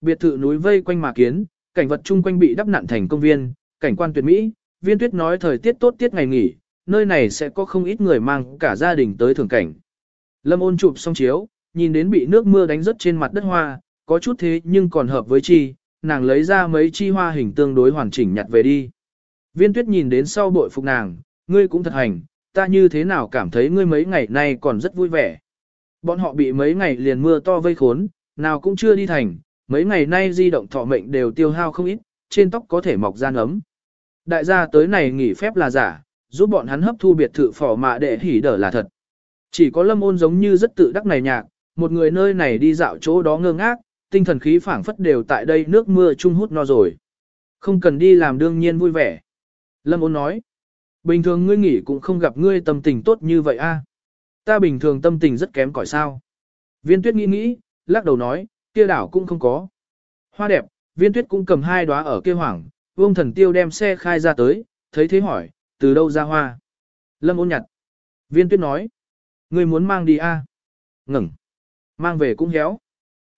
Biệt thự núi vây quanh mà kiến, cảnh vật chung quanh bị đắp nặn thành công viên, cảnh quan tuyệt mỹ, viên tuyết nói thời tiết tốt tiết ngày nghỉ, nơi này sẽ có không ít người mang cả gia đình tới thưởng cảnh. Lâm ôn chụp xong chiếu, nhìn đến bị nước mưa đánh rớt trên mặt đất hoa, có chút thế nhưng còn hợp với chi, nàng lấy ra mấy chi hoa hình tương đối hoàn chỉnh nhặt về đi. Viên tuyết nhìn đến sau bội phục nàng, ngươi cũng thật hành, ta như thế nào cảm thấy ngươi mấy ngày nay còn rất vui vẻ. Bọn họ bị mấy ngày liền mưa to vây khốn, nào cũng chưa đi thành, mấy ngày nay di động thọ mệnh đều tiêu hao không ít, trên tóc có thể mọc ra nấm. Đại gia tới này nghỉ phép là giả, giúp bọn hắn hấp thu biệt thự phỏ mạ đệ hỉ đỡ là thật. Chỉ có lâm ôn giống như rất tự đắc này nhạc, một người nơi này đi dạo chỗ đó ngơ ngác, tinh thần khí phảng phất đều tại đây nước mưa chung hút no rồi. Không cần đi làm đương nhiên vui vẻ. Lâm ôn nói, bình thường ngươi nghỉ cũng không gặp ngươi tâm tình tốt như vậy a. Ta bình thường tâm tình rất kém cỏi sao. Viên tuyết nghĩ nghĩ, lắc đầu nói, kia đảo cũng không có. Hoa đẹp, viên tuyết cũng cầm hai đóa ở kia hoảng, vương thần tiêu đem xe khai ra tới, thấy thế hỏi, từ đâu ra hoa? Lâm ôn nhặt. Viên tuyết nói, ngươi muốn mang đi a? Ngừng. Mang về cũng héo.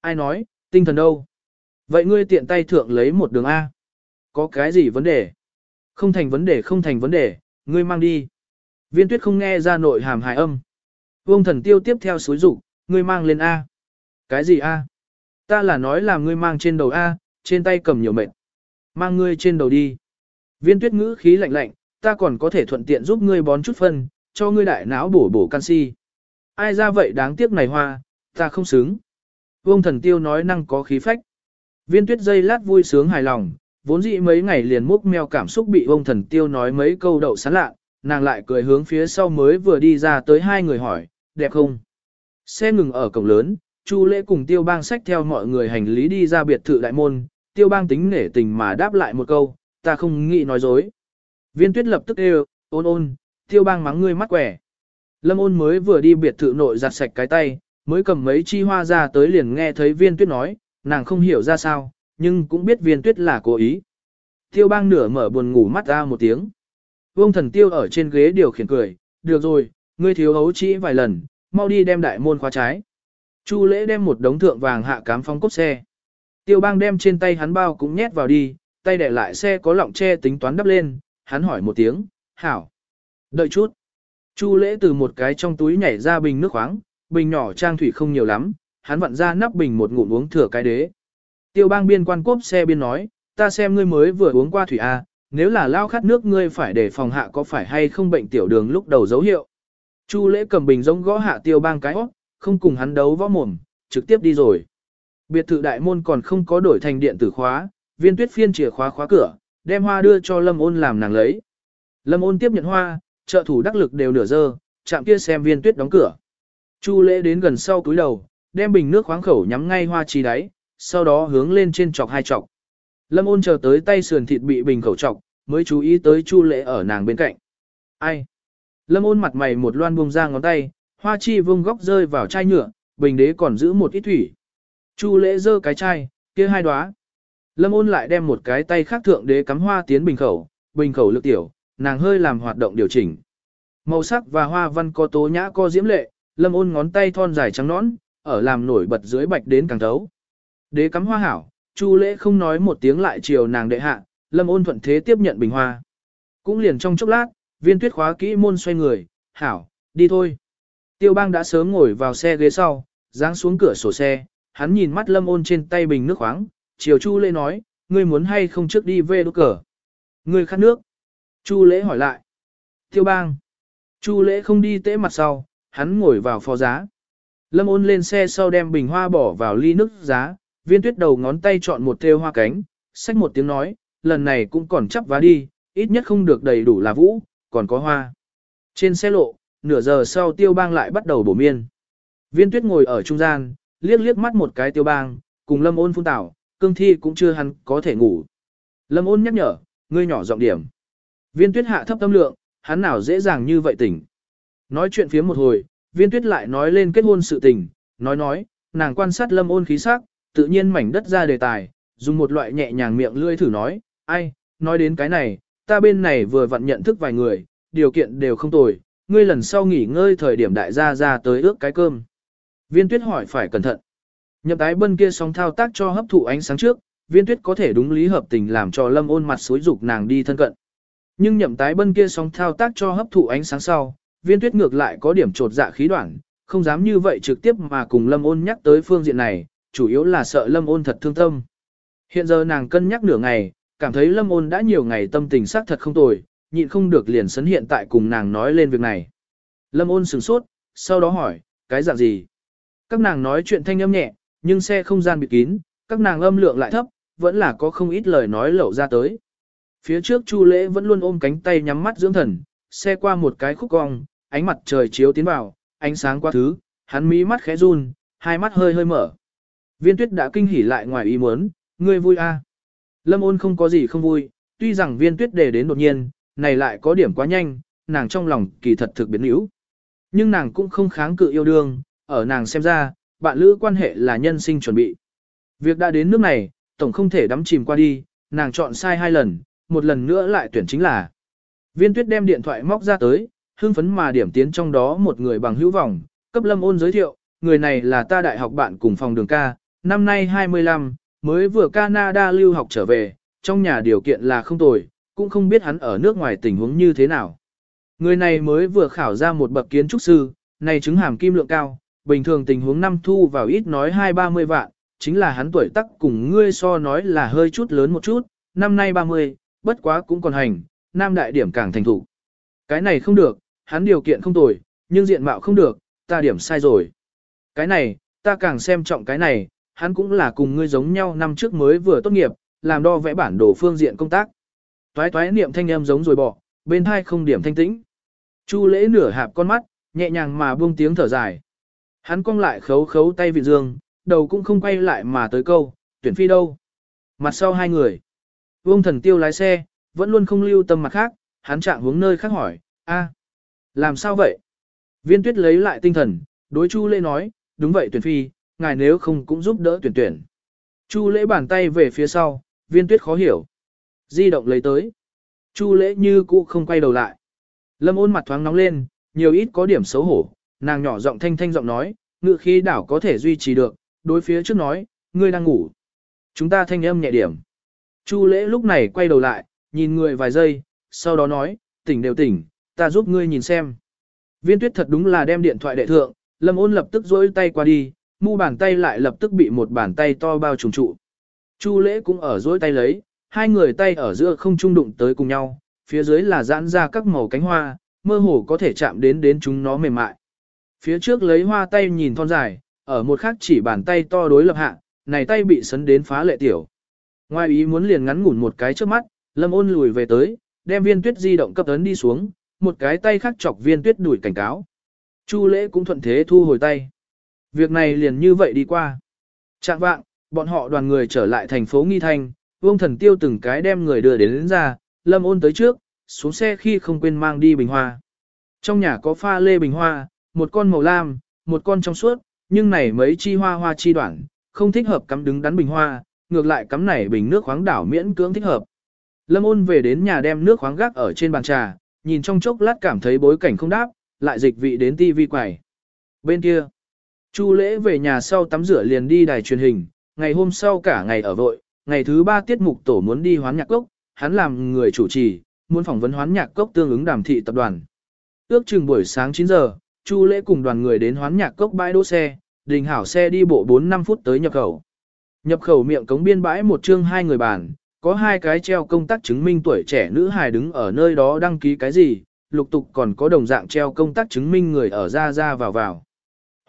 Ai nói, tinh thần đâu? Vậy ngươi tiện tay thượng lấy một đường A. Có cái gì vấn đề? Không thành vấn đề không thành vấn đề, ngươi mang đi. Viên tuyết không nghe ra nội hàm hài âm. Vương thần tiêu tiếp theo suối rủ, ngươi mang lên A. Cái gì A? Ta là nói là ngươi mang trên đầu A, trên tay cầm nhiều mệt. Mang ngươi trên đầu đi. Viên tuyết ngữ khí lạnh lạnh, ta còn có thể thuận tiện giúp ngươi bón chút phân, cho ngươi đại não bổ bổ canxi. Ai ra vậy đáng tiếc này hoa, ta không xứng. Vương thần tiêu nói năng có khí phách. Viên tuyết dây lát vui sướng hài lòng, vốn dĩ mấy ngày liền múc meo cảm xúc bị ông thần tiêu nói mấy câu đậu sán lạ, nàng lại cười hướng phía sau mới vừa đi ra tới hai người hỏi, đẹp không? Xe ngừng ở cổng lớn, Chu lễ cùng tiêu bang sách theo mọi người hành lý đi ra biệt thự đại môn, tiêu bang tính nể tình mà đáp lại một câu, ta không nghĩ nói dối. Viên tuyết lập tức kêu, ôn ôn, tiêu bang mắng ngươi mắt quẻ. Lâm ôn mới vừa đi biệt thự nội giặt sạch cái tay, mới cầm mấy chi hoa ra tới liền nghe thấy viên tuyết nói, nàng không hiểu ra sao, nhưng cũng biết viên tuyết là cố ý. Tiêu bang nửa mở buồn ngủ mắt ra một tiếng. Vương thần tiêu ở trên ghế điều khiển cười, được rồi, ngươi thiếu hấu chỉ vài lần, mau đi đem đại môn khóa trái. Chu lễ đem một đống thượng vàng hạ cám phong cốt xe. Tiêu bang đem trên tay hắn bao cũng nhét vào đi, tay để lại xe có lọng che tính toán đắp lên, hắn hỏi một tiếng, hảo. Đợi chút. Chu lễ từ một cái trong túi nhảy ra bình nước khoáng, bình nhỏ trang thủy không nhiều lắm, hắn vặn ra nắp bình một ngụm uống thừa cái đế. Tiêu bang biên quan cốp xe biên nói, ta xem ngươi mới vừa uống qua thủy A, nếu là lao khát nước ngươi phải để phòng hạ có phải hay không bệnh tiểu đường lúc đầu dấu hiệu. Chu lễ cầm bình giống gõ hạ tiêu bang cái hót, không cùng hắn đấu võ mồm, trực tiếp đi rồi. Biệt thự đại môn còn không có đổi thành điện tử khóa, viên tuyết phiên chìa khóa khóa cửa, đem hoa đưa cho lâm ôn làm nàng lấy. Lâm ôn tiếp nhận hoa, trợ thủ đắc lực đều nửa giờ, chạm kia xem viên tuyết đóng cửa. Chu lễ đến gần sau túi đầu, đem bình nước khoáng khẩu nhắm ngay hoa chi đáy, sau đó hướng lên trên chọc hai chọc. Lâm ôn chờ tới tay sườn thịt bị bình khẩu chọc, mới chú ý tới chu lễ ở nàng bên cạnh. Ai? Lâm ôn mặt mày một loan buông ra ngón tay, hoa chi vương góc rơi vào chai nhựa, bình đế còn giữ một ít thủy. Chu lễ dơ cái chai, kia hai đóa. Lâm ôn lại đem một cái tay khác thượng đế cắm hoa tiến bình khẩu, bình khẩu lực tiểu, nàng hơi làm hoạt động điều chỉnh. Màu sắc và hoa văn có tố nhã có diễm lệ, lâm ôn ngón tay thon dài trắng nõn, ở làm nổi bật dưới bạch đến càng thấu. Đế cắm hoa hảo, Chu lễ không nói một tiếng lại chiều nàng đệ hạ, lâm ôn thuận thế tiếp nhận bình hoa. Cũng liền trong chốc lát, viên tuyết khóa kỹ môn xoay người, hảo, đi thôi. Tiêu bang đã sớm ngồi vào xe ghế sau, giáng xuống cửa sổ xe, hắn nhìn mắt lâm ôn trên tay bình nước khoáng, chiều Chu lễ nói, ngươi muốn hay không trước đi về đốt cờ. Ngươi khát nước. Chu lễ hỏi lại. Tiêu bang. Chu lễ không đi tễ mặt sau, hắn ngồi vào phó giá. Lâm ôn lên xe sau đem bình hoa bỏ vào ly nước giá, viên tuyết đầu ngón tay chọn một thêu hoa cánh, xách một tiếng nói, lần này cũng còn chấp vá đi, ít nhất không được đầy đủ là vũ, còn có hoa. Trên xe lộ, nửa giờ sau tiêu bang lại bắt đầu bổ miên. Viên tuyết ngồi ở trung gian, liếc liếc mắt một cái tiêu bang, cùng lâm ôn phun tảo, cương thi cũng chưa hắn có thể ngủ. Lâm ôn nhắc nhở, ngươi nhỏ giọng điểm. Viên tuyết hạ thấp tâm lượng, hắn nào dễ dàng như vậy tỉnh. Nói chuyện phía một hồi, viên tuyết lại nói lên kết hôn sự tình, nói nói, nàng quan sát lâm ôn khí sắc, tự nhiên mảnh đất ra đề tài, dùng một loại nhẹ nhàng miệng lươi thử nói, ai, nói đến cái này, ta bên này vừa vặn nhận thức vài người, điều kiện đều không tồi, ngươi lần sau nghỉ ngơi thời điểm đại gia ra tới ước cái cơm. Viên tuyết hỏi phải cẩn thận. Nhậm tái bân kia song thao tác cho hấp thụ ánh sáng trước, viên tuyết có thể đúng lý hợp tình làm cho lâm ôn mặt xối dục nàng đi thân cận. Nhưng nhậm tái bân kia song thao tác cho hấp thụ ánh sáng sau, viên tuyết ngược lại có điểm trột dạ khí đoạn, không dám như vậy trực tiếp mà cùng lâm ôn nhắc tới phương diện này, chủ yếu là sợ lâm ôn thật thương tâm. Hiện giờ nàng cân nhắc nửa ngày, cảm thấy lâm ôn đã nhiều ngày tâm tình xác thật không tồi, nhịn không được liền sấn hiện tại cùng nàng nói lên việc này. Lâm ôn sửng sốt, sau đó hỏi, cái dạng gì? Các nàng nói chuyện thanh âm nhẹ, nhưng xe không gian bị kín, các nàng âm lượng lại thấp, vẫn là có không ít lời nói lẩu ra tới. Phía trước Chu Lễ vẫn luôn ôm cánh tay nhắm mắt dưỡng thần, xe qua một cái khúc cong, ánh mặt trời chiếu tiến vào, ánh sáng qua thứ, hắn mí mắt khẽ run, hai mắt hơi hơi mở. Viên tuyết đã kinh hỉ lại ngoài ý muốn, ngươi vui a? À? Lâm ôn không có gì không vui, tuy rằng viên tuyết đề đến đột nhiên, này lại có điểm quá nhanh, nàng trong lòng kỳ thật thực biến yếu. Nhưng nàng cũng không kháng cự yêu đương, ở nàng xem ra, bạn lữ quan hệ là nhân sinh chuẩn bị. Việc đã đến nước này, tổng không thể đắm chìm qua đi, nàng chọn sai hai lần, một lần nữa lại tuyển chính là. Viên tuyết đem điện thoại móc ra tới, hưng phấn mà điểm tiến trong đó một người bằng hữu vọng, cấp lâm ôn giới thiệu, người này là ta đại học bạn cùng phòng đường ca, năm nay 25, mới vừa Canada lưu học trở về, trong nhà điều kiện là không tồi, cũng không biết hắn ở nước ngoài tình huống như thế nào. Người này mới vừa khảo ra một bậc kiến trúc sư, này chứng hàm kim lượng cao, bình thường tình huống năm thu vào ít nói hai ba mươi vạn, chính là hắn tuổi tác cùng ngươi so nói là hơi chút lớn một chút, năm nay 30, bất quá cũng còn hành, nam đại điểm càng thành thủ. Cái này không được, hắn điều kiện không tồi, nhưng diện mạo không được, ta điểm sai rồi. Cái này, ta càng xem trọng cái này, hắn cũng là cùng ngươi giống nhau năm trước mới vừa tốt nghiệp, làm đo vẽ bản đồ phương diện công tác. Toái toái niệm thanh em giống rồi bỏ, bên thai không điểm thanh tĩnh. Chu lễ nửa hạp con mắt, nhẹ nhàng mà buông tiếng thở dài. Hắn cong lại khấu khấu tay vị dương, đầu cũng không quay lại mà tới câu, tuyển phi đâu. Mặt sau hai người. Vương thần tiêu lái xe, vẫn luôn không lưu tâm mặt khác, hắn chạm hướng nơi khác hỏi, a, làm sao vậy? Viên tuyết lấy lại tinh thần, đối Chu lễ nói, đúng vậy tuyển phi, ngài nếu không cũng giúp đỡ tuyển tuyển. Chu lễ bàn tay về phía sau, viên tuyết khó hiểu. Di động lấy tới. Chu lễ như cũ không quay đầu lại. Lâm ôn mặt thoáng nóng lên, nhiều ít có điểm xấu hổ, nàng nhỏ giọng thanh thanh giọng nói, ngựa khí đảo có thể duy trì được, đối phía trước nói, ngươi đang ngủ. Chúng ta thanh âm nhẹ điểm. Chu lễ lúc này quay đầu lại, nhìn người vài giây, sau đó nói, tỉnh đều tỉnh, ta giúp ngươi nhìn xem. Viên tuyết thật đúng là đem điện thoại đệ thượng, lâm ôn lập tức dối tay qua đi, mu bàn tay lại lập tức bị một bàn tay to bao trùng trụ. Chu lễ cũng ở dối tay lấy, hai người tay ở giữa không trung đụng tới cùng nhau, phía dưới là giãn ra các màu cánh hoa, mơ hồ có thể chạm đến đến chúng nó mềm mại. Phía trước lấy hoa tay nhìn thon dài, ở một khắc chỉ bàn tay to đối lập hạ, này tay bị sấn đến phá lệ tiểu. Ngoài ý muốn liền ngắn ngủn một cái trước mắt, lâm ôn lùi về tới, đem viên tuyết di động cấp ấn đi xuống, một cái tay khác chọc viên tuyết đuổi cảnh cáo. Chu lễ cũng thuận thế thu hồi tay. Việc này liền như vậy đi qua. Trạng vạng, bọn họ đoàn người trở lại thành phố Nghi Thanh, vương thần tiêu từng cái đem người đưa đến, đến ra, lâm ôn tới trước, xuống xe khi không quên mang đi bình hoa. Trong nhà có pha lê bình hoa, một con màu lam, một con trong suốt, nhưng này mấy chi hoa hoa chi đoạn, không thích hợp cắm đứng đắn bình hoa, ngược lại cắm này bình nước khoáng đảo miễn cưỡng thích hợp. Lâm ôn về đến nhà đem nước khoáng gác ở trên bàn trà, nhìn trong chốc lát cảm thấy bối cảnh không đáp, lại dịch vị đến tivi quẩy. Bên kia, Chu lễ về nhà sau tắm rửa liền đi đài truyền hình, ngày hôm sau cả ngày ở vội, ngày thứ ba tiết mục tổ muốn đi hoán nhạc cốc, hắn làm người chủ trì, muốn phỏng vấn hoán nhạc cốc tương ứng đàm thị tập đoàn. Ước chừng buổi sáng 9 giờ, Chu lễ cùng đoàn người đến hoán nhạc cốc bãi đỗ xe, đình hảo xe đi bộ 4-5 phút tới nhập khẩu. Nhập khẩu miệng cống biên bãi một chương hai người bàn, có hai cái treo công tác chứng minh tuổi trẻ nữ hài đứng ở nơi đó đăng ký cái gì, lục tục còn có đồng dạng treo công tác chứng minh người ở ra ra vào vào.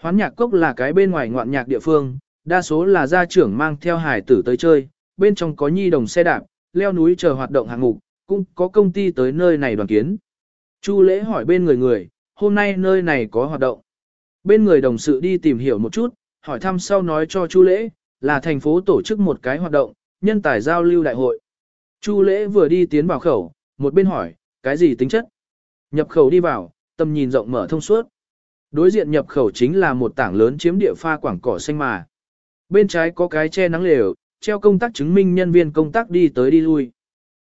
Hoán nhạc cốc là cái bên ngoài ngoạn nhạc địa phương, đa số là gia trưởng mang theo hài tử tới chơi, bên trong có nhi đồng xe đạp, leo núi chờ hoạt động hạng mục, cũng có công ty tới nơi này đoàn kiến. Chu lễ hỏi bên người người, hôm nay nơi này có hoạt động. Bên người đồng sự đi tìm hiểu một chút, hỏi thăm sau nói cho Chu lễ, là thành phố tổ chức một cái hoạt động, nhân tài giao lưu đại hội. Chu lễ vừa đi tiến vào khẩu, một bên hỏi, cái gì tính chất? Nhập khẩu đi vào, tầm nhìn rộng mở thông suốt. Đối diện nhập khẩu chính là một tảng lớn chiếm địa pha quảng cỏ xanh mà. Bên trái có cái che nắng lều, treo công tác chứng minh nhân viên công tác đi tới đi lui.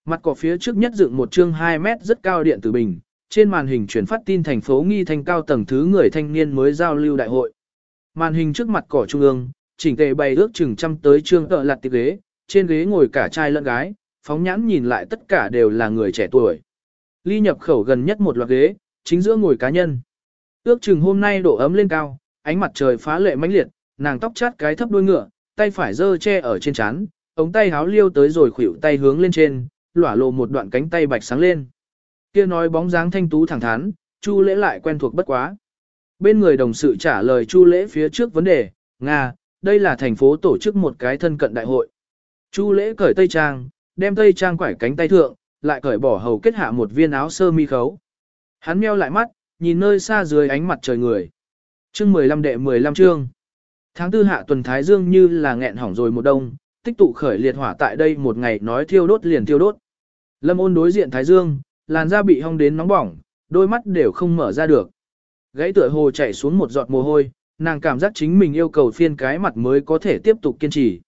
Mặt cỏ phía trước nhất dựng một chương 2 mét rất cao điện tử bình, trên màn hình truyền phát tin thành phố nghi thành cao tầng thứ người thanh niên mới giao lưu đại hội. Màn hình trước mặt cỏ trung ương, chỉnh tề bày ước chừng trăm tới trương tợ lặt tiệc ghế, trên ghế ngồi cả trai lẫn gái, phóng nhãn nhìn lại tất cả đều là người trẻ tuổi. Ly nhập khẩu gần nhất một loạt ghế, chính giữa ngồi cá nhân. Ước chừng hôm nay độ ấm lên cao, ánh mặt trời phá lệ mãnh liệt, nàng tóc chát cái thấp đuôi ngựa, tay phải giơ che ở trên chán, ống tay háo liêu tới rồi khuỷu tay hướng lên trên, lỏa lộ một đoạn cánh tay bạch sáng lên. Kia nói bóng dáng thanh tú thẳng thắn, Chu Lễ lại quen thuộc bất quá. Bên người đồng sự trả lời Chu Lễ phía trước vấn đề, Nga, đây là thành phố tổ chức một cái thân cận đại hội. Chu Lễ cởi tây trang, đem tây trang quải cánh tay thượng, lại cởi bỏ hầu kết hạ một viên áo sơ mi khấu. Hắn meo lại mắt, nhìn nơi xa dưới ánh mặt trời người. Chương 15 đệ 15 chương. Tháng tư hạ tuần Thái Dương như là nghẹn hỏng rồi một đông, tích tụ khởi liệt hỏa tại đây một ngày nói thiêu đốt liền thiêu đốt. Lâm ôn đối diện Thái Dương, làn da bị hong đến nóng bỏng, đôi mắt đều không mở ra được. Gãy tựa hồ chảy xuống một giọt mồ hôi, nàng cảm giác chính mình yêu cầu phiên cái mặt mới có thể tiếp tục kiên trì.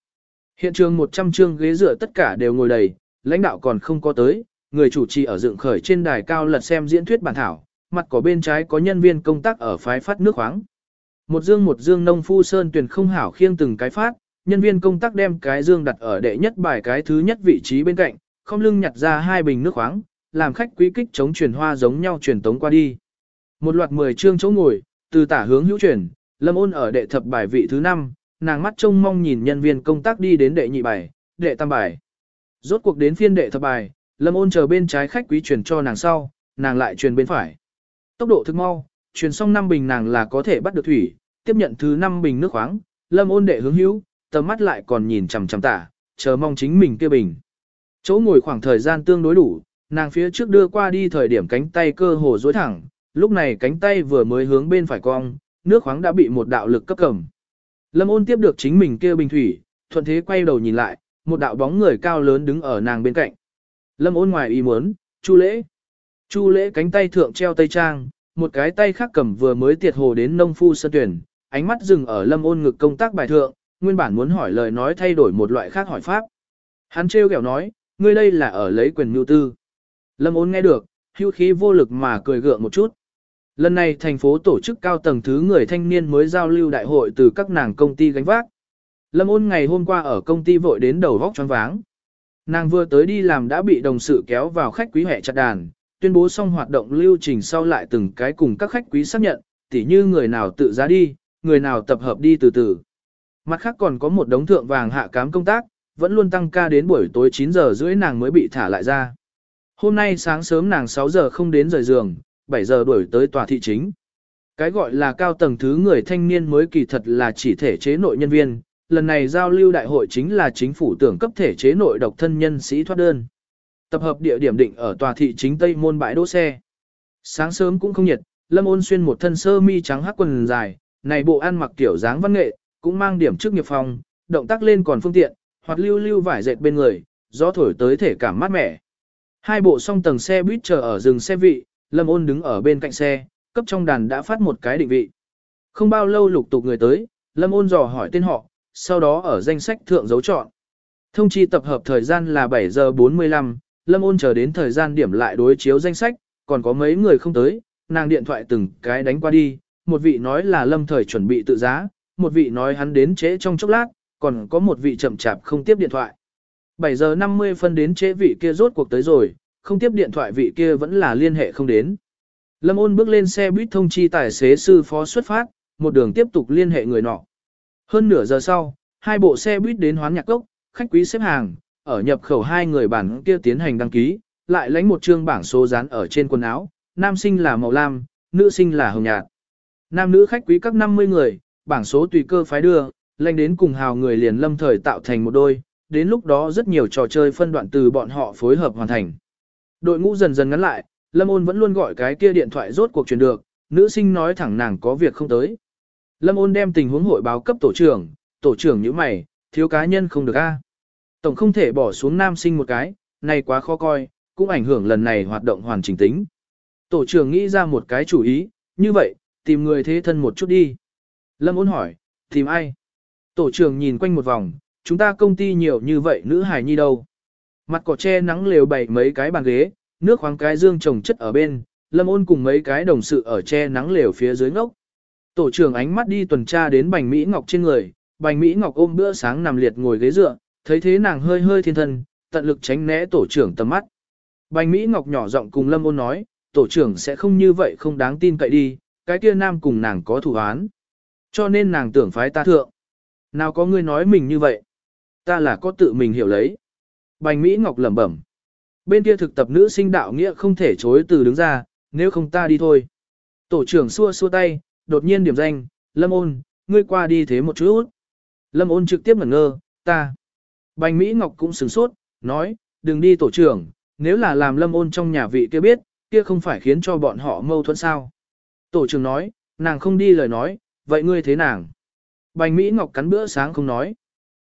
Hiện trường 100 chương ghế dựa tất cả đều ngồi đầy, lãnh đạo còn không có tới, người chủ trì ở dựng khởi trên đài cao lật xem diễn thuyết bản thảo, mặt có bên trái có nhân viên công tác ở phái phát nước khoáng. Một dương một dương nông phu sơn tuyển không hảo khiêng từng cái phát, nhân viên công tác đem cái dương đặt ở đệ nhất bài cái thứ nhất vị trí bên cạnh, không lưng nhặt ra hai bình nước khoáng, làm khách quý kích chống truyền hoa giống nhau truyền tống qua đi. Một loạt 10 chương chỗ ngồi, từ tả hướng hữu chuyển, lâm ôn ở đệ thập bài vị thứ năm, nàng mắt trông mong nhìn nhân viên công tác đi đến đệ nhị bài, đệ tam bài. Rốt cuộc đến phiên đệ thập bài, lâm ôn chờ bên trái khách quý truyền cho nàng sau, nàng lại truyền bên phải. Tốc độ thực mau, truyền xong năm bình nàng là có thể bắt được thủy, tiếp nhận thứ năm bình nước khoáng, lâm ôn đệ hướng hữu, tầm mắt lại còn nhìn chằm chằm tả, chờ mong chính mình kia bình. Chỗ ngồi khoảng thời gian tương đối đủ, nàng phía trước đưa qua đi thời điểm cánh tay cơ hồ dối thẳng, lúc này cánh tay vừa mới hướng bên phải cong, nước khoáng đã bị một đạo lực cấp cầm. Lâm ôn tiếp được chính mình kia bình thủy, thuận thế quay đầu nhìn lại, một đạo bóng người cao lớn đứng ở nàng bên cạnh. Lâm ôn ngoài ý muốn, chu lễ. Chu lễ cánh tay thượng treo tây trang, một cái tay khác cầm vừa mới tiệt hồ đến nông phu sân tuyển, ánh mắt dừng ở lâm ôn ngực công tác bài thượng, nguyên bản muốn hỏi lời nói thay đổi một loại khác hỏi pháp. Hắn trêu ghẹo nói, ngươi đây là ở lấy quyền mưu tư. Lâm ôn nghe được, hưu khí vô lực mà cười gượng một chút. Lần này thành phố tổ chức cao tầng thứ người thanh niên mới giao lưu đại hội từ các nàng công ty gánh vác. Lâm ôn ngày hôm qua ở công ty vội đến đầu vóc choáng váng. Nàng vừa tới đi làm đã bị đồng sự kéo vào khách quý hệ chặt đàn, tuyên bố xong hoạt động lưu trình sau lại từng cái cùng các khách quý xác nhận, tỉ như người nào tự ra đi, người nào tập hợp đi từ từ. Mặt khác còn có một đống thượng vàng hạ cám công tác, vẫn luôn tăng ca đến buổi tối 9 giờ rưỡi nàng mới bị thả lại ra. Hôm nay sáng sớm nàng 6 giờ không đến rời giường, 7 giờ đuổi tới tòa thị chính. Cái gọi là cao tầng thứ người thanh niên mới kỳ thật là chỉ thể chế nội nhân viên, lần này giao lưu đại hội chính là chính phủ tưởng cấp thể chế nội độc thân nhân sĩ thoát đơn. Tập hợp địa điểm định ở tòa thị chính Tây Môn bãi đỗ xe. Sáng sớm cũng không nhiệt, Lâm Ôn xuyên một thân sơ mi trắng hắc quần dài, này bộ ăn mặc kiểu dáng văn nghệ, cũng mang điểm trước nghiệp phòng, động tác lên còn phương tiện, hoặc lưu lưu vải dệt bên người, gió thổi tới thể cảm mát mẻ. Hai bộ song tầng xe buýt chờ ở rừng xe vị, Lâm Ôn đứng ở bên cạnh xe, cấp trong đàn đã phát một cái định vị. Không bao lâu lục tục người tới, Lâm Ôn dò hỏi tên họ, sau đó ở danh sách thượng dấu chọn. Thông chi tập hợp thời gian là 7 giờ 45, Lâm Ôn chờ đến thời gian điểm lại đối chiếu danh sách, còn có mấy người không tới, nàng điện thoại từng cái đánh qua đi, một vị nói là Lâm thời chuẩn bị tự giá, một vị nói hắn đến trễ trong chốc lát, còn có một vị chậm chạp không tiếp điện thoại. 7 giờ 50 phân đến trễ vị kia rốt cuộc tới rồi, không tiếp điện thoại vị kia vẫn là liên hệ không đến. Lâm ôn bước lên xe buýt thông chi tài xế sư phó xuất phát, một đường tiếp tục liên hệ người nọ. Hơn nửa giờ sau, hai bộ xe buýt đến hoán nhạc cốc, khách quý xếp hàng, ở nhập khẩu hai người bản kia tiến hành đăng ký, lại lấy một chương bảng số dán ở trên quần áo, nam sinh là màu lam, nữ sinh là hồng nhạt. Nam nữ khách quý các 50 người, bảng số tùy cơ phái đưa, lệnh đến cùng hào người liền lâm thời tạo thành một đôi, đến lúc đó rất nhiều trò chơi phân đoạn từ bọn họ phối hợp hoàn thành. Đội ngũ dần dần ngắn lại, Lâm ôn vẫn luôn gọi cái kia điện thoại rốt cuộc truyền được, nữ sinh nói thẳng nàng có việc không tới. Lâm ôn đem tình huống hội báo cấp tổ trưởng, tổ trưởng như mày, thiếu cá nhân không được a. Tổng không thể bỏ xuống nam sinh một cái, này quá khó coi, cũng ảnh hưởng lần này hoạt động hoàn chỉnh tính. Tổ trưởng nghĩ ra một cái chủ ý, như vậy, tìm người thế thân một chút đi. Lâm ôn hỏi, tìm ai? Tổ trưởng nhìn quanh một vòng, chúng ta công ty nhiều như vậy nữ hài nhi đâu. Mặt cỏ che nắng lều bày mấy cái bàn ghế, nước khoáng cái dương trồng chất ở bên, lâm ôn cùng mấy cái đồng sự ở che nắng lều phía dưới ngốc. Tổ trưởng ánh mắt đi tuần tra đến bành Mỹ Ngọc trên người, Bành Mỹ Ngọc ôm bữa sáng nằm liệt ngồi ghế dựa, thấy thế nàng hơi hơi thiên thân, tận lực tránh né tổ trưởng tầm mắt. Bành Mỹ Ngọc nhỏ giọng cùng Lâm Ôn nói, tổ trưởng sẽ không như vậy không đáng tin cậy đi, cái kia nam cùng nàng có thủ án. Cho nên nàng tưởng phái ta thượng. Nào có ngươi nói mình như vậy? Ta là có tự mình hiểu lấy. Bành Mỹ Ngọc lẩm bẩm. Bên kia thực tập nữ sinh đạo nghĩa không thể chối từ đứng ra, nếu không ta đi thôi. Tổ trưởng xua xua tay, đột nhiên điểm danh, Lâm ôn, ngươi qua đi thế một chút. Lâm ôn trực tiếp ngẩn ngơ, ta. Bành Mỹ Ngọc cũng sửng sốt, nói, đừng đi tổ trưởng, nếu là làm lâm ôn trong nhà vị kia biết, kia không phải khiến cho bọn họ mâu thuẫn sao. Tổ trưởng nói, nàng không đi lời nói, vậy ngươi thế nàng. Bành Mỹ Ngọc cắn bữa sáng không nói.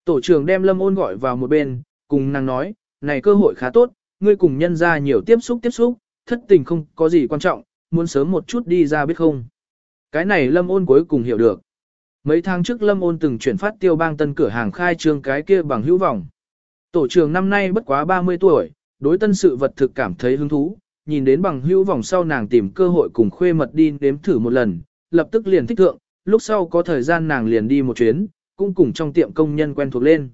Tổ trưởng đem lâm ôn gọi vào một bên, cùng nàng nói, này cơ hội khá tốt, ngươi cùng nhân ra nhiều tiếp xúc tiếp xúc, thất tình không có gì quan trọng, muốn sớm một chút đi ra biết không. Cái này lâm ôn cuối cùng hiểu được. Mấy tháng trước lâm ôn từng chuyển phát tiêu bang tân cửa hàng khai trương cái kia bằng hữu vọng. Tổ trưởng năm nay bất quá 30 tuổi, đối tân sự vật thực cảm thấy hứng thú, nhìn đến bằng hữu vòng sau nàng tìm cơ hội cùng khuê mật đi đếm thử một lần, lập tức liền thích thượng, lúc sau có thời gian nàng liền đi một chuyến, cũng cùng trong tiệm công nhân quen thuộc lên.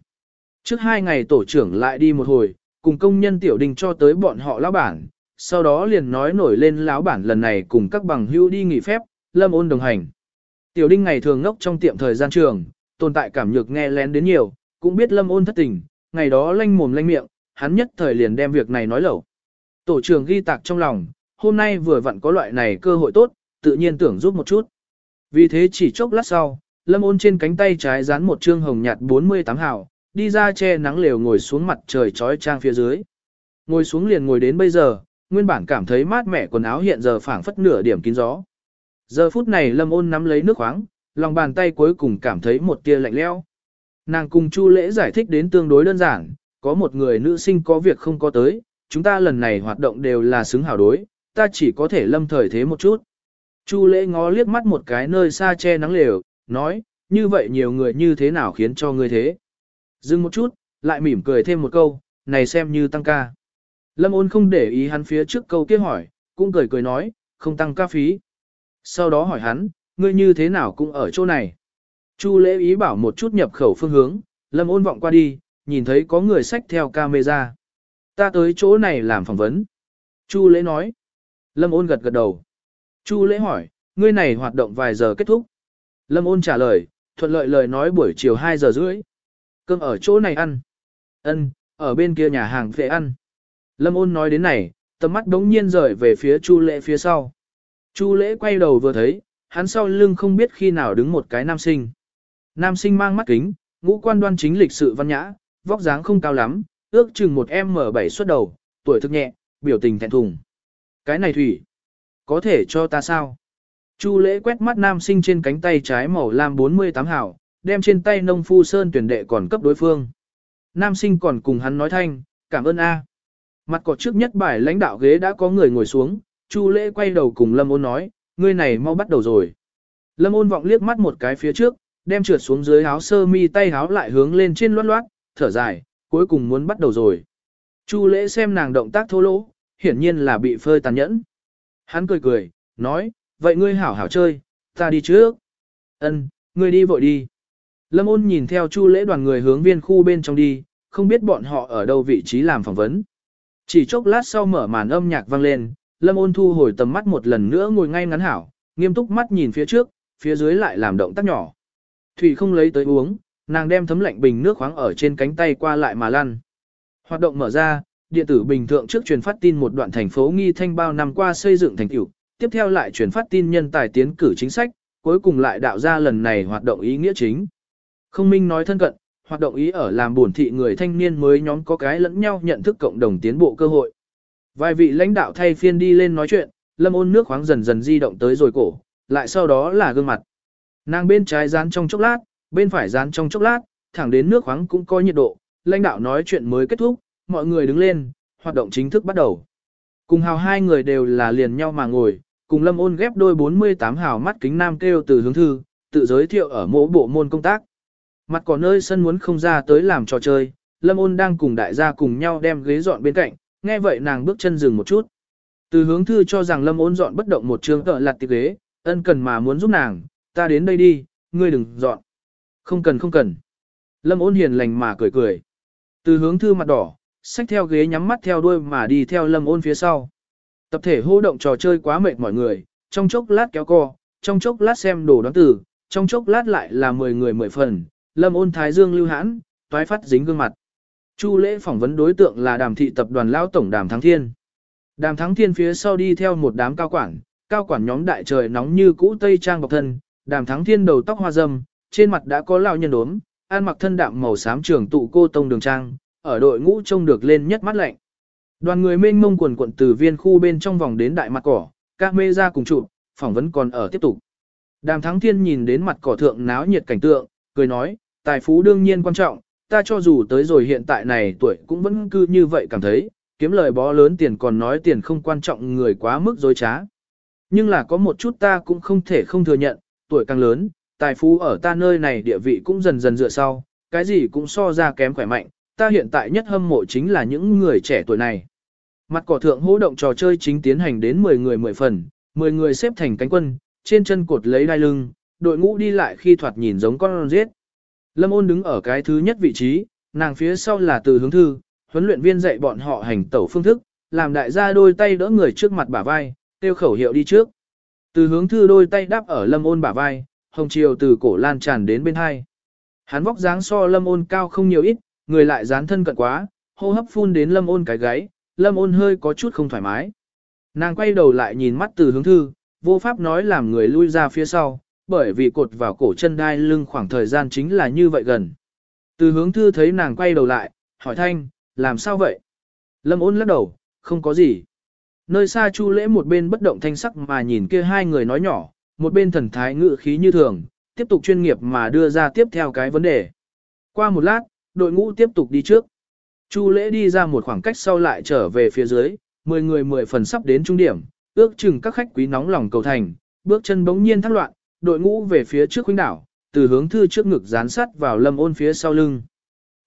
Trước hai ngày tổ trưởng lại đi một hồi, cùng công nhân tiểu đình cho tới bọn họ lão bản, sau đó liền nói nổi lên lão bản lần này cùng các bằng hữu đi nghỉ phép, lâm ôn đồng hành. Tiểu đinh ngày thường ngốc trong tiệm thời gian trường, tồn tại cảm nhược nghe lén đến nhiều, cũng biết lâm ôn thất tình, ngày đó lanh mồm lanh miệng, hắn nhất thời liền đem việc này nói lẩu. Tổ trưởng ghi tạc trong lòng, hôm nay vừa vặn có loại này cơ hội tốt, tự nhiên tưởng giúp một chút. Vì thế chỉ chốc lát sau, lâm ôn trên cánh tay trái dán một trương hồng nhạt 48 hào, đi ra che nắng lều ngồi xuống mặt trời trói trang phía dưới. Ngồi xuống liền ngồi đến bây giờ, nguyên bản cảm thấy mát mẻ quần áo hiện giờ phảng phất nửa điểm kín gió. Giờ phút này lâm ôn nắm lấy nước khoáng, lòng bàn tay cuối cùng cảm thấy một tia lạnh leo. Nàng cùng Chu Lễ giải thích đến tương đối đơn giản, có một người nữ sinh có việc không có tới, chúng ta lần này hoạt động đều là xứng hảo đối, ta chỉ có thể lâm thời thế một chút. Chu Lễ ngó liếc mắt một cái nơi xa che nắng lều, nói, như vậy nhiều người như thế nào khiến cho ngươi thế. Dừng một chút, lại mỉm cười thêm một câu, này xem như tăng ca. Lâm ôn không để ý hắn phía trước câu kia hỏi, cũng cười cười nói, không tăng ca phí. Sau đó hỏi hắn, ngươi như thế nào cũng ở chỗ này. Chu lễ ý bảo một chút nhập khẩu phương hướng, lâm ôn vọng qua đi, nhìn thấy có người xách theo camera. Ta tới chỗ này làm phỏng vấn. Chu lễ nói. Lâm ôn gật gật đầu. Chu lễ hỏi, ngươi này hoạt động vài giờ kết thúc. Lâm ôn trả lời, thuận lợi lời nói buổi chiều 2 giờ rưỡi. Cơm ở chỗ này ăn. Ân, ở bên kia nhà hàng về ăn. Lâm ôn nói đến này, tầm mắt đống nhiên rời về phía Chu lễ phía sau. Chu lễ quay đầu vừa thấy, hắn sau lưng không biết khi nào đứng một cái nam sinh. Nam sinh mang mắt kính, ngũ quan đoan chính lịch sự văn nhã, vóc dáng không cao lắm, ước chừng một M7 xuất đầu, tuổi thức nhẹ, biểu tình thẹn thùng. Cái này thủy, có thể cho ta sao? Chu lễ quét mắt nam sinh trên cánh tay trái màu lam 48 hảo, đem trên tay nông phu sơn tuyển đệ còn cấp đối phương. Nam sinh còn cùng hắn nói thanh, cảm ơn A. Mặt cỏ trước nhất bài lãnh đạo ghế đã có người ngồi xuống, Chu lễ quay đầu cùng Lâm ôn nói, ngươi này mau bắt đầu rồi. Lâm ôn vọng liếc mắt một cái phía trước, đem trượt xuống dưới áo sơ mi tay áo lại hướng lên trên loát loát, thở dài, cuối cùng muốn bắt đầu rồi. Chu lễ xem nàng động tác thô lỗ, hiển nhiên là bị phơi tàn nhẫn. Hắn cười cười, nói, vậy ngươi hảo hảo chơi, ta đi trước. Ân, ngươi đi vội đi. Lâm ôn nhìn theo chu lễ đoàn người hướng viên khu bên trong đi, không biết bọn họ ở đâu vị trí làm phỏng vấn. Chỉ chốc lát sau mở màn âm nhạc vang lên, Lâm ôn thu hồi tầm mắt một lần nữa ngồi ngay ngắn hảo, nghiêm túc mắt nhìn phía trước, phía dưới lại làm động tác nhỏ. Thủy không lấy tới uống, nàng đem thấm lạnh bình nước khoáng ở trên cánh tay qua lại mà lăn. Hoạt động mở ra, điện tử bình thượng trước truyền phát tin một đoạn thành phố nghi thanh bao năm qua xây dựng thành tựu, tiếp theo lại truyền phát tin nhân tài tiến cử chính sách, cuối cùng lại đạo ra lần này hoạt động ý nghĩa chính. Không minh nói thân cận, hoạt động ý ở làm buồn thị người thanh niên mới nhóm có cái lẫn nhau nhận thức cộng đồng tiến bộ cơ hội. Vài vị lãnh đạo thay phiên đi lên nói chuyện, lâm ôn nước khoáng dần dần di động tới rồi cổ, lại sau đó là gương mặt. Nàng bên trái dán trong chốc lát, bên phải dán trong chốc lát, thẳng đến nước khoáng cũng có nhiệt độ, lãnh đạo nói chuyện mới kết thúc, mọi người đứng lên, hoạt động chính thức bắt đầu. Cùng hào hai người đều là liền nhau mà ngồi, cùng lâm ôn ghép đôi 48 hào mắt kính nam kêu từ hướng thư, tự giới thiệu ở mỗi bộ môn công tác. Mặt có nơi sân muốn không ra tới làm trò chơi, lâm ôn đang cùng đại gia cùng nhau đem ghế dọn bên cạnh, nghe vậy nàng bước chân dừng một chút. Từ hướng thư cho rằng lâm ôn dọn bất động một trường cỡ lặt tiệc ghế, ân cần mà muốn giúp nàng, ta đến đây đi, ngươi đừng dọn. Không cần không cần. Lâm ôn hiền lành mà cười cười. Từ hướng thư mặt đỏ, xách theo ghế nhắm mắt theo đuôi mà đi theo lâm ôn phía sau. Tập thể hô động trò chơi quá mệt mọi người, trong chốc lát kéo co, trong chốc lát xem đồ đoán tử, trong chốc lát lại là 10 người 10 phần, lâm ôn thái dương lưu hãn, toái phát dính gương mặt. Chu lễ phỏng vấn đối tượng là đàm thị tập đoàn lao tổng đàm thắng thiên. Đàm thắng thiên phía sau đi theo một đám cao quản, cao quản nhóm đại trời nóng như cũ tây trang bọc thân, đàm thắng thiên đầu tóc hoa râm, trên mặt đã có lão nhân đốm, an mặc thân đạm màu xám trường tụ cô tông đường trang, ở đội ngũ trông được lên nhất mắt lạnh. Đoàn người mênh mông quần quận từ viên khu bên trong vòng đến đại mặt cỏ, các mê ra cùng trụ, phỏng vấn còn ở tiếp tục. Đàm Thắng Thiên nhìn đến mặt cỏ thượng náo nhiệt cảnh tượng, cười nói, tài phú đương nhiên quan trọng, ta cho dù tới rồi hiện tại này tuổi cũng vẫn cứ như vậy cảm thấy, kiếm lời bó lớn tiền còn nói tiền không quan trọng người quá mức dối trá. Nhưng là có một chút ta cũng không thể không thừa nhận, tuổi càng lớn, tài phú ở ta nơi này địa vị cũng dần dần dựa sau, cái gì cũng so ra kém khỏe mạnh, ta hiện tại nhất hâm mộ chính là những người trẻ tuổi này. Mặt cỏ thượng hỗ động trò chơi chính tiến hành đến 10 người 10 phần, 10 người xếp thành cánh quân, trên chân cột lấy đai lưng, đội ngũ đi lại khi thoạt nhìn giống con giết. Lâm ôn đứng ở cái thứ nhất vị trí, nàng phía sau là từ hướng thư, huấn luyện viên dạy bọn họ hành tẩu phương thức, làm đại gia đôi tay đỡ người trước mặt bả vai, tiêu khẩu hiệu đi trước. Từ hướng thư đôi tay đáp ở lâm ôn bả vai, hồng chiều từ cổ lan tràn đến bên hai. Hắn vóc dáng so lâm ôn cao không nhiều ít, người lại dán thân cận quá, hô hấp phun đến lâm ôn cái gáy, lâm ôn hơi có chút không thoải mái. Nàng quay đầu lại nhìn mắt từ hướng thư, vô pháp nói làm người lui ra phía sau, bởi vì cột vào cổ chân đai lưng khoảng thời gian chính là như vậy gần. Từ hướng thư thấy nàng quay đầu lại, hỏi thanh, làm sao vậy? Lâm ôn lắc đầu, không có gì. Nơi xa chu lễ một bên bất động thanh sắc mà nhìn kia hai người nói nhỏ, một bên thần thái ngự khí như thường, tiếp tục chuyên nghiệp mà đưa ra tiếp theo cái vấn đề. Qua một lát, đội ngũ tiếp tục đi trước. Chu lễ đi ra một khoảng cách sau lại trở về phía dưới, 10 người 10 phần sắp đến trung điểm, ước chừng các khách quý nóng lòng cầu thành, bước chân bỗng nhiên thác loạn, đội ngũ về phía trước huynh đảo, từ hướng thư trước ngực dán sắt vào lâm ôn phía sau lưng.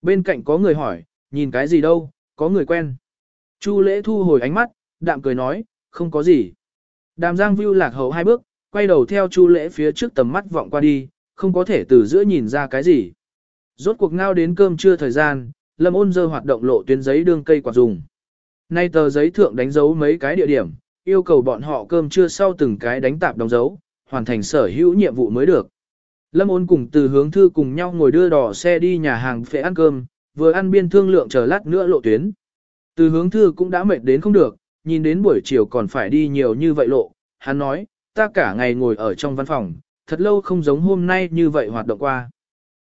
Bên cạnh có người hỏi, nhìn cái gì đâu, có người quen. Chu lễ thu hồi ánh mắt, đạm cười nói, không có gì. Đàm giang view lạc hậu hai bước, quay đầu theo chu lễ phía trước tầm mắt vọng qua đi, không có thể từ giữa nhìn ra cái gì. Rốt cuộc ngao đến cơm trưa thời gian, lâm ôn dơ hoạt động lộ tuyến giấy đương cây quạt dùng. Nay tờ giấy thượng đánh dấu mấy cái địa điểm, yêu cầu bọn họ cơm trưa sau từng cái đánh tạp đóng dấu, hoàn thành sở hữu nhiệm vụ mới được. Lâm ôn cùng từ hướng thư cùng nhau ngồi đưa đỏ xe đi nhà hàng phê ăn cơm, vừa ăn biên thương lượng chờ lát nữa lộ tuyến. Từ hướng thư cũng đã mệt đến không được, nhìn đến buổi chiều còn phải đi nhiều như vậy lộ, hắn nói, ta cả ngày ngồi ở trong văn phòng, thật lâu không giống hôm nay như vậy hoạt động qua.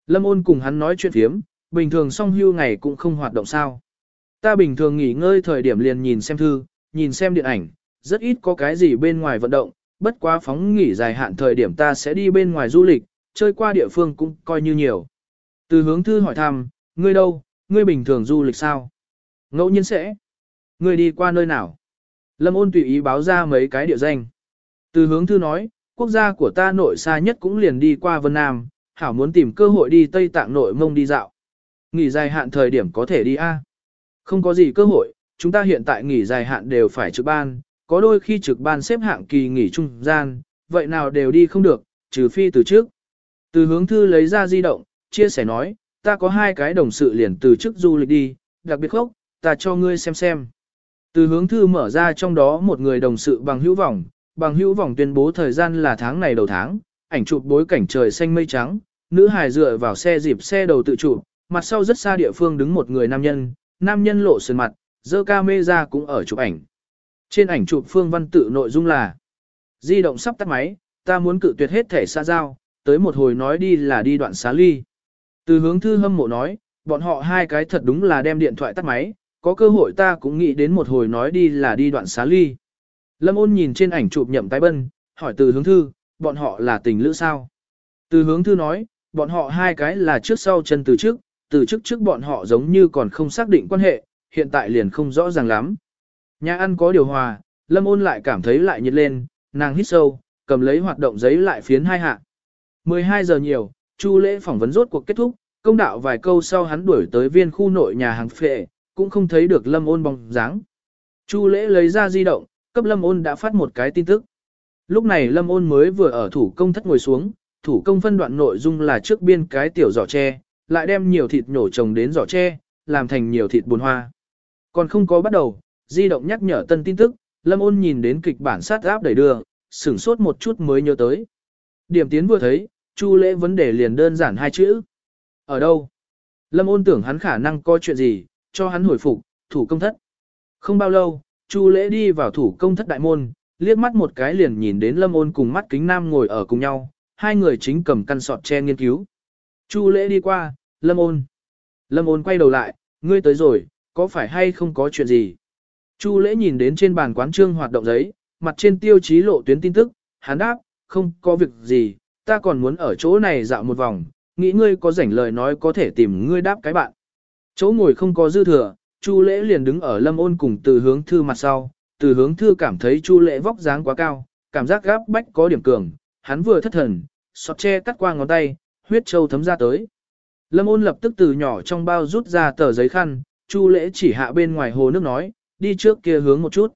Lâm ôn cùng hắn nói chuyện phiếm, bình thường song hưu ngày cũng không hoạt động sao. Ta bình thường nghỉ ngơi thời điểm liền nhìn xem thư, nhìn xem điện ảnh, rất ít có cái gì bên ngoài vận động, bất quá phóng nghỉ dài hạn thời điểm ta sẽ đi bên ngoài du lịch, chơi qua địa phương cũng coi như nhiều. Từ hướng thư hỏi thăm, ngươi đâu, ngươi bình thường du lịch sao? Ngẫu nhiên sẽ. Ngươi đi qua nơi nào? Lâm ôn tùy ý báo ra mấy cái địa danh. Từ hướng thư nói, quốc gia của ta nội xa nhất cũng liền đi qua Vân Nam, hảo muốn tìm cơ hội đi Tây Tạng nội mông đi dạo. Nghỉ dài hạn thời điểm có thể đi A. Không có gì cơ hội, chúng ta hiện tại nghỉ dài hạn đều phải trực ban, có đôi khi trực ban xếp hạng kỳ nghỉ trung gian, vậy nào đều đi không được, trừ phi từ trước. Từ hướng thư lấy ra di động, chia sẻ nói, ta có hai cái đồng sự liền từ trước du lịch đi, đặc biệt khốc, ta cho ngươi xem xem. Từ hướng thư mở ra trong đó một người đồng sự bằng hữu vọng, bằng hữu vọng tuyên bố thời gian là tháng này đầu tháng, ảnh chụp bối cảnh trời xanh mây trắng, nữ hài dựa vào xe dịp xe đầu tự chụp, mặt sau rất xa địa phương đứng một người nam nhân, nam nhân lộ sườn mặt, dơ ca mê ra cũng ở chụp ảnh. Trên ảnh chụp phương văn tự nội dung là Di động sắp tắt máy, ta muốn cự tuyệt hết thể xa giao, tới một hồi nói đi là đi đoạn xá ly. Từ hướng thư hâm mộ nói, bọn họ hai cái thật đúng là đem điện thoại tắt máy, có cơ hội ta cũng nghĩ đến một hồi nói đi là đi đoạn xá ly. Lâm ôn nhìn trên ảnh chụp nhậm tái bân, hỏi từ hướng thư, bọn họ là tình lữ sao? Từ hướng thư nói, bọn họ hai cái là trước sau chân từ trước, từ trước trước bọn họ giống như còn không xác định quan hệ, hiện tại liền không rõ ràng lắm. Nhà ăn có điều hòa, lâm ôn lại cảm thấy lại nhiệt lên, nàng hít sâu, cầm lấy hoạt động giấy lại phiến hai hạ. 12 giờ nhiều, chu lễ phỏng vấn rốt cuộc kết thúc, công đạo vài câu sau hắn đuổi tới viên khu nội nhà hàng phệ, cũng không thấy được lâm ôn bóng dáng. Chu lễ lấy ra di động, cấp lâm ôn đã phát một cái tin tức. Lúc này lâm ôn mới vừa ở thủ công thất ngồi xuống, thủ công phân đoạn nội dung là trước biên cái tiểu giỏ tre, lại đem nhiều thịt nhổ trồng đến giỏ tre, làm thành nhiều thịt buồn hoa. Còn không có bắt đầu, di động nhắc nhở tân tin tức, Lâm ôn nhìn đến kịch bản sát áp đẩy đưa, sửng sốt một chút mới nhớ tới. Điểm tiến vừa thấy, Chu lễ vấn đề liền đơn giản hai chữ. Ở đâu? Lâm ôn tưởng hắn khả năng có chuyện gì, cho hắn hồi phục, thủ công thất. Không bao lâu, Chu lễ đi vào thủ công thất đại môn, liếc mắt một cái liền nhìn đến Lâm ôn cùng mắt kính nam ngồi ở cùng nhau, hai người chính cầm căn sọt che nghiên cứu. Chu lễ đi qua, Lâm ôn. Lâm ôn quay đầu lại, ngươi tới rồi, có phải hay không có chuyện gì? Chu lễ nhìn đến trên bàn quán trương hoạt động giấy, mặt trên tiêu chí lộ tuyến tin tức, hắn đáp, không có việc gì, ta còn muốn ở chỗ này dạo một vòng, nghĩ ngươi có rảnh lời nói có thể tìm ngươi đáp cái bạn. Chỗ ngồi không có dư thừa, Chu lễ liền đứng ở lâm ôn cùng từ hướng thư mặt sau, từ hướng thư cảm thấy Chu lễ vóc dáng quá cao, cảm giác gáp bách có điểm cường, hắn vừa thất thần, sọt che cắt qua ngón tay, huyết châu thấm ra tới. Lâm ôn lập tức từ nhỏ trong bao rút ra tờ giấy khăn, Chu lễ chỉ hạ bên ngoài hồ nước nói, đi trước kia hướng một chút.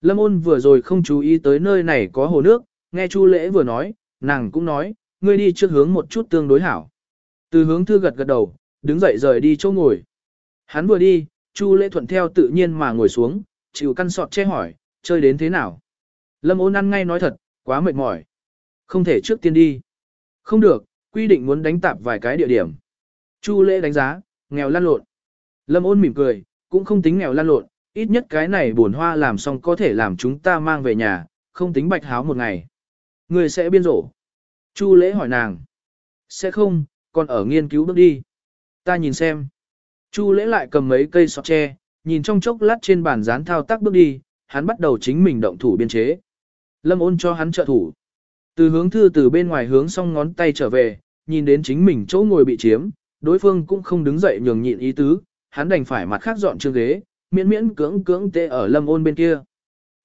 Lâm ôn vừa rồi không chú ý tới nơi này có hồ nước, nghe Chu lễ vừa nói, nàng cũng nói, ngươi đi trước hướng một chút tương đối hảo. Từ hướng thư gật gật đầu, đứng dậy rời đi chỗ ngồi. Hắn vừa đi, Chu lễ thuận theo tự nhiên mà ngồi xuống, chịu căn sọt che hỏi, chơi đến thế nào. Lâm ôn ăn ngay nói thật, quá mệt mỏi. Không thể trước tiên đi. Không được, quy định muốn đánh tạp vài cái địa điểm. Chu lễ đánh giá, nghèo lan lộn. Lâm ôn mỉm cười, cũng không tính nghèo lan lộn, ít nhất cái này buồn hoa làm xong có thể làm chúng ta mang về nhà, không tính bạch háo một ngày. Người sẽ biên rổ. Chu lễ hỏi nàng. Sẽ không, còn ở nghiên cứu bước đi. Ta nhìn xem. Chu lễ lại cầm mấy cây sọt tre, nhìn trong chốc lát trên bàn dán thao tác bước đi, hắn bắt đầu chính mình động thủ biên chế. Lâm ôn cho hắn trợ thủ. Từ hướng thư từ bên ngoài hướng xong ngón tay trở về, nhìn đến chính mình chỗ ngồi bị chiếm, đối phương cũng không đứng dậy nhường nhịn ý tứ, hắn đành phải mặt khác dọn chương ghế, miễn miễn cưỡng cưỡng tê ở lâm ôn bên kia.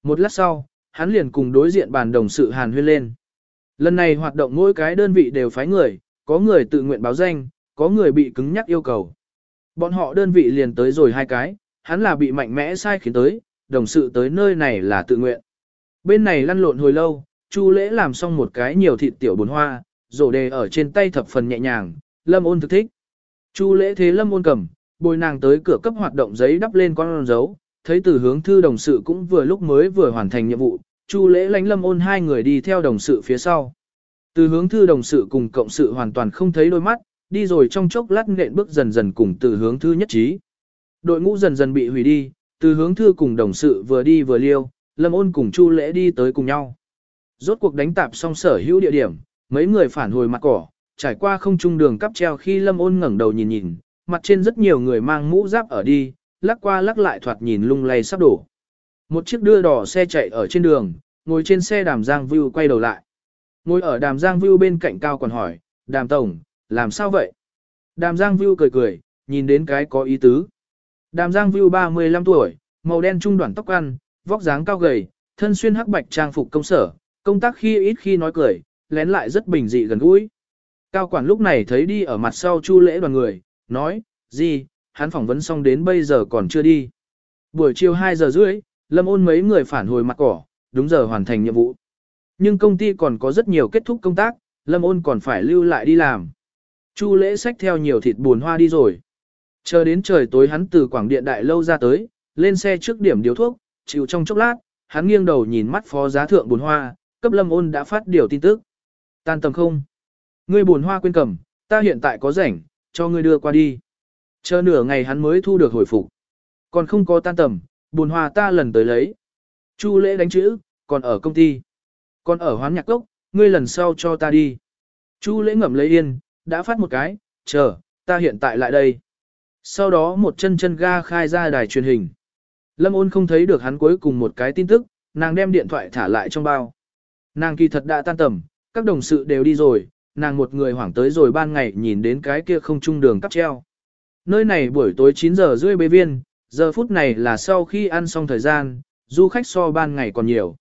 Một lát sau, hắn liền cùng đối diện bàn đồng sự hàn huyên lên. Lần này hoạt động mỗi cái đơn vị đều phái người, có người tự nguyện báo danh, có người bị cứng nhắc yêu cầu. Bọn họ đơn vị liền tới rồi hai cái, hắn là bị mạnh mẽ sai khiến tới, đồng sự tới nơi này là tự nguyện. Bên này lăn lộn hồi lâu, Chu lễ làm xong một cái nhiều thịt tiểu bồn hoa, rổ đề ở trên tay thập phần nhẹ nhàng, lâm ôn thực thích. Chu lễ thế lâm ôn cầm, bồi nàng tới cửa cấp hoạt động giấy đắp lên con dấu, thấy từ hướng thư đồng sự cũng vừa lúc mới vừa hoàn thành nhiệm vụ, Chu lễ lánh lâm ôn hai người đi theo đồng sự phía sau. Từ hướng thư đồng sự cùng cộng sự hoàn toàn không thấy đôi mắt, đi rồi trong chốc lát nện bước dần dần cùng từ hướng thư nhất trí. Đội ngũ dần dần bị hủy đi, từ hướng thư cùng đồng sự vừa đi vừa liêu, lâm ôn cùng Chu lễ đi tới cùng nhau. Rốt cuộc đánh tạp xong sở hữu địa điểm, mấy người phản hồi mặt cỏ, trải qua không trung đường cắp treo khi lâm ôn ngẩng đầu nhìn nhìn, mặt trên rất nhiều người mang mũ giáp ở đi, lắc qua lắc lại thoạt nhìn lung lay sắp đổ. Một chiếc đưa đỏ xe chạy ở trên đường, ngồi trên xe đàm giang view quay đầu lại. Ngồi ở đàm giang view bên cạnh cao còn hỏi, đàm tổng, làm sao vậy? Đàm giang view cười cười, nhìn đến cái có ý tứ. Đàm giang view 35 tuổi, màu đen trung đoạn tóc ăn, vóc dáng cao gầy, thân xuyên hắc bạch trang phục công sở, công tác khi ít khi nói cười, lén lại rất bình dị gần gũi. Cao quản lúc này thấy đi ở mặt sau chu lễ đoàn người, nói, gì, hắn phỏng vấn xong đến bây giờ còn chưa đi. Buổi chiều 2 giờ rưỡi, lâm ôn mấy người phản hồi mặt cỏ, đúng giờ hoàn thành nhiệm vụ. Nhưng công ty còn có rất nhiều kết thúc công tác, lâm ôn còn phải lưu lại đi làm. Chu lễ xách theo nhiều thịt buồn hoa đi rồi. Chờ đến trời tối hắn từ quảng điện đại lâu ra tới, lên xe trước điểm điếu thuốc, chịu trong chốc lát, hắn nghiêng đầu nhìn mắt phó giá thượng buồn hoa, cấp lâm ôn đã phát điều tin tức. Tan tầm không? Ngươi buồn hoa quên cầm, ta hiện tại có rảnh, cho ngươi đưa qua đi. Chờ nửa ngày hắn mới thu được hồi phục. Còn không có tan tầm, buồn hòa ta lần tới lấy. Chu lễ đánh chữ, còn ở công ty. Còn ở hoán nhạc cốc, ngươi lần sau cho ta đi. Chu lễ ngậm lấy yên, đã phát một cái, chờ, ta hiện tại lại đây. Sau đó một chân chân ga khai ra đài truyền hình. Lâm ôn không thấy được hắn cuối cùng một cái tin tức, nàng đem điện thoại thả lại trong bao. Nàng kỳ thật đã tan tầm, các đồng sự đều đi rồi, nàng một người hoảng tới rồi ban ngày nhìn đến cái kia không trung đường cắp treo. Nơi này buổi tối 9 giờ rưỡi bê viên, giờ phút này là sau khi ăn xong thời gian, du khách so ban ngày còn nhiều.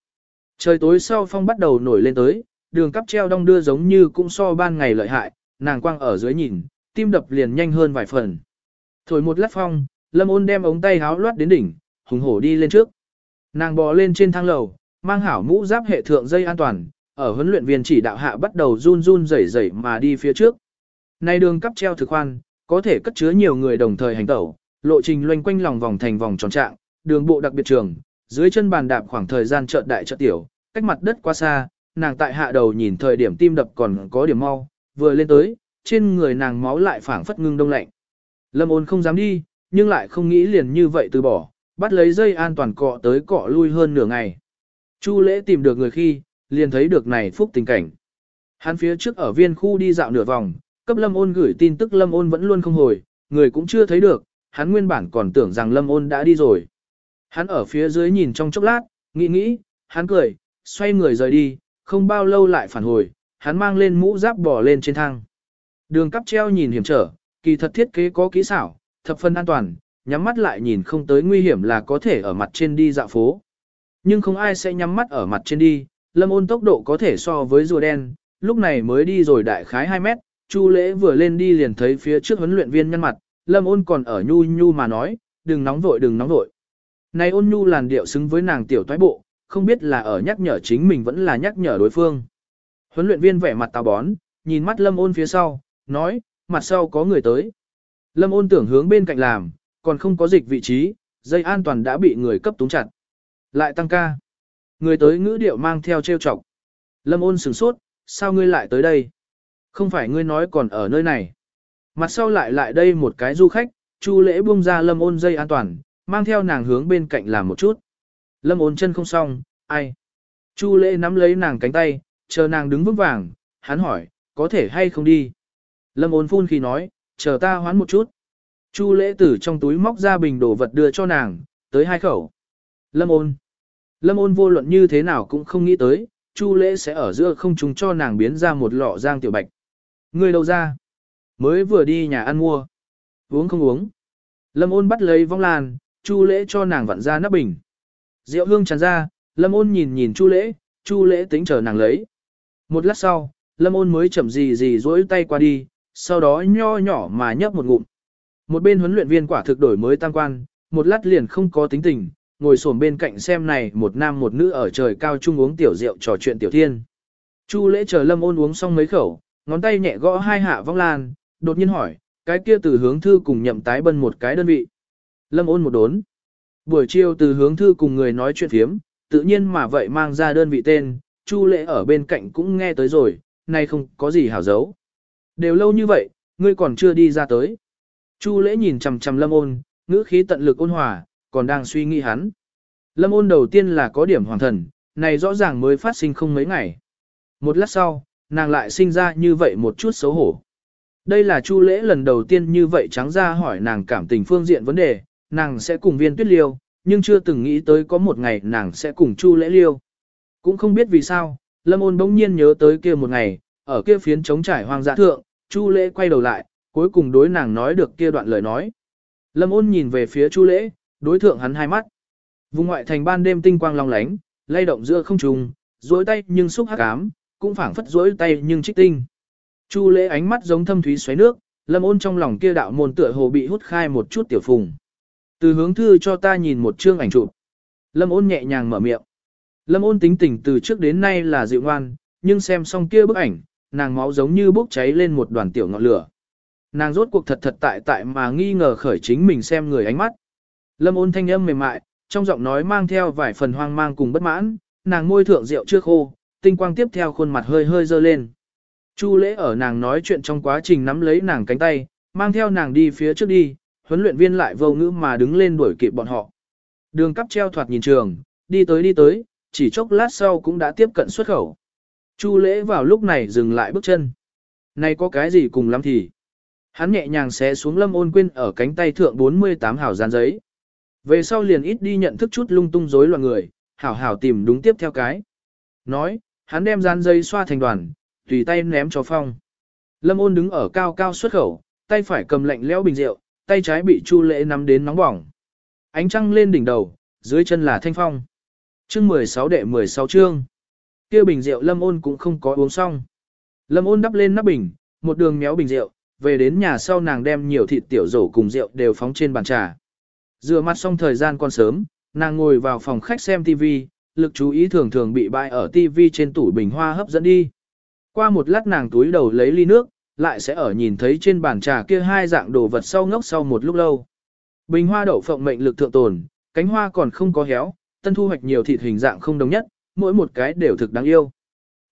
Trời tối sau phong bắt đầu nổi lên tới, đường cắp treo đong đưa giống như cũng so ban ngày lợi hại, nàng quang ở dưới nhìn, tim đập liền nhanh hơn vài phần. Thổi một lát phong, lâm ôn đem ống tay háo loát đến đỉnh, hùng hổ đi lên trước. Nàng bò lên trên thang lầu, mang hảo mũ giáp hệ thượng dây an toàn, ở huấn luyện viên chỉ đạo hạ bắt đầu run run rẩy rẩy mà đi phía trước. Nay đường cắp treo thực khoan, có thể cất chứa nhiều người đồng thời hành tẩu, lộ trình loanh quanh lòng vòng thành vòng tròn trạng, đường bộ đặc biệt trường, dưới chân bàn đạp khoảng thời gian chợt đại chợt tiểu, cách mặt đất quá xa, nàng tại hạ đầu nhìn thời điểm tim đập còn có điểm mau, vừa lên tới, trên người nàng máu lại phảng phất ngưng đông lạnh. Lâm ôn không dám đi, nhưng lại không nghĩ liền như vậy từ bỏ, bắt lấy dây an toàn cọ tới cọ lui hơn nửa ngày. Chu lễ tìm được người khi, liền thấy được này phúc tình cảnh. Hắn phía trước ở viên khu đi dạo nửa vòng, cấp lâm ôn gửi tin tức lâm ôn vẫn luôn không hồi, người cũng chưa thấy được, hắn nguyên bản còn tưởng rằng lâm ôn đã đi rồi. Hắn ở phía dưới nhìn trong chốc lát, nghĩ nghĩ, hắn cười, xoay người rời đi, không bao lâu lại phản hồi, hắn mang lên mũ giáp bỏ lên trên thang. Đường cắp treo nhìn hiểm trở, kỳ thật thiết kế có kỹ xảo, thập phân an toàn, nhắm mắt lại nhìn không tới nguy hiểm là có thể ở mặt trên đi dạo phố. Nhưng không ai sẽ nhắm mắt ở mặt trên đi, lâm ôn tốc độ có thể so với rùa đen, lúc này mới đi rồi đại khái 2 mét, Chu lễ vừa lên đi liền thấy phía trước huấn luyện viên nhân mặt, lâm ôn còn ở nhu nhu mà nói, đừng nóng vội đừng nóng vội. Này ôn nhu làn điệu xứng với nàng tiểu toái bộ, không biết là ở nhắc nhở chính mình vẫn là nhắc nhở đối phương. Huấn luyện viên vẻ mặt tào bón, nhìn mắt lâm ôn phía sau, nói, mặt sau có người tới. Lâm ôn tưởng hướng bên cạnh làm, còn không có dịch vị trí, dây an toàn đã bị người cấp túng chặt. Lại tăng ca. Người tới ngữ điệu mang theo trêu chọc. Lâm ôn sửng sốt, sao ngươi lại tới đây? Không phải ngươi nói còn ở nơi này. Mặt sau lại lại đây một cái du khách, chu lễ buông ra lâm ôn dây an toàn, mang theo nàng hướng bên cạnh làm một chút. Lâm ôn chân không xong, ai? Chu lễ nắm lấy nàng cánh tay, chờ nàng đứng vững vàng, hắn hỏi, có thể hay không đi? Lâm ôn phun khi nói, chờ ta hoán một chút. Chu lễ tử trong túi móc ra bình đồ vật đưa cho nàng, tới hai khẩu. Lâm ôn. Lâm ôn vô luận như thế nào cũng không nghĩ tới, Chu lễ sẽ ở giữa không chúng cho nàng biến ra một lọ giang tiểu bạch. Người đâu ra? Mới vừa đi nhà ăn mua. Uống không uống. Lâm ôn bắt lấy vong lan, Chu lễ cho nàng vặn ra nắp bình. Rượu hương tràn ra, Lâm ôn nhìn nhìn Chu lễ, Chu lễ tính chờ nàng lấy. Một lát sau, Lâm ôn mới chậm gì gì dỗi tay qua đi, sau đó nho nhỏ mà nhấp một ngụm. Một bên huấn luyện viên quả thực đổi mới tăng quan, một lát liền không có tính tình, ngồi xổm bên cạnh xem này một nam một nữ ở trời cao chung uống tiểu rượu trò chuyện tiểu thiên. Chu lễ chờ lâm ôn uống xong mấy khẩu, ngón tay nhẹ gõ hai hạ vong lan, đột nhiên hỏi, cái kia từ hướng thư cùng nhậm tái bân một cái đơn vị. Lâm ôn một đốn. Buổi chiều từ hướng thư cùng người nói chuyện phiếm, tự nhiên mà vậy mang ra đơn vị tên, Chu lễ ở bên cạnh cũng nghe tới rồi, nay không có gì hảo giấu. Đều lâu như vậy, ngươi còn chưa đi ra tới. Chu lễ nhìn chằm chằm lâm ôn, ngữ khí tận lực ôn hòa, còn đang suy nghĩ hắn. Lâm ôn đầu tiên là có điểm hoàng thần, này rõ ràng mới phát sinh không mấy ngày. Một lát sau, nàng lại sinh ra như vậy một chút xấu hổ. Đây là chu lễ lần đầu tiên như vậy trắng ra hỏi nàng cảm tình phương diện vấn đề, nàng sẽ cùng viên tuyết liêu, nhưng chưa từng nghĩ tới có một ngày nàng sẽ cùng chu lễ liêu. Cũng không biết vì sao, lâm ôn bỗng nhiên nhớ tới kia một ngày, ở kia phiến trống trải hoang dã thượng, chu lễ quay đầu lại, cuối cùng đối nàng nói được kia đoạn lời nói. Lâm ôn nhìn về phía chu lễ, đối thượng hắn hai mắt. Vùng ngoại thành ban đêm tinh quang long lánh, lay động giữa không trùng, duỗi tay nhưng xúc hắc ám, cũng phảng phất duỗi tay nhưng trích tinh. Chu lễ ánh mắt giống thâm thúy xoáy nước, lâm ôn trong lòng kia đạo môn tựa hồ bị hút khai một chút tiểu phùng. Từ hướng thư cho ta nhìn một chương ảnh chụp. Lâm ôn nhẹ nhàng mở miệng. Lâm ôn tính tình từ trước đến nay là dịu ngoan, nhưng xem xong kia bức ảnh, nàng máu giống như bốc cháy lên một đoàn tiểu ngọn lửa. Nàng rốt cuộc thật thật tại tại mà nghi ngờ khởi chính mình xem người ánh mắt. Lâm ôn thanh âm mềm mại, trong giọng nói mang theo vài phần hoang mang cùng bất mãn, nàng môi thượng rượu chưa khô, tinh quang tiếp theo khuôn mặt hơi hơi dơ lên. Chu lễ ở nàng nói chuyện trong quá trình nắm lấy nàng cánh tay, mang theo nàng đi phía trước đi, huấn luyện viên lại vô ngữ mà đứng lên đuổi kịp bọn họ. Đường cắp treo thoạt nhìn trường, đi tới đi tới, chỉ chốc lát sau cũng đã tiếp cận xuất khẩu. Chu lễ vào lúc này dừng lại bước chân. Này có cái gì cùng lắm thì. Hắn nhẹ nhàng xé xuống lâm ôn quên ở cánh tay thượng 48 hảo gian giấy. Về sau liền ít đi nhận thức chút lung tung rối loạn người, hảo hảo tìm đúng tiếp theo cái. Nói, hắn đem dán dây xoa thành đoàn, tùy tay ném cho phong. Lâm ôn đứng ở cao cao xuất khẩu, tay phải cầm lạnh lẽo bình rượu, tay trái bị chu lễ nắm đến nóng bỏng. Ánh trăng lên đỉnh đầu, dưới chân là thanh phong. Chương 16 đệ 16 chương. Kia bình rượu lâm ôn cũng không có uống xong. Lâm ôn đắp lên nắp bình, một đường méo bình rượu, về đến nhà sau nàng đem nhiều thịt tiểu rổ cùng rượu đều phóng trên bàn trà. Rửa mặt xong thời gian còn sớm, nàng ngồi vào phòng khách xem TV, lực chú ý thường thường bị bại ở TV trên tủ bình hoa hấp dẫn đi. Qua một lát nàng túi đầu lấy ly nước, lại sẽ ở nhìn thấy trên bàn trà kia hai dạng đồ vật sau ngốc sau một lúc lâu. Bình hoa đậu phộng mệnh lực thượng tồn, cánh hoa còn không có héo, tân thu hoạch nhiều thịt hình dạng không đồng nhất, mỗi một cái đều thực đáng yêu.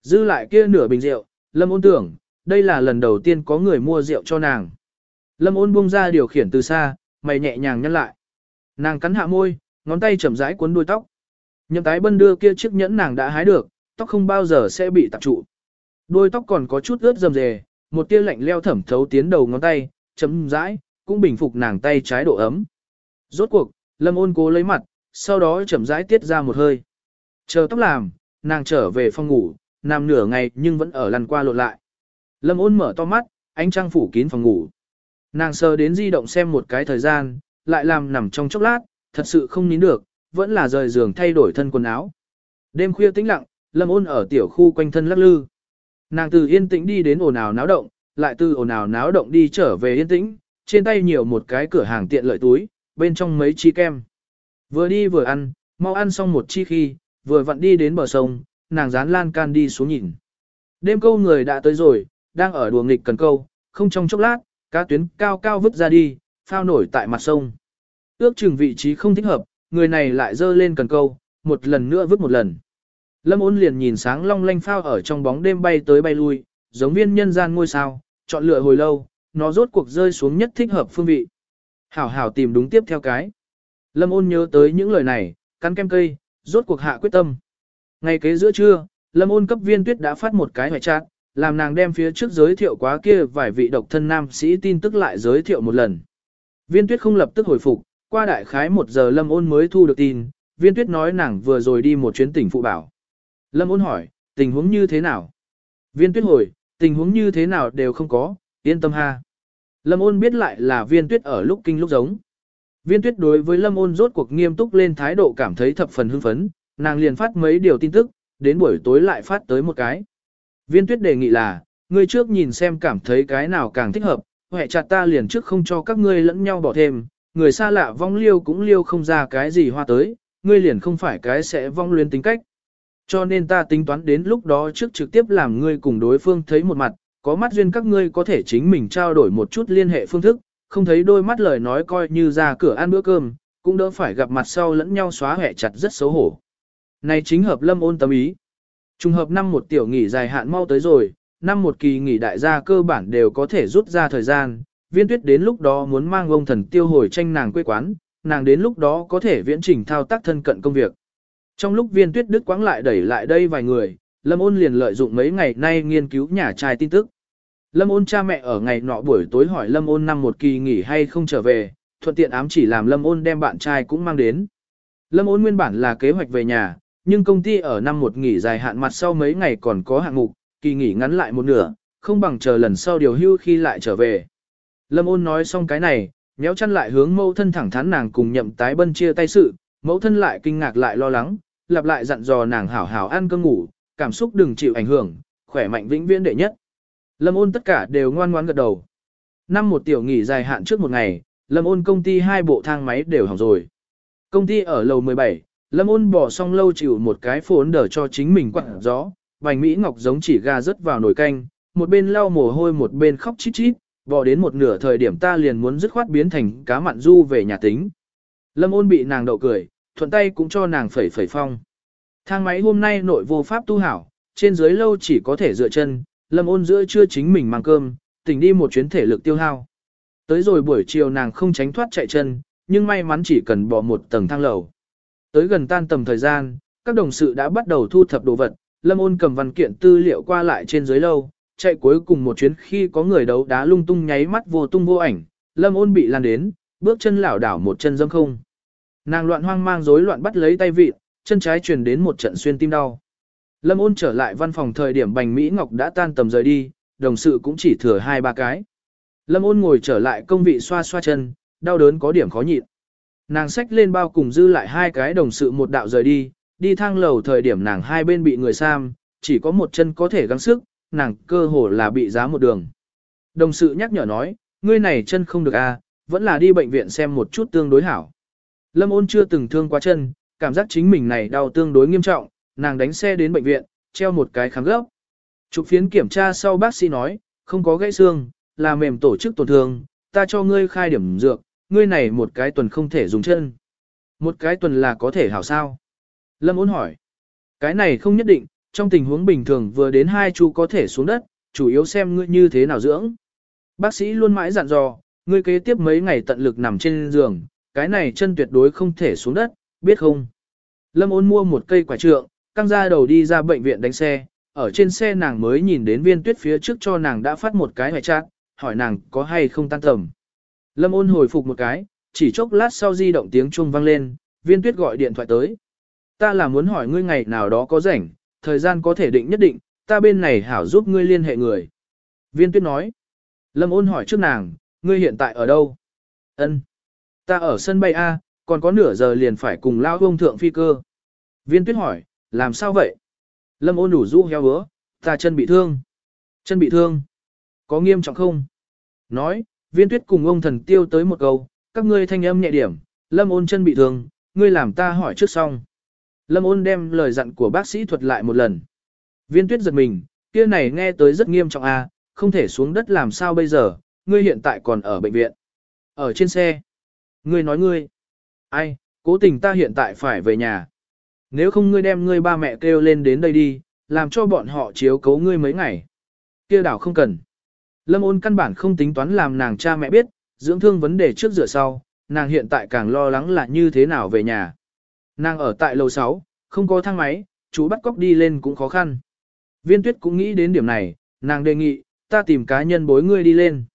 Dư lại kia nửa bình rượu, Lâm ôn tưởng, đây là lần đầu tiên có người mua rượu cho nàng. Lâm ôn buông ra điều khiển từ xa, mày nhẹ nhàng nhăn lại. Nàng cắn hạ môi, ngón tay chậm rãi cuốn đuôi tóc. Nhậm tái bân đưa kia chiếc nhẫn nàng đã hái được, tóc không bao giờ sẽ bị tạp trụ. Đuôi tóc còn có chút ướt rầm rề, một tia lạnh leo thẩm thấu tiến đầu ngón tay, chấm rãi, cũng bình phục nàng tay trái độ ấm. Rốt cuộc, lâm ôn cố lấy mặt, sau đó chậm rãi tiết ra một hơi. Chờ tóc làm, nàng trở về phòng ngủ, nằm nửa ngày nhưng vẫn ở lăn qua lộn lại. Lâm ôn mở to mắt, ánh trăng phủ kín phòng ngủ. Nàng sờ đến di động xem một cái thời gian, lại làm nằm trong chốc lát, thật sự không nín được, vẫn là rời giường thay đổi thân quần áo. Đêm khuya tĩnh lặng, Lâm ôn ở tiểu khu quanh thân lắc lư. Nàng từ yên tĩnh đi đến ồn ào náo động, lại từ ồn ào náo động đi trở về yên tĩnh, trên tay nhiều một cái cửa hàng tiện lợi túi, bên trong mấy chi kem. Vừa đi vừa ăn, mau ăn xong một chi khi, vừa vặn đi đến bờ sông, nàng dán lan can đi xuống nhìn. Đêm câu người đã tới rồi, đang ở đùa nghịch cần câu, không trong chốc lát, cá tuyến cao cao vứt ra đi, phao nổi tại mặt sông. Ước chừng vị trí không thích hợp, người này lại dơ lên cần câu, một lần nữa vứt một lần. Lâm ôn liền nhìn sáng long lanh phao ở trong bóng đêm bay tới bay lui, giống viên nhân gian ngôi sao, chọn lựa hồi lâu, nó rốt cuộc rơi xuống nhất thích hợp phương vị. Hảo hảo tìm đúng tiếp theo cái. Lâm ôn nhớ tới những lời này, cắn kem cây, rốt cuộc hạ quyết tâm. Ngày kế giữa trưa, Lâm ôn cấp viên tuyết đã phát một cái hoại trạng, làm nàng đem phía trước giới thiệu quá kia vài vị độc thân nam sĩ tin tức lại giới thiệu một lần. Viên tuyết không lập tức hồi phục, qua đại khái một giờ Lâm ôn mới thu được tin, viên tuyết nói nàng vừa rồi đi một chuyến tỉnh phụ bảo. Lâm ôn hỏi, tình huống như thế nào? Viên tuyết hồi, tình huống như thế nào đều không có, yên tâm ha. Lâm ôn biết lại là viên tuyết ở lúc kinh lúc giống. Viên tuyết đối với lâm ôn rốt cuộc nghiêm túc lên thái độ cảm thấy thập phần hưng phấn, nàng liền phát mấy điều tin tức, đến buổi tối lại phát tới một cái. Viên tuyết đề nghị là, ngươi trước nhìn xem cảm thấy cái nào càng thích hợp, hệ chặt ta liền trước không cho các ngươi lẫn nhau bỏ thêm, người xa lạ vong liêu cũng liêu không ra cái gì hoa tới, ngươi liền không phải cái sẽ vong luyến tính cách. Cho nên ta tính toán đến lúc đó trước trực tiếp làm ngươi cùng đối phương thấy một mặt, có mắt duyên các ngươi có thể chính mình trao đổi một chút liên hệ phương thức, không thấy đôi mắt lời nói coi như ra cửa ăn bữa cơm, cũng đỡ phải gặp mặt sau lẫn nhau xóa hệ chặt rất xấu hổ. Này chính hợp lâm ôn tâm ý. Trùng hợp năm một tiểu nghỉ dài hạn mau tới rồi, năm một kỳ nghỉ đại gia cơ bản đều có thể rút ra thời gian, viên tuyết đến lúc đó muốn mang ông thần tiêu hồi tranh nàng quê quán, nàng đến lúc đó có thể viễn trình thao tác thân cận công việc. Trong lúc viên tuyết đức quãng lại đẩy lại đây vài người, Lâm ôn liền lợi dụng mấy ngày nay nghiên cứu nhà trai tin tức. Lâm ôn cha mẹ ở ngày nọ buổi tối hỏi Lâm ôn năm một kỳ nghỉ hay không trở về, thuận tiện ám chỉ làm Lâm ôn đem bạn trai cũng mang đến. Lâm ôn nguyên bản là kế hoạch về nhà, nhưng công ty ở năm một nghỉ dài hạn mặt sau mấy ngày còn có hạng mục, kỳ nghỉ ngắn lại một nửa, không bằng chờ lần sau điều hưu khi lại trở về. Lâm ôn nói xong cái này, méo chăn lại hướng mẫu thân thẳng thắn nàng cùng nhậm tái bân chia tay sự, mẫu thân lại kinh ngạc lại lo lắng, lặp lại dặn dò nàng hảo hảo ăn cơm ngủ, cảm xúc đừng chịu ảnh hưởng, khỏe mạnh vĩnh viễn đệ nhất. Lâm ôn tất cả đều ngoan ngoãn gật đầu. Năm một tiểu nghỉ dài hạn trước một ngày, Lâm ôn công ty hai bộ thang máy đều hỏng rồi. Công ty ở lầu 17, Lâm ôn bỏ xong lâu chịu một cái phốn đỡ cho chính mình quặn gió, Bành Mỹ Ngọc giống chỉ gà rớt vào nồi canh, một bên lau mồ hôi một bên khóc chít chít, bỏ đến một nửa thời điểm ta liền muốn dứt khoát biến thành cá mặn du về nhà tính. Lâm ôn bị nàng đậu cười, thuận tay cũng cho nàng phẩy phẩy phong. Thang máy hôm nay nội vô pháp tu hảo, trên dưới lâu chỉ có thể dựa chân, lâm ôn giữa trưa chính mình mang cơm, tỉnh đi một chuyến thể lực tiêu hao. Tới rồi buổi chiều nàng không tránh thoát chạy chân, nhưng may mắn chỉ cần bỏ một tầng thang lầu. Tới gần tan tầm thời gian, các đồng sự đã bắt đầu thu thập đồ vật, lâm ôn cầm văn kiện tư liệu qua lại trên dưới lâu, chạy cuối cùng một chuyến khi có người đấu đá lung tung nháy mắt vô tung vô ảnh, lâm ôn bị lan đến, bước chân lảo đảo một chân dâm không. Nàng loạn hoang mang rối loạn bắt lấy tay vịt, chân trái truyền đến một trận xuyên tim đau. Lâm ôn trở lại văn phòng thời điểm bành Mỹ Ngọc đã tan tầm rời đi, đồng sự cũng chỉ thừa hai ba cái. Lâm ôn ngồi trở lại công vị xoa xoa chân, đau đớn có điểm khó nhịn. Nàng xách lên bao cùng dư lại hai cái đồng sự một đạo rời đi, đi thang lầu thời điểm nàng hai bên bị người sam, chỉ có một chân có thể gắng sức, nàng cơ hồ là bị giá một đường. Đồng sự nhắc nhở nói, ngươi này chân không được a, à, vẫn là đi bệnh viện xem một chút tương đối hảo. Lâm ôn chưa từng thương qua chân, cảm giác chính mình này đau tương đối nghiêm trọng, nàng đánh xe đến bệnh viện, treo một cái khám gấp. Trục phiến kiểm tra sau bác sĩ nói, không có gãy xương, là mềm tổ chức tổn thương, ta cho ngươi khai điểm dược, ngươi này một cái tuần không thể dùng chân. Một cái tuần là có thể hảo sao? Lâm ôn hỏi. Cái này không nhất định, trong tình huống bình thường vừa đến hai chú có thể xuống đất, chủ yếu xem ngươi như thế nào dưỡng. Bác sĩ luôn mãi dặn dò, ngươi kế tiếp mấy ngày tận lực nằm trên giường, cái này chân tuyệt đối không thể xuống đất, biết không? Lâm ôn mua một cây quả trượng, căng ra đầu đi ra bệnh viện đánh xe, ở trên xe nàng mới nhìn đến viên tuyết phía trước cho nàng đã phát một cái hoài chát, hỏi nàng có hay không tan tầm. Lâm ôn hồi phục một cái, chỉ chốc lát sau di động tiếng chuông vang lên, viên tuyết gọi điện thoại tới. Ta là muốn hỏi ngươi ngày nào đó có rảnh, thời gian có thể định nhất định, ta bên này hảo giúp ngươi liên hệ người. Viên tuyết nói. Lâm ôn hỏi trước nàng, ngươi hiện tại ở đâu? Ân, Ta ở sân bay A, còn có nửa giờ liền phải cùng lao ông thượng phi cơ. Viên tuyết hỏi, làm sao vậy? Lâm ôn đủ rũ heo hứa, ta chân bị thương. Chân bị thương. Có nghiêm trọng không? Nói, viên tuyết cùng ông thần tiêu tới một câu, các ngươi thanh âm nhẹ điểm, lâm ôn chân bị thương, ngươi làm ta hỏi trước xong. Lâm ôn đem lời dặn của bác sĩ thuật lại một lần. Viên tuyết giật mình, kia này nghe tới rất nghiêm trọng à, không thể xuống đất làm sao bây giờ, ngươi hiện tại còn ở bệnh viện. Ở trên xe. Ngươi nói ngươi. Ai, cố tình ta hiện tại phải về nhà. Nếu không ngươi đem ngươi ba mẹ kêu lên đến đây đi, làm cho bọn họ chiếu cấu ngươi mấy ngày. Kia đảo không cần. Lâm ôn căn bản không tính toán làm nàng cha mẹ biết, dưỡng thương vấn đề trước rửa sau, nàng hiện tại càng lo lắng là như thế nào về nhà. Nàng ở tại lầu 6, không có thang máy, chú bắt cóc đi lên cũng khó khăn. Viên tuyết cũng nghĩ đến điểm này, nàng đề nghị, ta tìm cá nhân bối ngươi đi lên.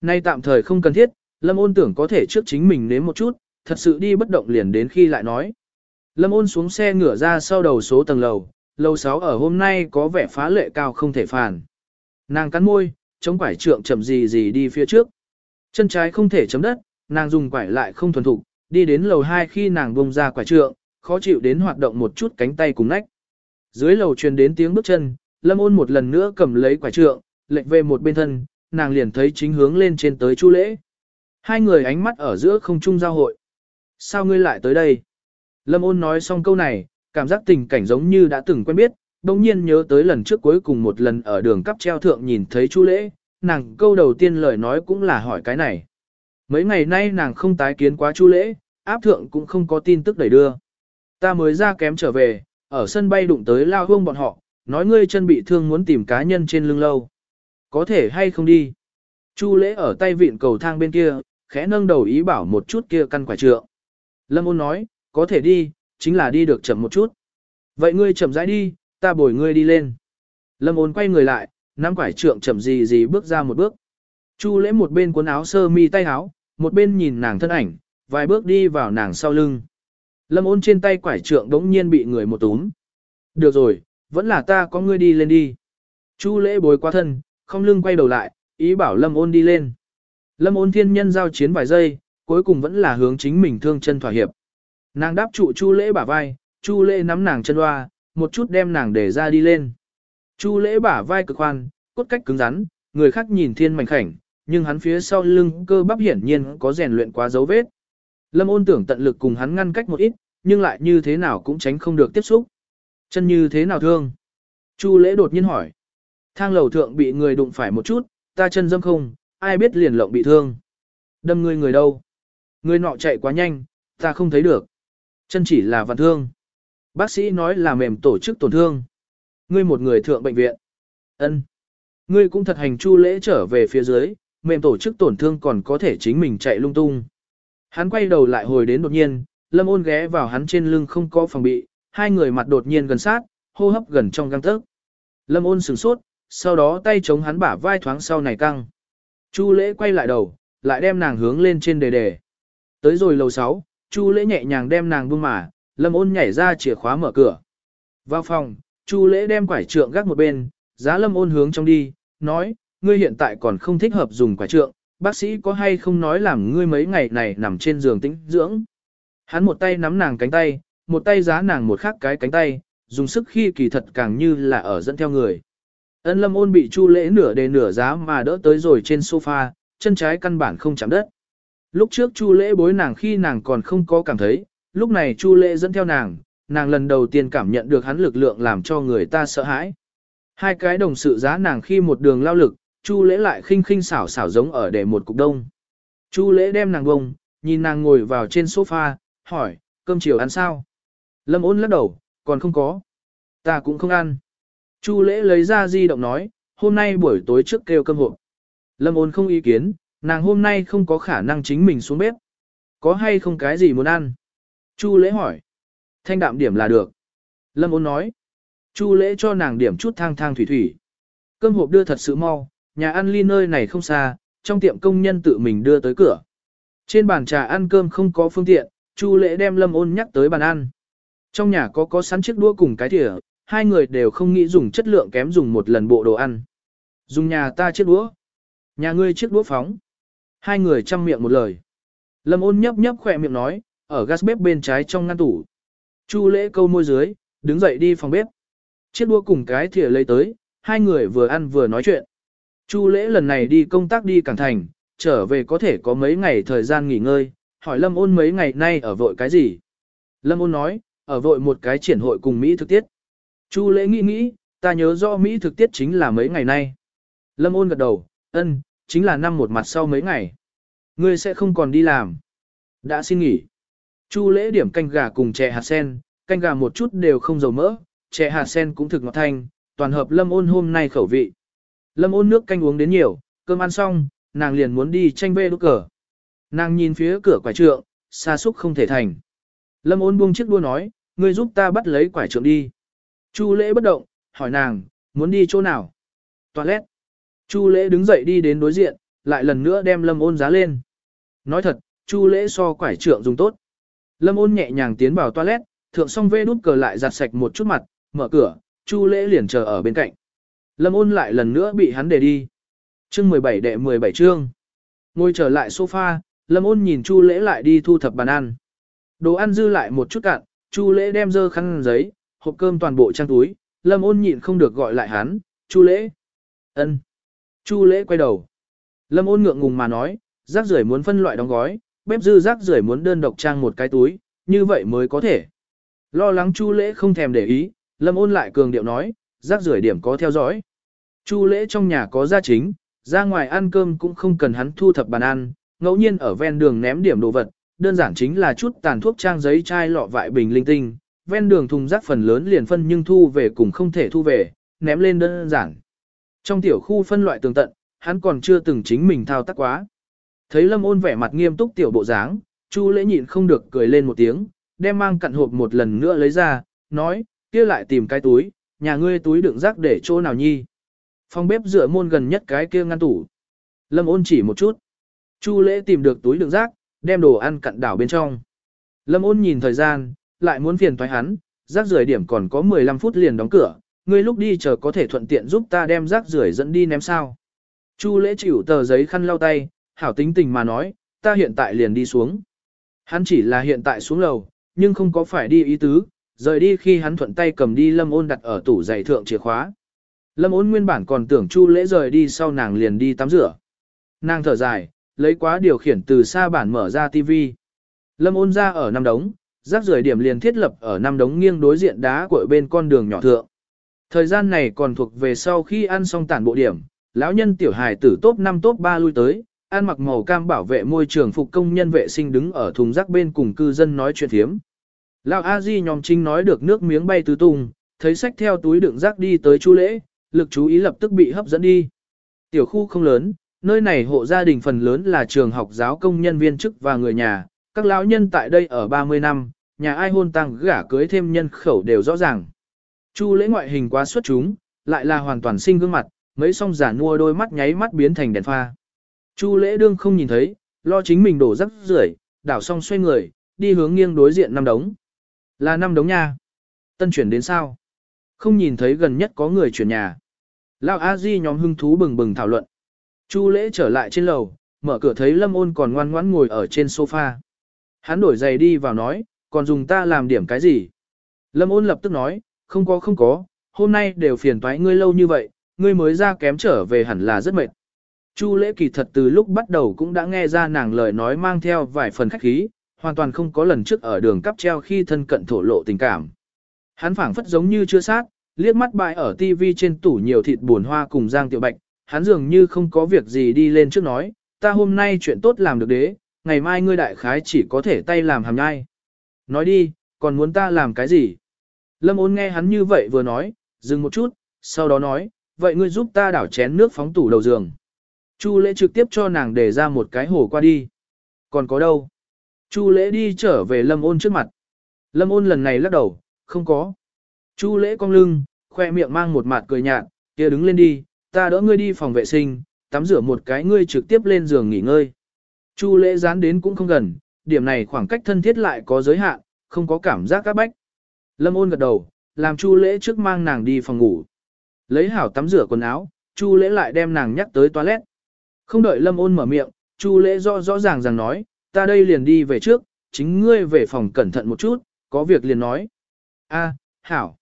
Nay tạm thời không cần thiết, Lâm ôn tưởng có thể trước chính mình nếm một chút, thật sự đi bất động liền đến khi lại nói. Lâm ôn xuống xe ngửa ra sau đầu số tầng lầu, lầu 6 ở hôm nay có vẻ phá lệ cao không thể phản. Nàng cắn môi, chống quải trượng chậm gì gì đi phía trước. Chân trái không thể chấm đất, nàng dùng quải lại không thuần thục, đi đến lầu 2 khi nàng bông ra quải trượng, khó chịu đến hoạt động một chút cánh tay cùng nách. Dưới lầu truyền đến tiếng bước chân, Lâm ôn một lần nữa cầm lấy quải trượng, lệch về một bên thân, nàng liền thấy chính hướng lên trên tới Chu Lễ. Hai người ánh mắt ở giữa không trung giao hội. Sao ngươi lại tới đây? Lâm ôn nói xong câu này, cảm giác tình cảnh giống như đã từng quen biết, đồng nhiên nhớ tới lần trước cuối cùng một lần ở đường cắp treo thượng nhìn thấy Chu Lễ, nàng câu đầu tiên lời nói cũng là hỏi cái này. Mấy ngày nay nàng không tái kiến quá Chu Lễ, áp thượng cũng không có tin tức đẩy đưa. Ta mới ra kém trở về, ở sân bay đụng tới lao hương bọn họ, nói ngươi chân bị thương muốn tìm cá nhân trên lưng lâu. Có thể hay không đi? Chu lễ ở tay vịn cầu thang bên kia, khẽ nâng đầu ý bảo một chút kia căn quả trượng. Lâm ôn nói, có thể đi, chính là đi được chậm một chút. Vậy ngươi chậm rãi đi, ta bồi ngươi đi lên. Lâm ôn quay người lại, nắm quải trượng chậm gì gì bước ra một bước. Chu lễ một bên cuốn áo sơ mi tay áo, một bên nhìn nàng thân ảnh, vài bước đi vào nàng sau lưng. Lâm ôn trên tay quải trượng đống nhiên bị người một túm. Được rồi, vẫn là ta có ngươi đi lên đi. Chu lễ bối qua thân, không lưng quay đầu lại, ý bảo lâm ôn đi lên. Lâm ôn thiên nhân giao chiến vài giây, cuối cùng vẫn là hướng chính mình thương chân thỏa hiệp. Nàng đáp trụ chu lễ bả vai, chu lễ nắm nàng chân hoa, một chút đem nàng để ra đi lên. Chu lễ bả vai cực khoan, cốt cách cứng rắn, người khác nhìn thiên mảnh khảnh, nhưng hắn phía sau lưng cơ bắp hiển nhiên có rèn luyện quá dấu vết. Lâm ôn tưởng tận lực cùng hắn ngăn cách một ít, nhưng lại như thế nào cũng tránh không được tiếp xúc. Chân như thế nào thương? Chu lễ đột nhiên hỏi. Thang lầu thượng bị người đụng phải một chút, ta chân dâm không, ai biết liền lộng bị thương. Đâm người người đâu? Người nọ chạy quá nhanh, ta không thấy được. Chân chỉ là vạn thương. Bác sĩ nói là mềm tổ chức tổn thương. Ngươi một người thượng bệnh viện. ân Ngươi cũng thật hành chu lễ trở về phía dưới, mềm tổ chức tổn thương còn có thể chính mình chạy lung tung. Hắn quay đầu lại hồi đến đột nhiên, lâm ôn ghé vào hắn trên lưng không có phòng bị, hai người mặt đột nhiên gần sát, hô hấp gần trong găng tấc. Lâm ôn sửng sốt, sau đó tay chống hắn bả vai thoáng sau này căng. Chu lễ quay lại đầu, lại đem nàng hướng lên trên đề đề. Tới rồi lầu 6, Chu lễ nhẹ nhàng đem nàng buông mà, lâm ôn nhảy ra chìa khóa mở cửa. Vào phòng, Chu lễ đem quải trượng gác một bên, giá lâm ôn hướng trong đi, nói, ngươi hiện tại còn không thích hợp dùng quải trượng, bác sĩ có hay không nói làm ngươi mấy ngày này nằm trên giường tĩnh dưỡng. Hắn một tay nắm nàng cánh tay, một tay giá nàng một khắc cái cánh tay, dùng sức khi kỳ thật càng như là ở dẫn theo người. Ân lâm ôn bị chu lễ nửa đề nửa giá mà đỡ tới rồi trên sofa, chân trái căn bản không chạm đất. Lúc trước chu lễ bối nàng khi nàng còn không có cảm thấy, lúc này Chu Lễ dẫn theo nàng, nàng lần đầu tiên cảm nhận được hắn lực lượng làm cho người ta sợ hãi. Hai cái đồng sự giá nàng khi một đường lao lực, Chu Lễ lại khinh khinh xảo xảo giống ở để một cục đông. Chu Lễ đem nàng bông, nhìn nàng ngồi vào trên sofa, hỏi, cơm chiều ăn sao? Lâm ôn lắc đầu, còn không có. Ta cũng không ăn. Chu Lễ lấy ra di động nói, hôm nay buổi tối trước kêu cơm hộp. Lâm ôn không ý kiến, nàng hôm nay không có khả năng chính mình xuống bếp. Có hay không cái gì muốn ăn? Chu lễ hỏi. Thanh đạm điểm là được. Lâm ôn nói. Chu lễ cho nàng điểm chút thang thang thủy thủy. Cơm hộp đưa thật sự mau, nhà ăn ly nơi này không xa, trong tiệm công nhân tự mình đưa tới cửa. Trên bàn trà ăn cơm không có phương tiện, Chu lễ đem lâm ôn nhắc tới bàn ăn. Trong nhà có có sẵn chiếc đũa cùng cái thìa, hai người đều không nghĩ dùng chất lượng kém dùng một lần bộ đồ ăn. Dùng nhà ta chiếc đũa. Nhà ngươi chiếc đũa phóng. Hai người chăm miệng một lời. Lâm ôn nhấp nhấp khỏe miệng nói, ở gas bếp bên trái trong ngăn tủ. Chu lễ câu môi dưới, đứng dậy đi phòng bếp. Chiếc đũa cùng cái thìa lấy tới, hai người vừa ăn vừa nói chuyện. Chu lễ lần này đi công tác đi Cảng Thành, trở về có thể có mấy ngày thời gian nghỉ ngơi, hỏi Lâm ôn mấy ngày nay ở vội cái gì. Lâm ôn nói, ở vội một cái triển hội cùng Mỹ thực tiết. Chu lễ nghĩ nghĩ, ta nhớ rõ Mỹ thực tiết chính là mấy ngày nay. Lâm ôn gật đầu, ân, chính là năm một mặt sau mấy ngày. Ngươi sẽ không còn đi làm. Đã xin nghỉ. Chu lễ điểm canh gà cùng chè hạt sen, canh gà một chút đều không dầu mỡ, chè hạt sen cũng thực ngọt thanh, toàn hợp lâm ôn hôm nay khẩu vị. Lâm ôn nước canh uống đến nhiều, cơm ăn xong, nàng liền muốn đi tranh bê đúc cờ. Nàng nhìn phía cửa quải trượng, xa xúc không thể thành. Lâm ôn buông chiếc đua nói, ngươi giúp ta bắt lấy quải trượng đi. Chu lễ bất động, hỏi nàng, muốn đi chỗ nào? Toilet. Chu lễ đứng dậy đi đến đối diện, lại lần nữa đem lâm ôn giá lên. Nói thật, chu lễ so quải trượng dùng tốt. Lâm ôn nhẹ nhàng tiến vào toilet, thượng xong vê đút cờ lại giặt sạch một chút mặt, mở cửa, chu lễ liền chờ ở bên cạnh. Lâm ôn lại lần nữa bị hắn để đi. Chương 17 đệ 17 chương. Ngồi trở lại sofa, Lâm ôn nhìn chu lễ lại đi thu thập bàn ăn. Đồ ăn dư lại một chút cạn, chu lễ đem dơ khăn giấy, hộp cơm toàn bộ trang túi, Lâm ôn nhịn không được gọi lại hắn, chu lễ. ân Chu lễ quay đầu. Lâm ôn ngượng ngùng mà nói, rác rưởi muốn phân loại đóng gói, bếp dư rác rưởi muốn đơn độc trang một cái túi, như vậy mới có thể. Lo lắng Chu lễ không thèm để ý, Lâm ôn lại cường điệu nói, rác rưởi điểm có theo dõi. Chu lễ trong nhà có gia chính, ra ngoài ăn cơm cũng không cần hắn thu thập bàn ăn, ngẫu nhiên ở ven đường ném điểm đồ vật, đơn giản chính là chút tàn thuốc trang giấy chai lọ vại bình linh tinh, ven đường thùng rác phần lớn liền phân nhưng thu về cũng không thể thu về, ném lên đơn giản. Trong tiểu khu phân loại tường tận, hắn còn chưa từng chính mình thao tác quá. Thấy Lâm Ôn vẻ mặt nghiêm túc tiểu bộ dáng, Chu Lễ nhịn không được cười lên một tiếng, đem mang cặn hộp một lần nữa lấy ra, nói, kia lại tìm cái túi, nhà ngươi túi đựng rác để chỗ nào nhi. Phòng bếp dựa môn gần nhất cái kia ngăn tủ. Lâm Ôn chỉ một chút. Chu Lễ tìm được túi đựng rác, đem đồ ăn cặn đảo bên trong. Lâm Ôn nhìn thời gian, lại muốn phiền thoái hắn, rác rưởi điểm còn có 15 phút liền đóng cửa, ngươi lúc đi chờ có thể thuận tiện giúp ta đem rác rưởi dẫn đi ném sao. Chu lễ chịu tờ giấy khăn lau tay, hảo tính tình mà nói, ta hiện tại liền đi xuống. Hắn chỉ là hiện tại xuống lầu, nhưng không có phải đi ý tứ, rời đi khi hắn thuận tay cầm đi lâm ôn đặt ở tủ giày thượng chìa khóa. Lâm ôn nguyên bản còn tưởng chu lễ rời đi sau nàng liền đi tắm rửa. Nàng thở dài, lấy quá điều khiển từ xa bản mở ra tivi. Lâm ôn ra ở năm đống, rác rưởi điểm liền thiết lập ở năm đống nghiêng đối diện đá của bên con đường nhỏ thượng. Thời gian này còn thuộc về sau khi ăn xong tản bộ điểm, lão nhân tiểu hài tử top 5 top 3 lui tới, ăn mặc màu cam bảo vệ môi trường phục công nhân vệ sinh đứng ở thùng rác bên cùng cư dân nói chuyện thiếm. Lão A Di nhóm chính nói được nước miếng bay tứ tung, thấy sách theo túi đựng rác đi tới chu lễ, lực chú ý lập tức bị hấp dẫn đi. Tiểu khu không lớn, nơi này hộ gia đình phần lớn là trường học giáo công nhân viên chức và người nhà, các lão nhân tại đây ở 30 năm, nhà ai hôn tăng gả cưới thêm nhân khẩu đều rõ ràng. Chu lễ ngoại hình quá xuất chúng, lại là hoàn toàn sinh gương mặt, mấy song giả mua đôi mắt nháy mắt biến thành đèn pha. Chu lễ đương không nhìn thấy, lo chính mình đổ rắc rưởi, đảo xong xoay người, đi hướng nghiêng đối diện năm đống. Là năm đống nha. Tân chuyển đến sao? Không nhìn thấy gần nhất có người chuyển nhà. Lão A Di nhóm hưng thú bừng bừng thảo luận. Chu lễ trở lại trên lầu, mở cửa thấy Lâm ôn còn ngoan ngoãn ngồi ở trên sofa. Hắn đổi giày đi vào nói, còn dùng ta làm điểm cái gì? Lâm ôn lập tức nói, không có không có, hôm nay đều phiền toái ngươi lâu như vậy, ngươi mới ra kém trở về hẳn là rất mệt. Chu lễ kỳ thật từ lúc bắt đầu cũng đã nghe ra nàng lời nói mang theo vài phần khách khí, hoàn toàn không có lần trước ở đường cắp treo khi thân cận thổ lộ tình cảm. Hắn phảng phất giống như chưa sát, liếc mắt bại ở TV trên tủ nhiều thịt buồn hoa cùng Giang Tiểu Bạch, hắn dường như không có việc gì đi lên trước nói, ta hôm nay chuyện tốt làm được đế, ngày mai ngươi đại khái chỉ có thể tay làm hàm nhai. Nói đi, còn muốn ta làm cái gì? Lâm ôn nghe hắn như vậy vừa nói, dừng một chút, sau đó nói, vậy ngươi giúp ta đảo chén nước phóng tủ đầu giường. Chu lễ trực tiếp cho nàng để ra một cái hồ qua đi. Còn có đâu? Chu lễ đi trở về lâm ôn trước mặt. Lâm ôn lần này lắc đầu, không có. Chu lễ cong lưng, khoe miệng mang một mặt cười nhạt, kia đứng lên đi, ta đỡ ngươi đi phòng vệ sinh, tắm rửa một cái ngươi trực tiếp lên giường nghỉ ngơi. Chu lễ dán đến cũng không gần, điểm này khoảng cách thân thiết lại có giới hạn, không có cảm giác các bách. Lâm ôn gật đầu, làm chu lễ trước mang nàng đi phòng ngủ. Lấy hảo tắm rửa quần áo, chu lễ lại đem nàng nhắc tới toilet. Không đợi lâm ôn mở miệng, chu lễ rõ rõ ràng rằng nói, ta đây liền đi về trước, chính ngươi về phòng cẩn thận một chút, có việc liền nói. A, hảo.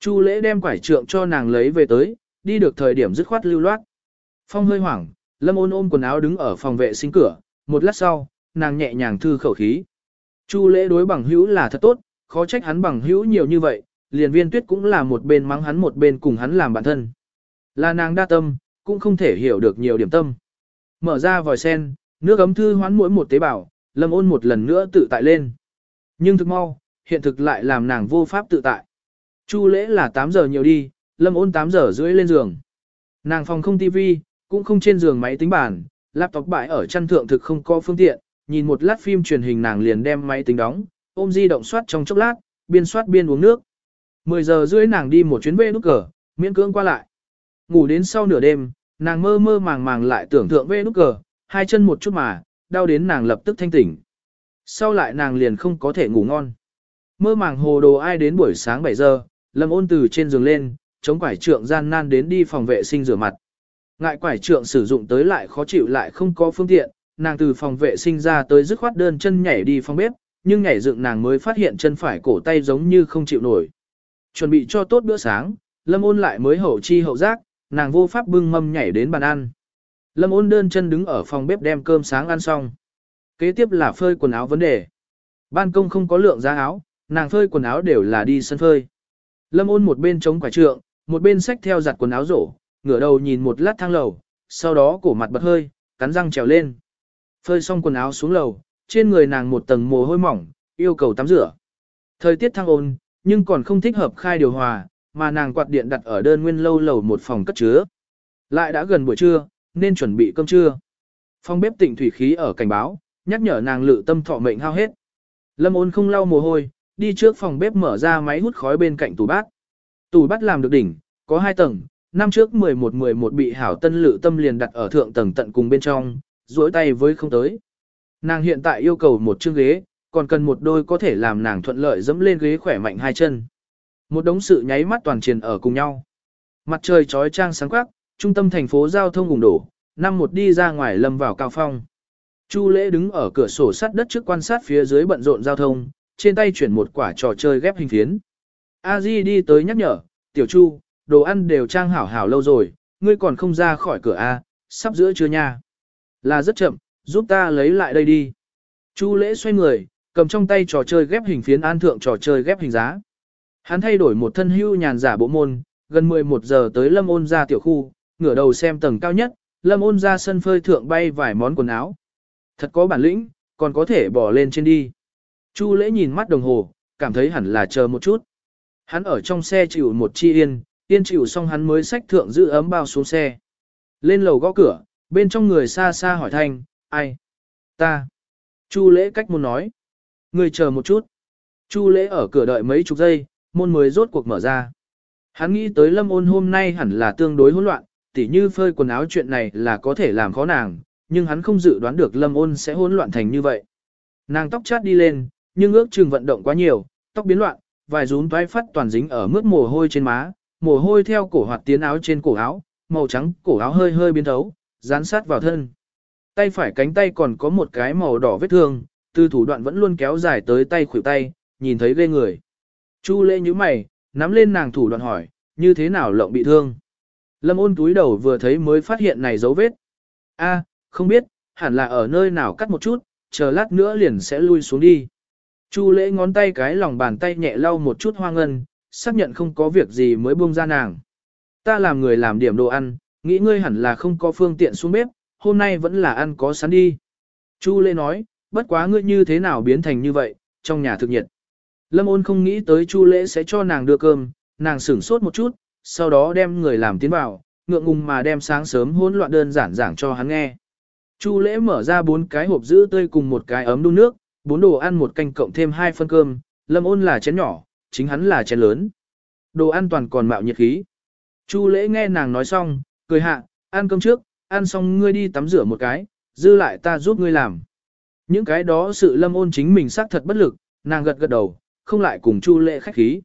Chu lễ đem quải trượng cho nàng lấy về tới, đi được thời điểm dứt khoát lưu loát. Phong hơi hoảng, lâm ôn ôm quần áo đứng ở phòng vệ sinh cửa, một lát sau, nàng nhẹ nhàng thư khẩu khí. Chu lễ đối bằng hữu là thật tốt, khó trách hắn bằng hữu nhiều như vậy, liền viên tuyết cũng là một bên mắng hắn một bên cùng hắn làm bạn thân. Là nàng đa tâm, cũng không thể hiểu được nhiều điểm tâm. Mở ra vòi sen, nước ấm thư hoán mỗi một tế bào, lâm ôn một lần nữa tự tại lên. Nhưng thực mau, hiện thực lại làm nàng vô pháp tự tại. Chu lễ là 8 giờ nhiều đi, lâm ôn 8 giờ rưỡi lên giường. Nàng phòng không tivi, cũng không trên giường máy tính bàn, laptop bãi ở chăn thượng thực không có phương tiện, nhìn một lát phim truyền hình nàng liền đem máy tính đóng, ôm di động soát trong chốc lát, biên soát biên uống nước. 10 giờ rưỡi nàng đi một chuyến về nút cờ, miễn cưỡng qua lại. Ngủ đến sau nửa đêm, nàng mơ mơ màng màng lại tưởng tượng về nút cờ, hai chân một chút mà, đau đến nàng lập tức thanh tỉnh. Sau lại nàng liền không có thể ngủ ngon. Mơ màng hồ đồ ai đến buổi sáng 7 giờ, lâm ôn từ trên giường lên, chống quải trượng gian nan đến đi phòng vệ sinh rửa mặt. Ngại quải trượng sử dụng tới lại khó chịu lại không có phương tiện, nàng từ phòng vệ sinh ra tới dứt khoát đơn chân nhảy đi phòng bếp, nhưng nhảy dựng nàng mới phát hiện chân phải cổ tay giống như không chịu nổi. Chuẩn bị cho tốt bữa sáng, Lâm ôn lại mới hậu chi hậu giác, nàng vô pháp bưng mâm nhảy đến bàn ăn. Lâm ôn đơn chân đứng ở phòng bếp đem cơm sáng ăn xong. Kế tiếp là phơi quần áo vấn đề. Ban công không có lượng giá áo, nàng phơi quần áo đều là đi sân phơi. Lâm ôn một bên chống quả trượng, một bên xách theo giặt quần áo rổ, ngửa đầu nhìn một lát thang lầu, sau đó cổ mặt bật hơi, cắn răng trèo lên. Phơi xong quần áo xuống lầu, trên người nàng một tầng mồ hôi mỏng, yêu cầu tắm rửa. Thời tiết thăng ôn, nhưng còn không thích hợp khai điều hòa, mà nàng quạt điện đặt ở đơn nguyên lâu lầu một phòng cất chứa. Lại đã gần buổi trưa, nên chuẩn bị cơm trưa. Phòng bếp tịnh thủy khí ở cảnh báo, nhắc nhở nàng lự tâm thọ mệnh hao hết. Lâm ôn không lau mồ hôi, đi trước phòng bếp mở ra máy hút khói bên cạnh tủ bát. Tủ bát làm được đỉnh, có hai tầng, năm trước 11-11 bị hảo tân lự tâm liền đặt ở thượng tầng tận cùng bên trong, duỗi tay với không tới. Nàng hiện tại yêu cầu một chương ghế, còn cần một đôi có thể làm nàng thuận lợi dẫm lên ghế khỏe mạnh hai chân. Một đống sự nháy mắt toàn triền ở cùng nhau. Mặt trời trói trang sáng quắc, trung tâm thành phố giao thông ủng đổ, năm một đi ra ngoài lâm vào cao phong. Chu lễ đứng ở cửa sổ sắt đất trước quan sát phía dưới bận rộn giao thông, trên tay chuyển một quả trò chơi ghép hình phiến. A Di đi tới nhắc nhở, tiểu chu, đồ ăn đều trang hảo hảo lâu rồi, ngươi còn không ra khỏi cửa A, sắp giữa trưa nha. Là rất chậm, giúp ta lấy lại đây đi. Chu lễ xoay người, cầm trong tay trò chơi ghép hình phiến an thượng trò chơi ghép hình giá. Hắn thay đổi một thân hưu nhàn giả bộ môn, gần 11 giờ tới lâm ôn ra tiểu khu, ngửa đầu xem tầng cao nhất, lâm ôn ra sân phơi thượng bay vài món quần áo. Thật có bản lĩnh, còn có thể bỏ lên trên đi. Chu lễ nhìn mắt đồng hồ, cảm thấy hẳn là chờ một chút. Hắn ở trong xe chịu một chi yên, yên chịu xong hắn mới xách thượng giữ ấm bao xuống xe. Lên lầu gõ cửa, bên trong người xa xa hỏi thanh, ai? Ta. Chu lễ cách muốn nói. Người chờ một chút. Chu lễ ở cửa đợi mấy chục giây, môn mới rốt cuộc mở ra. Hắn nghĩ tới lâm ôn hôm nay hẳn là tương đối hỗn loạn, tỉ như phơi quần áo chuyện này là có thể làm khó nàng, nhưng hắn không dự đoán được lâm ôn sẽ hỗn loạn thành như vậy. Nàng tóc chát đi lên, nhưng ước chừng vận động quá nhiều, tóc biến loạn, vài rún toái phát toàn dính ở mức mồ hôi trên má, mồ hôi theo cổ hoạt tiến áo trên cổ áo, màu trắng cổ áo hơi hơi biến thấu, dán sát vào thân. Tay phải cánh tay còn có một cái màu đỏ vết thương, từ thủ đoạn vẫn luôn kéo dài tới tay khuỷu tay, nhìn thấy ghê người. Chu lễ như mày, nắm lên nàng thủ đoạn hỏi, như thế nào lộng bị thương. Lâm ôn túi đầu vừa thấy mới phát hiện này dấu vết. A, không biết, hẳn là ở nơi nào cắt một chút, chờ lát nữa liền sẽ lui xuống đi. Chu lễ ngón tay cái lòng bàn tay nhẹ lau một chút hoa ngân, xác nhận không có việc gì mới buông ra nàng. Ta làm người làm điểm đồ ăn, nghĩ ngươi hẳn là không có phương tiện xuống bếp, hôm nay vẫn là ăn có sẵn đi. Chu lễ nói, bất quá ngươi như thế nào biến thành như vậy, trong nhà thực nhiệt. Lâm ôn không nghĩ tới Chu lễ sẽ cho nàng đưa cơm, nàng sửng sốt một chút, sau đó đem người làm tiến vào, ngượng ngùng mà đem sáng sớm hỗn loạn đơn giản giảng cho hắn nghe. Chu lễ mở ra bốn cái hộp giữ tươi cùng một cái ấm đun nước, bốn đồ ăn một canh cộng thêm hai phân cơm, lâm ôn là chén nhỏ, chính hắn là chén lớn. Đồ ăn toàn còn mạo nhiệt khí. Chu lễ nghe nàng nói xong, cười hạ, ăn cơm trước, ăn xong ngươi đi tắm rửa một cái, dư lại ta giúp ngươi làm. Những cái đó sự lâm ôn chính mình xác thật bất lực, nàng gật gật đầu, không lại cùng chu lễ khách khí.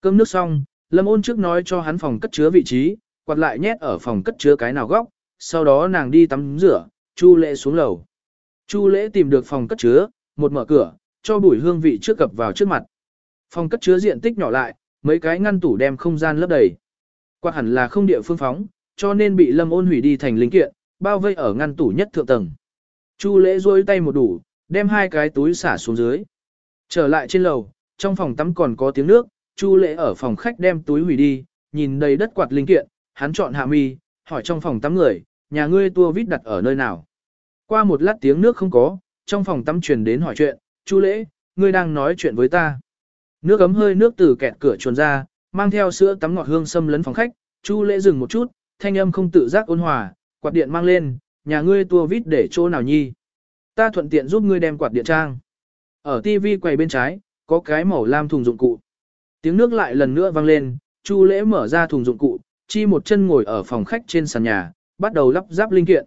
Cơm nước xong, lâm ôn trước nói cho hắn phòng cất chứa vị trí, quạt lại nhét ở phòng cất chứa cái nào góc, sau đó nàng đi tắm rửa, chu lễ xuống lầu. Chu lễ tìm được phòng cất chứa, một mở cửa, cho bùi hương vị trước cập vào trước mặt. Phòng cất chứa diện tích nhỏ lại, mấy cái ngăn tủ đem không gian lấp đầy. Quạt hẳn là không địa phương phóng, cho nên bị lâm ôn hủy đi thành linh kiện, bao vây ở ngăn tủ nhất thượng tầng. Chu lễ rôi tay một đủ, đem hai cái túi xả xuống dưới. Trở lại trên lầu, trong phòng tắm còn có tiếng nước, Chu lễ ở phòng khách đem túi hủy đi, nhìn đầy đất quạt linh kiện, hắn chọn hạ mi, hỏi trong phòng tắm người, nhà ngươi tua vít đặt ở nơi nào. Qua một lát tiếng nước không có, trong phòng tắm truyền đến hỏi chuyện, Chu lễ, ngươi đang nói chuyện với ta. Nước ấm hơi nước từ kẹt cửa chuồn ra, mang theo sữa tắm ngọt hương xâm lấn phòng khách, Chu lễ dừng một chút, thanh âm không tự giác ôn hòa, quạt điện mang lên, nhà ngươi tua vít để chỗ nào nhi. Ta thuận tiện giúp ngươi đem quạt điện trang. Ở tivi quầy bên trái, có cái màu lam thùng dụng cụ. Tiếng nước lại lần nữa vang lên, Chu lễ mở ra thùng dụng cụ, chi một chân ngồi ở phòng khách trên sàn nhà, bắt đầu lắp ráp linh kiện.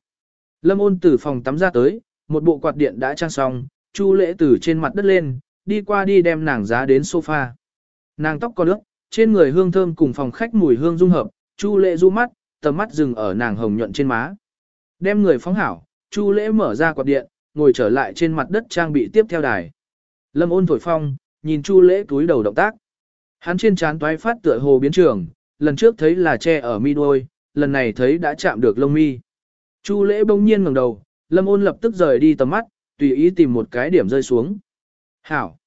Lâm ôn từ phòng tắm ra tới, một bộ quạt điện đã trang xong, Chu lễ từ trên mặt đất lên, đi qua đi đem nàng giá đến sofa. Nàng tóc có nước, trên người hương thơm cùng phòng khách mùi hương dung hợp, Chu lễ du mắt, tầm mắt dừng ở nàng hồng nhuận trên má. Đem người phóng hảo, Chu lễ mở ra quạt điện, ngồi trở lại trên mặt đất trang bị tiếp theo đài. Lâm ôn thổi phong, nhìn Chu lễ túi đầu động tác. Hắn trên trán toái phát tựa hồ biến trường, lần trước thấy là che ở mi đuôi, lần này thấy đã chạm được lông mi. Chu lễ bỗng nhiên ngẩng đầu, lâm ôn lập tức rời đi tầm mắt, tùy ý tìm một cái điểm rơi xuống. Hảo.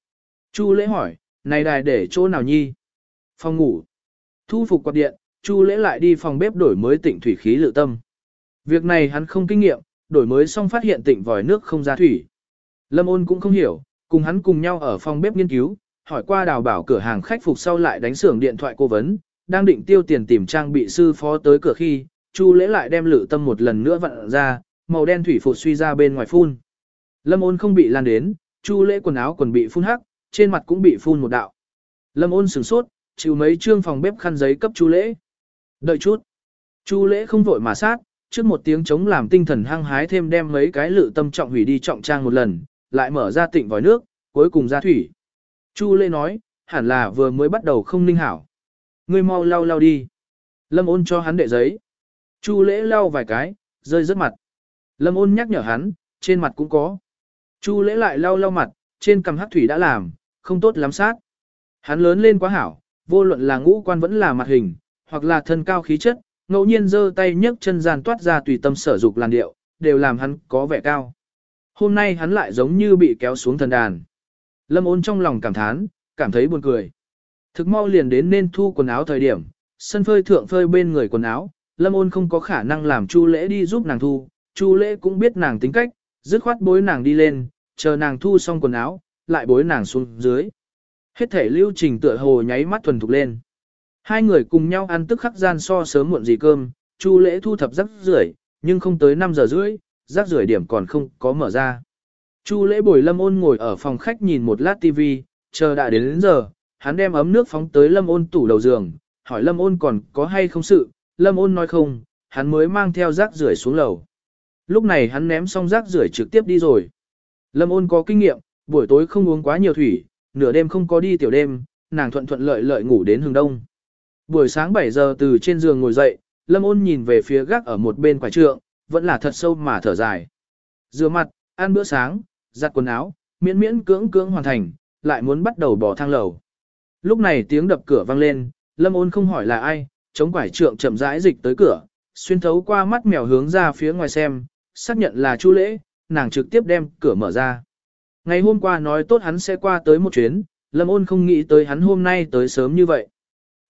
Chu lễ hỏi, này đài để chỗ nào nhi? Phòng ngủ. Thu phục quạt điện, Chu lễ lại đi phòng bếp đổi mới tịnh thủy khí lự tâm. Việc này hắn không kinh nghiệm, đổi mới xong phát hiện tịnh vòi nước không ra thủy. Lâm ôn cũng không hiểu, cùng hắn cùng nhau ở phòng bếp nghiên cứu, hỏi qua đào bảo cửa hàng khách phục sau lại đánh xưởng điện thoại cố vấn, đang định tiêu tiền tìm trang bị sư phó tới cửa khi, Chu lễ lại đem lự tâm một lần nữa vặn ra, màu đen thủy phụt suy ra bên ngoài phun. Lâm ôn không bị lan đến, Chu lễ quần áo quần bị phun hắc, trên mặt cũng bị phun một đạo. Lâm ôn sửng sốt, chịu mấy trương phòng bếp khăn giấy cấp Chu lễ. Đợi chút. Chu lễ không vội mà sát, trước một tiếng chống làm tinh thần hăng hái thêm đem mấy cái lự tâm trọng hủy đi trọng trang một lần, lại mở ra tịnh vòi nước, cuối cùng ra thủy. Chu lễ nói, hẳn là vừa mới bắt đầu không ninh hảo. Ngươi mau lau lau đi. Lâm ôn cho hắn đệ giấy. Chu lễ lau vài cái, rơi rất mặt. Lâm ôn nhắc nhở hắn, trên mặt cũng có. Chu lễ lại lau lau mặt, trên cằm hắc thủy đã làm, không tốt lắm sát. Hắn lớn lên quá hảo, vô luận là ngũ quan vẫn là mặt hình, hoặc là thân cao khí chất, ngẫu nhiên giơ tay nhấc chân giàn toát ra tùy tâm sở dục làn điệu, đều làm hắn có vẻ cao. Hôm nay hắn lại giống như bị kéo xuống thần đàn. Lâm ôn trong lòng cảm thán, cảm thấy buồn cười. Thực mau liền đến nên thu quần áo thời điểm, sân phơi thượng phơi bên người quần áo, Lâm ôn không có khả năng làm Chu lễ đi giúp nàng thu, Chu lễ cũng biết nàng tính cách, dứt khoát bối nàng đi lên, chờ nàng thu xong quần áo, lại bối nàng xuống dưới. Hết thể lưu trình tựa hồ nháy mắt thuần thục lên. Hai người cùng nhau ăn tức khắc gian so sớm muộn gì cơm, Chu lễ thu thập rắc rưởi, nhưng không tới 5 giờ rưỡi, rắc rưởi điểm còn không có mở ra. Chu lễ bồi lâm ôn ngồi ở phòng khách nhìn một lát tivi, chờ đã đến, đến giờ, hắn đem ấm nước phóng tới lâm ôn tủ đầu giường, hỏi lâm ôn còn có hay không sự, lâm ôn nói không, hắn mới mang theo rác rưởi xuống lầu. Lúc này hắn ném xong rác rưởi trực tiếp đi rồi. Lâm ôn có kinh nghiệm, buổi tối không uống quá nhiều thủy, nửa đêm không có đi tiểu đêm, nàng thuận thuận lợi lợi ngủ đến hừng đông. Buổi sáng 7 giờ từ trên giường ngồi dậy, lâm ôn nhìn về phía gác ở một bên quải trượng, vẫn là thật sâu mà thở dài. Rửa mặt, ăn bữa sáng, giặt quần áo, miễn miễn cưỡng cưỡng hoàn thành, lại muốn bắt đầu bỏ thang lầu. Lúc này tiếng đập cửa vang lên, lâm ôn không hỏi là ai, chống quải trượng chậm rãi dịch tới cửa, xuyên thấu qua mắt mèo hướng ra phía ngoài xem, xác nhận là chu lễ, nàng trực tiếp đem cửa mở ra. Ngày hôm qua nói tốt hắn sẽ qua tới một chuyến, Lâm ôn không nghĩ tới hắn hôm nay tới sớm như vậy.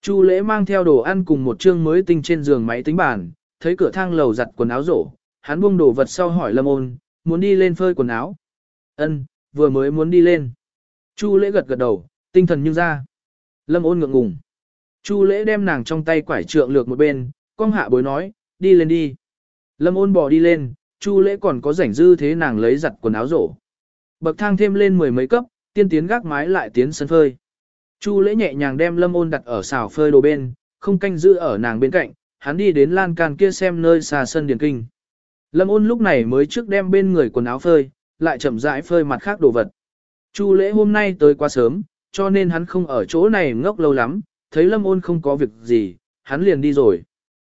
Chu lễ mang theo đồ ăn cùng một chương mới tinh trên giường máy tính bàn, thấy cửa thang lầu giặt quần áo rổ, hắn buông đồ vật sau hỏi Lâm ôn, muốn đi lên phơi quần áo. Ân, vừa mới muốn đi lên. Chu lễ gật gật đầu, tinh thần như ra. Lâm ôn ngượng ngùng. Chu lễ đem nàng trong tay quải trượng lược một bên, cong hạ bối nói, đi lên đi. Lâm ôn bò đi lên, chu lễ còn có rảnh dư thế nàng lấy giặt quần áo rổ. Bậc thang thêm lên mười mấy cấp, tiên tiến gác mái lại tiến sân phơi. Chu lễ nhẹ nhàng đem lâm ôn đặt ở xào phơi đồ bên, không canh giữ ở nàng bên cạnh, hắn đi đến lan can kia xem nơi xa sân điền kinh. Lâm ôn lúc này mới trước đem bên người quần áo phơi, lại chậm rãi phơi mặt khác đồ vật. Chu lễ hôm nay tới quá sớm, cho nên hắn không ở chỗ này ngốc lâu lắm, thấy lâm ôn không có việc gì, hắn liền đi rồi.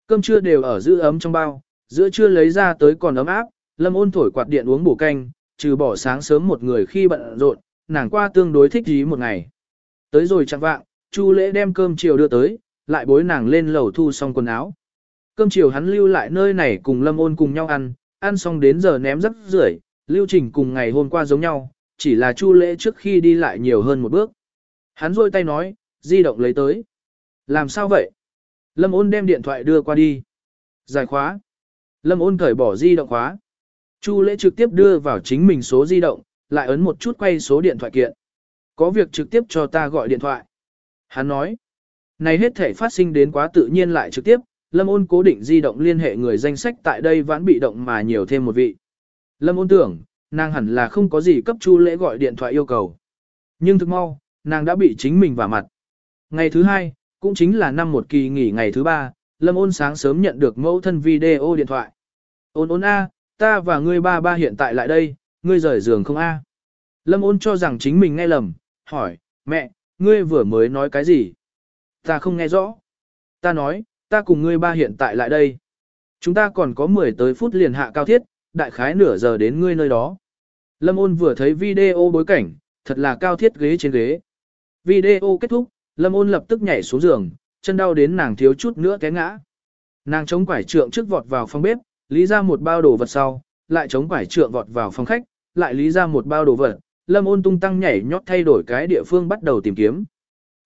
Cơm trưa đều ở giữ ấm trong bao, giữa trưa lấy ra tới còn ấm áp, lâm ôn thổi quạt điện uống bổ canh, trừ bỏ sáng sớm một người khi bận rộn, nàng qua tương đối thích ý một ngày. Tới rồi chẳng vạng, Chu lễ đem cơm chiều đưa tới, lại bối nàng lên lầu thu xong quần áo. Cơm chiều hắn lưu lại nơi này cùng lâm ôn cùng nhau ăn, ăn xong đến giờ ném rất rưởi, lưu trình cùng ngày hôm qua giống nhau, chỉ là chu lễ trước khi đi lại nhiều hơn một bước. Hắn rôi tay nói, di động lấy tới. Làm sao vậy? Lâm ôn đem điện thoại đưa qua đi. Giải khóa. Lâm ôn cởi bỏ di động khóa. Chu lễ trực tiếp đưa vào chính mình số di động, lại ấn một chút quay số điện thoại kiện. Có việc trực tiếp cho ta gọi điện thoại. Hắn nói, này hết thể phát sinh đến quá tự nhiên lại trực tiếp, Lâm ôn cố định di động liên hệ người danh sách tại đây vẫn bị động mà nhiều thêm một vị. Lâm ôn tưởng, nàng hẳn là không có gì cấp chu lễ gọi điện thoại yêu cầu. Nhưng thực mau, nàng đã bị chính mình vả mặt. Ngày thứ hai, cũng chính là năm một kỳ nghỉ ngày thứ ba, Lâm ôn sáng sớm nhận được mẫu thân video điện thoại. Ôn ôn a, ta và ngươi ba ba hiện tại lại đây, ngươi rời giường không a? Lâm ôn cho rằng chính mình nghe lầm, hỏi, mẹ, ngươi vừa mới nói cái gì? Ta không nghe rõ. Ta nói, ta cùng ngươi ba hiện tại lại đây. Chúng ta còn có 10 tới phút liền hạ cao thiết, đại khái nửa giờ đến ngươi nơi đó. Lâm ôn vừa thấy video bối cảnh, thật là cao thiết ghế trên ghế. Video kết thúc, Lâm ôn lập tức nhảy xuống giường, chân đau đến nàng thiếu chút nữa té ngã. Nàng chống quải trượng trước vọt vào phòng bếp, lý ra một bao đồ vật sau, lại chống quải trượng vọt vào phòng khách, lại lý ra một bao đồ vật, Lâm ôn tung tăng nhảy nhót thay đổi cái địa phương bắt đầu tìm kiếm.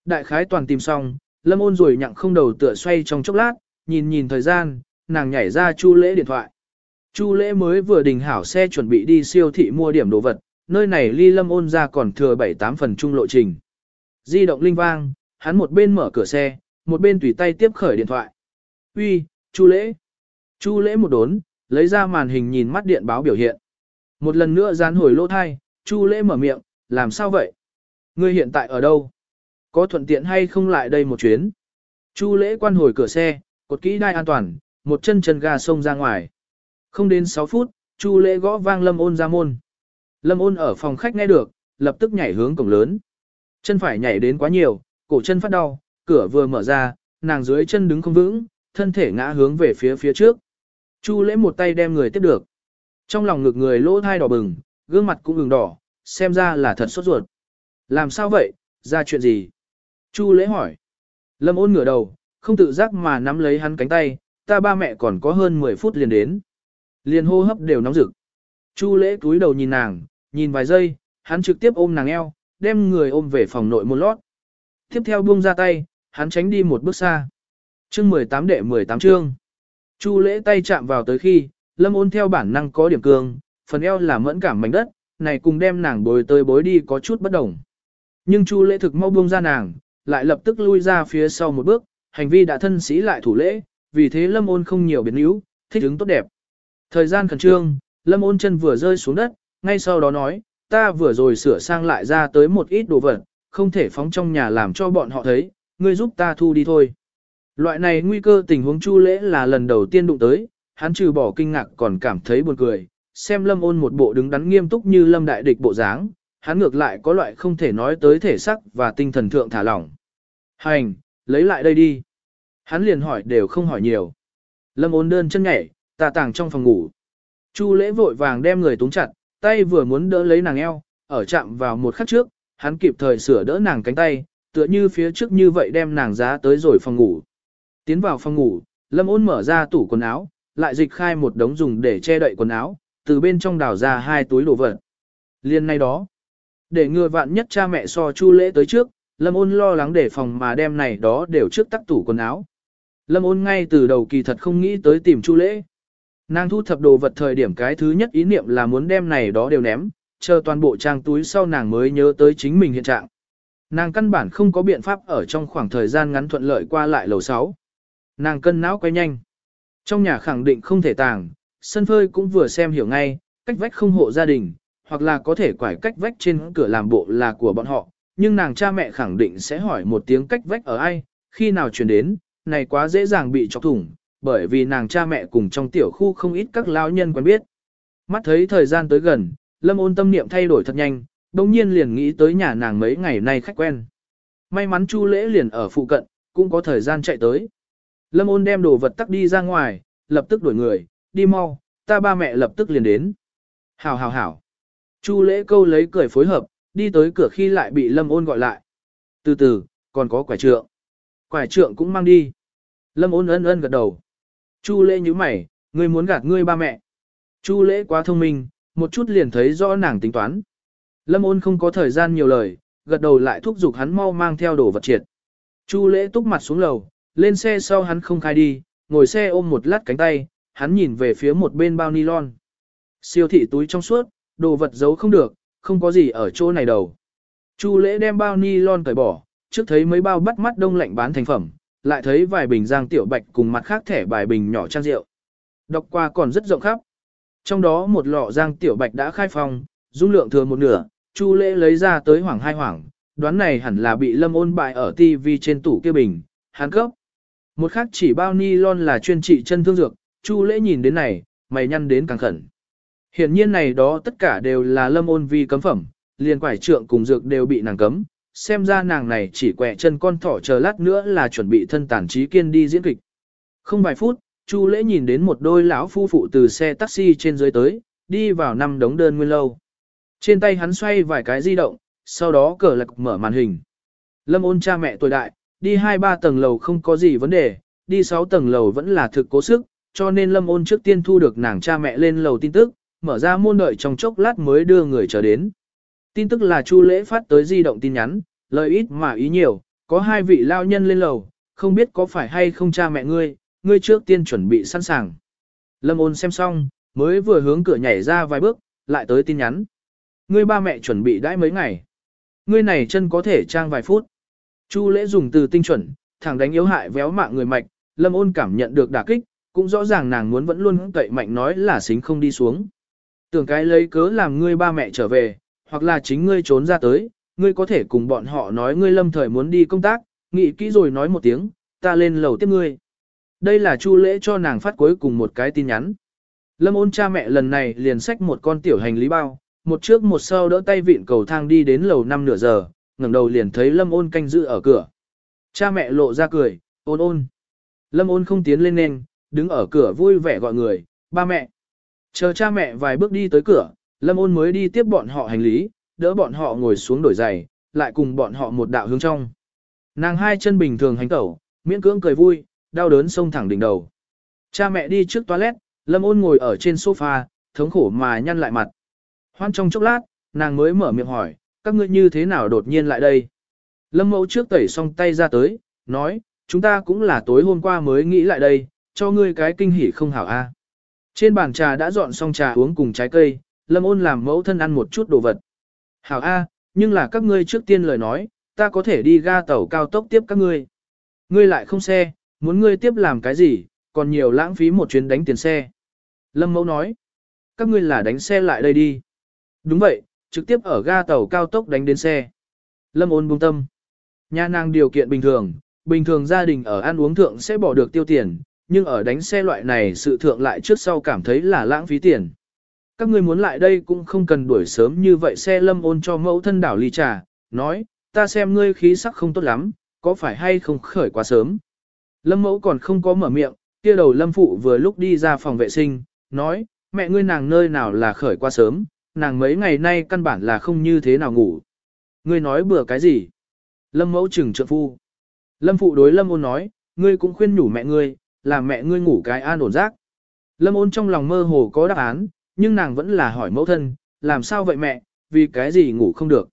Đại khái toàn tìm xong, Lâm ôn rồi nhặng không đầu tựa xoay trong chốc lát, nhìn nhìn thời gian, nàng nhảy ra Chu lễ điện thoại. Chu lễ mới vừa đình hảo xe chuẩn bị đi siêu thị mua điểm đồ vật, nơi này ly lâm ôn ra còn thừa 7-8 phần trung lộ trình. Di động linh vang, hắn một bên mở cửa xe, một bên tùy tay tiếp khởi điện thoại. Uy, Chu lễ. Chu lễ một đốn, lấy ra màn hình nhìn mắt điện báo biểu hiện. Một lần nữa dán hồi lỗ thai, Chu lễ mở miệng, làm sao vậy? Ngươi hiện tại ở đâu? Có thuận tiện hay không lại đây một chuyến? Chu lễ quan hồi cửa xe, cột kỹ đai an toàn, một chân chân ga xông ra ngoài. Không đến 6 phút, Chu lễ gõ vang lâm ôn ra môn. Lâm ôn ở phòng khách nghe được, lập tức nhảy hướng cổng lớn. Chân phải nhảy đến quá nhiều, cổ chân phát đau, cửa vừa mở ra, nàng dưới chân đứng không vững, thân thể ngã hướng về phía phía trước. Chu lễ một tay đem người tiếp được. Trong lòng ngực người lỗ thai đỏ bừng, gương mặt cũng ửng đỏ, xem ra là thật sốt ruột. Làm sao vậy, ra chuyện gì? Chu lễ hỏi. Lâm ôn ngửa đầu, không tự giác mà nắm lấy hắn cánh tay, ta ba mẹ còn có hơn 10 phút liền đến. Liền hô hấp đều nóng rực. Chu lễ túi đầu nhìn nàng, nhìn vài giây, hắn trực tiếp ôm nàng eo, đem người ôm về phòng nội môn lót. Tiếp theo buông ra tay, hắn tránh đi một bước xa. Chương 18 đệ 18 chương. Chu lễ tay chạm vào tới khi, lâm ôn theo bản năng có điểm cường, phần eo là mẫn cảm mảnh đất, này cùng đem nàng bồi tới bối đi có chút bất đồng. Nhưng Chu lễ thực mau buông ra nàng, lại lập tức lui ra phía sau một bước, hành vi đã thân sĩ lại thủ lễ, vì thế lâm ôn không nhiều biến yếu, thích ứng tốt đẹp. Thời gian khẩn trương, lâm ôn chân vừa rơi xuống đất, ngay sau đó nói, ta vừa rồi sửa sang lại ra tới một ít đồ vật, không thể phóng trong nhà làm cho bọn họ thấy, ngươi giúp ta thu đi thôi. Loại này nguy cơ tình huống chu lễ là lần đầu tiên đụng tới, hắn trừ bỏ kinh ngạc còn cảm thấy buồn cười, xem lâm ôn một bộ đứng đắn nghiêm túc như lâm đại địch bộ dáng, hắn ngược lại có loại không thể nói tới thể sắc và tinh thần thượng thả lỏng. Hành, lấy lại đây đi. Hắn liền hỏi đều không hỏi nhiều. Lâm ôn đơn chân nhảy, tà tàng trong phòng ngủ. Chu lễ vội vàng đem người túng chặt, tay vừa muốn đỡ lấy nàng eo, ở chạm vào một khắc trước, hắn kịp thời sửa đỡ nàng cánh tay, tựa như phía trước như vậy đem nàng giá tới rồi phòng ngủ. Tiến vào phòng ngủ, Lâm ôn mở ra tủ quần áo, lại dịch khai một đống dùng để che đậy quần áo, từ bên trong đào ra hai túi đồ vật. Liên này đó, để ngừa vạn nhất cha mẹ so chu lễ tới trước, Lâm ôn lo lắng để phòng mà đem này đó đều trước tắc tủ quần áo. Lâm ôn ngay từ đầu kỳ thật không nghĩ tới tìm chu lễ. Nàng thu thập đồ vật thời điểm cái thứ nhất ý niệm là muốn đem này đó đều ném, chờ toàn bộ trang túi sau nàng mới nhớ tới chính mình hiện trạng. Nàng căn bản không có biện pháp ở trong khoảng thời gian ngắn thuận lợi qua lại lầu 6. Nàng cân não quay nhanh. Trong nhà khẳng định không thể tàng, sân phơi cũng vừa xem hiểu ngay, cách vách không hộ gia đình, hoặc là có thể quải cách vách trên cửa làm bộ là của bọn họ, nhưng nàng cha mẹ khẳng định sẽ hỏi một tiếng cách vách ở ai, khi nào chuyển đến, này quá dễ dàng bị chọc thủng, bởi vì nàng cha mẹ cùng trong tiểu khu không ít các lao nhân quen biết. Mắt thấy thời gian tới gần, lâm ôn tâm niệm thay đổi thật nhanh, đồng nhiên liền nghĩ tới nhà nàng mấy ngày nay khách quen. May mắn chu lễ liền ở phụ cận, cũng có thời gian chạy tới. Lâm ôn đem đồ vật tắc đi ra ngoài, lập tức đuổi người, đi mau, ta ba mẹ lập tức liền đến. Hảo hảo hảo. Chu lễ câu lấy cười phối hợp, đi tới cửa khi lại bị lâm ôn gọi lại. Từ từ, còn có quải trượng. Quải trượng cũng mang đi. Lâm ôn ân ân gật đầu. Chu lễ nhíu mày, ngươi muốn gạt ngươi ba mẹ. Chu lễ quá thông minh, một chút liền thấy rõ nàng tính toán. Lâm ôn không có thời gian nhiều lời, gật đầu lại thúc giục hắn mau mang theo đồ vật triệt. Chu lễ túc mặt xuống lầu, lên xe sau hắn không khai đi, ngồi xe ôm một lát cánh tay, hắn nhìn về phía một bên bao nylon. Siêu thị túi trong suốt, đồ vật giấu không được, không có gì ở chỗ này đâu. Chu lễ đem bao nylon cởi bỏ, trước thấy mấy bao bắt mắt đông lạnh bán thành phẩm, lại thấy vài bình giang tiểu bạch cùng mặt khác thẻ bài bình nhỏ trang rượu. Đọc qua còn rất rộng khắp. Trong đó một lọ giang tiểu bạch đã khai phong, dung lượng thừa một nửa, Chu lễ lấy ra tới hoảng hai hoảng, đoán này hẳn là bị lâm ôn bại ở TV trên tủ kia bình, hắn cấp. Một khác chỉ bao ni lon là chuyên trị chân thương dược, Chu lễ nhìn đến này, mày nhăn đến càng khẩn. Hiện nhiên này đó tất cả đều là lâm ôn vi cấm phẩm, liền quải trượng cùng dược đều bị nàng cấm, xem ra nàng này chỉ quẹ chân con thỏ chờ lát nữa là chuẩn bị thân tản trí kiên đi diễn kịch. Không vài phút, Chu lễ nhìn đến một đôi lão phu phụ từ xe taxi trên dưới tới, đi vào năm đống đơn nguyên lâu. Trên tay hắn xoay vài cái di động, sau đó cờ lạc mở màn hình. Lâm ôn cha mẹ tuổi đại, đi 2-3 tầng lầu không có gì vấn đề, đi 6 tầng lầu vẫn là thực cố sức, cho nên Lâm ôn trước tiên thu được nàng cha mẹ lên lầu tin tức, mở ra môn đợi trong chốc lát mới đưa người trở đến. Tin tức là Chu lễ phát tới di động tin nhắn, lời ít mà ý nhiều, có hai vị lao nhân lên lầu, không biết có phải hay không cha mẹ ngươi, ngươi trước tiên chuẩn bị sẵn sàng. Lâm ôn xem xong, mới vừa hướng cửa nhảy ra vài bước, lại tới tin nhắn. Ngươi ba mẹ chuẩn bị đãi mấy ngày. Ngươi này chân có thể trang vài phút. Chu lễ dùng từ tinh chuẩn, thẳng đánh yếu hại véo mạng người mạch, lâm ôn cảm nhận được đả kích, cũng rõ ràng nàng muốn vẫn luôn cậy mạnh nói là xính không đi xuống. Tưởng cái lấy cớ làm ngươi ba mẹ trở về, hoặc là chính ngươi trốn ra tới, ngươi có thể cùng bọn họ nói ngươi lâm thời muốn đi công tác, nghĩ kỹ rồi nói một tiếng, ta lên lầu tiếp ngươi. Đây là chu lễ cho nàng phát cuối cùng một cái tin nhắn. Lâm ôn cha mẹ lần này liền xách một con tiểu hành lý bao, một trước một sau đỡ tay vịn cầu thang đi đến lầu năm nửa giờ, ngẩng đầu liền thấy Lâm ôn canh giữ ở cửa. Cha mẹ lộ ra cười, ôn ôn. Lâm ôn không tiến lên nên, đứng ở cửa vui vẻ gọi người, ba mẹ. Chờ cha mẹ vài bước đi tới cửa, Lâm ôn mới đi tiếp bọn họ hành lý, đỡ bọn họ ngồi xuống đổi giày, lại cùng bọn họ một đạo hướng trong. Nàng hai chân bình thường hành tẩu, miễn cưỡng cười vui, đau đớn sông thẳng đỉnh đầu. Cha mẹ đi trước toilet, Lâm ôn ngồi ở trên sofa, thống khổ mà nhăn lại mặt. Hoan trong chốc lát, nàng mới mở miệng hỏi, các ngươi như thế nào đột nhiên lại đây? Lâm mẫu trước tẩy xong tay ra tới, nói, chúng ta cũng là tối hôm qua mới nghĩ lại đây, cho ngươi cái kinh hỉ không hảo a. À. Trên bàn trà đã dọn xong trà uống cùng trái cây, Lâm ôn làm mẫu thân ăn một chút đồ vật. Hảo a, à, nhưng là các ngươi trước tiên lời nói, ta có thể đi ga tàu cao tốc tiếp các ngươi. Ngươi lại không xe, muốn ngươi tiếp làm cái gì, còn nhiều lãng phí một chuyến đánh tiền xe. Lâm mẫu nói, các ngươi là đánh xe lại đây đi. Đúng vậy, trực tiếp ở ga tàu cao tốc đánh đến xe. Lâm ôn buông tâm. Nhà nàng điều kiện bình thường, bình thường gia đình ở ăn uống thượng sẽ bỏ được tiêu tiền, nhưng ở đánh xe loại này sự thượng lại trước sau cảm thấy là lãng phí tiền. Các ngươi muốn lại đây cũng không cần đuổi sớm như vậy xe lâm ôn cho mẫu thân đảo ly trà, nói, ta xem ngươi khí sắc không tốt lắm, có phải hay không khởi quá sớm. Lâm mẫu còn không có mở miệng, kia đầu lâm phụ vừa lúc đi ra phòng vệ sinh, nói, mẹ ngươi nàng nơi nào là khởi quá sớm, nàng mấy ngày nay căn bản là không như thế nào ngủ. Ngươi nói bừa cái gì? Lâm mẫu trừng trượng phu. Lâm phụ đối lâm ôn nói, ngươi cũng khuyên nhủ mẹ ngươi, làm mẹ ngươi ngủ cái an ổn giác. Lâm ôn trong lòng mơ hồ có đáp án, nhưng nàng vẫn là hỏi mẫu thân, làm sao vậy mẹ, vì cái gì ngủ không được.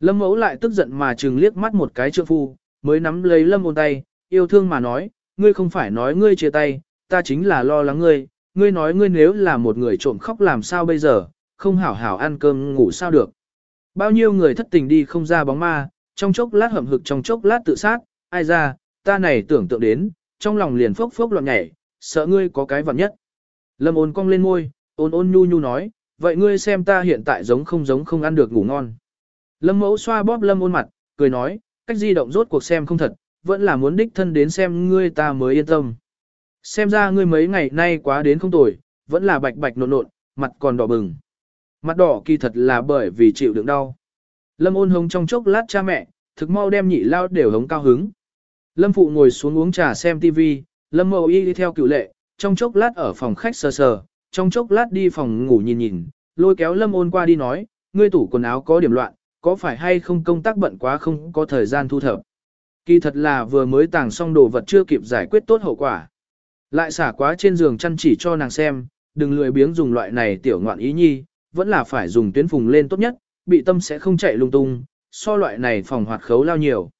Lâm mẫu lại tức giận mà trừng liếc mắt một cái trượng phu, mới nắm lấy lâm ôn tay, yêu thương mà nói, ngươi không phải nói ngươi chia tay, ta chính là lo lắng ngươi, ngươi nói ngươi nếu là một người trộm khóc làm sao bây giờ, không hảo hảo ăn cơm ngủ sao được. Bao nhiêu người thất tình đi không ra bóng ma, trong chốc lát hậm hực trong chốc lát tự sát, ai ra, ta này tưởng tượng đến, trong lòng liền phốc phốc loạn nhảy, sợ ngươi có cái vật nhất. Lâm ôn cong lên môi, ôn ôn nhu nhu nói, vậy ngươi xem ta hiện tại giống không giống không ăn được ngủ ngon. Lâm mẫu xoa bóp lâm ôn mặt, cười nói, cách di động rốt cuộc xem không thật, vẫn là muốn đích thân đến xem ngươi ta mới yên tâm. Xem ra ngươi mấy ngày nay quá đến không tồi, vẫn là bạch bạch nộn nộn, mặt còn đỏ bừng. Mặt đỏ kỳ thật là bởi vì chịu đựng đau. Lâm ôn hống trong chốc lát cha mẹ, thực mau đem nhị lao đều hống cao hứng. Lâm phụ ngồi xuống uống trà xem TV, Lâm mẫu y đi theo cựu lệ, trong chốc lát ở phòng khách sờ sờ, trong chốc lát đi phòng ngủ nhìn nhìn, lôi kéo Lâm ôn qua đi nói, ngươi tủ quần áo có điểm loạn, có phải hay không công tác bận quá không có thời gian thu thập. Kỳ thật là vừa mới tàng xong đồ vật chưa kịp giải quyết tốt hậu quả. Lại xả quá trên giường chăn chỉ cho nàng xem, đừng lười biếng dùng loại này tiểu ngoạn ý nhi, vẫn là phải dùng tuyến phùng lên tốt nhất, bị tâm sẽ không chạy lung tung, so loại này phòng hoạt khấu lao nhiều.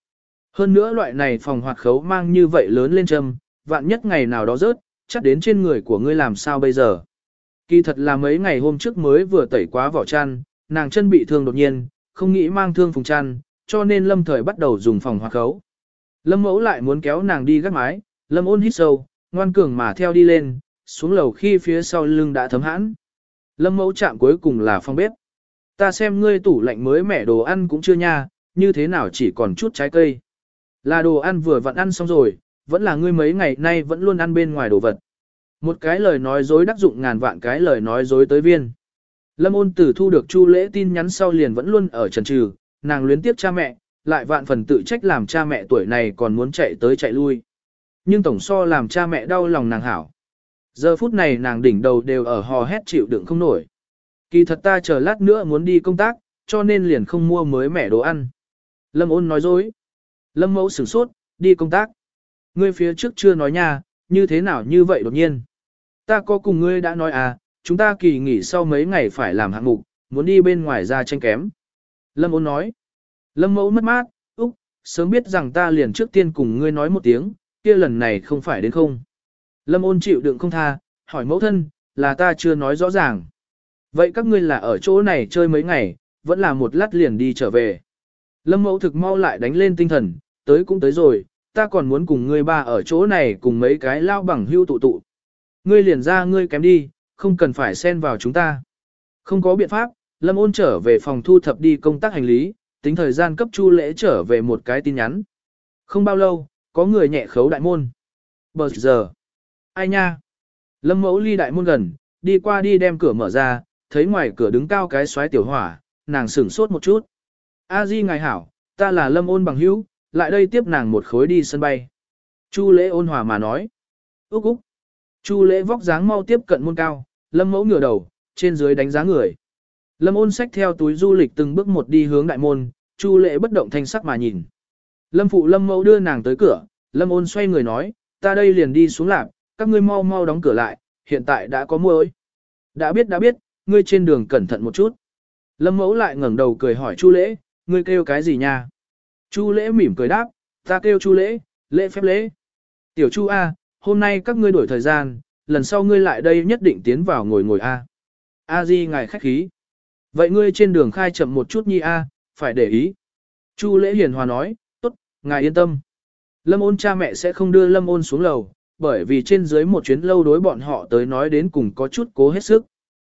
Hơn nữa loại này phòng hoạt khấu mang như vậy lớn lên châm, vạn nhất ngày nào đó rớt, chắc đến trên người của ngươi làm sao bây giờ. Kỳ thật là mấy ngày hôm trước mới vừa tẩy quá vỏ chăn, nàng chân bị thương đột nhiên, không nghĩ mang thương phùng chăn, cho nên lâm thời bắt đầu dùng phòng hoạt khấu. Lâm mẫu lại muốn kéo nàng đi gác mái, lâm ôn hít sâu, ngoan cường mà theo đi lên, xuống lầu khi phía sau lưng đã thấm hãn. Lâm mẫu chạm cuối cùng là phong bếp. Ta xem ngươi tủ lạnh mới mẻ đồ ăn cũng chưa nha, như thế nào chỉ còn chút trái cây. Là đồ ăn vừa vặn ăn xong rồi, vẫn là ngươi mấy ngày nay vẫn luôn ăn bên ngoài đồ vật. Một cái lời nói dối đắc dụng ngàn vạn cái lời nói dối tới viên. Lâm ôn tử thu được chu lễ tin nhắn sau liền vẫn luôn ở trần trừ, nàng luyến tiếp cha mẹ, lại vạn phần tự trách làm cha mẹ tuổi này còn muốn chạy tới chạy lui. Nhưng tổng so làm cha mẹ đau lòng nàng hảo. Giờ phút này nàng đỉnh đầu đều ở hò hét chịu đựng không nổi. Kỳ thật ta chờ lát nữa muốn đi công tác, cho nên liền không mua mới mẻ đồ ăn. Lâm ôn nói dối. Lâm mẫu sửng sốt, đi công tác. Ngươi phía trước chưa nói nha, như thế nào như vậy đột nhiên. Ta có cùng ngươi đã nói à, chúng ta kỳ nghỉ sau mấy ngày phải làm hạng mục, muốn đi bên ngoài ra tranh kém. Lâm ôn nói. Lâm mẫu mất mát, Úc, sớm biết rằng ta liền trước tiên cùng ngươi nói một tiếng, kia lần này không phải đến không. Lâm ôn chịu đựng không tha, hỏi mẫu thân, là ta chưa nói rõ ràng. Vậy các ngươi là ở chỗ này chơi mấy ngày, vẫn là một lát liền đi trở về. Lâm mẫu thực mau lại đánh lên tinh thần, tới cũng tới rồi, ta còn muốn cùng ngươi ba ở chỗ này cùng mấy cái lao bằng hưu tụ tụ. Ngươi liền ra ngươi kém đi, không cần phải xen vào chúng ta. Không có biện pháp, Lâm ôn trở về phòng thu thập đi công tác hành lý, tính thời gian cấp chu lễ trở về một cái tin nhắn. Không bao lâu, có người nhẹ khấu đại môn. Bờ giờ. Ai nha? Lâm mẫu ly đại môn gần, đi qua đi đem cửa mở ra, thấy ngoài cửa đứng cao cái xoáy tiểu hỏa, nàng sửng sốt một chút. A di ngài hảo, ta là lâm ôn bằng hữu, lại đây tiếp nàng một khối đi sân bay. Chu lễ ôn hòa mà nói. Úc úc. Chu lễ vóc dáng mau tiếp cận môn cao, lâm mẫu ngửa đầu, trên dưới đánh giá người. Lâm ôn xách theo túi du lịch từng bước một đi hướng đại môn, chu lễ bất động thanh sắc mà nhìn. Lâm phụ lâm mẫu đưa nàng tới cửa, lâm ôn xoay người nói, ta đây liền đi xuống lạc, các ngươi mau mau đóng cửa lại, hiện tại đã có mưa ơi. Đã biết đã biết, ngươi trên đường cẩn thận một chút. Lâm mẫu lại ngẩng đầu cười hỏi chu lễ, ngươi kêu cái gì nha? Chu lễ mỉm cười đáp, ta kêu chu lễ, lễ phép lễ. Tiểu chu A, hôm nay các ngươi đổi thời gian, lần sau ngươi lại đây nhất định tiến vào ngồi ngồi A. A di ngài khách khí. Vậy ngươi trên đường khai chậm một chút nhi A, phải để ý. Chu lễ hiền hòa nói, tốt, ngài yên tâm. Lâm ôn cha mẹ sẽ không đưa lâm ôn xuống lầu, bởi vì trên dưới một chuyến lâu đối bọn họ tới nói đến cùng có chút cố hết sức.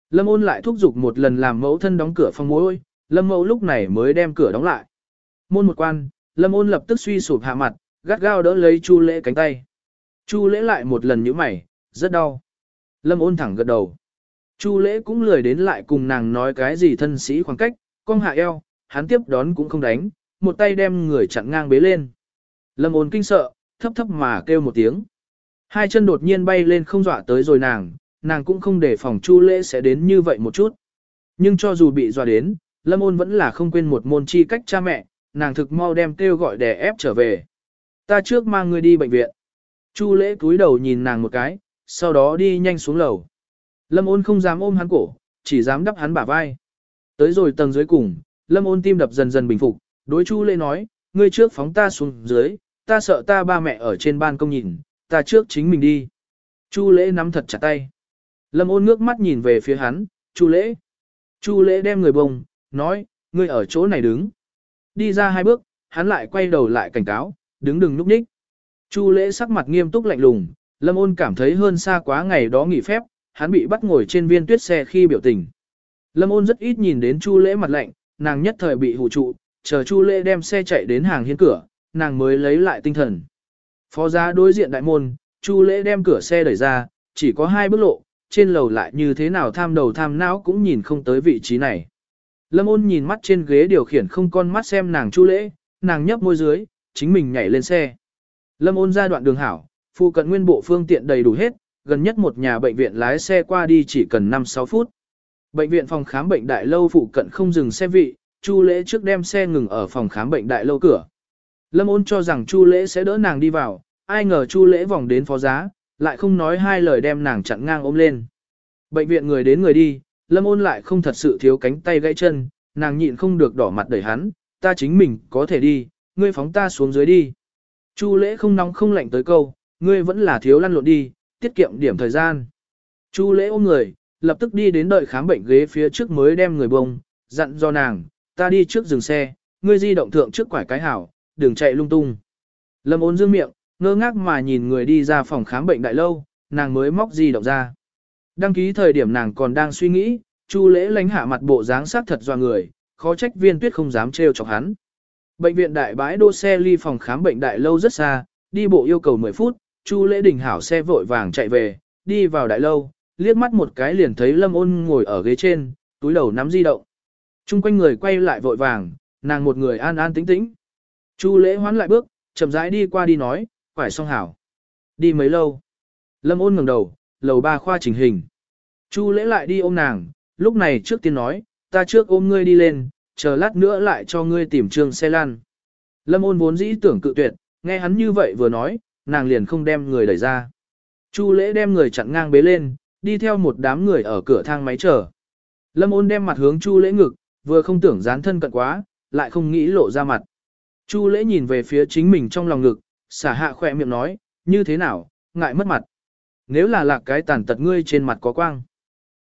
Lâm ôn lại thúc giục một lần làm mẫu thân đóng cửa phòng mối, lâm mẫu lúc này mới đem cửa đóng lại. Môn một quan, lâm ôn lập tức suy sụp hạ mặt, gắt gao đỡ lấy chu lễ cánh tay. Chu lễ lại một lần nhíu mày, rất đau. Lâm ôn thẳng gật đầu. Chu lễ cũng lười đến lại cùng nàng nói cái gì thân sĩ khoảng cách, cong hạ eo, hắn tiếp đón cũng không đánh, một tay đem người chặn ngang bế lên. Lâm ôn kinh sợ, thấp thấp mà kêu một tiếng. Hai chân đột nhiên bay lên không dọa tới rồi nàng, nàng cũng không để phòng chu lễ sẽ đến như vậy một chút. Nhưng cho dù bị dọa đến, lâm ôn vẫn là không quên một môn chi cách cha mẹ, nàng thực mau đem kêu gọi đè ép trở về. Ta trước mang ngươi đi bệnh viện. Chu lễ cúi đầu nhìn nàng một cái, sau đó đi nhanh xuống lầu. Lâm ôn không dám ôm hắn cổ, chỉ dám đắp hắn bả vai. Tới rồi tầng dưới cùng, lâm ôn tim đập dần dần bình phục, đối Chu Lễ nói, ngươi trước phóng ta xuống dưới, ta sợ ta ba mẹ ở trên ban công nhìn, ta trước chính mình đi. Chu Lễ nắm thật chặt tay. Lâm ôn ngước mắt nhìn về phía hắn, Chu Lễ. Chu Lễ đem người bông, nói, ngươi ở chỗ này đứng. Đi ra hai bước, hắn lại quay đầu lại cảnh cáo, đứng đừng núp ních. Chu Lễ sắc mặt nghiêm túc lạnh lùng, Lâm ôn cảm thấy hơn xa quá ngày đó nghỉ phép, hắn bị bắt ngồi trên viên tuyết xe khi biểu tình. Lâm ôn rất ít nhìn đến Chu Lễ mặt lạnh, nàng nhất thời bị hụ trụ, chờ Chu Lễ đem xe chạy đến hàng hiên cửa, nàng mới lấy lại tinh thần. Phó giá đối diện đại môn, Chu Lễ đem cửa xe đẩy ra, chỉ có hai bước lộ, trên lầu lại như thế nào tham đầu tham não cũng nhìn không tới vị trí này. Lâm ôn nhìn mắt trên ghế điều khiển không con mắt xem nàng Chu Lễ, nàng nhấp môi dưới, chính mình nhảy lên xe. Lâm ôn ra đoạn đường hảo, phụ cận nguyên bộ phương tiện đầy đủ hết, gần nhất một nhà bệnh viện lái xe qua đi chỉ cần 5-6 phút. Bệnh viện phòng khám bệnh đại lâu phụ cận không dừng xe vị, Chu Lễ trước đem xe ngừng ở phòng khám bệnh đại lâu cửa. Lâm ôn cho rằng Chu Lễ sẽ đỡ nàng đi vào, ai ngờ Chu Lễ vòng đến phó giá, lại không nói hai lời đem nàng chặn ngang ôm lên. Bệnh viện người đến người đi, Lâm ôn lại không thật sự thiếu cánh tay gãy chân, nàng nhịn không được đỏ mặt đẩy hắn, ta chính mình có thể đi, ngươi phóng ta xuống dưới đi. Chu Lễ không nóng không lạnh tới câu, ngươi vẫn là thiếu lăn lộn đi, tiết kiệm điểm thời gian. Chu Lễ ôm người, lập tức đi đến đợi khám bệnh ghế phía trước mới đem người bông, dặn do nàng, ta đi trước dừng xe, ngươi di động thượng trước quải cái hảo, đừng chạy lung tung. Lâm ôn dương miệng, ngơ ngác mà nhìn người đi ra phòng khám bệnh đại lâu, nàng mới móc di động ra. Đăng ký thời điểm nàng còn đang suy nghĩ, Chu lễ lánh hạ mặt bộ dáng sắc thật do người, khó trách viên tuyết không dám trêu chọc hắn. Bệnh viện đại bãi đỗ xe ly phòng khám bệnh đại lâu rất xa, đi bộ yêu cầu 10 phút, Chu lễ đình hảo xe vội vàng chạy về, đi vào đại lâu, liếc mắt một cái liền thấy lâm ôn ngồi ở ghế trên, túi đầu nắm di động. Trung quanh người quay lại vội vàng, nàng một người an an tĩnh tĩnh. Chu lễ hoán lại bước, chậm rãi đi qua đi nói, quải xong hảo. Đi mấy lâu. Lâm ôn ngẩng đầu, lầu ba khoa chỉnh hình. Chu lễ lại đi ôm nàng, lúc này trước tiên nói, ta trước ôm ngươi đi lên, chờ lát nữa lại cho ngươi tìm trường xe lan. Lâm ôn vốn dĩ tưởng cự tuyệt, nghe hắn như vậy vừa nói, nàng liền không đem người đẩy ra. Chu lễ đem người chặn ngang bế lên, đi theo một đám người ở cửa thang máy chờ. Lâm ôn đem mặt hướng Chu lễ ngực, vừa không tưởng dán thân cận quá, lại không nghĩ lộ ra mặt. Chu lễ nhìn về phía chính mình trong lòng ngực, xả hạ khỏe miệng nói, như thế nào, ngại mất mặt. Nếu là lạc cái tàn tật ngươi trên mặt có quang.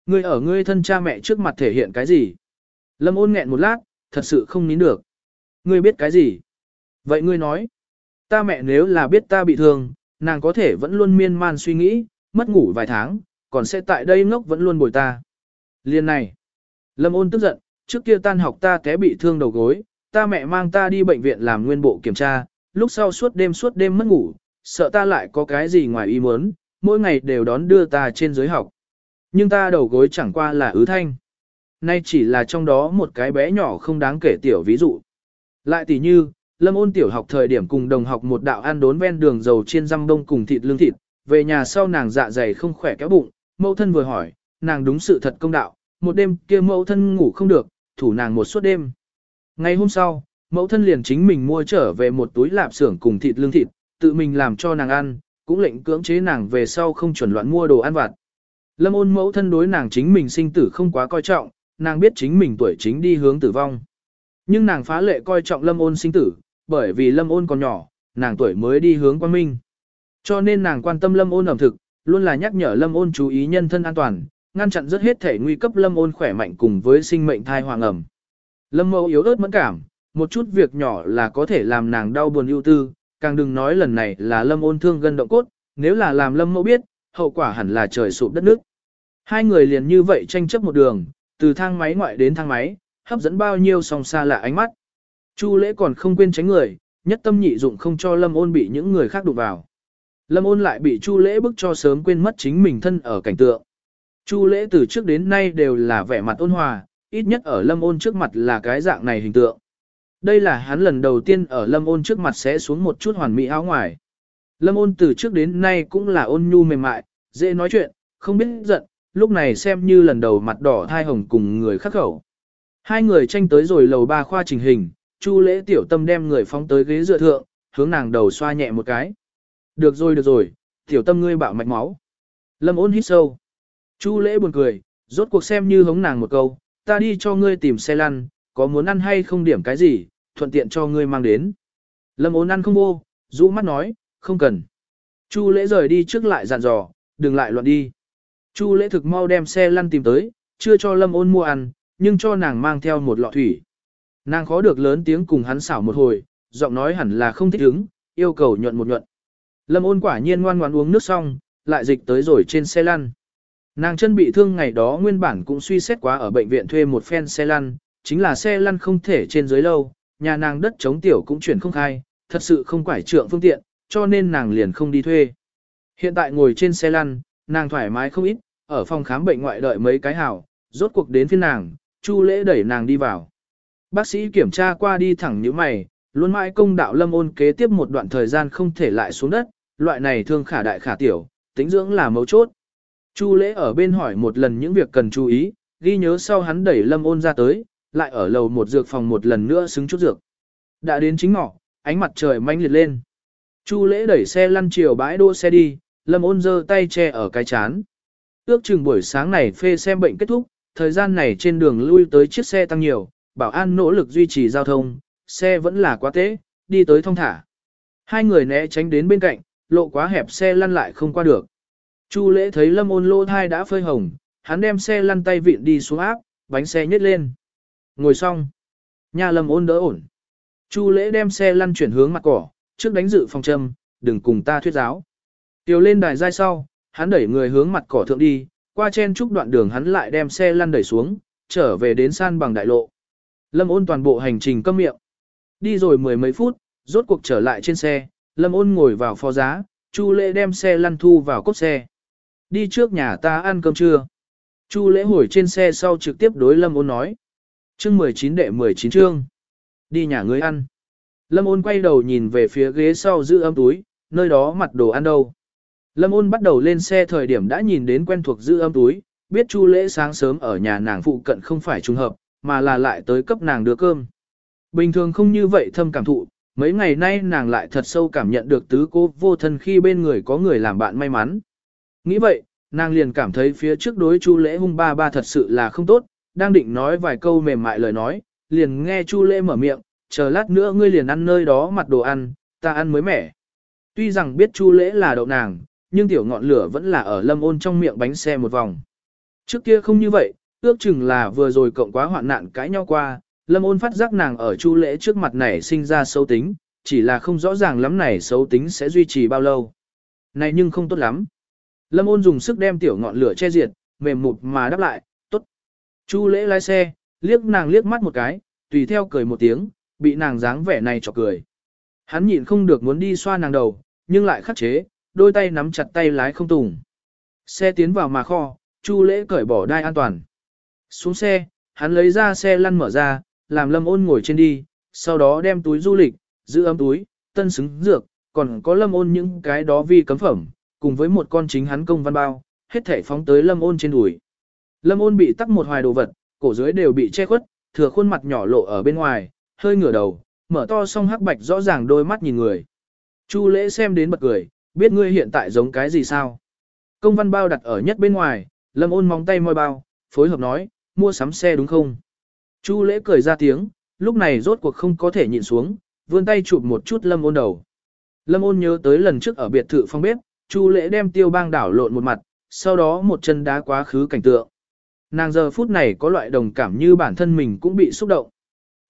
Ngươi ở ngươi thân cha mẹ trước mặt thể hiện cái gì? Lâm ôn nghẹn một lát, thật sự không nín được. Ngươi biết cái gì? Vậy ngươi nói, ta mẹ nếu là biết ta bị thương, nàng có thể vẫn luôn miên man suy nghĩ, mất ngủ vài tháng, còn sẽ tại đây ngốc vẫn luôn bồi ta. Liên này, Lâm ôn tức giận, trước kia tan học ta té bị thương đầu gối, ta mẹ mang ta đi bệnh viện làm nguyên bộ kiểm tra, lúc sau suốt đêm suốt đêm mất ngủ, sợ ta lại có cái gì ngoài ý muốn, mỗi ngày đều đón đưa ta trên dưới học. Nhưng ta đầu gối chẳng qua là ứ thanh. Nay chỉ là trong đó một cái bé nhỏ không đáng kể tiểu ví dụ. Lại tỷ như, lâm ôn tiểu học thời điểm cùng đồng học một đạo ăn đốn ven đường dầu chiên răm đông cùng thịt lương thịt, về nhà sau nàng dạ dày không khỏe kéo bụng, mẫu thân vừa hỏi, nàng đúng sự thật công đạo, một đêm kia mẫu thân ngủ không được, thủ nàng một suốt đêm. Ngày hôm sau, mẫu thân liền chính mình mua trở về một túi lạp xưởng cùng thịt lương thịt, tự mình làm cho nàng ăn, cũng lệnh cưỡng chế nàng về sau không chuẩn loạn mua đồ ăn vặt. Lâm ôn mẫu thân đối nàng chính mình sinh tử không quá coi trọng, nàng biết chính mình tuổi chính đi hướng tử vong. Nhưng nàng phá lệ coi trọng lâm ôn sinh tử, bởi vì lâm ôn còn nhỏ, nàng tuổi mới đi hướng quan minh. Cho nên nàng quan tâm lâm ôn ẩm thực, luôn là nhắc nhở lâm ôn chú ý nhân thân an toàn, ngăn chặn rất hết thể nguy cấp lâm ôn khỏe mạnh cùng với sinh mệnh thai hoàng ẩm. Lâm mẫu yếu ớt mẫn cảm, một chút việc nhỏ là có thể làm nàng đau buồn ưu tư, càng đừng nói lần này là lâm ôn thương gân động cốt, nếu là làm lâm mẫu biết, hậu quả hẳn là trời sụp đất nước. Hai người liền như vậy tranh chấp một đường, từ thang máy ngoại đến thang máy, hấp dẫn bao nhiêu song xa lạ ánh mắt. Chu lễ còn không quên tránh người, nhất tâm nhị dụng không cho lâm ôn bị những người khác đụng vào. Lâm ôn lại bị chu lễ bức cho sớm quên mất chính mình thân ở cảnh tượng. Chu lễ từ trước đến nay đều là vẻ mặt ôn hòa, ít nhất ở lâm ôn trước mặt là cái dạng này hình tượng. Đây là hắn lần đầu tiên ở lâm ôn trước mặt sẽ xuống một chút hoàn mỹ áo ngoài. Lâm ôn từ trước đến nay cũng là ôn nhu mềm mại, dễ nói chuyện, không biết giận, lúc này xem như lần đầu mặt đỏ thai hồng cùng người khắc khẩu. Hai người tranh tới rồi lầu ba khoa trình hình, Chu lễ tiểu tâm đem người phóng tới ghế dựa thượng, hướng nàng đầu xoa nhẹ một cái. Được rồi được rồi, tiểu tâm ngươi bạo mạch máu. Lâm ôn hít sâu. Chu lễ buồn cười, rốt cuộc xem như hống nàng một câu, ta đi cho ngươi tìm xe lăn, có muốn ăn hay không điểm cái gì, thuận tiện cho ngươi mang đến. Lâm ôn ăn không vô, rũ mắt nói, không cần. Chu lễ rời đi trước lại dặn dò, đừng lại loạn đi. Chu lễ thực mau đem xe lăn tìm tới, chưa cho lâm ôn mua ăn, nhưng cho nàng mang theo một lọ thủy. Nàng khó được lớn tiếng cùng hắn xảo một hồi, giọng nói hẳn là không thích ứng, yêu cầu nhuận một nhuận. Lâm ôn quả nhiên ngoan ngoan uống nước xong, lại dịch tới rồi trên xe lăn. Nàng chân bị thương ngày đó nguyên bản cũng suy xét quá ở bệnh viện thuê một phen xe lăn, chính là xe lăn không thể trên dưới lâu, nhà nàng đất chống tiểu cũng chuyển không khai, thật sự không quải trượng phương tiện, cho nên nàng liền không đi thuê. Hiện tại ngồi trên xe lăn, nàng thoải mái không ít, ở phòng khám bệnh ngoại đợi mấy cái hảo, rốt cuộc đến phiên nàng, Chu lễ đẩy nàng đi vào. Bác sĩ kiểm tra qua đi thẳng như mày, luôn mãi công đạo lâm ôn kế tiếp một đoạn thời gian không thể lại xuống đất, loại này thương khả đại khả tiểu, tính dưỡng là mấu chốt. Chu lễ ở bên hỏi một lần những việc cần chú ý, ghi nhớ sau hắn đẩy lâm ôn ra tới, lại ở lầu một dược phòng một lần nữa xứng chút dược. Đã đến chính ngọ, ánh mặt trời manh liệt lên. Chu lễ đẩy xe lăn chiều bãi đỗ xe đi, lâm ôn giơ tay che ở cái chán. Ước chừng buổi sáng này phê xem bệnh kết thúc, thời gian này trên đường lui tới chiếc xe tăng nhiều, bảo an nỗ lực duy trì giao thông, xe vẫn là quá tế, đi tới thông thả. Hai người né tránh đến bên cạnh, lộ quá hẹp xe lăn lại không qua được. Chu lễ thấy lâm ôn lô thai đã phơi hồng, hắn đem xe lăn tay vịn đi xuống áp, bánh xe nhét lên. Ngồi xong. Nhà lâm ôn đỡ ổn. Chu lễ đem xe lăn chuyển hướng mặt cỏ, trước đánh dự phòng châm, đừng cùng ta thuyết giáo. Tiều lên đài dai sau, hắn đẩy người hướng mặt cỏ thượng đi, qua chen chúc đoạn đường hắn lại đem xe lăn đẩy xuống, trở về đến san bằng đại lộ. Lâm ôn toàn bộ hành trình câm miệng. Đi rồi mười mấy phút, rốt cuộc trở lại trên xe, Lâm ôn ngồi vào phó giá, Chu lễ đem xe lăn thu vào cốt xe. Đi trước nhà ta ăn cơm trưa. Chu lễ hồi trên xe sau trực tiếp đối Lâm ôn nói. Chương 19 đệ 19 chương. Đi nhà ngươi ăn. Lâm ôn quay đầu nhìn về phía ghế sau giữ ấm túi, nơi đó mặt đồ ăn đâu. Lâm ôn bắt đầu lên xe thời điểm đã nhìn đến quen thuộc giữ ấm túi, biết Chu lễ sáng sớm ở nhà nàng phụ cận không phải trùng hợp, mà là lại tới cấp nàng đưa cơm. Bình thường không như vậy thâm cảm thụ, mấy ngày nay nàng lại thật sâu cảm nhận được tứ cô vô thân khi bên người có người làm bạn may mắn. Nghĩ vậy, nàng liền cảm thấy phía trước đối Chu lễ hung ba ba thật sự là không tốt, đang định nói vài câu mềm mại lời nói, liền nghe Chu lễ mở miệng, chờ lát nữa ngươi liền ăn nơi đó mặt đồ ăn, ta ăn mới mẻ. Tuy rằng biết Chu lễ là đậu nàng, nhưng tiểu ngọn lửa vẫn là ở lâm ôn trong miệng bánh xe một vòng. Trước kia không như vậy, ước chừng là vừa rồi cộng quá hoạn nạn cãi nhau qua, lâm ôn phát giác nàng ở chu lễ trước mặt này sinh ra xấu tính, chỉ là không rõ ràng lắm này xấu tính sẽ duy trì bao lâu. Này nhưng không tốt lắm. Lâm ôn dùng sức đem tiểu ngọn lửa che diệt, mềm mụt mà đáp lại, tốt. Chu lễ lái xe, liếc nàng liếc mắt một cái, tùy theo cười một tiếng, bị nàng dáng vẻ này chọc cười. Hắn nhịn không được muốn đi xoa nàng đầu, nhưng lại khắc chế, đôi tay nắm chặt tay lái không tùng. Xe tiến vào mà kho, Chu lễ cởi bỏ đai an toàn. Xuống xe, hắn lấy ra xe lăn mở ra, làm lâm ôn ngồi trên đi, sau đó đem túi du lịch, giữ ấm túi, tân xứng dược, còn có lâm ôn những cái đó vi cấm phẩm, cùng với một con chính hắn công văn bao, hết thể phóng tới lâm ôn trên đùi. Lâm ôn bị tắc một hoài đồ vật, cổ dưới đều bị che khuất, thừa khuôn mặt nhỏ lộ ở bên ngoài, hơi ngửa đầu, mở to song hắc bạch rõ ràng đôi mắt nhìn người. Chu lễ xem đến bật cười, biết ngươi hiện tại giống cái gì sao? Công văn bao đặt ở nhất bên ngoài, lâm ôn móng tay môi bao, phối hợp nói, mua sắm xe đúng không? Chu lễ cười ra tiếng, lúc này rốt cuộc không có thể nhịn xuống, vươn tay chụp một chút lâm ôn đầu. Lâm ôn nhớ tới lần trước ở biệt thự phong bếp, Chu lễ đem tiêu bang đảo lộn một mặt, sau đó một chân đá quá khứ cảnh tượng. Nàng giờ phút này có loại đồng cảm như bản thân mình cũng bị xúc động.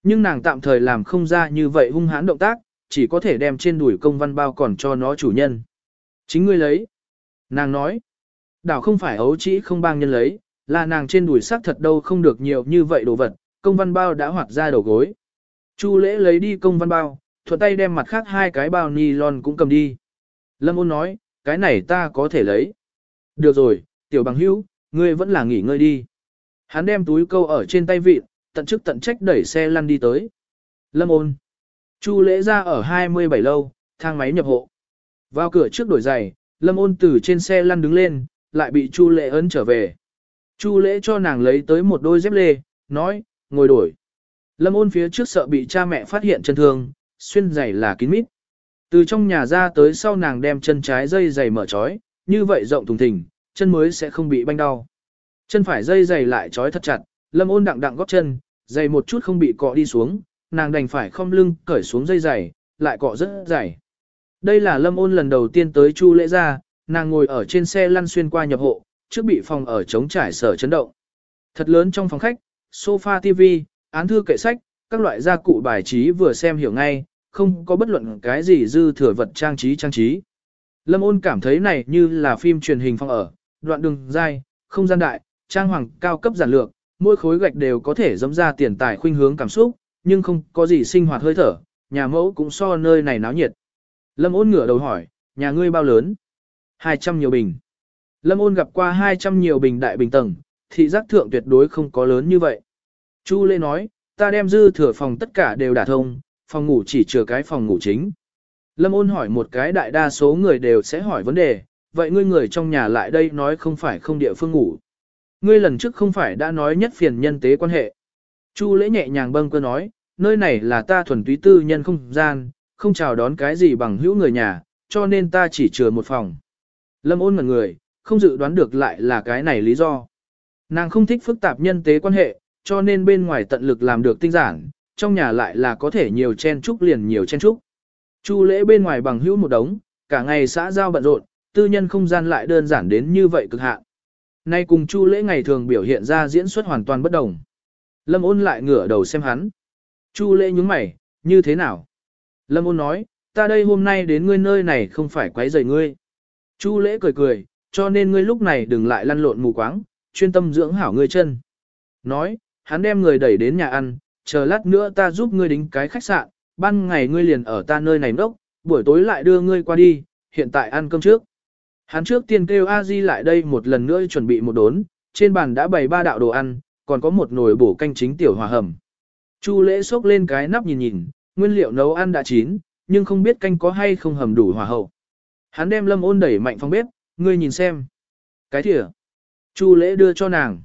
Nhưng nàng tạm thời làm không ra như vậy hung hãn động tác, chỉ có thể đem trên đùi công văn bao còn cho nó chủ nhân. Chính ngươi lấy. Nàng nói, đảo không phải ấu chỉ không bang nhân lấy, là nàng trên đùi xác thật đâu không được nhiều như vậy đồ vật, công văn bao đã hoạt ra đầu gối. Chu lễ lấy đi công văn bao, thuận tay đem mặt khác hai cái bao nylon cũng cầm đi. Lâm ôn nói, cái này ta có thể lấy. Được rồi, tiểu bằng hữu, ngươi vẫn là nghỉ ngơi đi. Hắn đem túi câu ở trên tay vịt, tận chức tận trách đẩy xe lăn đi tới. Lâm ôn. Chu lễ ra ở 27 lâu, thang máy nhập hộ. Vào cửa trước đổi giày, Lâm ôn từ trên xe lăn đứng lên, lại bị Chu lễ ấn trở về. Chu lễ cho nàng lấy tới một đôi dép lê, nói, ngồi đổi. Lâm ôn phía trước sợ bị cha mẹ phát hiện chân thương, xuyên giày là kín mít. Từ trong nhà ra tới sau nàng đem chân trái dây giày mở trói, như vậy rộng thùng thình, chân mới sẽ không bị banh đau. Chân phải dây dày lại trói thật chặt, lâm ôn đặng đặng góp chân, dày một chút không bị cọ đi xuống, nàng đành phải không lưng cởi xuống dây dày, lại cọ rất dày. Đây là lâm ôn lần đầu tiên tới chu lễ ra, nàng ngồi ở trên xe lăn xuyên qua nhập hộ, trước bị phòng ở chống trải sở chấn động. Thật lớn trong phòng khách, sofa TV, án thư kệ sách, các loại gia cụ bài trí vừa xem hiểu ngay, không có bất luận cái gì dư thừa vật trang trí trang trí. Lâm ôn cảm thấy này như là phim truyền hình phong ở, đoạn đường dài, không gian đại, trang hoàng cao cấp giản lược, mỗi khối gạch đều có thể dẫm ra tiền tài khuynh hướng cảm xúc, nhưng không có gì sinh hoạt hơi thở, nhà mẫu cũng so nơi này náo nhiệt. Lâm ôn ngửa đầu hỏi, nhà ngươi bao lớn? 200 nhiều bình. Lâm ôn gặp qua 200 nhiều bình đại bình tầng, thị giác thượng tuyệt đối không có lớn như vậy. Chu Lê nói, ta đem dư thừa phòng tất cả đều đả thông, phòng ngủ chỉ chừa cái phòng ngủ chính. Lâm ôn hỏi một cái đại đa số người đều sẽ hỏi vấn đề, vậy ngươi người trong nhà lại đây nói không phải không địa phương ngủ. Ngươi lần trước không phải đã nói nhất phiền nhân tế quan hệ. Chu lễ nhẹ nhàng bâng cơ nói, nơi này là ta thuần túy tư nhân không gian, không chào đón cái gì bằng hữu người nhà, cho nên ta chỉ chừa một phòng. Lâm ôn ngẩn người, không dự đoán được lại là cái này lý do. Nàng không thích phức tạp nhân tế quan hệ, cho nên bên ngoài tận lực làm được tinh giản, trong nhà lại là có thể nhiều chen trúc liền nhiều chen trúc. Chu lễ bên ngoài bằng hữu một đống, cả ngày xã giao bận rộn, tư nhân không gian lại đơn giản đến như vậy cực hạn. Nay cùng Chu lễ ngày thường biểu hiện ra diễn xuất hoàn toàn bất đồng. Lâm ôn lại ngửa đầu xem hắn. Chu lễ nhúng mày, như thế nào? Lâm ôn nói, ta đây hôm nay đến ngươi nơi này không phải quấy rầy ngươi. Chu lễ cười cười, cho nên ngươi lúc này đừng lại lăn lộn mù quáng, chuyên tâm dưỡng hảo ngươi chân. Nói, hắn đem người đẩy đến nhà ăn, chờ lát nữa ta giúp ngươi đính cái khách sạn, ban ngày ngươi liền ở ta nơi này nốc, buổi tối lại đưa ngươi qua đi, hiện tại ăn cơm trước. Hắn trước tiên kêu a di lại đây một lần nữa chuẩn bị một đốn, trên bàn đã bày ba đạo đồ ăn, còn có một nồi bổ canh chính tiểu hòa hầm. Chu lễ xốc lên cái nắp nhìn nhìn, nguyên liệu nấu ăn đã chín, nhưng không biết canh có hay không hầm đủ hòa hậu. Hắn đem lâm ôn đẩy mạnh phong bếp, ngươi nhìn xem. Cái thìa. Chu lễ đưa cho nàng.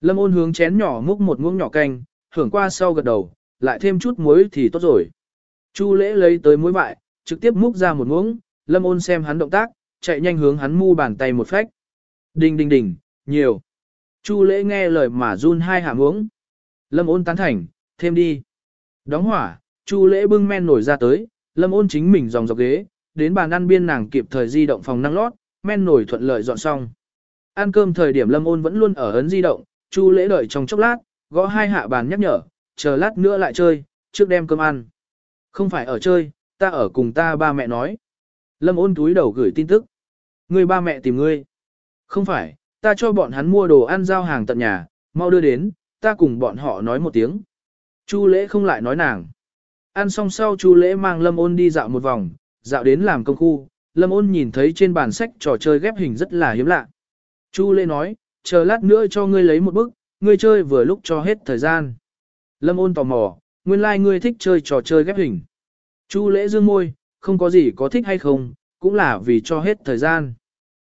Lâm ôn hướng chén nhỏ múc một muỗng nhỏ canh, hưởng qua sau gật đầu, lại thêm chút muối thì tốt rồi. Chu lễ lấy tới muối bại, trực tiếp múc ra một muỗng, lâm ôn xem hắn động tác, chạy nhanh hướng hắn mu bàn tay một phách. Đình đình đình, nhiều. Chu lễ nghe lời mà run hai hạ muỗng. Lâm ôn tán thành, thêm đi. Đóng hỏa, chu lễ bưng men nổi ra tới, lâm ôn chính mình dòng dọc ghế, đến bàn ăn biên nàng kịp thời di động phòng năng lót, men nổi thuận lợi dọn xong. Ăn cơm thời điểm lâm ôn vẫn luôn ở ấn di động, chu lễ đợi trong chốc lát, gõ hai hạ bàn nhắc nhở, chờ lát nữa lại chơi, trước đem cơm ăn. Không phải ở chơi, ta ở cùng ta ba mẹ nói. Lâm ôn túi đầu gửi tin tức. Người ba mẹ tìm ngươi. Không phải, ta cho bọn hắn mua đồ ăn giao hàng tận nhà, mau đưa đến, ta cùng bọn họ nói một tiếng. Chu lễ không lại nói nàng. Ăn xong sau Chu lễ mang Lâm ôn đi dạo một vòng, dạo đến làm công khu. Lâm ôn nhìn thấy trên bàn sách trò chơi ghép hình rất là hiếm lạ. Chu lễ nói, chờ lát nữa cho ngươi lấy một bức, ngươi chơi vừa lúc cho hết thời gian. Lâm ôn tò mò, nguyên lai like ngươi thích chơi trò chơi ghép hình. Chu lễ dương môi, không có gì có thích hay không, cũng là vì cho hết thời gian.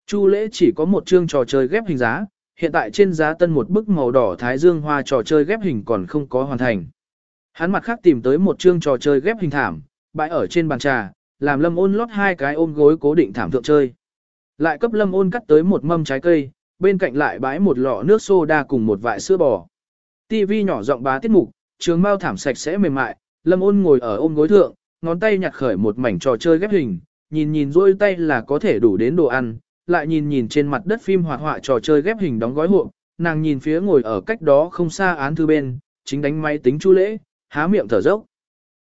Chu lễ chỉ có một chương trò chơi ghép hình giá, hiện tại trên giá tân một bức màu đỏ thái dương hoa trò chơi ghép hình còn không có hoàn thành. Hắn mặt khác tìm tới một chương trò chơi ghép hình thảm, bãi ở trên bàn trà, làm lâm ôn lót hai cái ôm gối cố định thảm thượng chơi. Lại cấp lâm ôn cắt tới một mâm trái cây, bên cạnh lại bãi một lọ nước soda cùng một vại sữa bò. TV nhỏ giọng bá tiết mục, trường mau thảm sạch sẽ mềm mại, lâm ôn ngồi ở ôm gối thượng, ngón tay nhặt khởi một mảnh trò chơi ghép hình, nhìn nhìn rôi tay là có thể đủ đến đồ ăn, lại nhìn nhìn trên mặt đất phim hoạt họa trò chơi ghép hình đóng gói hộp, nàng nhìn phía ngồi ở cách đó không xa án thư bên, chính đánh máy tính chu lễ, há miệng thở dốc.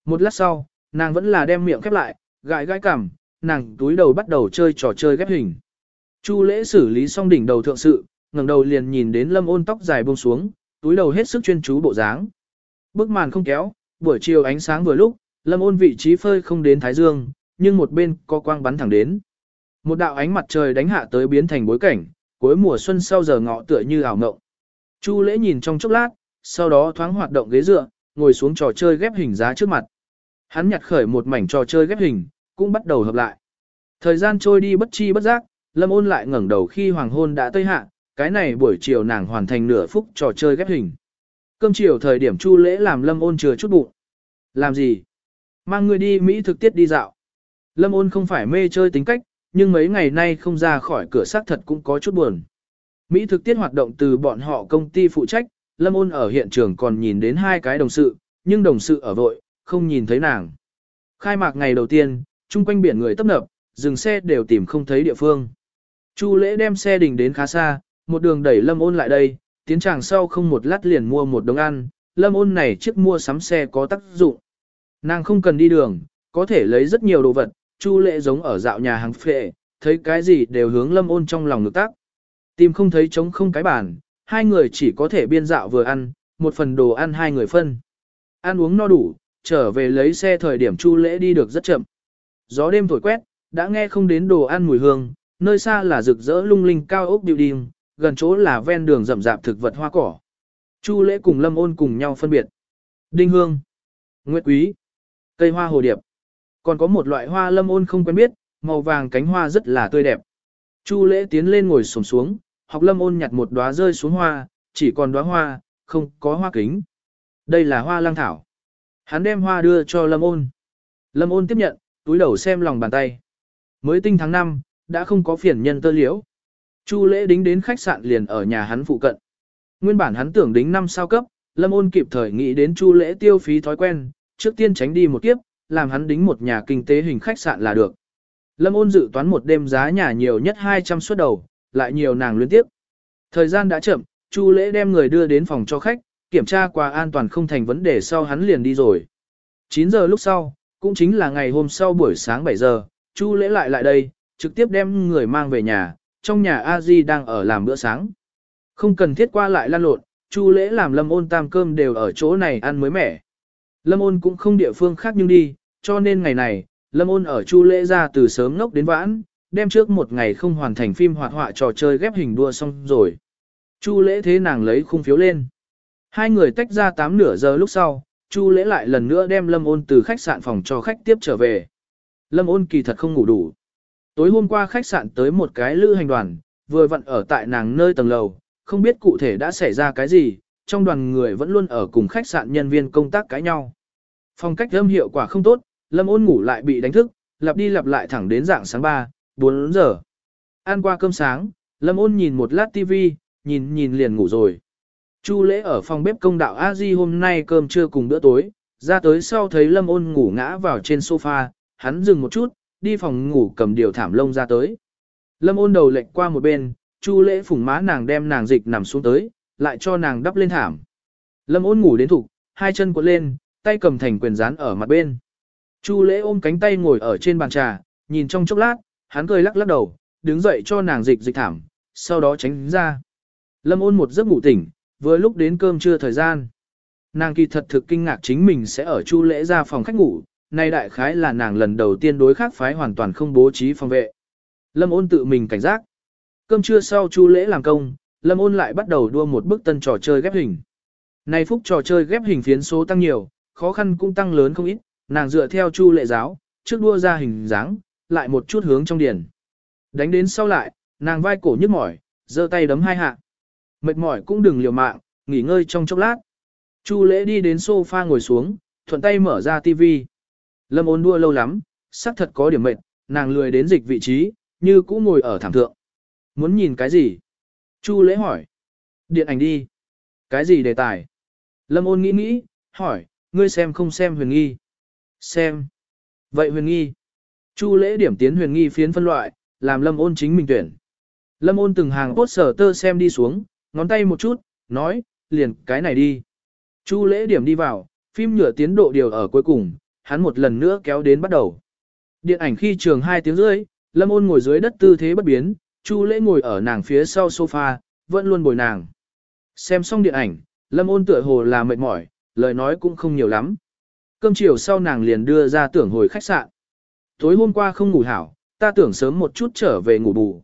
Một lát sau, nàng vẫn là đem miệng khép lại, gãi gãi cằm, nàng túi đầu bắt đầu chơi trò chơi ghép hình. Chu lễ xử lý xong đỉnh đầu thượng sự, ngẩng đầu liền nhìn đến lâm ôn tóc dài buông xuống, túi đầu hết sức chuyên chú bộ dáng. Bức màn không kéo, buổi chiều ánh sáng vừa lúc, lâm ôn vị trí phơi không đến thái dương, nhưng một bên có quang bắn thẳng đến. Một đạo ánh mặt trời đánh hạ tới biến thành bối cảnh, cuối mùa xuân sau giờ ngọ tựa như ảo ngộng. Chu lễ nhìn trong chốc lát, sau đó thoáng hoạt động ghế dựa, ngồi xuống trò chơi ghép hình giá trước mặt. Hắn nhặt khởi một mảnh trò chơi ghép hình, cũng bắt đầu hợp lại. Thời gian trôi đi bất chi bất giác, Lâm ôn lại ngẩng đầu khi hoàng hôn đã tây hạ, cái này buổi chiều nàng hoàn thành nửa phút trò chơi ghép hình. Cơm chiều thời điểm chu lễ làm Lâm ôn chừa chút bụng. Làm gì? Mang người đi Mỹ thực tiết đi dạo. Lâm ôn không phải mê chơi tính cách, nhưng mấy ngày nay không ra khỏi cửa xác thật cũng có chút buồn. Mỹ thực tiết hoạt động từ bọn họ công ty phụ trách, Lâm ôn ở hiện trường còn nhìn đến hai cái đồng sự, nhưng đồng sự ở vội, không nhìn thấy nàng. Khai mạc ngày đầu tiên, chung quanh biển người tấp nập, dừng xe đều tìm không thấy địa phương. Chu lễ đem xe đình đến khá xa, một đường đẩy Lâm ôn lại đây, tiến tràng sau không một lát liền mua một đống ăn, Lâm ôn này chiếc mua sắm xe có tác dụng. Nàng không cần đi đường, có thể lấy rất nhiều đồ vật, Chu lễ giống ở dạo nhà hàng phệ, thấy cái gì đều hướng Lâm ôn trong lòng ngực tác. Tìm không thấy trống không cái bàn, hai người chỉ có thể biên dạo vừa ăn, một phần đồ ăn hai người phân. Ăn uống no đủ, trở về lấy xe thời điểm Chu lễ đi được rất chậm. Gió đêm thổi quét, đã nghe không đến đồ ăn mùi hương, nơi xa là rực rỡ lung linh cao ốc building, gần chỗ là ven đường rậm rạp thực vật hoa cỏ. Chu lễ cùng Lâm ôn cùng nhau phân biệt. Đinh hương, nguyệt quý, cây hoa hồ điệp. Còn có một loại hoa Lâm ôn không quen biết, màu vàng cánh hoa rất là tươi đẹp. Chu lễ tiến lên ngồi sổm xuống, học Lâm ôn nhặt một đóa rơi xuống hoa, chỉ còn đóa hoa, không có hoa kính. Đây là hoa lang thảo. Hắn đem hoa đưa cho Lâm ôn. Lâm ôn tiếp nhận, túi đầu xem lòng bàn tay. Mới tinh tháng 5, đã không có phiền nhân tơ liễu. Chu lễ đính đến khách sạn liền ở nhà hắn phụ cận. Nguyên bản hắn tưởng đính năm sao cấp, Lâm ôn kịp thời nghĩ đến chu lễ tiêu phí thói quen, trước tiên tránh đi một kiếp, làm hắn đính một nhà kinh tế hình khách sạn là được. Lâm ôn dự toán một đêm giá nhà nhiều nhất 200 suất đầu, lại nhiều nàng liên tiếp. Thời gian đã chậm, chu lễ đem người đưa đến phòng cho khách, kiểm tra qua an toàn không thành vấn đề sau hắn liền đi rồi. 9 giờ lúc sau, cũng chính là ngày hôm sau buổi sáng 7 giờ, chu lễ lại lại đây, trực tiếp đem người mang về nhà, trong nhà a di đang ở làm bữa sáng. Không cần thiết qua lại lan lộn, chu lễ làm lâm ôn tam cơm đều ở chỗ này ăn mới mẻ. Lâm ôn cũng không địa phương khác nhưng đi, cho nên ngày này, lâm ôn ở chu lễ ra từ sớm ngốc đến vãn, đem trước một ngày không hoàn thành phim hoạt họa trò chơi ghép hình đua xong rồi. Chu lễ thế nàng lấy khung phiếu lên. Hai người tách ra tám nửa giờ lúc sau, Chu lễ lại lần nữa đem Lâm ôn từ khách sạn phòng cho khách tiếp trở về. Lâm ôn kỳ thật không ngủ đủ. Tối hôm qua khách sạn tới một cái lữ hành đoàn, vừa vặn ở tại nàng nơi tầng lầu, không biết cụ thể đã xảy ra cái gì, trong đoàn người vẫn luôn ở cùng khách sạn nhân viên công tác cãi nhau. Phong cách âm hiệu quả không tốt, Lâm ôn ngủ lại bị đánh thức, lặp đi lặp lại thẳng đến dạng sáng 3, 4 giờ. Ăn qua cơm sáng, Lâm ôn nhìn một lát TV, nhìn nhìn liền ngủ rồi. Chu lễ ở phòng bếp công đạo a di hôm nay cơm trưa cùng bữa tối, ra tới sau thấy Lâm ôn ngủ ngã vào trên sofa, hắn dừng một chút, đi phòng ngủ cầm điều thảm lông ra tới. Lâm ôn đầu lệch qua một bên, Chu lễ phủng má nàng đem nàng dịch nằm xuống tới, lại cho nàng đắp lên thảm. Lâm ôn ngủ đến thục, hai chân cuộn lên, tay cầm thành quyền dán ở mặt bên. Chu lễ ôm cánh tay ngồi ở trên bàn trà, nhìn trong chốc lát, hắn cười lắc lắc đầu, đứng dậy cho nàng dịch dịch thảm, sau đó tránh ra. Lâm ôn một giấc ngủ tỉnh, vừa lúc đến cơm trưa thời gian. Nàng kỳ thật thực kinh ngạc chính mình sẽ ở chu lễ ra phòng khách ngủ, nay đại khái là nàng lần đầu tiên đối khác phái hoàn toàn không bố trí phòng vệ. Lâm ôn tự mình cảnh giác. Cơm trưa sau chu lễ làm công, Lâm ôn lại bắt đầu đua một bức tân trò chơi ghép hình. nay phúc trò chơi ghép hình phiến số tăng nhiều, khó khăn cũng tăng lớn không ít, nàng dựa theo chu lệ giáo, trước đua ra hình dáng, lại một chút hướng trong điển. Đánh đến sau lại, nàng vai cổ nhức mỏi, giơ tay đấm hai hạ. Mệt mỏi cũng đừng liều mạng, nghỉ ngơi trong chốc lát. Chu lễ đi đến sofa ngồi xuống, thuận tay mở ra tivi. Lâm ôn đua lâu lắm, xác thật có điểm mệt, nàng lười đến dịch vị trí, như cũ ngồi ở thảm thượng. Muốn nhìn cái gì? Chu lễ hỏi. Điện ảnh đi. Cái gì đề tài? Lâm ôn nghĩ nghĩ, hỏi, ngươi xem không xem huyền nghi? Xem. Vậy huyền nghi. Chu lễ điểm tiến huyền nghi phiến phân loại, làm lâm ôn chính mình tuyển. Lâm ôn từng hàng cốt sở tơ xem đi xuống, ngón tay một chút, nói, liền cái này đi. Chu lễ điểm đi vào, phim nhựa tiến độ điều ở cuối cùng, hắn một lần nữa kéo đến bắt đầu. Điện ảnh khi trường 2 tiếng rưỡi, Lâm ôn ngồi dưới đất tư thế bất biến, Chu lễ ngồi ở nàng phía sau sofa, vẫn luôn bồi nàng. Xem xong điện ảnh, Lâm ôn tựa hồ là mệt mỏi, lời nói cũng không nhiều lắm. Cơm chiều sau nàng liền đưa ra tưởng hồi khách sạn. Tối hôm qua không ngủ hảo, ta tưởng sớm một chút trở về ngủ bù.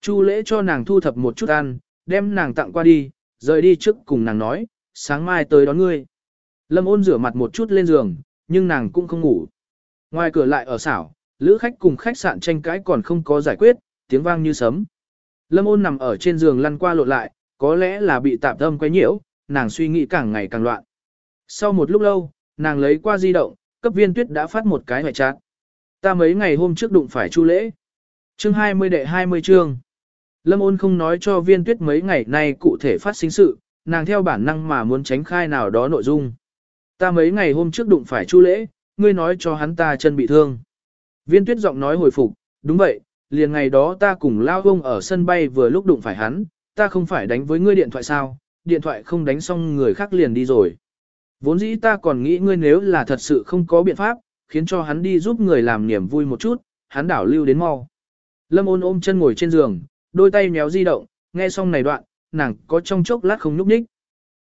Chu lễ cho nàng thu thập một chút ăn, đem nàng tặng qua đi, rời đi trước cùng nàng nói, sáng mai tới đón ngươi. Lâm ôn rửa mặt một chút lên giường, nhưng nàng cũng không ngủ. Ngoài cửa lại ở xảo, lữ khách cùng khách sạn tranh cãi còn không có giải quyết, tiếng vang như sấm. Lâm ôn nằm ở trên giường lăn qua lộn lại, có lẽ là bị tạm tâm quấy nhiễu, nàng suy nghĩ càng ngày càng loạn. Sau một lúc lâu, nàng lấy qua di động, cấp viên tuyết đã phát một cái ngoại trạng. Ta mấy ngày hôm trước đụng phải chu lễ. Chương 20 đệ 20 chương. Lâm ôn không nói cho viên tuyết mấy ngày nay cụ thể phát sinh sự, nàng theo bản năng mà muốn tránh khai nào đó nội dung. Ta mấy ngày hôm trước đụng phải chu lễ, ngươi nói cho hắn ta chân bị thương. Viên tuyết giọng nói hồi phục, đúng vậy, liền ngày đó ta cùng lao ông ở sân bay vừa lúc đụng phải hắn, ta không phải đánh với ngươi điện thoại sao, điện thoại không đánh xong người khác liền đi rồi. Vốn dĩ ta còn nghĩ ngươi nếu là thật sự không có biện pháp, khiến cho hắn đi giúp người làm niềm vui một chút, hắn đảo lưu đến mau. Lâm ôn ôm chân ngồi trên giường, đôi tay méo di động, nghe xong này đoạn, nàng có trong chốc lát không nhúc nhích.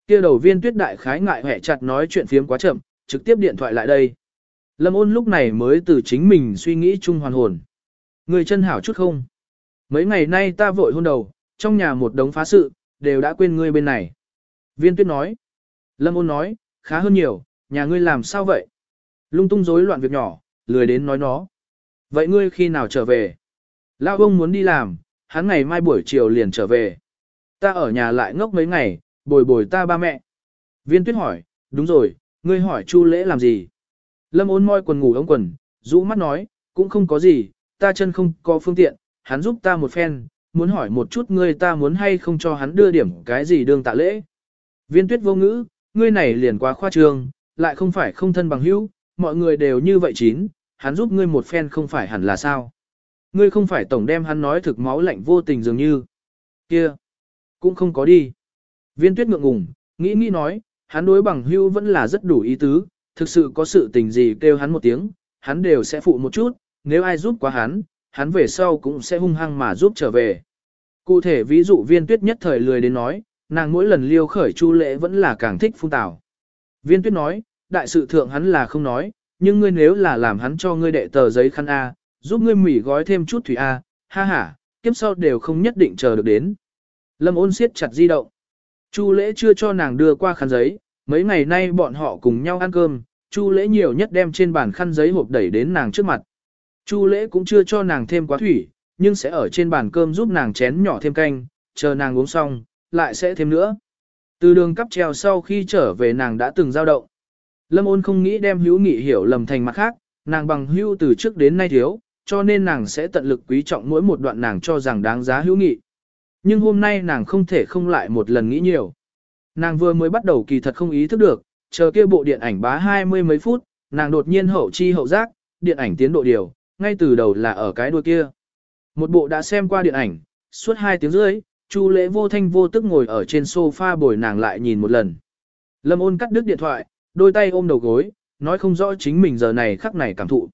Kia đầu viên tuyết đại khái ngại hẹ chặt nói chuyện phiếm quá chậm, trực tiếp điện thoại lại đây. Lâm ôn lúc này mới từ chính mình suy nghĩ chung hoàn hồn. Người chân hảo chút không? Mấy ngày nay ta vội hôn đầu, trong nhà một đống phá sự, đều đã quên ngươi bên này. Viên tuyết nói. Lâm ôn nói, khá hơn nhiều, nhà ngươi làm sao vậy? Lung tung rối loạn việc nhỏ, lười đến nói nó. Vậy ngươi khi nào trở về? Lão ông muốn đi làm, hắn ngày mai buổi chiều liền trở về. Ta ở nhà lại ngốc mấy ngày, bồi bồi ta ba mẹ. Viên tuyết hỏi, đúng rồi, ngươi hỏi chu lễ làm gì? Lâm ôn moi quần ngủ ống quần, rũ mắt nói, cũng không có gì, ta chân không có phương tiện, hắn giúp ta một phen, muốn hỏi một chút ngươi ta muốn hay không cho hắn đưa điểm cái gì đương tạ lễ. Viên tuyết vô ngữ, ngươi này liền quá khoa trương, lại không phải không thân bằng hữu, mọi người đều như vậy chín, hắn giúp ngươi một phen không phải hẳn là sao. Ngươi không phải tổng đem hắn nói thực máu lạnh vô tình dường như. kia cũng không có đi. Viên tuyết ngượng ngùng, nghĩ nghĩ nói, hắn đối bằng hưu vẫn là rất đủ ý tứ, thực sự có sự tình gì kêu hắn một tiếng, hắn đều sẽ phụ một chút, nếu ai giúp quá hắn, hắn về sau cũng sẽ hung hăng mà giúp trở về. Cụ thể ví dụ viên tuyết nhất thời lười đến nói, nàng mỗi lần liêu khởi chu lễ vẫn là càng thích phung tào. Viên tuyết nói, đại sự thượng hắn là không nói, nhưng ngươi nếu là làm hắn cho ngươi đệ tờ giấy khăn A, giúp ngươi mỉ gói thêm chút thủy A, ha ha, kiếp sau đều không nhất định chờ được đến. Lâm ôn siết chặt di động. Chu lễ chưa cho nàng đưa qua khăn giấy, mấy ngày nay bọn họ cùng nhau ăn cơm, Chu lễ nhiều nhất đem trên bàn khăn giấy hộp đẩy đến nàng trước mặt. Chu lễ cũng chưa cho nàng thêm quá thủy, nhưng sẽ ở trên bàn cơm giúp nàng chén nhỏ thêm canh, chờ nàng uống xong, lại sẽ thêm nữa. Từ đường cắp treo sau khi trở về nàng đã từng giao động. Lâm ôn không nghĩ đem hữu nghị hiểu lầm thành mặt khác, nàng bằng hữu từ trước đến nay thiếu, cho nên nàng sẽ tận lực quý trọng mỗi một đoạn nàng cho rằng đáng giá hữu nghị. Nhưng hôm nay nàng không thể không lại một lần nghĩ nhiều. Nàng vừa mới bắt đầu kỳ thật không ý thức được, chờ kia bộ điện ảnh bá hai mươi mấy phút, nàng đột nhiên hậu chi hậu giác, điện ảnh tiến độ điều, ngay từ đầu là ở cái đuôi kia. Một bộ đã xem qua điện ảnh, suốt hai tiếng rưỡi, Chu lễ vô thanh vô tức ngồi ở trên sofa bồi nàng lại nhìn một lần. Lâm ôn cắt đứt điện thoại, đôi tay ôm đầu gối, nói không rõ chính mình giờ này khắc này cảm thụ.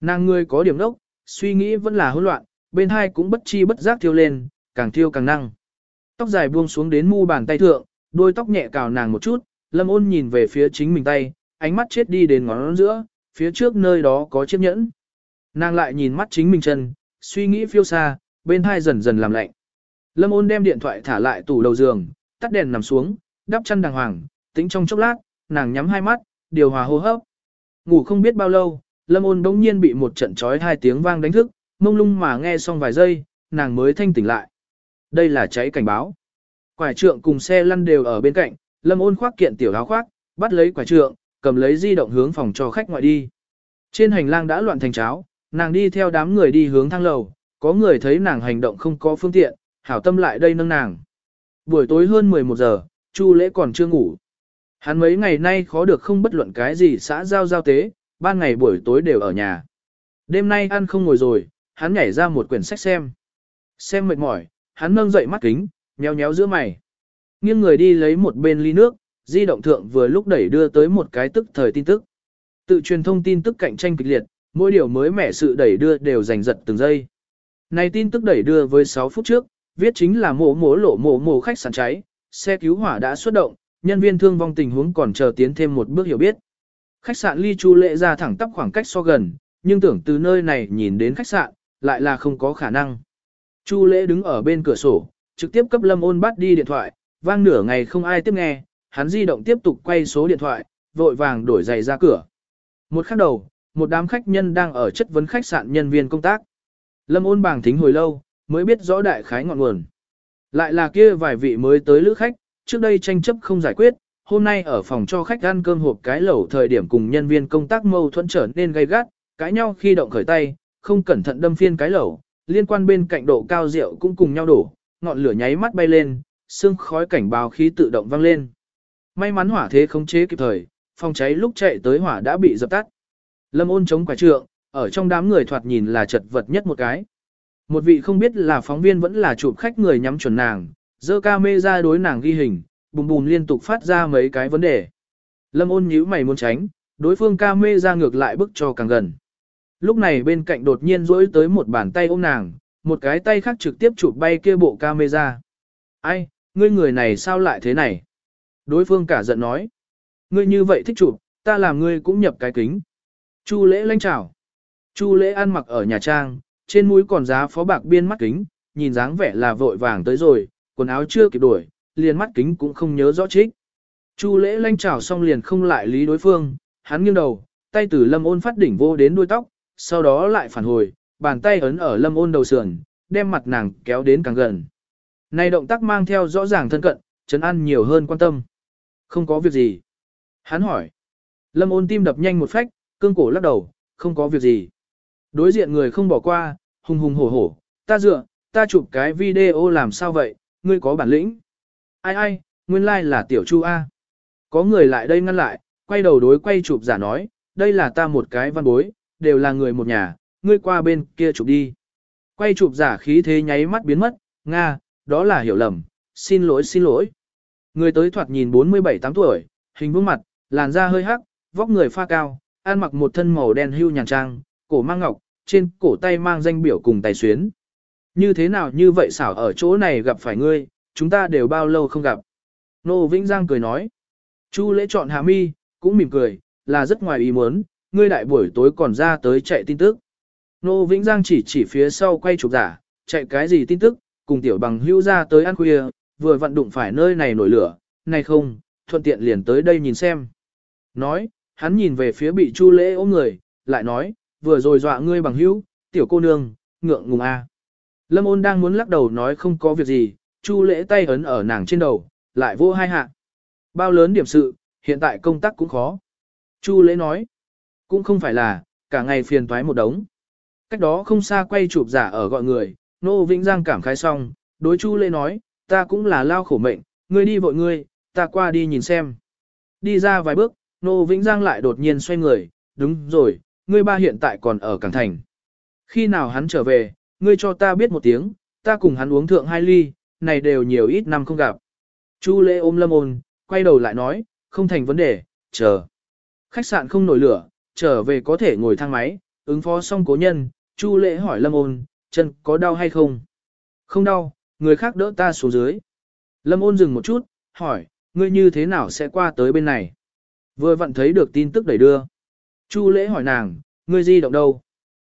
Nàng ngươi có điểm đốc, suy nghĩ vẫn là hỗn loạn, bên hai cũng bất chi bất giác thiêu lên, càng thiêu càng năng. Tóc dài buông xuống đến mu bàn tay thượng, đôi tóc nhẹ cào nàng một chút, lâm ôn nhìn về phía chính mình tay, ánh mắt chết đi đến ngón giữa, phía trước nơi đó có chiếc nhẫn. Nàng lại nhìn mắt chính mình chân, suy nghĩ phiêu xa, bên hai dần dần làm lạnh. Lâm ôn đem điện thoại thả lại tủ đầu giường, tắt đèn nằm xuống, đắp chân đàng hoàng, tính trong chốc lát, nàng nhắm hai mắt, điều hòa hô hấp. Ngủ không biết bao lâu, Lâm ôn đống nhiên bị một trận chói hai tiếng vang đánh thức, mông lung mà nghe xong vài giây, nàng mới thanh tỉnh lại. Đây là cháy cảnh báo. Quải trượng cùng xe lăn đều ở bên cạnh, Lâm ôn khoác kiện tiểu áo khoác, bắt lấy quải trượng, cầm lấy di động hướng phòng cho khách ngoại đi. Trên hành lang đã loạn thành cháo, nàng đi theo đám người đi hướng thang lầu, có người thấy nàng hành động không có phương tiện, hảo tâm lại đây nâng nàng. Buổi tối hơn 11 giờ, Chu lễ còn chưa ngủ. Hắn mấy ngày nay khó được không bất luận cái gì xã giao giao tế, ban ngày buổi tối đều ở nhà. Đêm nay ăn không ngồi rồi, hắn nhảy ra một quyển sách xem. Xem mệt mỏi, hắn nâng dậy mắt kính, nhéo nhéo giữa mày. Nghiêng người đi lấy một bên ly nước, di động thượng vừa lúc đẩy đưa tới một cái tức thời tin tức. Tự truyền thông tin tức cạnh tranh kịch liệt, mỗi điều mới mẻ sự đẩy đưa đều giành giật từng giây. Này tin tức đẩy đưa với 6 phút trước, viết chính là mổ mổ lộ mổ mổ khách sạn cháy, xe cứu hỏa đã xuất động, nhân viên thương vong tình huống còn chờ tiến thêm một bước hiểu biết. Khách sạn ly chu lệ ra thẳng tắp khoảng cách so gần, nhưng tưởng từ nơi này nhìn đến khách sạn, lại là không có khả năng. Chu lễ đứng ở bên cửa sổ, trực tiếp cấp lâm ôn bắt đi điện thoại, vang nửa ngày không ai tiếp nghe, hắn di động tiếp tục quay số điện thoại, vội vàng đổi giày ra cửa. Một khắc đầu, một đám khách nhân đang ở chất vấn khách sạn nhân viên công tác. Lâm ôn bàng thính hồi lâu, mới biết rõ đại khái ngọn nguồn. Lại là kia vài vị mới tới lữ khách, trước đây tranh chấp không giải quyết, hôm nay ở phòng cho khách ăn cơm hộp cái lẩu thời điểm cùng nhân viên công tác mâu thuẫn trở nên gay gắt, cãi nhau khi động khởi tay, không cẩn thận đâm phiên cái lẩu, liên quan bên cạnh độ cao rượu cũng cùng nhau đổ, ngọn lửa nháy mắt bay lên, sương khói cảnh báo khí tự động vang lên. May mắn hỏa thế khống chế kịp thời, phòng cháy lúc chạy tới hỏa đã bị dập tắt. Lâm ôn chống quả trượng, ở trong đám người thoạt nhìn là chật vật nhất một cái. Một vị không biết là phóng viên vẫn là chụp khách người nhắm chuẩn nàng, dơ ca mê ra đối nàng ghi hình, bùm bùm liên tục phát ra mấy cái vấn đề. Lâm ôn nhíu mày muốn tránh, đối phương ca mê ra ngược lại bức cho càng gần. Lúc này bên cạnh đột nhiên rỗi tới một bàn tay ôm nàng, một cái tay khác trực tiếp chụp bay kia bộ camera. Ai, ngươi người này sao lại thế này? Đối phương cả giận nói. Ngươi như vậy thích chụp, ta làm ngươi cũng nhập cái kính. Chu lễ lanh chào. Chu lễ ăn mặc ở nhà trang, trên mũi còn giá phó bạc biên mắt kính, nhìn dáng vẻ là vội vàng tới rồi, quần áo chưa kịp đuổi, liền mắt kính cũng không nhớ rõ trích. Chu lễ lanh chào xong liền không lại lý đối phương, hắn nghiêng đầu, tay từ lâm ôn phát đỉnh vô đến đuôi tóc, sau đó lại phản hồi, bàn tay ấn ở lâm ôn đầu sườn, đem mặt nàng kéo đến càng gần. Này động tác mang theo rõ ràng thân cận, chấn an nhiều hơn quan tâm. Không có việc gì. Hắn hỏi. Lâm ôn tim đập nhanh một phách, cương cổ lắc đầu, không có việc gì. Đối diện người không bỏ qua, hùng hùng hổ hổ, ta dựa, ta chụp cái video làm sao vậy, ngươi có bản lĩnh. Ai ai, nguyên lai like là tiểu chu A. Có người lại đây ngăn lại, quay đầu đối quay chụp giả nói, đây là ta một cái văn bối, đều là người một nhà, ngươi qua bên kia chụp đi. Quay chụp giả khí thế nháy mắt biến mất, Nga, đó là hiểu lầm, xin lỗi xin lỗi. Người tới thoạt nhìn 47-8 tuổi, hình vương mặt, làn da hơi hắc, vóc người pha cao, ăn mặc một thân màu đen hưu nhàn trang, cổ mang ngọc, trên cổ tay mang danh biểu cùng tài xuyến. Như thế nào như vậy xảo ở chỗ này gặp phải ngươi, chúng ta đều bao lâu không gặp. Nô Vĩnh Giang cười nói. Chu lễ chọn Hà mi, cũng mỉm cười, là rất ngoài ý muốn, ngươi đại buổi tối còn ra tới chạy tin tức. Nô Vĩnh Giang chỉ chỉ phía sau quay chụp giả, chạy cái gì tin tức, cùng tiểu bằng hưu ra tới ăn khuya, vừa vận đụng phải nơi này nổi lửa, này không, thuận tiện liền tới đây nhìn xem. Nói, hắn nhìn về phía bị chu lễ ôm người, lại nói, vừa rồi dọa ngươi bằng hữu, tiểu cô nương, ngượng ngùng a. Lâm ôn đang muốn lắc đầu nói không có việc gì, chu lễ tay ấn ở nàng trên đầu, lại vô hai hạ. Bao lớn điểm sự, hiện tại công tác cũng khó. Chu lễ nói, cũng không phải là, cả ngày phiền toái một đống. Cách đó không xa quay chụp giả ở gọi người, Nô Vĩnh Giang cảm khái xong, đối Chu Lễ nói, ta cũng là lao khổ mệnh, ngươi đi vội ngươi, ta qua đi nhìn xem. Đi ra vài bước, Nô Vĩnh Giang lại đột nhiên xoay người, đúng rồi, ngươi ba hiện tại còn ở Cảng Thành. Khi nào hắn trở về, ngươi cho ta biết một tiếng, ta cùng hắn uống thượng hai ly, này đều nhiều ít năm không gặp. Chu Lễ ôm lâm ôn, quay đầu lại nói, không thành vấn đề, chờ. Khách sạn không nổi lửa, trở về có thể ngồi thang máy, ứng phó xong cố nhân, Chu Lễ hỏi lâm ôn, chân có đau hay không? Không đau, người khác đỡ ta xuống dưới. Lâm ôn dừng một chút, hỏi, ngươi như thế nào sẽ qua tới bên này? Vừa vặn thấy được tin tức đẩy đưa. Chu lễ hỏi nàng, ngươi di động đâu?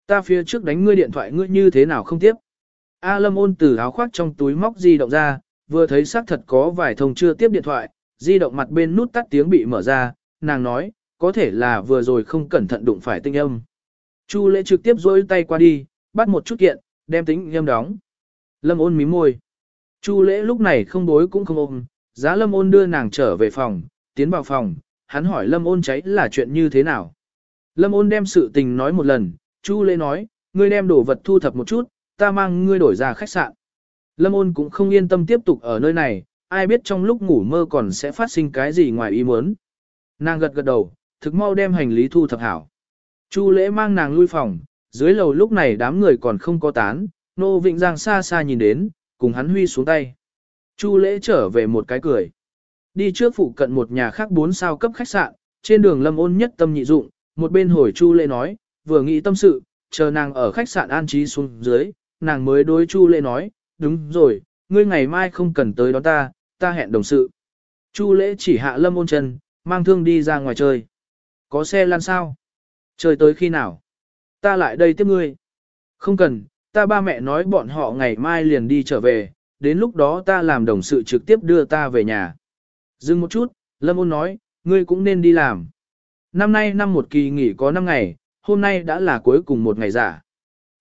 Ta phía trước đánh ngươi điện thoại ngươi như thế nào không tiếp? A lâm ôn từ áo khoác trong túi móc di động ra, vừa thấy xác thật có vài thông chưa tiếp điện thoại, di động mặt bên nút tắt tiếng bị mở ra, nàng nói, có thể là vừa rồi không cẩn thận đụng phải tinh âm. Chu lễ trực tiếp dối tay qua đi, bắt một chút kiện, đem tính âm đóng. Lâm ôn mím môi. Chu lễ lúc này không đối cũng không ôm, giá lâm ôn đưa nàng trở về phòng, tiến vào phòng, hắn hỏi lâm ôn cháy là chuyện như thế nào. Lâm ôn đem sự tình nói một lần, Chu lễ nói, ngươi đem đồ vật thu thập một chút, ta mang ngươi đổi ra khách sạn. Lâm ôn cũng không yên tâm tiếp tục ở nơi này, ai biết trong lúc ngủ mơ còn sẽ phát sinh cái gì ngoài ý muốn. Nàng gật gật đầu, thực mau đem hành lý thu thập hảo. Chu lễ mang nàng lui phòng, dưới lầu lúc này đám người còn không có tán, Nô Vịnh Giang xa xa nhìn đến, cùng hắn huy xuống tay. Chu lễ trở về một cái cười. Đi trước phụ cận một nhà khác bốn sao cấp khách sạn, trên đường lâm ôn nhất tâm nhị dụng, một bên hồi Chu lễ nói, vừa nghĩ tâm sự, chờ nàng ở khách sạn an trí xuống dưới, nàng mới đối Chu lễ nói, đúng rồi, ngươi ngày mai không cần tới đón ta, ta hẹn đồng sự. Chu lễ chỉ hạ lâm ôn chân, mang thương đi ra ngoài chơi. Có xe lăn sao? trời tới khi nào? Ta lại đây tiếp ngươi. Không cần, ta ba mẹ nói bọn họ ngày mai liền đi trở về, đến lúc đó ta làm đồng sự trực tiếp đưa ta về nhà. Dừng một chút, Lâm ôn nói, ngươi cũng nên đi làm. Năm nay năm một kỳ nghỉ có 5 ngày, hôm nay đã là cuối cùng một ngày giả.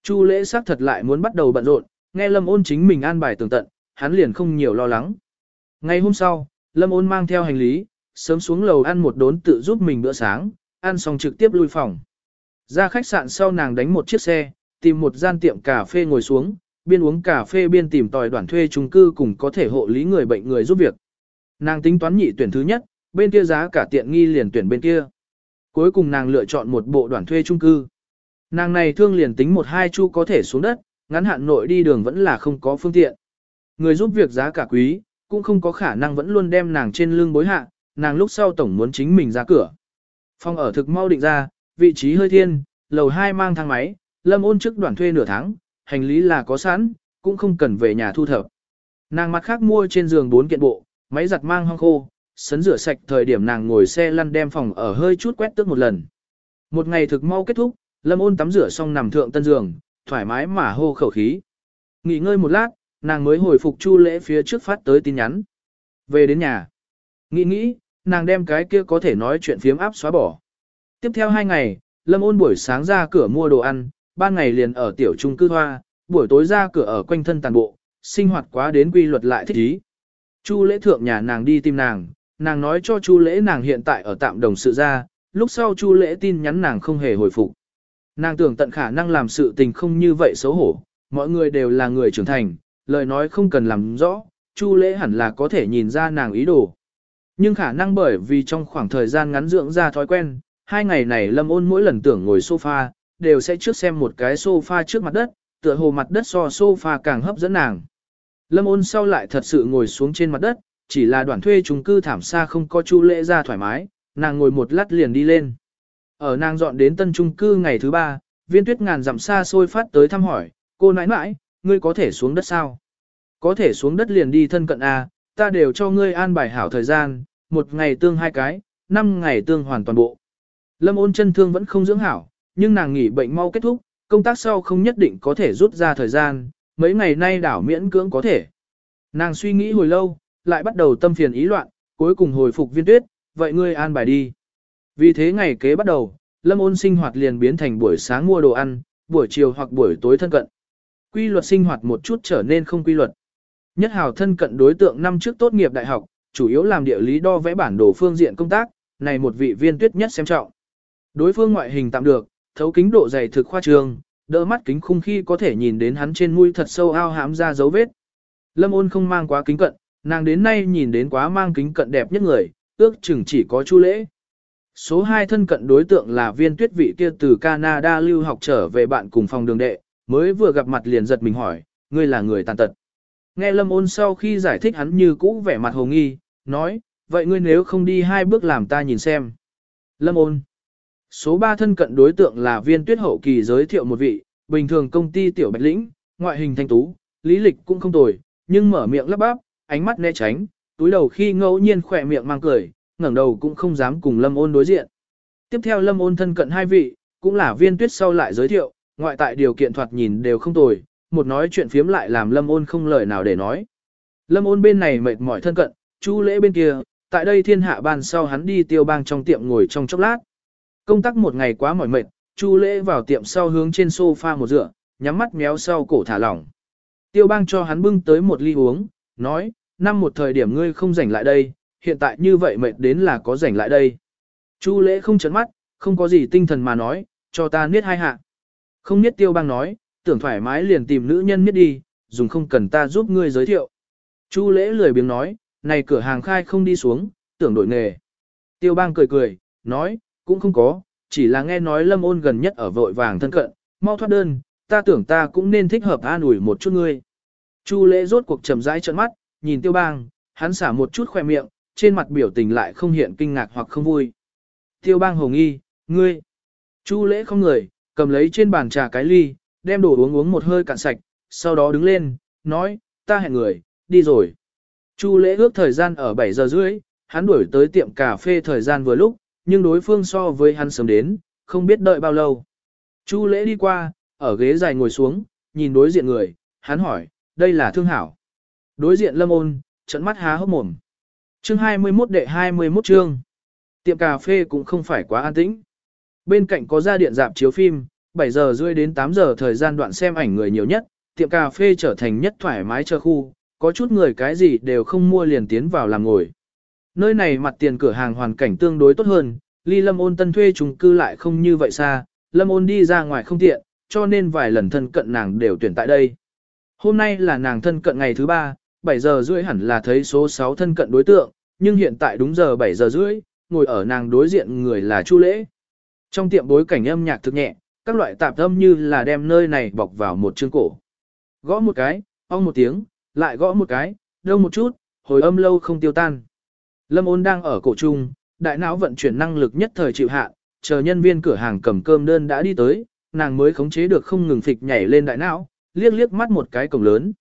Chu lễ xác thật lại muốn bắt đầu bận rộn, nghe Lâm ôn chính mình an bài tường tận, hắn liền không nhiều lo lắng. Ngày hôm sau, Lâm ôn mang theo hành lý, sớm xuống lầu ăn một đốn tự giúp mình bữa sáng, ăn xong trực tiếp lui phòng. Ra khách sạn sau nàng đánh một chiếc xe, tìm một gian tiệm cà phê ngồi xuống, biên uống cà phê biên tìm tòi đoàn thuê chung cư cùng có thể hộ lý người bệnh người giúp việc. Nàng tính toán nhị tuyển thứ nhất, bên kia giá cả tiện nghi liền tuyển bên kia. Cuối cùng nàng lựa chọn một bộ đoàn thuê chung cư. Nàng này thương liền tính một hai chu có thể xuống đất, ngắn hạn nội đi đường vẫn là không có phương tiện. Người giúp việc giá cả quý, cũng không có khả năng vẫn luôn đem nàng trên lưng bối hạ, nàng lúc sau tổng muốn chính mình ra cửa. Phòng ở thực mau định ra, vị trí hơi thiên, lầu 2 mang thang máy, lâm ôn trước đoàn thuê nửa tháng, hành lý là có sẵn, cũng không cần về nhà thu thập. Nàng mặt khác mua trên giường 4 kiện bộ, máy giặt mang hong khô, sấn rửa sạch thời điểm nàng ngồi xe lăn đem phòng ở hơi chút quét tước một lần. Một ngày thực mau kết thúc, lâm ôn tắm rửa xong nằm thượng tân giường, thoải mái mà hô khẩu khí. Nghỉ ngơi một lát, nàng mới hồi phục chu lễ phía trước phát tới tin nhắn. Về đến nhà. Nghĩ nghĩ, nàng đem cái kia có thể nói chuyện phiếm áp xóa bỏ. Tiếp theo hai ngày, Lâm ôn buổi sáng ra cửa mua đồ ăn, ban ngày liền ở tiểu trung cư hoa, buổi tối ra cửa ở quanh thân tàn bộ, sinh hoạt quá đến quy luật lại thích ý. Chu lễ thượng nhà nàng đi tìm nàng, nàng nói cho chu lễ nàng hiện tại ở tạm đồng sự ra, lúc sau chu lễ tin nhắn nàng không hề hồi phục. Nàng tưởng tận khả năng làm sự tình không như vậy xấu hổ, mọi người đều là người trưởng thành, lời nói không cần làm rõ, chu lễ hẳn là có thể nhìn ra nàng ý đồ. Nhưng khả năng bởi vì trong khoảng thời gian ngắn dưỡng ra thói quen, hai ngày này lâm ôn mỗi lần tưởng ngồi sofa, đều sẽ trước xem một cái sofa trước mặt đất, tựa hồ mặt đất so sofa càng hấp dẫn nàng. Lâm ôn sau lại thật sự ngồi xuống trên mặt đất, chỉ là đoạn thuê chung cư thảm xa không có chu lễ ra thoải mái, nàng ngồi một lát liền đi lên. Ở nàng dọn đến tân trung cư ngày thứ ba, viên tuyết ngàn dặm xa xôi phát tới thăm hỏi, cô nãi nãi, ngươi có thể xuống đất sao? Có thể xuống đất liền đi thân cận A, ta đều cho ngươi an bài hảo thời gian, một ngày tương hai cái, năm ngày tương hoàn toàn bộ. Lâm ôn chân thương vẫn không dưỡng hảo, nhưng nàng nghỉ bệnh mau kết thúc, công tác sau không nhất định có thể rút ra thời gian, mấy ngày nay đảo miễn cưỡng có thể. Nàng suy nghĩ hồi lâu, lại bắt đầu tâm phiền ý loạn, cuối cùng hồi phục viên tuyết, vậy ngươi an bài đi. Vì thế ngày kế bắt đầu, lâm ôn sinh hoạt liền biến thành buổi sáng mua đồ ăn, buổi chiều hoặc buổi tối thân cận. Quy luật sinh hoạt một chút trở nên không quy luật. Nhất hào thân cận đối tượng năm trước tốt nghiệp đại học, chủ yếu làm địa lý đo vẽ bản đồ phương diện công tác, này một vị viên tuyết nhất xem trọng. Đối phương ngoại hình tạm được, thấu kính độ dày thực khoa trương, đỡ mắt kính khung khi có thể nhìn đến hắn trên mũi thật sâu ao hãm ra dấu vết. Lâm ôn không mang quá kính cận, nàng đến nay nhìn đến quá mang kính cận đẹp nhất người, ước chừng chỉ có chu lễ. Số 2 thân cận đối tượng là viên tuyết vị kia từ Canada lưu học trở về bạn cùng phòng đường đệ, mới vừa gặp mặt liền giật mình hỏi, ngươi là người tàn tật. Nghe lâm ôn sau khi giải thích hắn như cũ vẻ mặt hồ nghi, nói, vậy ngươi nếu không đi hai bước làm ta nhìn xem. Lâm ôn. Số 3 thân cận đối tượng là viên tuyết hậu kỳ giới thiệu một vị, bình thường công ty tiểu bạch lĩnh, ngoại hình thanh tú, lý lịch cũng không tồi, nhưng mở miệng lắp bắp, ánh mắt né tránh, túi đầu khi ngẫu nhiên khỏe miệng mang cười, ngẩng đầu cũng không dám cùng lâm ôn đối diện. Tiếp theo lâm ôn thân cận hai vị, cũng là viên tuyết sau lại giới thiệu, ngoại tại điều kiện thoạt nhìn đều không tồi, một nói chuyện phiếm lại làm lâm ôn không lời nào để nói. Lâm ôn bên này mệt mỏi thân cận, chu lễ bên kia, tại đây thiên hạ ban sau hắn đi tiêu bang trong tiệm ngồi trong chốc lát. Công tác một ngày quá mỏi mệt, chu lễ vào tiệm sau hướng trên sofa một dựa, nhắm mắt méo sau cổ thả lỏng. Tiêu bang cho hắn bưng tới một ly uống, nói, năm một thời điểm ngươi không rảnh lại đây, hiện tại như vậy mệt đến là có rảnh lại đây. Chu lễ không chấn mắt, không có gì tinh thần mà nói, cho ta niết hai hạ. Không niết tiêu bang nói, tưởng thoải mái liền tìm nữ nhân miết đi, dùng không cần ta giúp ngươi giới thiệu. Chu lễ lười biếng nói, này cửa hàng khai không đi xuống, tưởng đổi nghề. Tiêu bang cười cười, nói, cũng không có, chỉ là nghe nói lâm ôn gần nhất ở vội vàng thân cận, mau thoát đơn, ta tưởng ta cũng nên thích hợp an ủi một chút ngươi. Chu lễ rốt cuộc trầm rãi trợn mắt, nhìn tiêu bang, hắn xả một chút khoe miệng, trên mặt biểu tình lại không hiện kinh ngạc hoặc không vui. Tiêu bang hồng nghi, ngươi. Chu lễ không người, cầm lấy trên bàn trà cái ly, đem đồ uống uống một hơi cạn sạch, sau đó đứng lên, nói, ta hẹn người, đi rồi. Chu lễ ước thời gian ở 7 giờ rưỡi, hắn đuổi tới tiệm cà phê thời gian vừa lúc, nhưng đối phương so với hắn sớm đến, không biết đợi bao lâu. Chu lễ đi qua, ở ghế dài ngồi xuống, nhìn đối diện người, hắn hỏi, đây là thương hảo. Đối diện lâm ôn, trận mắt há hốc mồm. Chương 21 đệ 21 chương. Tiệm cà phê cũng không phải quá an tĩnh. Bên cạnh có ra điện dạp chiếu phim, 7 giờ rưỡi đến 8 giờ thời gian đoạn xem ảnh người nhiều nhất, tiệm cà phê trở thành nhất thoải mái chờ khu, có chút người cái gì đều không mua liền tiến vào làm ngồi. Nơi này mặt tiền cửa hàng hoàn cảnh tương đối tốt hơn, ly lâm ôn tân thuê chung cư lại không như vậy xa, lâm ôn đi ra ngoài không tiện, cho nên vài lần thân cận nàng đều tuyển tại đây. Hôm nay là nàng thân cận ngày thứ ba, 7 giờ rưỡi hẳn là thấy số 6 thân cận đối tượng, nhưng hiện tại đúng giờ 7 giờ rưỡi, ngồi ở nàng đối diện người là Chu Lễ. Trong tiệm bối cảnh âm nhạc thực nhẹ, các loại tạp âm như là đem nơi này bọc vào một chương cổ. Gõ một cái, ong một tiếng, lại gõ một cái, đông một chút, hồi âm lâu không tiêu tan. Lâm ôn đang ở cổ trung, đại não vận chuyển năng lực nhất thời chịu hạ, chờ nhân viên cửa hàng cầm cơm đơn đã đi tới, nàng mới khống chế được không ngừng phịch nhảy lên đại não, liếc liếc mắt một cái cổng lớn.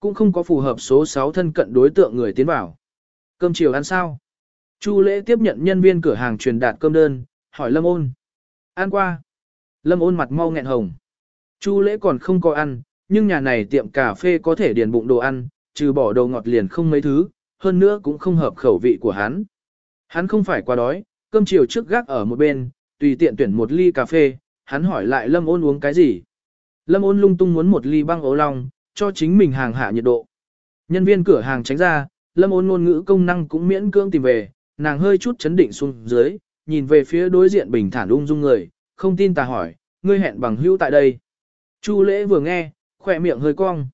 Cũng không có phù hợp số 6 thân cận đối tượng người tiến vào. Cơm chiều ăn sao? Chu lễ tiếp nhận nhân viên cửa hàng truyền đạt cơm đơn, hỏi Lâm ôn. Ăn qua. Lâm ôn mặt mau nghẹn hồng. Chu lễ còn không có ăn, nhưng nhà này tiệm cà phê có thể điền bụng đồ ăn, trừ bỏ đồ ngọt liền không mấy thứ, hơn nữa cũng không hợp khẩu vị của hắn. Hắn không phải quá đói, cơm chiều trước gác ở một bên, tùy tiện tuyển một ly cà phê, hắn hỏi lại Lâm ôn uống cái gì. Lâm ôn lung tung muốn một ly băng ấu long, cho chính mình hàng hạ nhiệt độ. Nhân viên cửa hàng tránh ra, Lâm ôn ngôn ngữ công năng cũng miễn cưỡng tìm về, nàng hơi chút chấn định xuống dưới, nhìn về phía đối diện bình thản ung dung người, không tin ta hỏi, ngươi hẹn bằng hữu tại đây. Chu lễ vừa nghe, khỏe miệng hơi cong.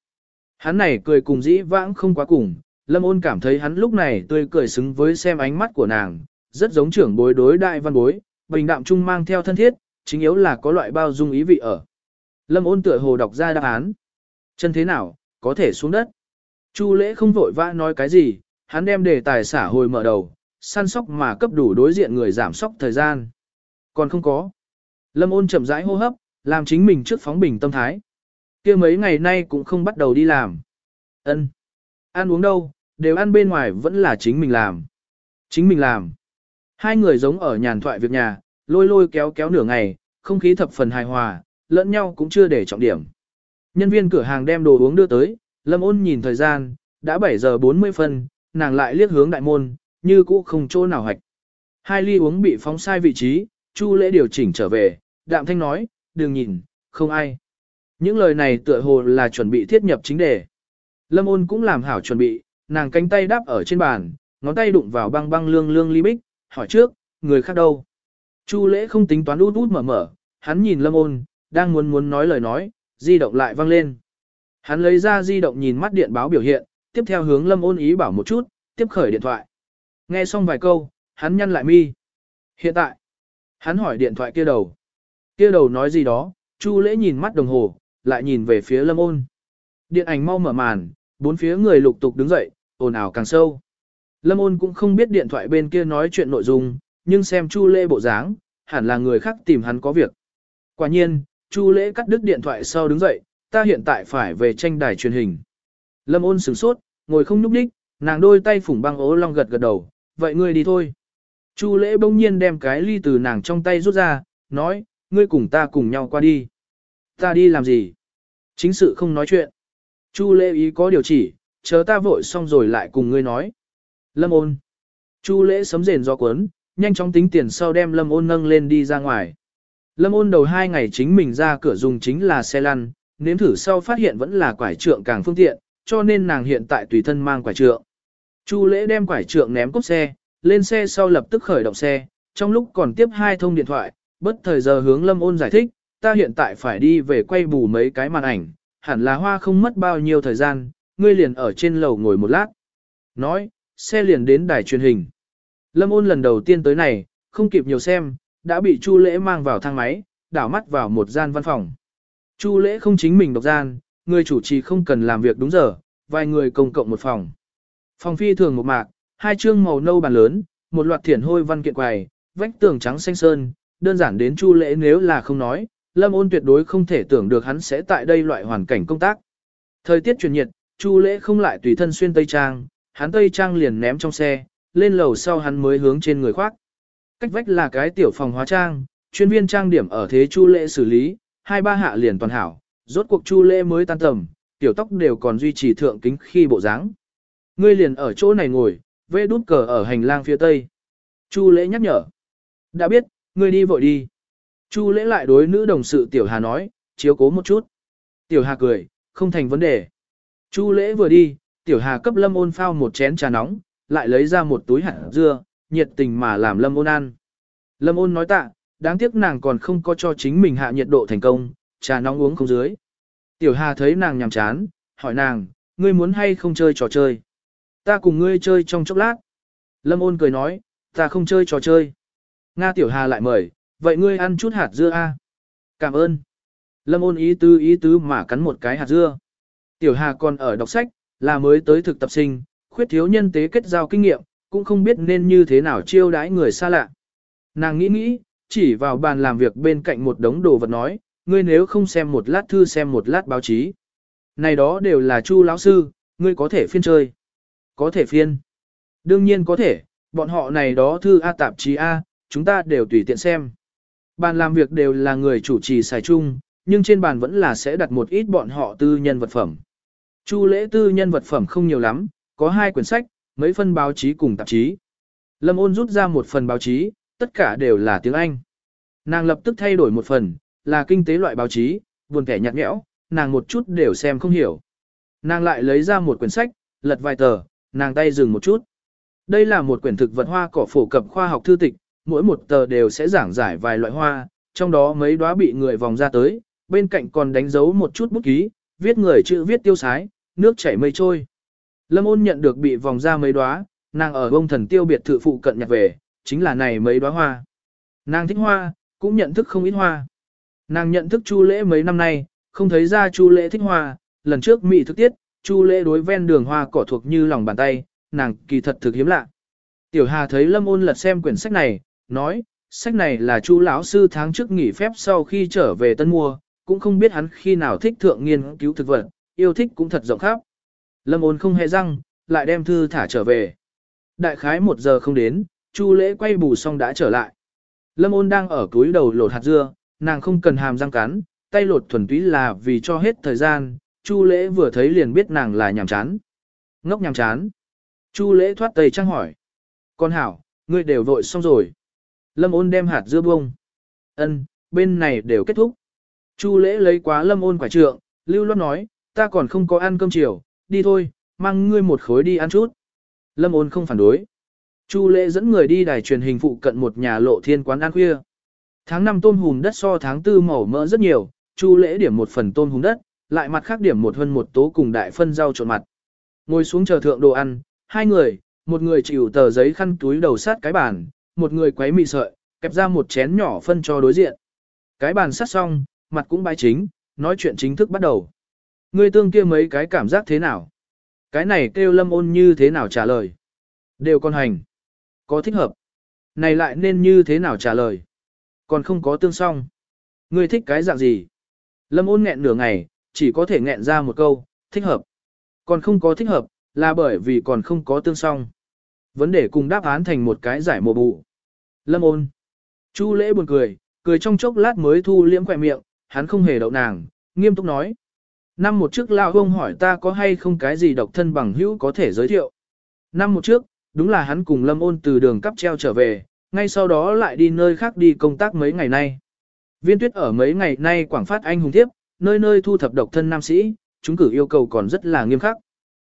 Hắn này cười cùng dĩ vãng không quá cùng, lâm ôn cảm thấy hắn lúc này tươi cười xứng với xem ánh mắt của nàng, rất giống trưởng bối đối đại văn bối, bình đạm trung mang theo thân thiết, chính yếu là có loại bao dung ý vị ở. Lâm ôn tựa hồ đọc ra đáp án. Chân thế nào, có thể xuống đất. Chu lễ không vội vã nói cái gì, hắn đem đề tài xả hồi mở đầu, săn sóc mà cấp đủ đối diện người giảm sóc thời gian. Còn không có. Lâm ôn chậm rãi hô hấp, làm chính mình trước phóng bình tâm thái. kia mấy ngày nay cũng không bắt đầu đi làm. ân Ăn uống đâu, đều ăn bên ngoài vẫn là chính mình làm. Chính mình làm. Hai người giống ở nhàn thoại việc nhà, lôi lôi kéo kéo nửa ngày, không khí thập phần hài hòa, lẫn nhau cũng chưa để trọng điểm. Nhân viên cửa hàng đem đồ uống đưa tới, Lâm ôn nhìn thời gian, đã 7 giờ 40 phân, nàng lại liếc hướng đại môn, như cũ không chỗ nào hạch. Hai ly uống bị phóng sai vị trí, Chu lễ điều chỉnh trở về, đạm thanh nói, đừng nhìn, không ai. Những lời này tựa hồ là chuẩn bị thiết nhập chính đề. Lâm ôn cũng làm hảo chuẩn bị, nàng cánh tay đáp ở trên bàn, ngón tay đụng vào băng băng lương lương ly bích, hỏi trước, người khác đâu. Chu lễ không tính toán út út mở mở, hắn nhìn lâm ôn, đang muốn muốn nói lời nói, di động lại vang lên. Hắn lấy ra di động nhìn mắt điện báo biểu hiện, tiếp theo hướng lâm ôn ý bảo một chút, tiếp khởi điện thoại. Nghe xong vài câu, hắn nhăn lại mi. Hiện tại, hắn hỏi điện thoại kia đầu. Kia đầu nói gì đó, Chu lễ nhìn mắt đồng hồ, lại nhìn về phía lâm ôn. Điện ảnh mau mở màn, bốn phía người lục tục đứng dậy, ồn ào càng sâu. Lâm ôn cũng không biết điện thoại bên kia nói chuyện nội dung, nhưng xem Chu lễ bộ dáng, hẳn là người khác tìm hắn có việc. Quả nhiên, Chu lễ cắt đứt điện thoại sau đứng dậy, ta hiện tại phải về tranh đài truyền hình. Lâm ôn sửng sốt, ngồi không nhúc nhích, nàng đôi tay phủng băng ố long gật gật đầu, vậy ngươi đi thôi. Chu lễ bỗng nhiên đem cái ly từ nàng trong tay rút ra, nói, ngươi cùng ta cùng nhau qua đi. Ta đi làm gì? Chính sự không nói chuyện. Chu lễ ý có điều chỉ, chờ ta vội xong rồi lại cùng ngươi nói. Lâm ôn. Chu lễ sấm rền do cuốn, nhanh chóng tính tiền sau đem lâm ôn nâng lên đi ra ngoài. Lâm ôn đầu hai ngày chính mình ra cửa dùng chính là xe lăn, nếm thử sau phát hiện vẫn là quải trượng càng phương tiện, cho nên nàng hiện tại tùy thân mang quải trượng. Chu lễ đem quải trượng ném cốp xe, lên xe sau lập tức khởi động xe, trong lúc còn tiếp hai thông điện thoại, bất thời giờ hướng lâm ôn giải thích, ta hiện tại phải đi về quay bù mấy cái màn ảnh, hẳn là hoa không mất bao nhiêu thời gian, ngươi liền ở trên lầu ngồi một lát. Nói, xe liền đến đài truyền hình. Lâm ôn lần đầu tiên tới này, không kịp nhiều xem, đã bị Chu lễ mang vào thang máy, đảo mắt vào một gian văn phòng. Chu lễ không chính mình độc gian, người chủ trì không cần làm việc đúng giờ, vài người công cộng một phòng. Phòng phi thường một mạc, hai chương màu nâu bàn lớn, một loạt thiển hôi văn kiện quầy, vách tường trắng xanh sơn, đơn giản đến chu lễ nếu là không nói, lâm ôn tuyệt đối không thể tưởng được hắn sẽ tại đây loại hoàn cảnh công tác. Thời tiết chuyển nhiệt, chu lễ không lại tùy thân xuyên tây trang, hắn tây trang liền ném trong xe, lên lầu sau hắn mới hướng trên người khoác. Cách vách là cái tiểu phòng hóa trang, chuyên viên trang điểm ở thế chu lễ xử lý, hai ba hạ liền toàn hảo, rốt cuộc chu lễ mới tan tầm, tiểu tóc đều còn duy trì thượng kính khi bộ dáng. Ngươi liền ở chỗ này ngồi, vê đút cờ ở hành lang phía tây. Chu lễ nhắc nhở. Đã biết, ngươi đi vội đi. Chu lễ lại đối nữ đồng sự Tiểu Hà nói, chiếu cố một chút. Tiểu Hà cười, không thành vấn đề. Chu lễ vừa đi, Tiểu Hà cấp Lâm ôn phao một chén trà nóng, lại lấy ra một túi hạt dưa, nhiệt tình mà làm Lâm ôn ăn. Lâm ôn nói tạ, đáng tiếc nàng còn không có cho chính mình hạ nhiệt độ thành công, trà nóng uống không dưới. Tiểu Hà thấy nàng nhàm chán, hỏi nàng, ngươi muốn hay không chơi trò chơi? Ta cùng ngươi chơi trong chốc lát. Lâm ôn cười nói, ta không chơi trò chơi. Nga Tiểu Hà lại mời, vậy ngươi ăn chút hạt dưa a? Cảm ơn. Lâm ôn ý tứ ý tứ mà cắn một cái hạt dưa. Tiểu Hà còn ở đọc sách, là mới tới thực tập sinh, khuyết thiếu nhân tế kết giao kinh nghiệm, cũng không biết nên như thế nào chiêu đãi người xa lạ. Nàng nghĩ nghĩ, chỉ vào bàn làm việc bên cạnh một đống đồ vật nói, ngươi nếu không xem một lát thư xem một lát báo chí. Này đó đều là chu lão sư, ngươi có thể phiên chơi. Có thể phiên. Đương nhiên có thể, bọn họ này đó thư A tạp chí A, chúng ta đều tùy tiện xem. Bàn làm việc đều là người chủ trì xài chung, nhưng trên bàn vẫn là sẽ đặt một ít bọn họ tư nhân vật phẩm. Chu lễ tư nhân vật phẩm không nhiều lắm, có hai quyển sách, mấy phân báo chí cùng tạp chí. Lâm ôn rút ra một phần báo chí, tất cả đều là tiếng Anh. Nàng lập tức thay đổi một phần, là kinh tế loại báo chí, buồn kẻ nhạt nhẽo, nàng một chút đều xem không hiểu. Nàng lại lấy ra một quyển sách, lật vài tờ, nàng tay dừng một chút. Đây là một quyển thực vật hoa cỏ phổ cập khoa học thư tịch, mỗi một tờ đều sẽ giảng giải vài loại hoa, trong đó mấy đóa bị người vòng ra tới, bên cạnh còn đánh dấu một chút bút ký, viết người chữ viết tiêu sái, nước chảy mây trôi. Lâm ôn nhận được bị vòng ra mấy đóa, nàng ở bông thần tiêu biệt thự phụ cận nhặt về, chính là này mấy đóa hoa. Nàng thích hoa, cũng nhận thức không ít hoa. Nàng nhận thức Chu Lễ mấy năm nay, không thấy ra Chu Lễ thích hoa, lần trước mị thức tiết, Chu Lễ đối ven đường hoa cỏ thuộc như lòng bàn tay, nàng kỳ thật thực hiếm lạ. Tiểu Hà thấy Lâm Ôn lật xem quyển sách này, nói, sách này là Chu lão sư tháng trước nghỉ phép sau khi trở về tân mua, cũng không biết hắn khi nào thích thượng nghiên cứu thực vật, yêu thích cũng thật rộng khắp. Lâm Ôn không hề răng, lại đem thư thả trở về. Đại khái một giờ không đến, Chu Lễ quay bù xong đã trở lại. Lâm Ôn đang ở túi đầu lột hạt dưa, nàng không cần hàm răng cắn, tay lột thuần túy là vì cho hết thời gian, Chu Lễ vừa thấy liền biết nàng là nhàm chán. Ngốc nhàm chán. Chu Lễ thoát tây trang hỏi. Con hảo, ngươi đều vội xong rồi. Lâm ôn đem hạt dưa bông. Ân, bên này đều kết thúc. Chu Lễ lấy quá Lâm ôn quả trượng, lưu loát nói, ta còn không có ăn cơm chiều, đi thôi, mang ngươi một khối đi ăn chút. Lâm ôn không phản đối. Chu Lễ dẫn người đi đài truyền hình phụ cận một nhà lộ thiên quán ăn khuya. Tháng 5 tôm hùm đất so tháng 4 màu mỡ rất nhiều, Chu Lễ điểm một phần tôm hùm đất, lại mặt khác điểm một hơn một tố cùng đại phân rau trộn mặt. Ngồi xuống chờ thượng đồ ăn, hai người, một người chịu tờ giấy khăn túi đầu sát cái bàn, một người quấy mì sợi, kẹp ra một chén nhỏ phân cho đối diện. Cái bàn sát xong, mặt cũng bái chính, nói chuyện chính thức bắt đầu. Ngươi tương kia mấy cái cảm giác thế nào? Cái này kêu lâm ôn như thế nào trả lời? Đều con hành. Có thích hợp. Này lại nên như thế nào trả lời? Còn không có tương song. Ngươi thích cái dạng gì? Lâm ôn nghẹn nửa ngày, chỉ có thể nghẹn ra một câu, thích hợp. Còn không có thích hợp, là bởi vì còn không có tương song. Vấn đề cùng đáp án thành một cái giải mộ bụ. Lâm ôn. Chu lễ buồn cười, cười trong chốc lát mới thu liễm khỏe miệng, hắn không hề đậu nàng, nghiêm túc nói. Năm một trước lão ông hỏi ta có hay không cái gì độc thân bằng hữu có thể giới thiệu. Năm một trước, đúng là hắn cùng Lâm ôn từ đường cắp treo trở về, ngay sau đó lại đi nơi khác đi công tác mấy ngày nay. Viên tuyết ở mấy ngày nay quảng phát anh hùng tiếp, nơi nơi thu thập độc thân nam sĩ, chúng cử yêu cầu còn rất là nghiêm khắc.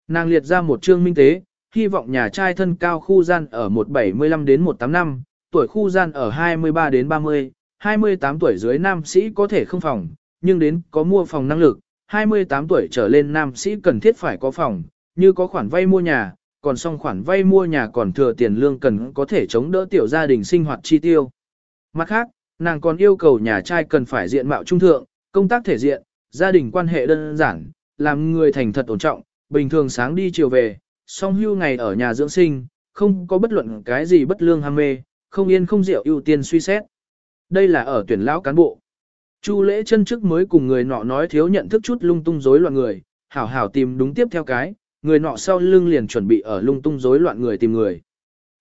Nàng liệt ra một chương minh tế, hy vọng nhà trai thân cao khu gian ở 175 đến 185, tuổi khu gian ở 23 đến 30, 28 tuổi dưới nam sĩ có thể không phòng, nhưng đến có mua phòng năng lực, 28 tuổi trở lên nam sĩ cần thiết phải có phòng, như có khoản vay mua nhà, còn xong khoản vay mua nhà còn thừa tiền lương cần có thể chống đỡ tiểu gia đình sinh hoạt chi tiêu. Mặt khác, nàng còn yêu cầu nhà trai cần phải diện mạo trung thượng, công tác thể diện, gia đình quan hệ đơn giản, làm người thành thật ổn trọng, bình thường sáng đi chiều về, song hưu ngày ở nhà dưỡng sinh, không có bất luận cái gì bất lương ham mê, không yên không rượu ưu tiên suy xét. Đây là ở tuyển lão cán bộ. Chu lễ chân trước mới cùng người nọ nói thiếu nhận thức chút lung tung rối loạn người, hảo hảo tìm đúng tiếp theo cái, người nọ sau lưng liền chuẩn bị ở lung tung rối loạn người tìm người.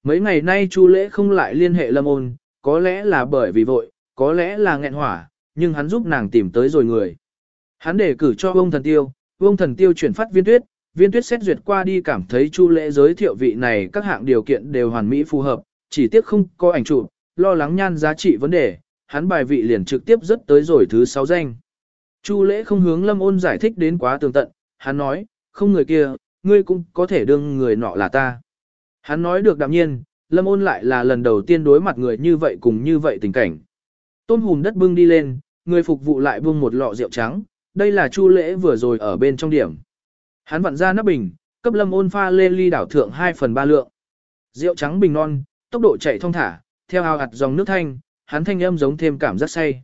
Mấy ngày nay Chu lễ không lại liên hệ lâm ôn, có lẽ là bởi vì vội, có lẽ là nghẹn hỏa, nhưng hắn giúp nàng tìm tới rồi người. Hắn đề cử cho ông thần tiêu, ông thần tiêu chuyển phát viên tuyết, viên tuyết xét duyệt qua đi cảm thấy chu lễ giới thiệu vị này các hạng điều kiện đều hoàn mỹ phù hợp, chỉ tiếc không có ảnh chụp, lo lắng nhan giá trị vấn đề, hắn bài vị liền trực tiếp rất tới rồi thứ sáu danh. Chu lễ không hướng lâm ôn giải thích đến quá tường tận, hắn nói, không người kia, ngươi cũng có thể đương người nọ là ta. Hắn nói được đạm nhiên, lâm ôn lại là lần đầu tiên đối mặt người như vậy cùng như vậy tình cảnh. Tôn hùm đất bưng đi lên, người phục vụ lại bưng một lọ rượu trắng, đây là chu lễ vừa rồi ở bên trong điểm. Hắn vặn ra nắp bình, cấp lâm ôn pha lê ly đảo thượng 2 phần 3 lượng. Rượu trắng bình non, tốc độ chạy thong thả, theo ao hạt dòng nước thanh, hắn thanh âm giống thêm cảm giác say.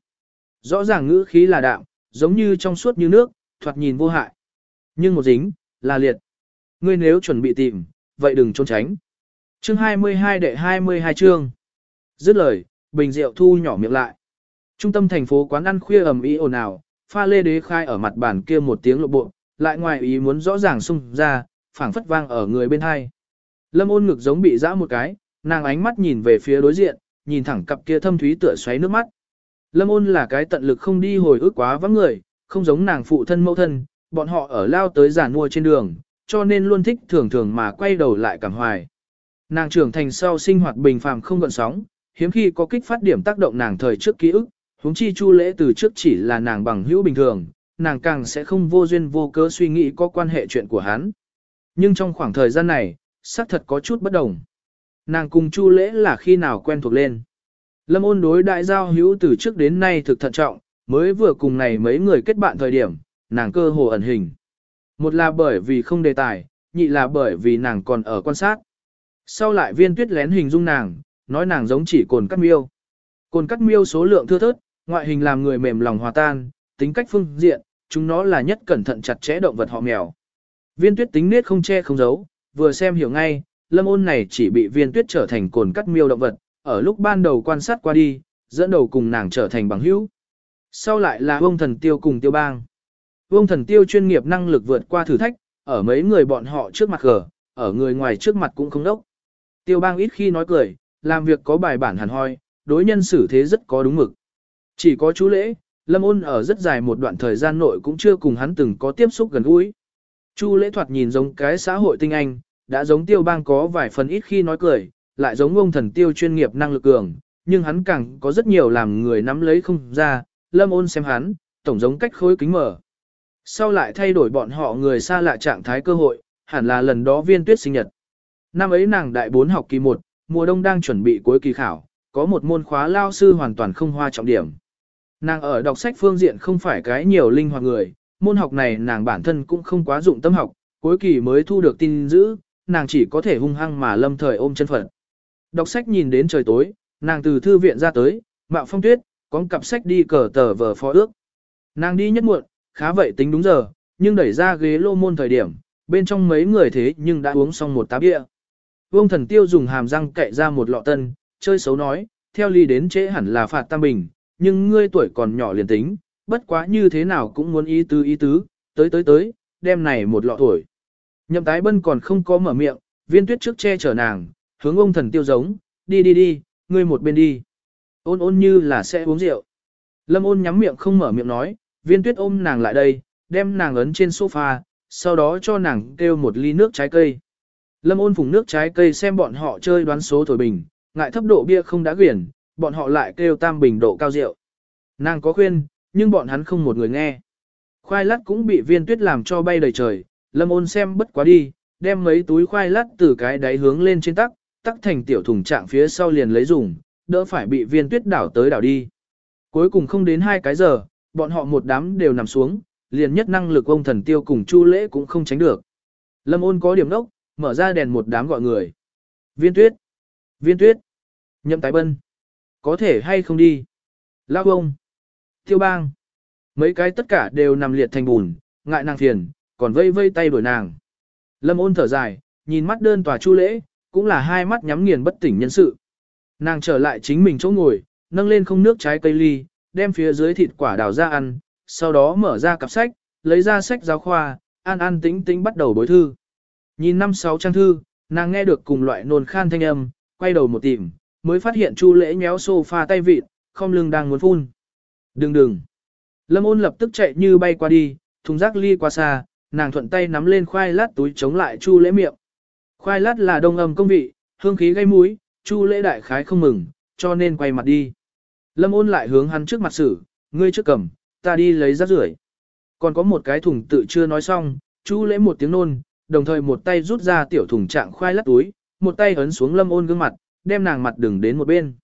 Rõ ràng ngữ khí là đạm, giống như trong suốt như nước, thoạt nhìn vô hại. Nhưng một dính, là liệt. Ngươi nếu chuẩn bị tìm, vậy đừng trốn tránh. Chương 22 đệ 22 chương. Dứt lời, bình rượu thu nhỏ miệng lại. Trung tâm thành phố quán ăn khuya ầm ĩ ồn ào, pha lê đế khai ở mặt bàn kia một tiếng lộ bộ, lại ngoài ý muốn rõ ràng xung ra, phảng phất vang ở người bên hai. Lâm ôn ngực giống bị giã một cái, nàng ánh mắt nhìn về phía đối diện, nhìn thẳng cặp kia thâm thúy tựa xoáy nước mắt. Lâm ôn là cái tận lực không đi hồi ức quá vắng người, không giống nàng phụ thân mẫu thân, bọn họ ở lao tới giàn mua trên đường, cho nên luôn thích thường thường mà quay đầu lại cảm hoài. Nàng trưởng thành sau sinh hoạt bình phàm không gợn sóng, hiếm khi có kích phát điểm tác động nàng thời trước ký ức, huống chi chu lễ từ trước chỉ là nàng bằng hữu bình thường, nàng càng sẽ không vô duyên vô cớ suy nghĩ có quan hệ chuyện của hắn. Nhưng trong khoảng thời gian này, xác thật có chút bất đồng. Nàng cùng chu lễ là khi nào quen thuộc lên. Lâm ôn đối đại giao hữu từ trước đến nay thực thận trọng, mới vừa cùng này mấy người kết bạn thời điểm, nàng cơ hồ ẩn hình. Một là bởi vì không đề tài, nhị là bởi vì nàng còn ở quan sát. Sau lại viên tuyết lén hình dung nàng, nói nàng giống chỉ cồn cắt miêu. Cồn cắt miêu số lượng thưa thớt, ngoại hình làm người mềm lòng hòa tan, tính cách phương diện, chúng nó là nhất cẩn thận chặt chẽ động vật họ mèo. Viên tuyết tính nết không che không giấu, vừa xem hiểu ngay, lâm ôn này chỉ bị viên tuyết trở thành cồn cắt miêu động vật, ở lúc ban đầu quan sát qua đi, dẫn đầu cùng nàng trở thành bằng hữu. Sau lại là vông thần tiêu cùng tiêu bang. Vông thần tiêu chuyên nghiệp năng lực vượt qua thử thách, ở mấy người bọn họ trước mặt gở, ở người ngoài trước mặt cũng không đốc. Tiêu bang ít khi nói cười, làm việc có bài bản hẳn hoi, đối nhân xử thế rất có đúng mực. Chỉ có chú lễ, Lâm ôn ở rất dài một đoạn thời gian nội cũng chưa cùng hắn từng có tiếp xúc gần gũi. Chu lễ thoạt nhìn giống cái xã hội tinh anh, đã giống tiêu bang có vài phần ít khi nói cười, lại giống ông thần tiêu chuyên nghiệp năng lực cường, nhưng hắn càng có rất nhiều làm người nắm lấy không ra, lâm ôn xem hắn, tổng giống cách khối kính mở. Sau lại thay đổi bọn họ người xa lạ trạng thái cơ hội, hẳn là lần đó viên tuyết sinh nhật. Năm ấy nàng đại bốn học kỳ 1, mùa đông đang chuẩn bị cuối kỳ khảo, có một môn khóa lao sư hoàn toàn không hoa trọng điểm. Nàng ở đọc sách phương diện không phải cái nhiều linh hoạt người, môn học này nàng bản thân cũng không quá dụng tâm học, cuối kỳ mới thu được tin giữ, nàng chỉ có thể hung hăng mà lâm thời ôm chân phận. Đọc sách nhìn đến trời tối, nàng từ thư viện ra tới, mạo phong tuyết, có cặp sách đi cờ tờ vờ phó ước. Nàng đi nhất muộn, khá vậy tính đúng giờ, nhưng đẩy ra ghế lô môn thời điểm, bên trong mấy người thế nhưng đã uống xong một tá bia. Vương thần tiêu dùng hàm răng cậy ra một lọ tân, chơi xấu nói, theo ly đến trễ hẳn là phạt tam bình, nhưng ngươi tuổi còn nhỏ liền tính, bất quá như thế nào cũng muốn ý tứ ý tứ, tới tới tới, đem này một lọ tuổi. Nhậm tái bân còn không có mở miệng, viên tuyết trước che chở nàng, hướng ông thần tiêu giống, đi đi đi, ngươi một bên đi. Ôn ôn như là sẽ uống rượu. Lâm ôn nhắm miệng không mở miệng nói, viên tuyết ôm nàng lại đây, đem nàng ấn trên sofa, sau đó cho nàng kêu một ly nước trái cây. Lâm ôn phùng nước trái cây xem bọn họ chơi đoán số thổi bình, ngại thấp độ bia không đã quyển, bọn họ lại kêu tam bình độ cao rượu. Nàng có khuyên, nhưng bọn hắn không một người nghe. Khoai lát cũng bị viên tuyết làm cho bay đầy trời, lâm ôn xem bất quá đi, đem mấy túi khoai lát từ cái đáy hướng lên trên tắc, tắc thành tiểu thùng trạng phía sau liền lấy dùng, đỡ phải bị viên tuyết đảo tới đảo đi. Cuối cùng không đến hai cái giờ, bọn họ một đám đều nằm xuống, liền nhất năng lực ông thần tiêu cùng chu lễ cũng không tránh được. Lâm ôn có điểm đốc, mở ra đèn một đám gọi người. Viên tuyết! Viên tuyết! Nhậm tái bân! Có thể hay không đi? Lao ông! Tiêu bang! Mấy cái tất cả đều nằm liệt thành bùn, ngại nàng phiền, còn vây vây tay đuổi nàng. Lâm ôn thở dài, nhìn mắt đơn tòa chu lễ, cũng là hai mắt nhắm nghiền bất tỉnh nhân sự. Nàng trở lại chính mình chỗ ngồi, nâng lên không nước trái cây ly, đem phía dưới thịt quả đào ra ăn, sau đó mở ra cặp sách, lấy ra sách giáo khoa, an an tĩnh tĩnh bắt đầu bối thư. Nhìn năm sáu trang thư, nàng nghe được cùng loại nôn khan thanh âm, quay đầu một tìm, mới phát hiện Chu Lễ nhéo sofa tay vịt, không lưng đang muốn phun. Đừng đừng. Lâm ôn lập tức chạy như bay qua đi, thùng rác ly qua xa, nàng thuận tay nắm lên khoai lát túi chống lại Chu Lễ miệng. Khoai lát là đông âm công vị, hương khí gây mũi, Chu Lễ đại khái không mừng, cho nên quay mặt đi. Lâm ôn lại hướng hắn trước mặt xử, ngươi trước cầm, ta đi lấy rác rưởi. Còn có một cái thùng tự chưa nói xong, Chu Lễ một tiếng nôn, đồng thời một tay rút ra tiểu thùng trạng khoai lát túi, một tay ấn xuống lâm ôn gương mặt, đem nàng mặt đừng đến một bên.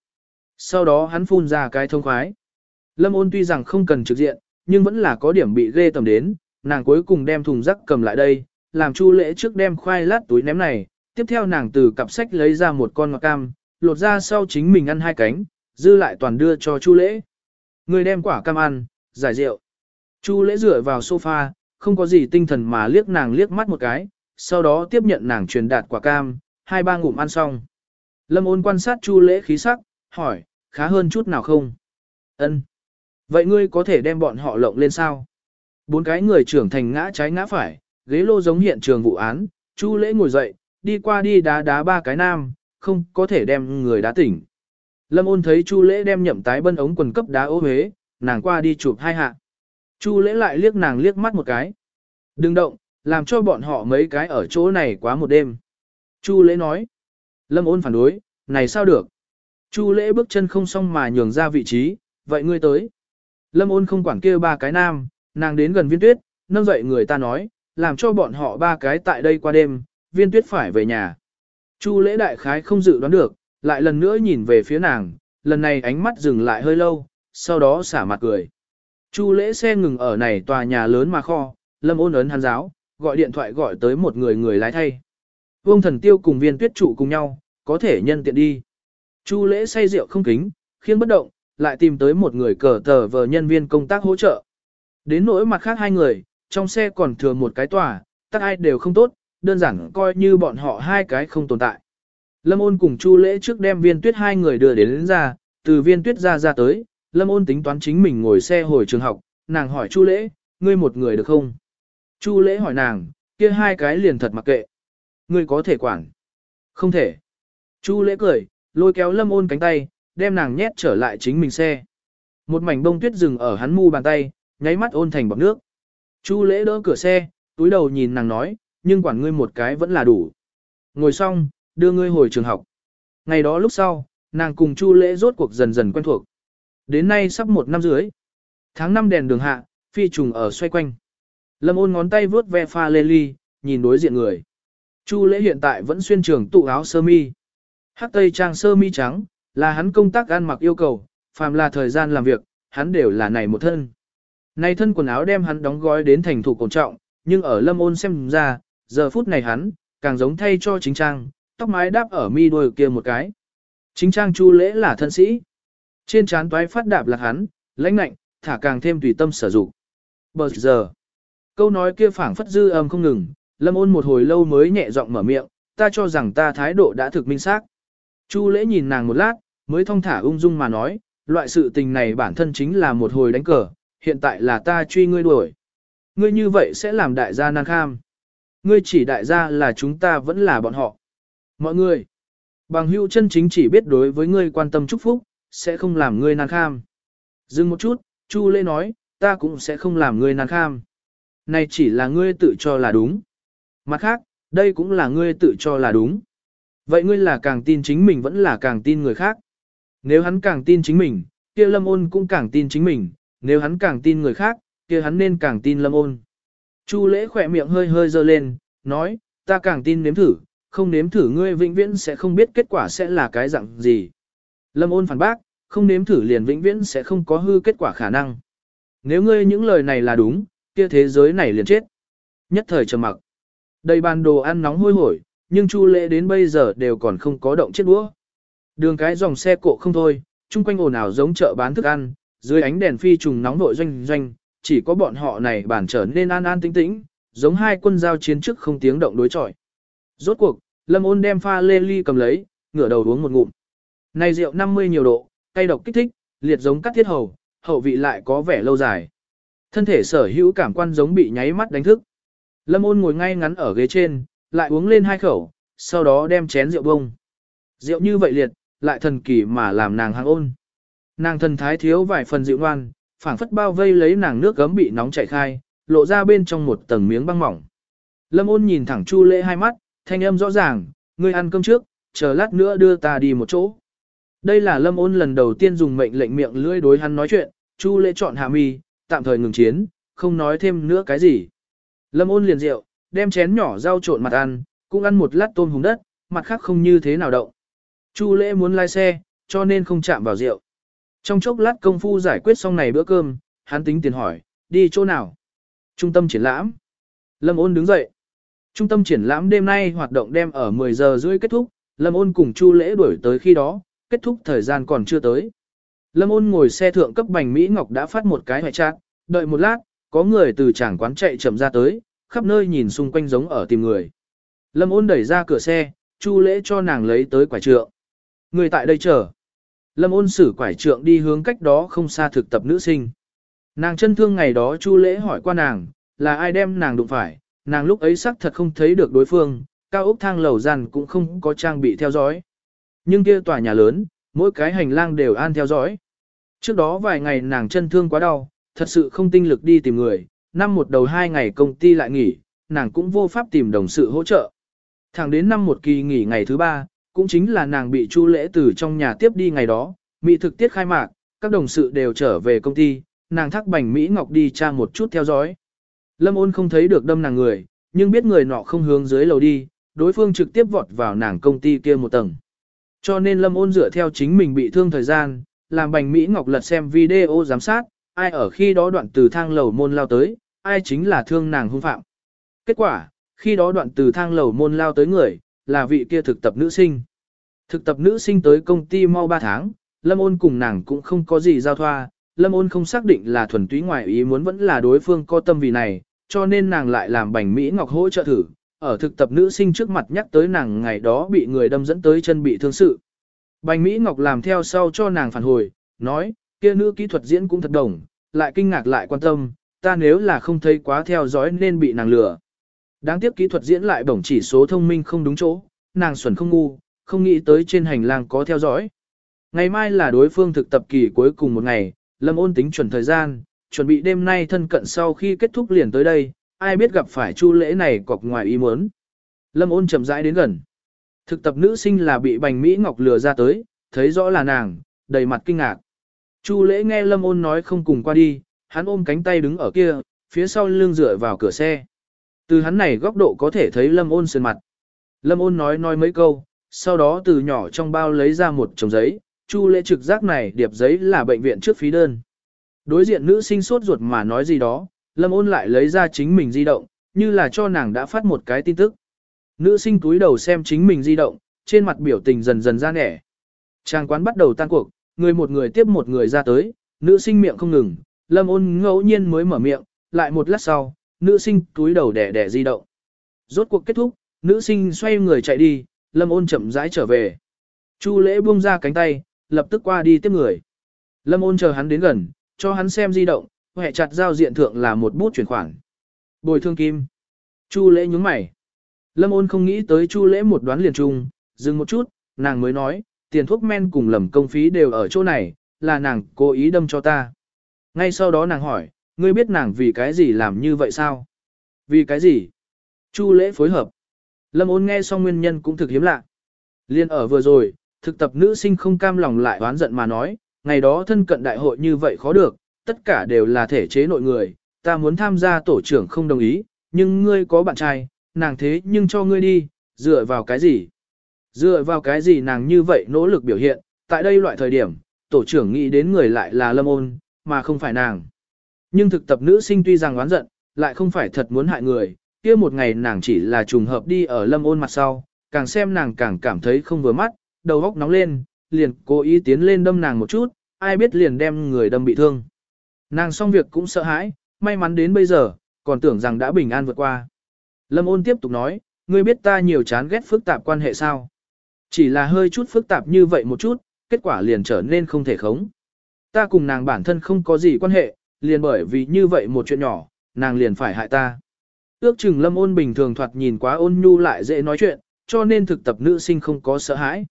Sau đó hắn phun ra cái thông khoái. Lâm ôn tuy rằng không cần trực diện, nhưng vẫn là có điểm bị ghê tầm đến, nàng cuối cùng đem thùng rắc cầm lại đây, làm chu lễ trước đem khoai lát túi ném này, tiếp theo nàng từ cặp sách lấy ra một con ngọt cam, lột ra sau chính mình ăn hai cánh, dư lại toàn đưa cho chu lễ. Người đem quả cam ăn, giải rượu. Chu lễ dựa vào sofa, không có gì tinh thần mà liếc nàng liếc mắt một cái, sau đó tiếp nhận nàng truyền đạt quả cam, hai ba ngụm ăn xong. Lâm ôn quan sát chu lễ khí sắc, hỏi, khá hơn chút nào không? Ân. Vậy ngươi có thể đem bọn họ lộng lên sao? Bốn cái người trưởng thành ngã trái ngã phải, ghế lô giống hiện trường vụ án, chu lễ ngồi dậy, đi qua đi đá đá ba cái nam, không có thể đem người đá tỉnh. Lâm ôn thấy chu lễ đem nhậm tái bân ống quần cấp đá ô huế, nàng qua đi chụp hai hạ. Chu lễ lại liếc nàng liếc mắt một cái. Đừng động, làm cho bọn họ mấy cái ở chỗ này quá một đêm. Chu lễ nói. Lâm ôn phản đối, này sao được. Chu lễ bước chân không xong mà nhường ra vị trí, vậy ngươi tới. Lâm ôn không quản kêu ba cái nam, nàng đến gần viên tuyết, nâng dậy người ta nói, làm cho bọn họ ba cái tại đây qua đêm, viên tuyết phải về nhà. Chu lễ đại khái không dự đoán được, lại lần nữa nhìn về phía nàng, lần này ánh mắt dừng lại hơi lâu, sau đó xả mặt cười. Chu lễ xe ngừng ở này tòa nhà lớn mà kho, lâm ôn ấn hắn giáo, gọi điện thoại gọi tới một người người lái thay. Vương thần tiêu cùng viên tuyết trụ cùng nhau, có thể nhân tiện đi. Chu lễ say rượu không kính, khiêng bất động, lại tìm tới một người cờ tờ vờ nhân viên công tác hỗ trợ. Đến nỗi mặt khác hai người, trong xe còn thừa một cái tòa, tất ai đều không tốt, đơn giản coi như bọn họ hai cái không tồn tại. Lâm ôn cùng Chu lễ trước đem viên tuyết hai người đưa đến, đến ra, từ viên tuyết ra ra tới, Lâm ôn tính toán chính mình ngồi xe hồi trường học, nàng hỏi Chu lễ, ngươi một người được không? Chu lễ hỏi nàng, kia hai cái liền thật mặc kệ. Ngươi có thể quản. Không thể. Chu lễ cười, lôi kéo lâm ôn cánh tay, đem nàng nhét trở lại chính mình xe. Một mảnh bông tuyết rừng ở hắn mu bàn tay, nháy mắt ôn thành bọc nước. Chu lễ đỡ cửa xe, túi đầu nhìn nàng nói, nhưng quản ngươi một cái vẫn là đủ. Ngồi xong, đưa ngươi hồi trường học. Ngày đó lúc sau, nàng cùng Chu lễ rốt cuộc dần dần quen thuộc. Đến nay sắp một năm dưới. Tháng năm đèn đường hạ, phi trùng ở xoay quanh. Lâm ôn ngón tay vướt ve pha lê ly, nhìn đối diện người. Chu lễ hiện tại vẫn xuyên trường tụ áo sơ mi. Hắc tây trang sơ mi trắng, là hắn công tác ăn mặc yêu cầu, phàm là thời gian làm việc, hắn đều là này một thân. Này thân quần áo đem hắn đóng gói đến thành thủ cổ trọng, nhưng ở lâm ôn xem ra, giờ phút này hắn, càng giống thay cho chính trang, tóc mái đáp ở mi đuôi kia một cái. Chính trang chu lễ là thân sĩ. Trên trán toái phát đạp là hắn, lãnh lạnh, thả càng thêm tùy tâm sử dụng. Bờ giờ, câu nói kia phảng phất dư âm không ngừng, lâm ôn một hồi lâu mới nhẹ giọng mở miệng, ta cho rằng ta thái độ đã thực minh xác. Chu lễ nhìn nàng một lát, mới thong thả ung dung mà nói, loại sự tình này bản thân chính là một hồi đánh cờ, hiện tại là ta truy ngươi đuổi. Ngươi như vậy sẽ làm đại gia nan kham. Ngươi chỉ đại gia là chúng ta vẫn là bọn họ. Mọi người, bằng hữu chân chính chỉ biết đối với ngươi quan tâm chúc phúc, sẽ không làm ngươi nan kham. Dừng một chút, Chu Lễ nói, ta cũng sẽ không làm ngươi nan kham. Này chỉ là ngươi tự cho là đúng. Mặt khác, đây cũng là ngươi tự cho là đúng. Vậy ngươi là càng tin chính mình vẫn là càng tin người khác. Nếu hắn càng tin chính mình, kia lâm ôn cũng càng tin chính mình, nếu hắn càng tin người khác, kia hắn nên càng tin lâm ôn. Chu lễ khỏe miệng hơi hơi dơ lên, nói, ta càng tin nếm thử, không nếm thử ngươi vĩnh viễn sẽ không biết kết quả sẽ là cái dạng gì. Lâm ôn phản bác, không nếm thử liền vĩnh viễn sẽ không có hư kết quả khả năng. Nếu ngươi những lời này là đúng, kia thế giới này liền chết. Nhất thời trầm mặc. Đầy bàn đồ ăn nóng hôi hổi, nhưng Chu Lễ đến bây giờ đều còn không có động chiếc đũa. Đường cái dòng xe cộ không thôi, chung quanh ồn ào giống chợ bán thức ăn, dưới ánh đèn phi trùng nóng vội doanh doanh, chỉ có bọn họ này bản trở nên an an tĩnh tĩnh, giống hai quân giao chiến trước không tiếng động đối chọi. Rốt cuộc, Lâm Ôn đem pha lê ly cầm lấy, ngửa đầu uống một ngụm. Này rượu 50 nhiều độ, cay độc kích thích, liệt giống cắt thiết hầu, hậu vị lại có vẻ lâu dài. Thân thể sở hữu cảm quan giống bị nháy mắt đánh thức. Lâm Ôn ngồi ngay ngắn ở ghế trên, lại uống lên hai khẩu, sau đó đem chén rượu bông. Rượu như vậy liệt, lại thần kỳ mà làm nàng hàng ôn. Nàng thần thái thiếu vài phần dịu ngoan, phảng phất bao vây lấy nàng nước gấm bị nóng chảy khai, lộ ra bên trong một tầng miếng băng mỏng. Lâm ôn nhìn thẳng Chu lễ hai mắt, thanh âm rõ ràng, ngươi ăn cơm trước, chờ lát nữa đưa ta đi một chỗ. Đây là Lâm ôn lần đầu tiên dùng mệnh lệnh miệng lưỡi đối hắn nói chuyện, Chu lễ chọn hạ mi, tạm thời ngừng chiến, không nói thêm nữa cái gì. Lâm ôn liền rượu, đem chén nhỏ rau trộn mặt ăn, cũng ăn một lát tôm hùng đất, mặt khác không như thế nào động. Chu lễ muốn lái xe, cho nên không chạm vào rượu. Trong chốc lát công phu giải quyết xong này bữa cơm, hắn tính tiền hỏi, đi chỗ nào? Trung tâm triển lãm. Lâm ôn đứng dậy. Trung tâm triển lãm đêm nay hoạt động đem ở 10 giờ rưỡi kết thúc, Lâm ôn cùng Chu lễ đuổi tới khi đó, kết thúc thời gian còn chưa tới. Lâm ôn ngồi xe thượng cấp bành Mỹ Ngọc đã phát một cái hoại trạng, đợi một lát, có người từ trảng quán chạy chậm ra tới, khắp nơi nhìn xung quanh giống ở tìm người. Lâm ôn đẩy ra cửa xe, Chu lễ cho nàng lấy tới quải trượng. Người tại đây chờ. Lâm ôn sử quải trượng đi hướng cách đó không xa thực tập nữ sinh. Nàng chân thương ngày đó Chu lễ hỏi qua nàng, là ai đem nàng đụng phải, nàng lúc ấy xác thật không thấy được đối phương, cao ốc thang lầu gian cũng không có trang bị theo dõi. Nhưng kia tòa nhà lớn, mỗi cái hành lang đều an theo dõi. Trước đó vài ngày nàng chân thương quá đau, thật sự không tinh lực đi tìm người, năm một đầu hai ngày công ty lại nghỉ, nàng cũng vô pháp tìm đồng sự hỗ trợ. Thẳng đến năm một kỳ nghỉ ngày thứ ba, cũng chính là nàng bị chu lễ từ trong nhà tiếp đi ngày đó, mỹ thực tiết khai mạc, các đồng sự đều trở về công ty, nàng thắc bành Mỹ Ngọc đi tra một chút theo dõi. Lâm ôn không thấy được đâm nàng người, nhưng biết người nọ không hướng dưới lầu đi, đối phương trực tiếp vọt vào nàng công ty kia một tầng. Cho nên Lâm ôn dựa theo chính mình bị thương thời gian, làm bành Mỹ Ngọc lật xem video giám sát, ai ở khi đó đoạn từ thang lầu môn lao tới, ai chính là thương nàng hung phạm. Kết quả, khi đó đoạn từ thang lầu môn lao tới người, là vị kia thực tập nữ sinh. Thực tập nữ sinh tới công ty mau 3 tháng, Lâm ôn cùng nàng cũng không có gì giao thoa, Lâm ôn không xác định là thuần túy ngoại ý muốn vẫn là đối phương có tâm vì này, cho nên nàng lại làm bành Mỹ Ngọc hỗ trợ thử, ở thực tập nữ sinh trước mặt nhắc tới nàng ngày đó bị người đâm dẫn tới chân bị thương sự. Bành Mỹ Ngọc làm theo sau cho nàng phản hồi, nói, kia nữ kỹ thuật diễn cũng thật đồng, lại kinh ngạc lại quan tâm, ta nếu là không thấy quá theo dõi nên bị nàng lừa. Đáng tiếc kỹ thuật diễn lại bổng chỉ số thông minh không đúng chỗ, nàng xuẩn không ngu, không nghĩ tới trên hành lang có theo dõi. Ngày mai là đối phương thực tập kỳ cuối cùng một ngày, Lâm ôn tính chuẩn thời gian, chuẩn bị đêm nay thân cận sau khi kết thúc liền tới đây, ai biết gặp phải chu lễ này cọc ngoài ý muốn. Lâm ôn chậm rãi đến gần. Thực tập nữ sinh là bị bành Mỹ Ngọc lừa ra tới, thấy rõ là nàng, đầy mặt kinh ngạc. Chu lễ nghe Lâm ôn nói không cùng qua đi, hắn ôm cánh tay đứng ở kia, phía sau lưng dựa vào cửa xe. Từ hắn này góc độ có thể thấy Lâm ôn sơn mặt. Lâm ôn nói nói mấy câu, sau đó từ nhỏ trong bao lấy ra một chồng giấy, chu lễ trực giác này điệp giấy là bệnh viện trước phí đơn. Đối diện nữ sinh sốt ruột mà nói gì đó, Lâm ôn lại lấy ra chính mình di động, như là cho nàng đã phát một cái tin tức. Nữ sinh túi đầu xem chính mình di động, trên mặt biểu tình dần dần ra nẻ. Trang quán bắt đầu tan cuộc, người một người tiếp một người ra tới, nữ sinh miệng không ngừng, lâm ôn ngẫu nhiên mới mở miệng, lại một lát sau, nữ sinh túi đầu đẻ đẻ di động. Rốt cuộc kết thúc, nữ sinh xoay người chạy đi, lâm ôn chậm rãi trở về. Chu lễ buông ra cánh tay, lập tức qua đi tiếp người. Lâm ôn chờ hắn đến gần, cho hắn xem di động, hệ chặt giao diện thượng là một bút chuyển khoản. Bồi thương kim. Chu lễ nhúng mày. Lâm ôn không nghĩ tới chu lễ một đoán liền trung, dừng một chút, nàng mới nói, tiền thuốc men cùng lầm công phí đều ở chỗ này, là nàng cố ý đâm cho ta. Ngay sau đó nàng hỏi, ngươi biết nàng vì cái gì làm như vậy sao? Vì cái gì? Chu lễ phối hợp. Lâm ôn nghe xong nguyên nhân cũng thực hiếm lạ. Liên ở vừa rồi, thực tập nữ sinh không cam lòng lại oán giận mà nói, ngày đó thân cận đại hội như vậy khó được, tất cả đều là thể chế nội người, ta muốn tham gia tổ trưởng không đồng ý, nhưng ngươi có bạn trai, nàng thế nhưng cho ngươi đi, dựa vào cái gì? Dựa vào cái gì nàng như vậy nỗ lực biểu hiện, tại đây loại thời điểm, tổ trưởng nghĩ đến người lại là lâm ôn, mà không phải nàng. Nhưng thực tập nữ sinh tuy rằng oán giận, lại không phải thật muốn hại người, kia một ngày nàng chỉ là trùng hợp đi ở lâm ôn mặt sau, càng xem nàng càng cảm thấy không vừa mắt, đầu góc nóng lên, liền cố ý tiến lên đâm nàng một chút, ai biết liền đem người đâm bị thương. Nàng xong việc cũng sợ hãi, may mắn đến bây giờ, còn tưởng rằng đã bình an vượt qua. Lâm ôn tiếp tục nói, ngươi biết ta nhiều chán ghét phức tạp quan hệ sao? Chỉ là hơi chút phức tạp như vậy một chút, kết quả liền trở nên không thể khống. Ta cùng nàng bản thân không có gì quan hệ, liền bởi vì như vậy một chuyện nhỏ, nàng liền phải hại ta. Ước chừng lâm ôn bình thường thoạt nhìn quá ôn nhu lại dễ nói chuyện, cho nên thực tập nữ sinh không có sợ hãi.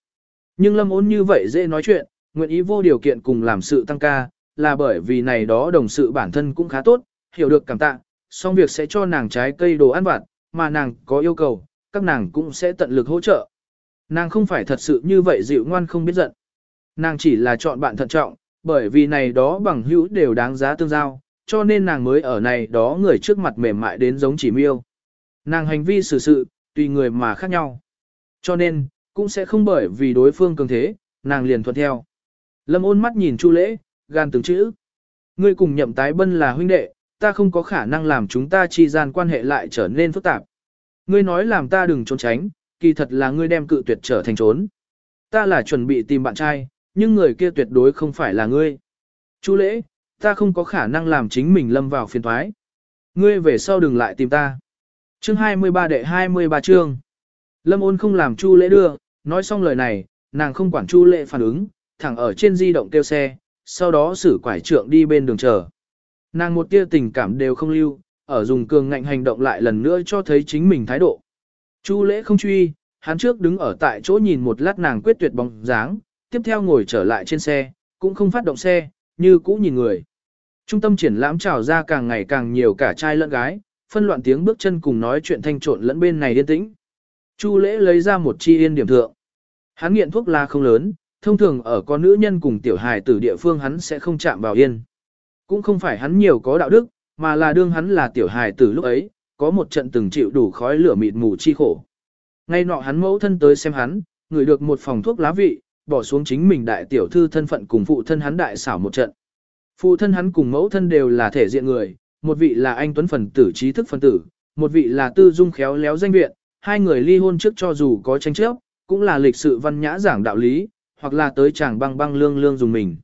Nhưng lâm ôn như vậy dễ nói chuyện, nguyện ý vô điều kiện cùng làm sự tăng ca, là bởi vì này đó đồng sự bản thân cũng khá tốt, hiểu được cảm tạ, xong việc sẽ cho nàng trái cây đồ ăn vặt, mà nàng có yêu cầu, các nàng cũng sẽ tận lực hỗ trợ. Nàng không phải thật sự như vậy dịu ngoan không biết giận. Nàng chỉ là chọn bạn thận trọng, bởi vì này đó bằng hữu đều đáng giá tương giao, cho nên nàng mới ở này đó người trước mặt mềm mại đến giống chỉ miêu. Nàng hành vi xử sự, tùy người mà khác nhau. Cho nên, cũng sẽ không bởi vì đối phương cường thế, nàng liền thuận theo. Lâm ôn mắt nhìn Chu lễ, gan từng chữ. Ngươi cùng nhậm tái bân là huynh đệ, ta không có khả năng làm chúng ta chi gian quan hệ lại trở nên phức tạp. Ngươi nói làm ta đừng trốn tránh, kỳ thật là ngươi đem cự tuyệt trở thành trốn. Ta là chuẩn bị tìm bạn trai, nhưng người kia tuyệt đối không phải là ngươi. Chu lễ, ta không có khả năng làm chính mình lâm vào phiền thoái. Ngươi về sau đừng lại tìm ta. Chương 23 đệ 23 chương. Lâm ôn không làm chu lễ đưa, nói xong lời này, nàng không quản chu lễ phản ứng, thẳng ở trên di động kêu xe, sau đó xử quải trượng đi bên đường chờ. Nàng một tia tình cảm đều không lưu, ở dùng cường ngạnh hành động lại lần nữa cho thấy chính mình thái độ. Chu lễ không truy, hắn trước đứng ở tại chỗ nhìn một lát nàng quyết tuyệt bóng dáng, tiếp theo ngồi trở lại trên xe, cũng không phát động xe, như cũ nhìn người. Trung tâm triển lãm trào ra càng ngày càng nhiều cả trai lẫn gái, phân loạn tiếng bước chân cùng nói chuyện thanh trộn lẫn bên này yên tĩnh. Chu lễ lấy ra một chi yên điểm thượng. Hắn nghiện thuốc lá không lớn, thông thường ở con nữ nhân cùng tiểu hài tử địa phương hắn sẽ không chạm vào yên. Cũng không phải hắn nhiều có đạo đức, mà là đương hắn là tiểu hài tử lúc ấy, có một trận từng chịu đủ khói lửa mịt mù chi khổ. Ngay nọ hắn mẫu thân tới xem hắn, ngửi được một phòng thuốc lá vị, bỏ xuống chính mình đại tiểu thư thân phận cùng phụ thân hắn đại xảo một trận. Phụ thân hắn cùng mẫu thân đều là thể diện người, một vị là anh tuấn phần tử trí thức phần tử, một vị là tư dung khéo léo danh viện, hai người ly hôn trước cho dù có tranh chấp, cũng là lịch sự văn nhã giảng đạo lý, hoặc là tới chàng băng băng lương lương dùng mình.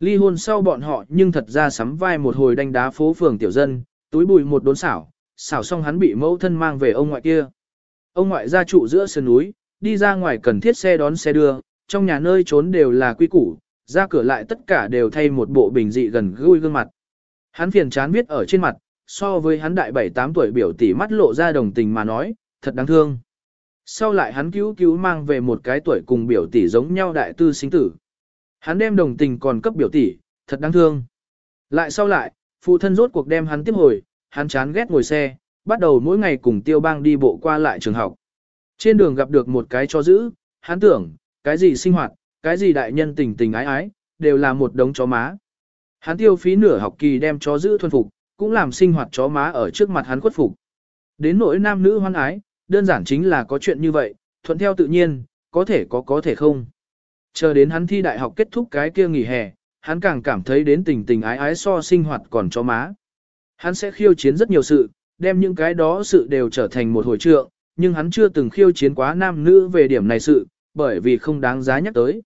Ly hôn sau bọn họ nhưng thật ra sắm vai một hồi đánh đá phố phường tiểu dân, túi bùi một đốn xảo, xảo xong hắn bị mẫu thân mang về ông ngoại kia. Ông ngoại gia trụ giữa sườn núi, đi ra ngoài cần thiết xe đón xe đưa, trong nhà nơi trốn đều là quy củ, ra cửa lại tất cả đều thay một bộ bình dị gần gũi gương mặt. Hắn phiền chán viết ở trên mặt, so với hắn đại 7-8 tuổi biểu tỷ mắt lộ ra đồng tình mà nói, thật đáng thương. Sau lại hắn cứu cứu mang về một cái tuổi cùng biểu tỷ giống nhau đại tư sinh tử. Hắn đem đồng tình còn cấp biểu tỷ, thật đáng thương. Lại sau lại, phụ thân rốt cuộc đem hắn tiếp hồi, hắn chán ghét ngồi xe, bắt đầu mỗi ngày cùng tiêu bang đi bộ qua lại trường học. Trên đường gặp được một cái cho giữ, hắn tưởng, cái gì sinh hoạt, cái gì đại nhân tình tình ái ái, đều là một đống chó má. Hắn tiêu phí nửa học kỳ đem chó giữ thuần phục, cũng làm sinh hoạt chó má ở trước mặt hắn khuất phục. Đến nỗi nam nữ hoan ái, đơn giản chính là có chuyện như vậy, thuận theo tự nhiên, có thể có có thể không. Chờ đến hắn thi đại học kết thúc cái kia nghỉ hè, hắn càng cảm thấy đến tình tình ái ái so sinh hoạt còn chó má. Hắn sẽ khiêu chiến rất nhiều sự, đem những cái đó sự đều trở thành một hồi trượng, nhưng hắn chưa từng khiêu chiến quá nam nữ về điểm này sự, bởi vì không đáng giá nhắc tới.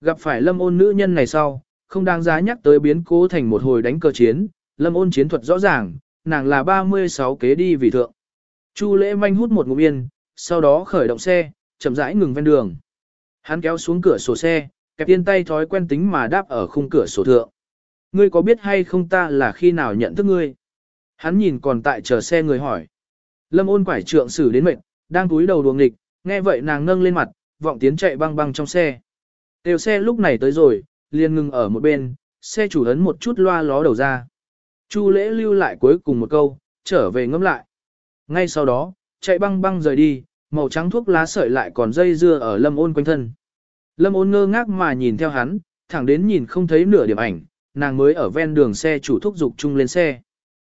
Gặp phải lâm ôn nữ nhân này sau, không đáng giá nhắc tới biến cố thành một hồi đánh cờ chiến, lâm ôn chiến thuật rõ ràng, nàng là 36 kế đi vì thượng. Chu lễ manh hút một ngụm yên, sau đó khởi động xe, chậm rãi ngừng ven đường. Hắn kéo xuống cửa sổ xe, kẹp tiên tay thói quen tính mà đáp ở khung cửa sổ thượng. Ngươi có biết hay không ta là khi nào nhận thức ngươi? Hắn nhìn còn tại chờ xe người hỏi. Lâm ôn quải trượng xử đến mệt, đang túi đầu đuồng nghịch, nghe vậy nàng nâng lên mặt, vọng tiến chạy băng băng trong xe. Đều xe lúc này tới rồi, liền ngừng ở một bên, xe chủ ấn một chút loa ló đầu ra. Chu lễ lưu lại cuối cùng một câu, trở về ngâm lại. Ngay sau đó, chạy băng băng rời đi, màu trắng thuốc lá sợi lại còn dây dưa ở lâm ôn quanh thân. Lâm ôn ngơ ngác mà nhìn theo hắn, thẳng đến nhìn không thấy nửa điểm ảnh, nàng mới ở ven đường xe chủ thúc dục chung lên xe.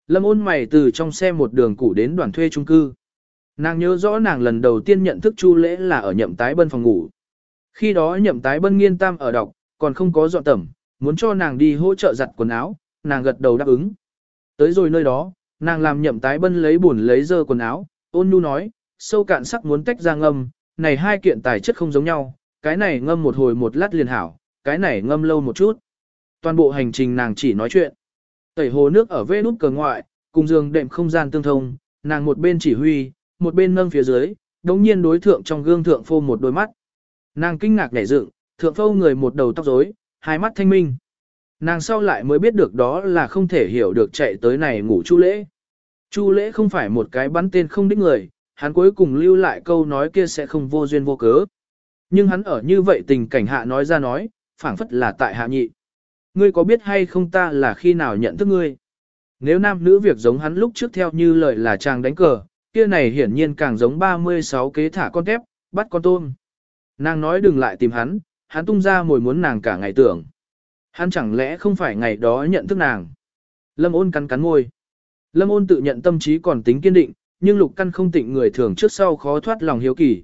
Lâm ôn mày từ trong xe một đường cũ đến đoàn thuê trung cư. Nàng nhớ rõ nàng lần đầu tiên nhận thức Chu Lễ là ở nhậm tái bân phòng ngủ. Khi đó nhậm tái bân nghiên tam ở đọc, còn không có dọn tẩm, muốn cho nàng đi hỗ trợ giặt quần áo, nàng gật đầu đáp ứng. Tới rồi nơi đó, nàng làm nhậm tái bân lấy buồn lấy dơ quần áo, ôn nhu nói, sâu cạn sắc muốn tách ra ngâm, này hai kiện tài chất không giống nhau, cái này ngâm một hồi một lát liền hảo, cái này ngâm lâu một chút. Toàn bộ hành trình nàng chỉ nói chuyện. Tẩy hồ nước ở vê nút cờ ngoại, cùng giường đệm không gian tương thông, nàng một bên chỉ huy, một bên nâng phía dưới, đống nhiên đối thượng trong gương thượng phô một đôi mắt. Nàng kinh ngạc nhảy dựng, thượng phô người một đầu tóc rối, hai mắt thanh minh. Nàng sau lại mới biết được đó là không thể hiểu được chạy tới này ngủ chu lễ. Chu lễ không phải một cái bắn tên không đích người, hắn cuối cùng lưu lại câu nói kia sẽ không vô duyên vô cớ. Nhưng hắn ở như vậy tình cảnh hạ nói ra nói, phảng phất là tại hạ nhị. Ngươi có biết hay không ta là khi nào nhận thức ngươi? Nếu nam nữ việc giống hắn lúc trước theo như lời là chàng đánh cờ, kia này hiển nhiên càng giống 36 kế thả con tép, bắt con tôm. Nàng nói đừng lại tìm hắn, hắn tung ra mồi muốn nàng cả ngày tưởng. Hắn chẳng lẽ không phải ngày đó nhận thức nàng. Lâm ôn cắn cắn môi. Lâm ôn tự nhận tâm trí còn tính kiên định, nhưng lục căn không tịnh người thường trước sau khó thoát lòng hiếu kỳ.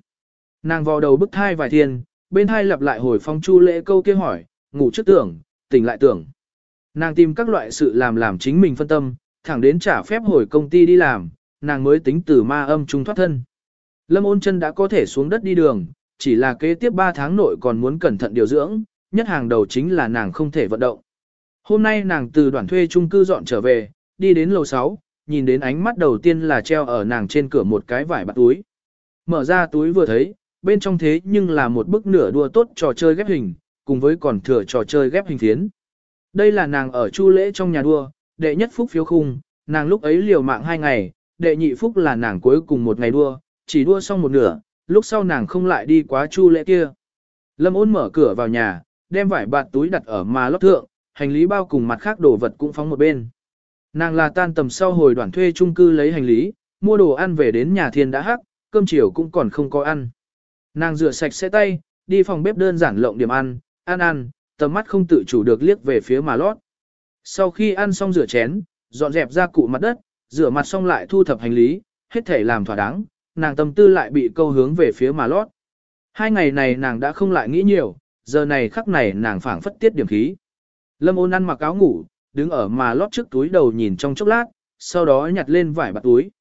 Nàng vào đầu bức thai vài thiên, bên hai lặp lại hồi phong chu lễ câu kia hỏi, ngủ trước tưởng, tỉnh lại tưởng. Nàng tìm các loại sự làm làm chính mình phân tâm, thẳng đến trả phép hồi công ty đi làm, nàng mới tính từ ma âm trung thoát thân. Lâm ôn chân đã có thể xuống đất đi đường, chỉ là kế tiếp 3 tháng nội còn muốn cẩn thận điều dưỡng, nhất hàng đầu chính là nàng không thể vận động. Hôm nay nàng từ đoàn thuê chung cư dọn trở về, đi đến lầu 6, nhìn đến ánh mắt đầu tiên là treo ở nàng trên cửa một cái vải bạt túi. Mở ra túi vừa thấy, bên trong thế nhưng là một bức nửa đua tốt trò chơi ghép hình, cùng với còn thừa trò chơi ghép hình thiến. Đây là nàng ở chu lễ trong nhà đua, đệ nhất phúc phiếu khung, nàng lúc ấy liều mạng hai ngày, đệ nhị phúc là nàng cuối cùng một ngày đua, chỉ đua xong một nửa, lúc sau nàng không lại đi quá chu lễ kia. Lâm ôn mở cửa vào nhà, đem vải bạt túi đặt ở mà lót thượng, hành lý bao cùng mặt khác đồ vật cũng phóng một bên. Nàng là tan tầm sau hồi đoàn thuê chung cư lấy hành lý, mua đồ ăn về đến nhà thiên đã hắc, cơm chiều cũng còn không có ăn. Nàng rửa sạch sẽ tay, đi phòng bếp đơn giản lộng điểm ăn, ăn ăn, tầm mắt không tự chủ được liếc về phía mà lót. Sau khi ăn xong rửa chén, dọn dẹp ra cụ mặt đất, rửa mặt xong lại thu thập hành lý, hết thể làm thỏa đáng, nàng tâm tư lại bị câu hướng về phía mà lót. Hai ngày này nàng đã không lại nghĩ nhiều, giờ này khắc này nàng phảng phất tiết điểm khí. Lâm ôn ăn mặc áo ngủ, đứng ở mà lót trước túi đầu nhìn trong chốc lát, sau đó nhặt lên vải bạt túi.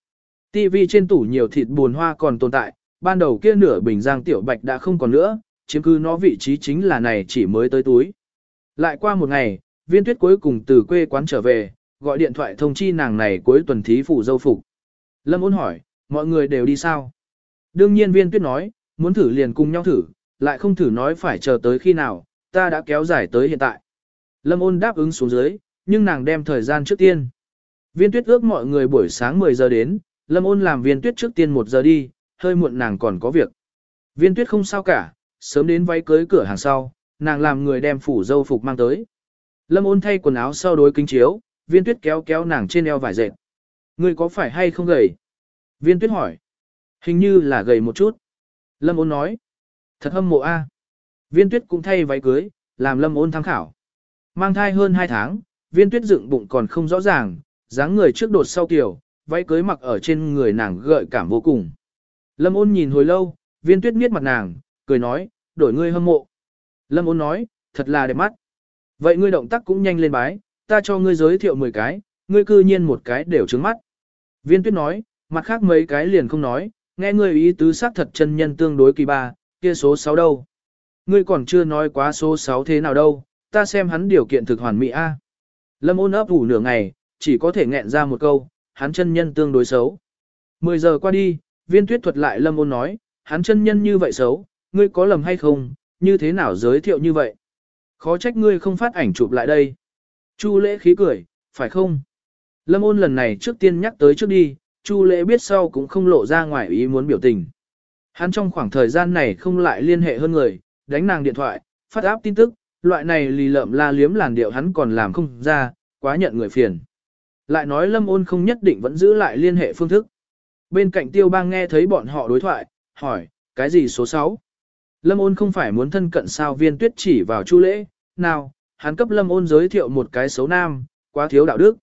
TV trên tủ nhiều thịt buồn hoa còn tồn tại, ban đầu kia nửa bình giang tiểu bạch đã không còn nữa, chiếm cứ nó vị trí chính là này chỉ mới tới túi. Lại qua một ngày, viên tuyết cuối cùng từ quê quán trở về, gọi điện thoại thông chi nàng này cuối tuần thí phủ dâu phục. Lâm ôn hỏi, mọi người đều đi sao? Đương nhiên viên tuyết nói, muốn thử liền cùng nhau thử, lại không thử nói phải chờ tới khi nào, ta đã kéo dài tới hiện tại. Lâm ôn đáp ứng xuống dưới, nhưng nàng đem thời gian trước tiên. Viên tuyết ước mọi người buổi sáng 10 giờ đến, Lâm ôn làm viên tuyết trước tiên 1 giờ đi, hơi muộn nàng còn có việc. Viên tuyết không sao cả, sớm đến váy cưới cửa hàng sau, nàng làm người đem phủ dâu phục mang tới. Lâm ôn thay quần áo sau đối kính chiếu, viên tuyết kéo kéo nàng trên eo vải dệt. Ngươi có phải hay không gầy? Viên tuyết hỏi. Hình như là gầy một chút. Lâm ôn nói. Thật hâm mộ a. Viên tuyết cũng thay váy cưới, làm lâm ôn tham khảo. Mang thai hơn 2 tháng, viên tuyết dựng bụng còn không rõ ràng, dáng người trước đột sau kiểu, váy cưới mặc ở trên người nàng gợi cảm vô cùng. Lâm ôn nhìn hồi lâu, viên tuyết miết mặt nàng, cười nói, đổi ngươi hâm mộ. Lâm ôn nói, thật là đẹp mắt. Vậy ngươi động tác cũng nhanh lên bái, ta cho ngươi giới thiệu 10 cái, ngươi cư nhiên một cái đều trứng mắt. Viên tuyết nói, mặt khác mấy cái liền không nói, nghe ngươi ý tứ xác thật chân nhân tương đối kỳ ba, kia số 6 đâu. Ngươi còn chưa nói quá số 6 thế nào đâu, ta xem hắn điều kiện thực hoàn mỹ a. Lâm ôn ấp ủ nửa ngày, chỉ có thể nghẹn ra một câu, hắn chân nhân tương đối xấu. 10 giờ qua đi, viên tuyết thuật lại lâm ôn nói, hắn chân nhân như vậy xấu, ngươi có lầm hay không, như thế nào giới thiệu như vậy? Khó trách ngươi không phát ảnh chụp lại đây. Chu lễ khí cười, phải không? Lâm ôn lần này trước tiên nhắc tới trước đi, Chu lễ biết sau cũng không lộ ra ngoài ý muốn biểu tình. Hắn trong khoảng thời gian này không lại liên hệ hơn người, đánh nàng điện thoại, phát áp tin tức, loại này lì lợm la liếm làn điệu hắn còn làm không ra, quá nhận người phiền. Lại nói lâm ôn không nhất định vẫn giữ lại liên hệ phương thức. Bên cạnh tiêu bang nghe thấy bọn họ đối thoại, hỏi, cái gì số 6? Lâm ôn không phải muốn thân cận sao viên tuyết chỉ vào chu lễ, nào, hắn cấp lâm ôn giới thiệu một cái xấu nam, quá thiếu đạo đức.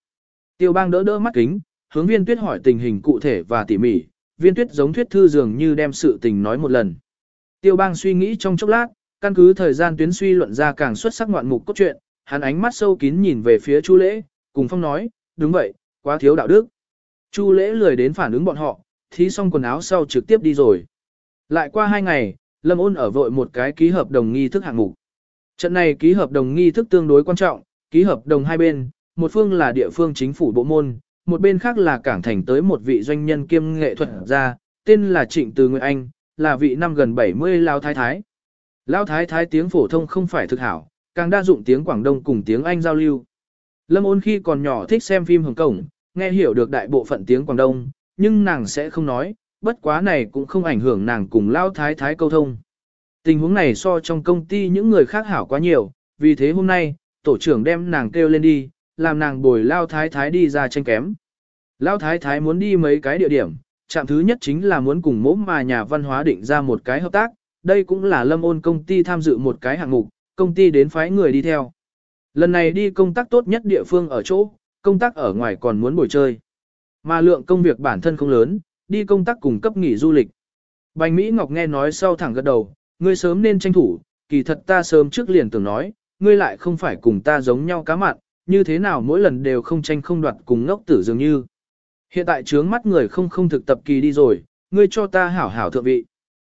Tiêu bang đỡ đỡ mắt kính, hướng viên tuyết hỏi tình hình cụ thể và tỉ mỉ, viên tuyết giống thuyết thư dường như đem sự tình nói một lần. Tiêu bang suy nghĩ trong chốc lát, căn cứ thời gian tuyến suy luận ra càng xuất sắc ngoạn mục cốt truyện, hắn ánh mắt sâu kín nhìn về phía Chu Lễ, cùng phong nói, đúng vậy, quá thiếu đạo đức. Chu Lễ lười đến phản ứng bọn họ, thí xong quần áo sau trực tiếp đi rồi. Lại qua hai ngày, Lâm ôn ở vội một cái ký hợp đồng nghi thức hạng mục. Trận này ký hợp đồng nghi thức tương đối quan trọng, ký hợp đồng hai bên, một phương là địa phương chính phủ bộ môn, một bên khác là cảng thành tới một vị doanh nhân kiêm nghệ thuật gia, tên là Trịnh Từ Nguyệt Anh, là vị năm gần 70 lao thái thái. Lao thái thái tiếng phổ thông không phải thực hảo, càng đa dụng tiếng Quảng Đông cùng tiếng Anh giao lưu. Lâm ôn khi còn nhỏ thích xem phim Hồng Cổng, nghe hiểu được đại bộ phận tiếng Quảng Đông, nhưng nàng sẽ không nói, bất quá này cũng không ảnh hưởng nàng cùng Lao thái thái câu thông. Tình huống này so trong công ty những người khác hảo quá nhiều, vì thế hôm nay, tổ trưởng đem nàng kêu lên đi, làm nàng bồi Lao thái thái đi ra tranh kém. Lao thái thái muốn đi mấy cái địa điểm, chạm thứ nhất chính là muốn cùng mốm mà nhà văn hóa định ra một cái hợp tác, đây cũng là lâm ôn công ty tham dự một cái hạng mục, công ty đến phái người đi theo. Lần này đi công tác tốt nhất địa phương ở chỗ, công tác ở ngoài còn muốn bồi chơi. Mà lượng công việc bản thân không lớn, đi công tác cùng cấp nghỉ du lịch. Bành Mỹ Ngọc nghe nói sau thẳng gật đầu, ngươi sớm nên tranh thủ, kỳ thật ta sớm trước liền tưởng nói, ngươi lại không phải cùng ta giống nhau cá mặn, như thế nào mỗi lần đều không tranh không đoạt cùng ngốc tử dường như. Hiện tại trướng mắt người không không thực tập kỳ đi rồi, ngươi cho ta hảo hảo thượng vị.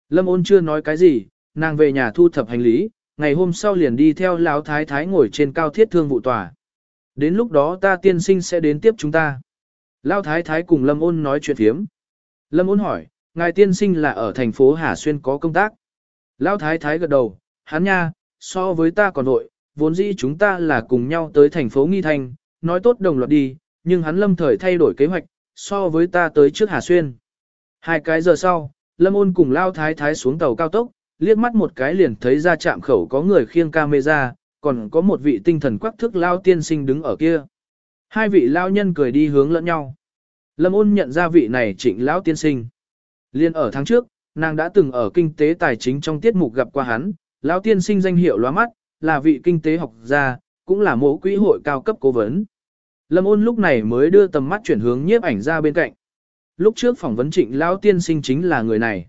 Lâm ôn chưa nói cái gì, nàng về nhà thu thập hành lý, ngày hôm sau liền đi theo lão thái thái ngồi trên cao thiết thương vụ tòa. Đến lúc đó ta tiên sinh sẽ đến tiếp chúng ta. Lão thái thái cùng Lâm ôn nói chuyện thiếm. Lâm ôn hỏi, ngài tiên sinh là ở thành phố Hà Xuyên có công tác. Lão thái thái gật đầu, hắn nha, so với ta còn nội, vốn dĩ chúng ta là cùng nhau tới thành phố Nghi Thành, nói tốt đồng loạt đi, nhưng hắn lâm thời thay đổi kế hoạch, so với ta tới trước Hà Xuyên. Hai cái giờ sau, Lâm ôn cùng Lao Thái Thái xuống tàu cao tốc, liếc mắt một cái liền thấy ra trạm khẩu có người khiêng camera, còn có một vị tinh thần quắc thức Lao tiên sinh đứng ở kia. Hai vị Lao nhân cười đi hướng lẫn nhau. Lâm ôn nhận ra vị này trịnh Lão tiên sinh. Liên ở tháng trước, nàng đã từng ở kinh tế tài chính trong tiết mục gặp qua hắn, Lão tiên sinh danh hiệu lóa mắt, là vị kinh tế học gia, cũng là mẫu quỹ hội cao cấp cố vấn. Lâm ôn lúc này mới đưa tầm mắt chuyển hướng nhiếp ảnh ra bên cạnh. Lúc trước phỏng vấn trịnh lão tiên sinh chính là người này.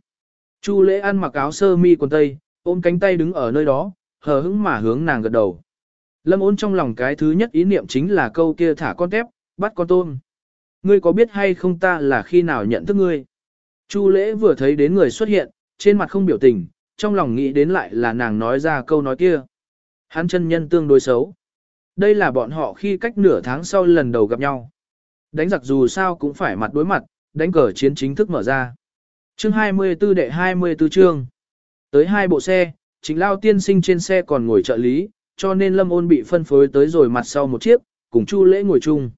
Chu lễ ăn mặc áo sơ mi quần tây, ôm cánh tay đứng ở nơi đó, hờ hững mà hướng nàng gật đầu. Lâm ôn trong lòng cái thứ nhất ý niệm chính là câu kia thả con tép, bắt con tôm. Ngươi có biết hay không ta là khi nào nhận thức ngươi? Chu lễ vừa thấy đến người xuất hiện, trên mặt không biểu tình, trong lòng nghĩ đến lại là nàng nói ra câu nói kia. Hắn chân nhân tương đối xấu. Đây là bọn họ khi cách nửa tháng sau lần đầu gặp nhau. Đánh giặc dù sao cũng phải mặt đối mặt, đánh cờ chiến chính thức mở ra. Chương 24 đệ 24 chương. Tới hai bộ xe, chính lao tiên sinh trên xe còn ngồi trợ lý, cho nên lâm ôn bị phân phối tới rồi mặt sau một chiếc, cùng chu lễ ngồi chung.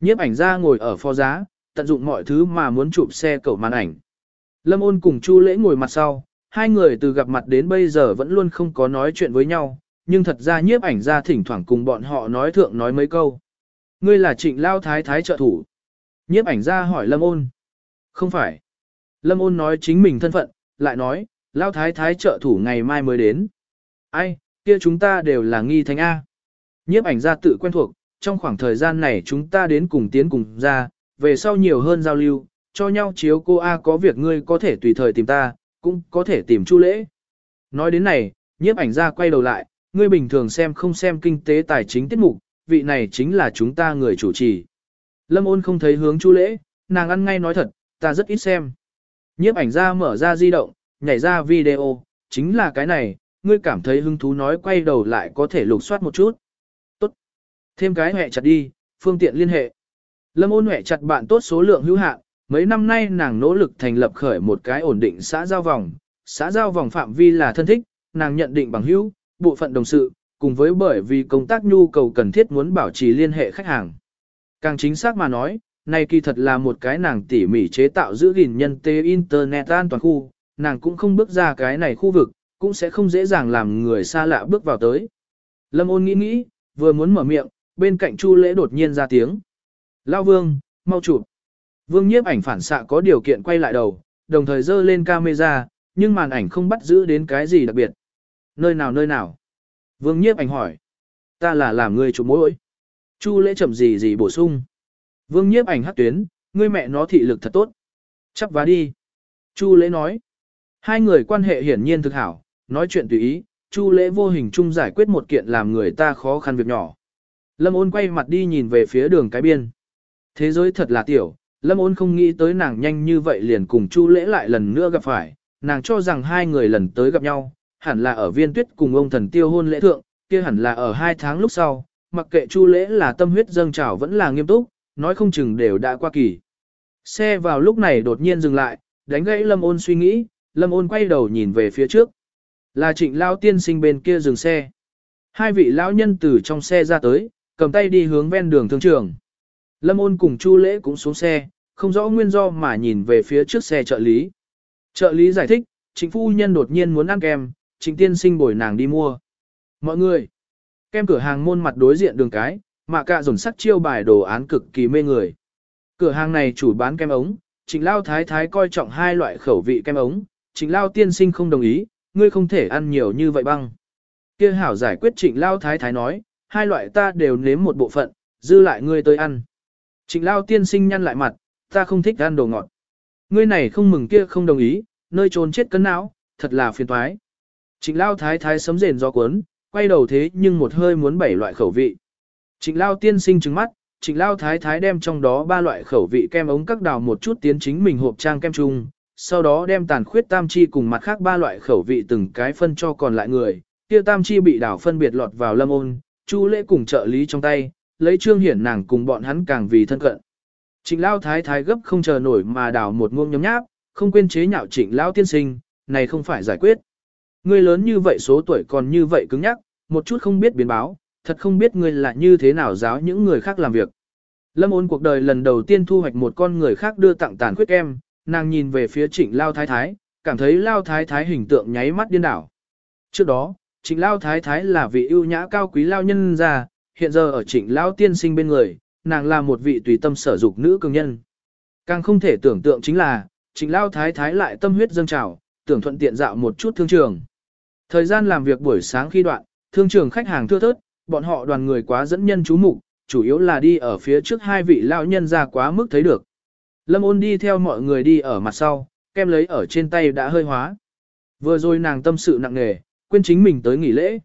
Nhiếp ảnh ra ngồi ở phó giá, tận dụng mọi thứ mà muốn chụp xe cẩu màn ảnh. Lâm ôn cùng chu lễ ngồi mặt sau, hai người từ gặp mặt đến bây giờ vẫn luôn không có nói chuyện với nhau, nhưng thật ra nhiếp ảnh ra thỉnh thoảng cùng bọn họ nói thượng nói mấy câu. Ngươi là trịnh lao thái thái trợ thủ. Nhiếp ảnh ra hỏi Lâm ôn. Không phải. Lâm ôn nói chính mình thân phận, lại nói, lao thái thái trợ thủ ngày mai mới đến. Ai, kia chúng ta đều là nghi thánh A. Nhiếp ảnh ra tự quen thuộc, trong khoảng thời gian này chúng ta đến cùng tiến cùng ra, về sau nhiều hơn giao lưu, cho nhau chiếu cô A có việc ngươi có thể tùy thời tìm ta, cũng có thể tìm chu lễ. Nói đến này, nhiếp ảnh ra quay đầu lại, ngươi bình thường xem không xem kinh tế tài chính tiết mục, vị này chính là chúng ta người chủ trì. Lâm ôn không thấy hướng chu lễ, nàng ăn ngay nói thật, ta rất ít xem. Nhiếp ảnh ra mở ra di động, nhảy ra video, chính là cái này, ngươi cảm thấy hứng thú nói quay đầu lại có thể lục soát một chút. Tốt. Thêm cái hẹ chặt đi, phương tiện liên hệ. Lâm ôn hẹ chặt bạn tốt số lượng hữu hạn, mấy năm nay nàng nỗ lực thành lập khởi một cái ổn định xã giao vòng. Xã giao vòng phạm vi là thân thích, nàng nhận định bằng hữu, bộ phận đồng sự, cùng với bởi vì công tác nhu cầu cần thiết muốn bảo trì liên hệ khách hàng. Càng chính xác mà nói, này kỳ thật là một cái nàng tỉ mỉ chế tạo giữ gìn nhân tế Internet an toàn khu, nàng cũng không bước ra cái này khu vực, cũng sẽ không dễ dàng làm người xa lạ bước vào tới. Lâm ôn nghĩ nghĩ, vừa muốn mở miệng, bên cạnh Chu lễ đột nhiên ra tiếng. Lao vương, mau chụp. Vương nhiếp ảnh phản xạ có điều kiện quay lại đầu, đồng thời dơ lên camera, nhưng màn ảnh không bắt giữ đến cái gì đặc biệt. Nơi nào nơi nào? Vương nhiếp ảnh hỏi. Ta là làm người chụp mối. Chu lễ chậm gì gì bổ sung. Vương nhiếp ảnh hát tuyến, ngươi mẹ nó thị lực thật tốt. Chắp vá đi. Chu lễ nói. Hai người quan hệ hiển nhiên thực hảo, nói chuyện tùy ý, Chu lễ vô hình chung giải quyết một kiện làm người ta khó khăn việc nhỏ. Lâm ôn quay mặt đi nhìn về phía đường cái biên. Thế giới thật là tiểu, Lâm ôn không nghĩ tới nàng nhanh như vậy liền cùng Chu lễ lại lần nữa gặp phải, nàng cho rằng hai người lần tới gặp nhau, hẳn là ở viên tuyết cùng ông thần tiêu hôn lễ thượng, kia hẳn là ở hai tháng lúc sau, mặc kệ Chu lễ là tâm huyết dâng trào vẫn là nghiêm túc, nói không chừng đều đã qua kỳ. Xe vào lúc này đột nhiên dừng lại, đánh gãy Lâm ôn suy nghĩ, Lâm ôn quay đầu nhìn về phía trước. Là trịnh lao tiên sinh bên kia dừng xe. Hai vị lão nhân từ trong xe ra tới, cầm tay đi hướng ven đường thương trường. Lâm ôn cùng Chu lễ cũng xuống xe, không rõ nguyên do mà nhìn về phía trước xe trợ lý. Trợ lý giải thích, chính phu nhân đột nhiên muốn ăn kem, chính tiên sinh bồi nàng đi mua. Mọi người, kem cửa hàng môn mặt đối diện đường cái, mà cả dồn sắc chiêu bài đồ án cực kỳ mê người. Cửa hàng này chủ bán kem ống, Trịnh Lao Thái Thái coi trọng hai loại khẩu vị kem ống, Trịnh Lao tiên sinh không đồng ý, ngươi không thể ăn nhiều như vậy băng. Kia hảo giải quyết Trịnh Lao Thái Thái nói, hai loại ta đều nếm một bộ phận, dư lại ngươi tới ăn. Trịnh Lao tiên sinh nhăn lại mặt, ta không thích ăn đồ ngọt. Ngươi này không mừng kia không đồng ý, nơi trốn chết cân não, thật là phiền toái. Trịnh Lao Thái Thái sấm rền gió cuốn, quay đầu thế nhưng một hơi muốn bảy loại khẩu vị. Trịnh Lao tiên sinh trứng mắt, Trịnh Lao thái thái đem trong đó ba loại khẩu vị kem ống các đào một chút tiến chính mình hộp trang kem chung, sau đó đem tàn khuyết tam chi cùng mặt khác ba loại khẩu vị từng cái phân cho còn lại người, kia tam chi bị đảo phân biệt lọt vào lâm ôn, chu lễ cùng trợ lý trong tay, lấy trương hiển nàng cùng bọn hắn càng vì thân cận. Trịnh Lao thái thái gấp không chờ nổi mà đào một muông nhấm nháp, không quên chế nhạo trịnh Lao tiên sinh, này không phải giải quyết. Ngươi lớn như vậy số tuổi còn như vậy cứng nhắc, một chút không biết biến báo, thật không biết ngươi là như thế nào giáo những người khác làm việc. Lâm ôn cuộc đời lần đầu tiên thu hoạch một con người khác đưa tặng tàn khuyết em, nàng nhìn về phía trịnh Lao Thái Thái, cảm thấy Lao Thái Thái hình tượng nháy mắt điên đảo. Trước đó, trịnh Lao Thái Thái là vị ưu nhã cao quý Lao nhân gia, hiện giờ ở trịnh Lão tiên sinh bên người, nàng là một vị tùy tâm sở dục nữ cường nhân. Càng không thể tưởng tượng chính là, trịnh Lão Thái Thái lại tâm huyết dâng trào, tưởng thuận tiện dạo một chút thương trường. Thời gian làm việc buổi sáng khi đoạn, thương trường khách hàng thưa thớt, bọn họ đoàn người quá dẫn nhân chú mục, chủ yếu là đi ở phía trước hai vị lão nhân ra quá mức thấy được. Lâm ôn đi theo mọi người đi ở mặt sau, kem lấy ở trên tay đã hơi hóa. Vừa rồi nàng tâm sự nặng nề, quên chính mình tới nghỉ lễ.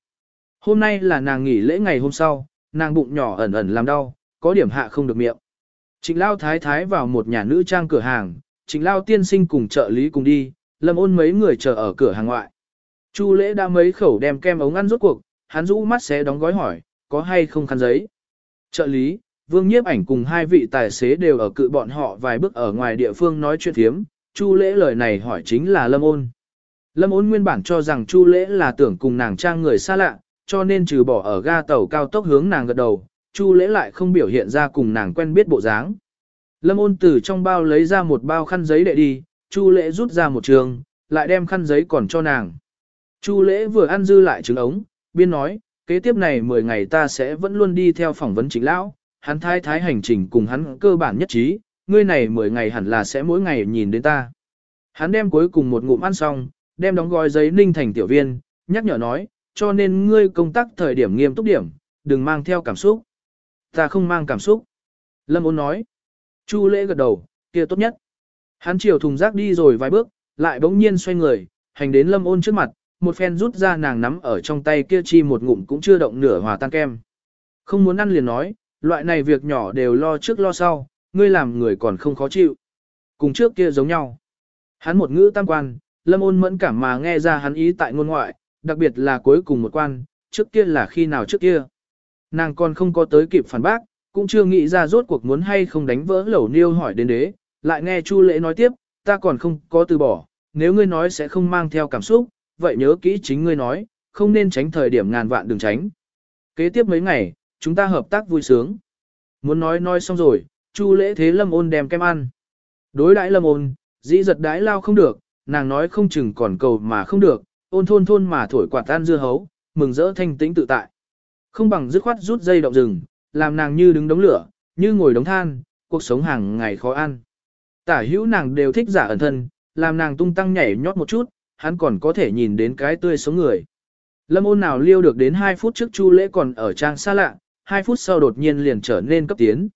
Hôm nay là nàng nghỉ lễ ngày hôm sau, nàng bụng nhỏ ẩn ẩn làm đau, có điểm hạ không được miệng. Trịnh Lao Thái Thái vào một nhà nữ trang cửa hàng, Trịnh Lao tiên sinh cùng trợ lý cùng đi, Lâm ôn mấy người chờ ở cửa hàng ngoại. Chu lễ đã mấy khẩu đem kem ống ăn rốt cuộc, hắn rũ mắt xé đóng gói hỏi, có hay không khăn giấy. Trợ lý, vương nhiếp ảnh cùng hai vị tài xế đều ở cự bọn họ vài bước ở ngoài địa phương nói chuyện thiếm, Chu lễ lời này hỏi chính là Lâm ôn. Lâm ôn nguyên bản cho rằng Chu lễ là tưởng cùng nàng trang người xa lạ, cho nên trừ bỏ ở ga tàu cao tốc hướng nàng gật đầu, Chu lễ lại không biểu hiện ra cùng nàng quen biết bộ dáng. Lâm ôn từ trong bao lấy ra một bao khăn giấy để đi, Chu lễ rút ra một trường, lại đem khăn giấy còn cho nàng. Chu lễ vừa ăn dư lại trứng ống, biên nói, kế tiếp này 10 ngày ta sẽ vẫn luôn đi theo phỏng vấn chính lão, hắn thái thái hành trình cùng hắn cơ bản nhất trí, ngươi này 10 ngày hẳn là sẽ mỗi ngày nhìn đến ta. Hắn đem cuối cùng một ngụm ăn xong, đem đóng gói giấy ninh thành tiểu viên, nhắc nhở nói, cho nên ngươi công tác thời điểm nghiêm túc điểm, đừng mang theo cảm xúc. Ta không mang cảm xúc. Lâm ôn nói. Chu lễ gật đầu, kia tốt nhất. Hắn chiều thùng rác đi rồi vài bước, lại bỗng nhiên xoay người, hành đến lâm ôn trước mặt, một phen rút ra nàng nắm ở trong tay kia chi một ngụm cũng chưa động nửa hòa tan kem. Không muốn ăn liền nói, loại này việc nhỏ đều lo trước lo sau, ngươi làm người còn không khó chịu. Cùng trước kia giống nhau. Hắn một ngữ tam quan, lâm ôn mẫn cảm mà nghe ra hắn ý tại ngôn ngoại, đặc biệt là cuối cùng một quan, trước kia là khi nào trước kia. Nàng còn không có tới kịp phản bác, cũng chưa nghĩ ra rốt cuộc muốn hay không đánh vỡ lẩu niêu hỏi đến đế, lại nghe Chu Lễ nói tiếp, ta còn không có từ bỏ, nếu ngươi nói sẽ không mang theo cảm xúc, vậy nhớ kỹ chính ngươi nói, không nên tránh thời điểm ngàn vạn đừng tránh. Kế tiếp mấy ngày, chúng ta hợp tác vui sướng. Muốn nói nói xong rồi, Chu Lễ thế Lâm Ôn đem kem ăn. Đối đãi Lâm Ôn, dĩ giật đãi lao không được, nàng nói không chừng còn cầu mà không được, ôn thôn thôn mà thổi quạt tan dưa hấu, mừng rỡ thanh tĩnh tự tại. Không bằng dứt khoát rút dây động rừng, làm nàng như đứng đống lửa, như ngồi đống than, cuộc sống hàng ngày khó ăn. Tả hữu nàng đều thích giả ẩn thân, làm nàng tung tăng nhảy nhót một chút, hắn còn có thể nhìn đến cái tươi sống người. Lâm ôn nào liêu được đến 2 phút trước chu lễ còn ở trang xa lạ, 2 phút sau đột nhiên liền trở nên cấp tiến.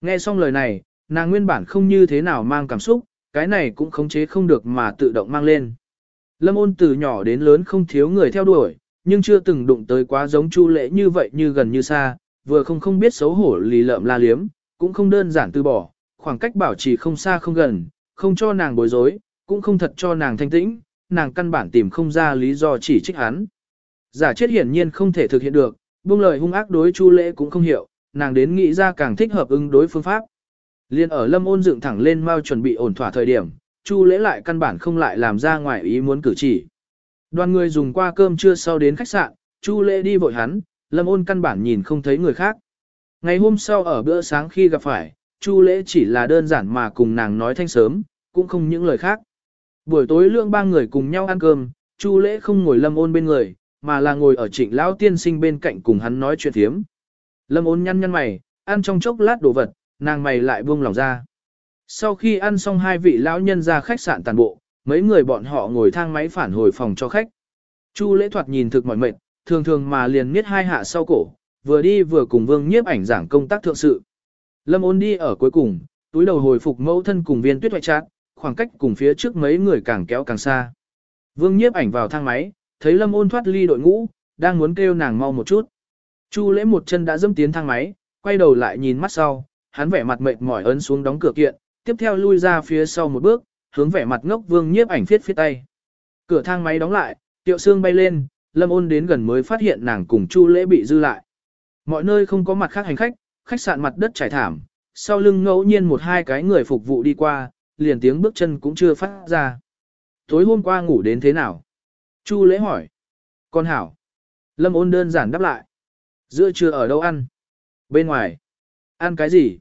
Nghe xong lời này, nàng nguyên bản không như thế nào mang cảm xúc, cái này cũng khống chế không được mà tự động mang lên. Lâm ôn từ nhỏ đến lớn không thiếu người theo đuổi, nhưng chưa từng đụng tới quá giống chu Lệ như vậy như gần như xa, vừa không không biết xấu hổ lì lợm la liếm, cũng không đơn giản từ bỏ, khoảng cách bảo trì không xa không gần, không cho nàng bối rối, cũng không thật cho nàng thanh tĩnh, nàng căn bản tìm không ra lý do chỉ trích hắn. Giả chết hiển nhiên không thể thực hiện được, buông lời hung ác đối Chu Lệ cũng không hiểu, nàng đến nghĩ ra càng thích hợp ứng đối phương pháp. Liên ở Lâm Ôn dựng thẳng lên mau chuẩn bị ổn thỏa thời điểm, Chu Lễ lại căn bản không lại làm ra ngoài ý muốn cử chỉ. Đoàn người dùng qua cơm trưa sau đến khách sạn, Chu Lễ đi vội hắn, Lâm Ôn căn bản nhìn không thấy người khác. Ngày hôm sau ở bữa sáng khi gặp phải, Chu Lễ chỉ là đơn giản mà cùng nàng nói thanh sớm, cũng không những lời khác. Buổi tối lương ba người cùng nhau ăn cơm, Chu Lễ không ngồi Lâm Ôn bên người, mà là ngồi ở Trịnh lão tiên sinh bên cạnh cùng hắn nói chuyện thiếm. Lâm Ôn nhăn nhăn mày, ăn trong chốc lát đồ vật, nàng mày lại buông lòng ra. Sau khi ăn xong hai vị lão nhân ra khách sạn toàn bộ, mấy người bọn họ ngồi thang máy phản hồi phòng cho khách. Chu Lễ thoạt nhìn thực mỏi mệt, thường thường mà liền miết hai hạ sau cổ, vừa đi vừa cùng Vương Nhiếp ảnh giảng công tác thượng sự. Lâm ôn đi ở cuối cùng, túi đầu hồi phục mẫu thân cùng viên tuyết hoại chát, khoảng cách cùng phía trước mấy người càng kéo càng xa. Vương nhiếp ảnh vào thang máy, thấy lâm ôn thoát ly đội ngũ, đang muốn kêu nàng mau một chút. Chu lễ một chân đã dâm tiến thang máy, quay đầu lại nhìn mắt sau, hắn vẻ mặt mệt mỏi ấn xuống đóng cửa kiện, tiếp theo lui ra phía sau một bước, hướng vẻ mặt ngốc vương nhiếp ảnh phiết phía tay. Cửa thang máy đóng lại, tiệu xương bay lên, lâm ôn đến gần mới phát hiện nàng cùng chu lễ bị dư lại. Mọi nơi không có mặt khác hành khách, khách sạn mặt đất trải thảm, sau lưng ngẫu nhiên một hai cái người phục vụ đi qua, liền tiếng bước chân cũng chưa phát ra. Tối hôm qua ngủ đến thế nào? Chu lễ hỏi. Con hảo. Lâm ôn đơn giản đáp lại. Giữa trưa ở đâu ăn? Bên ngoài. Ăn cái gì?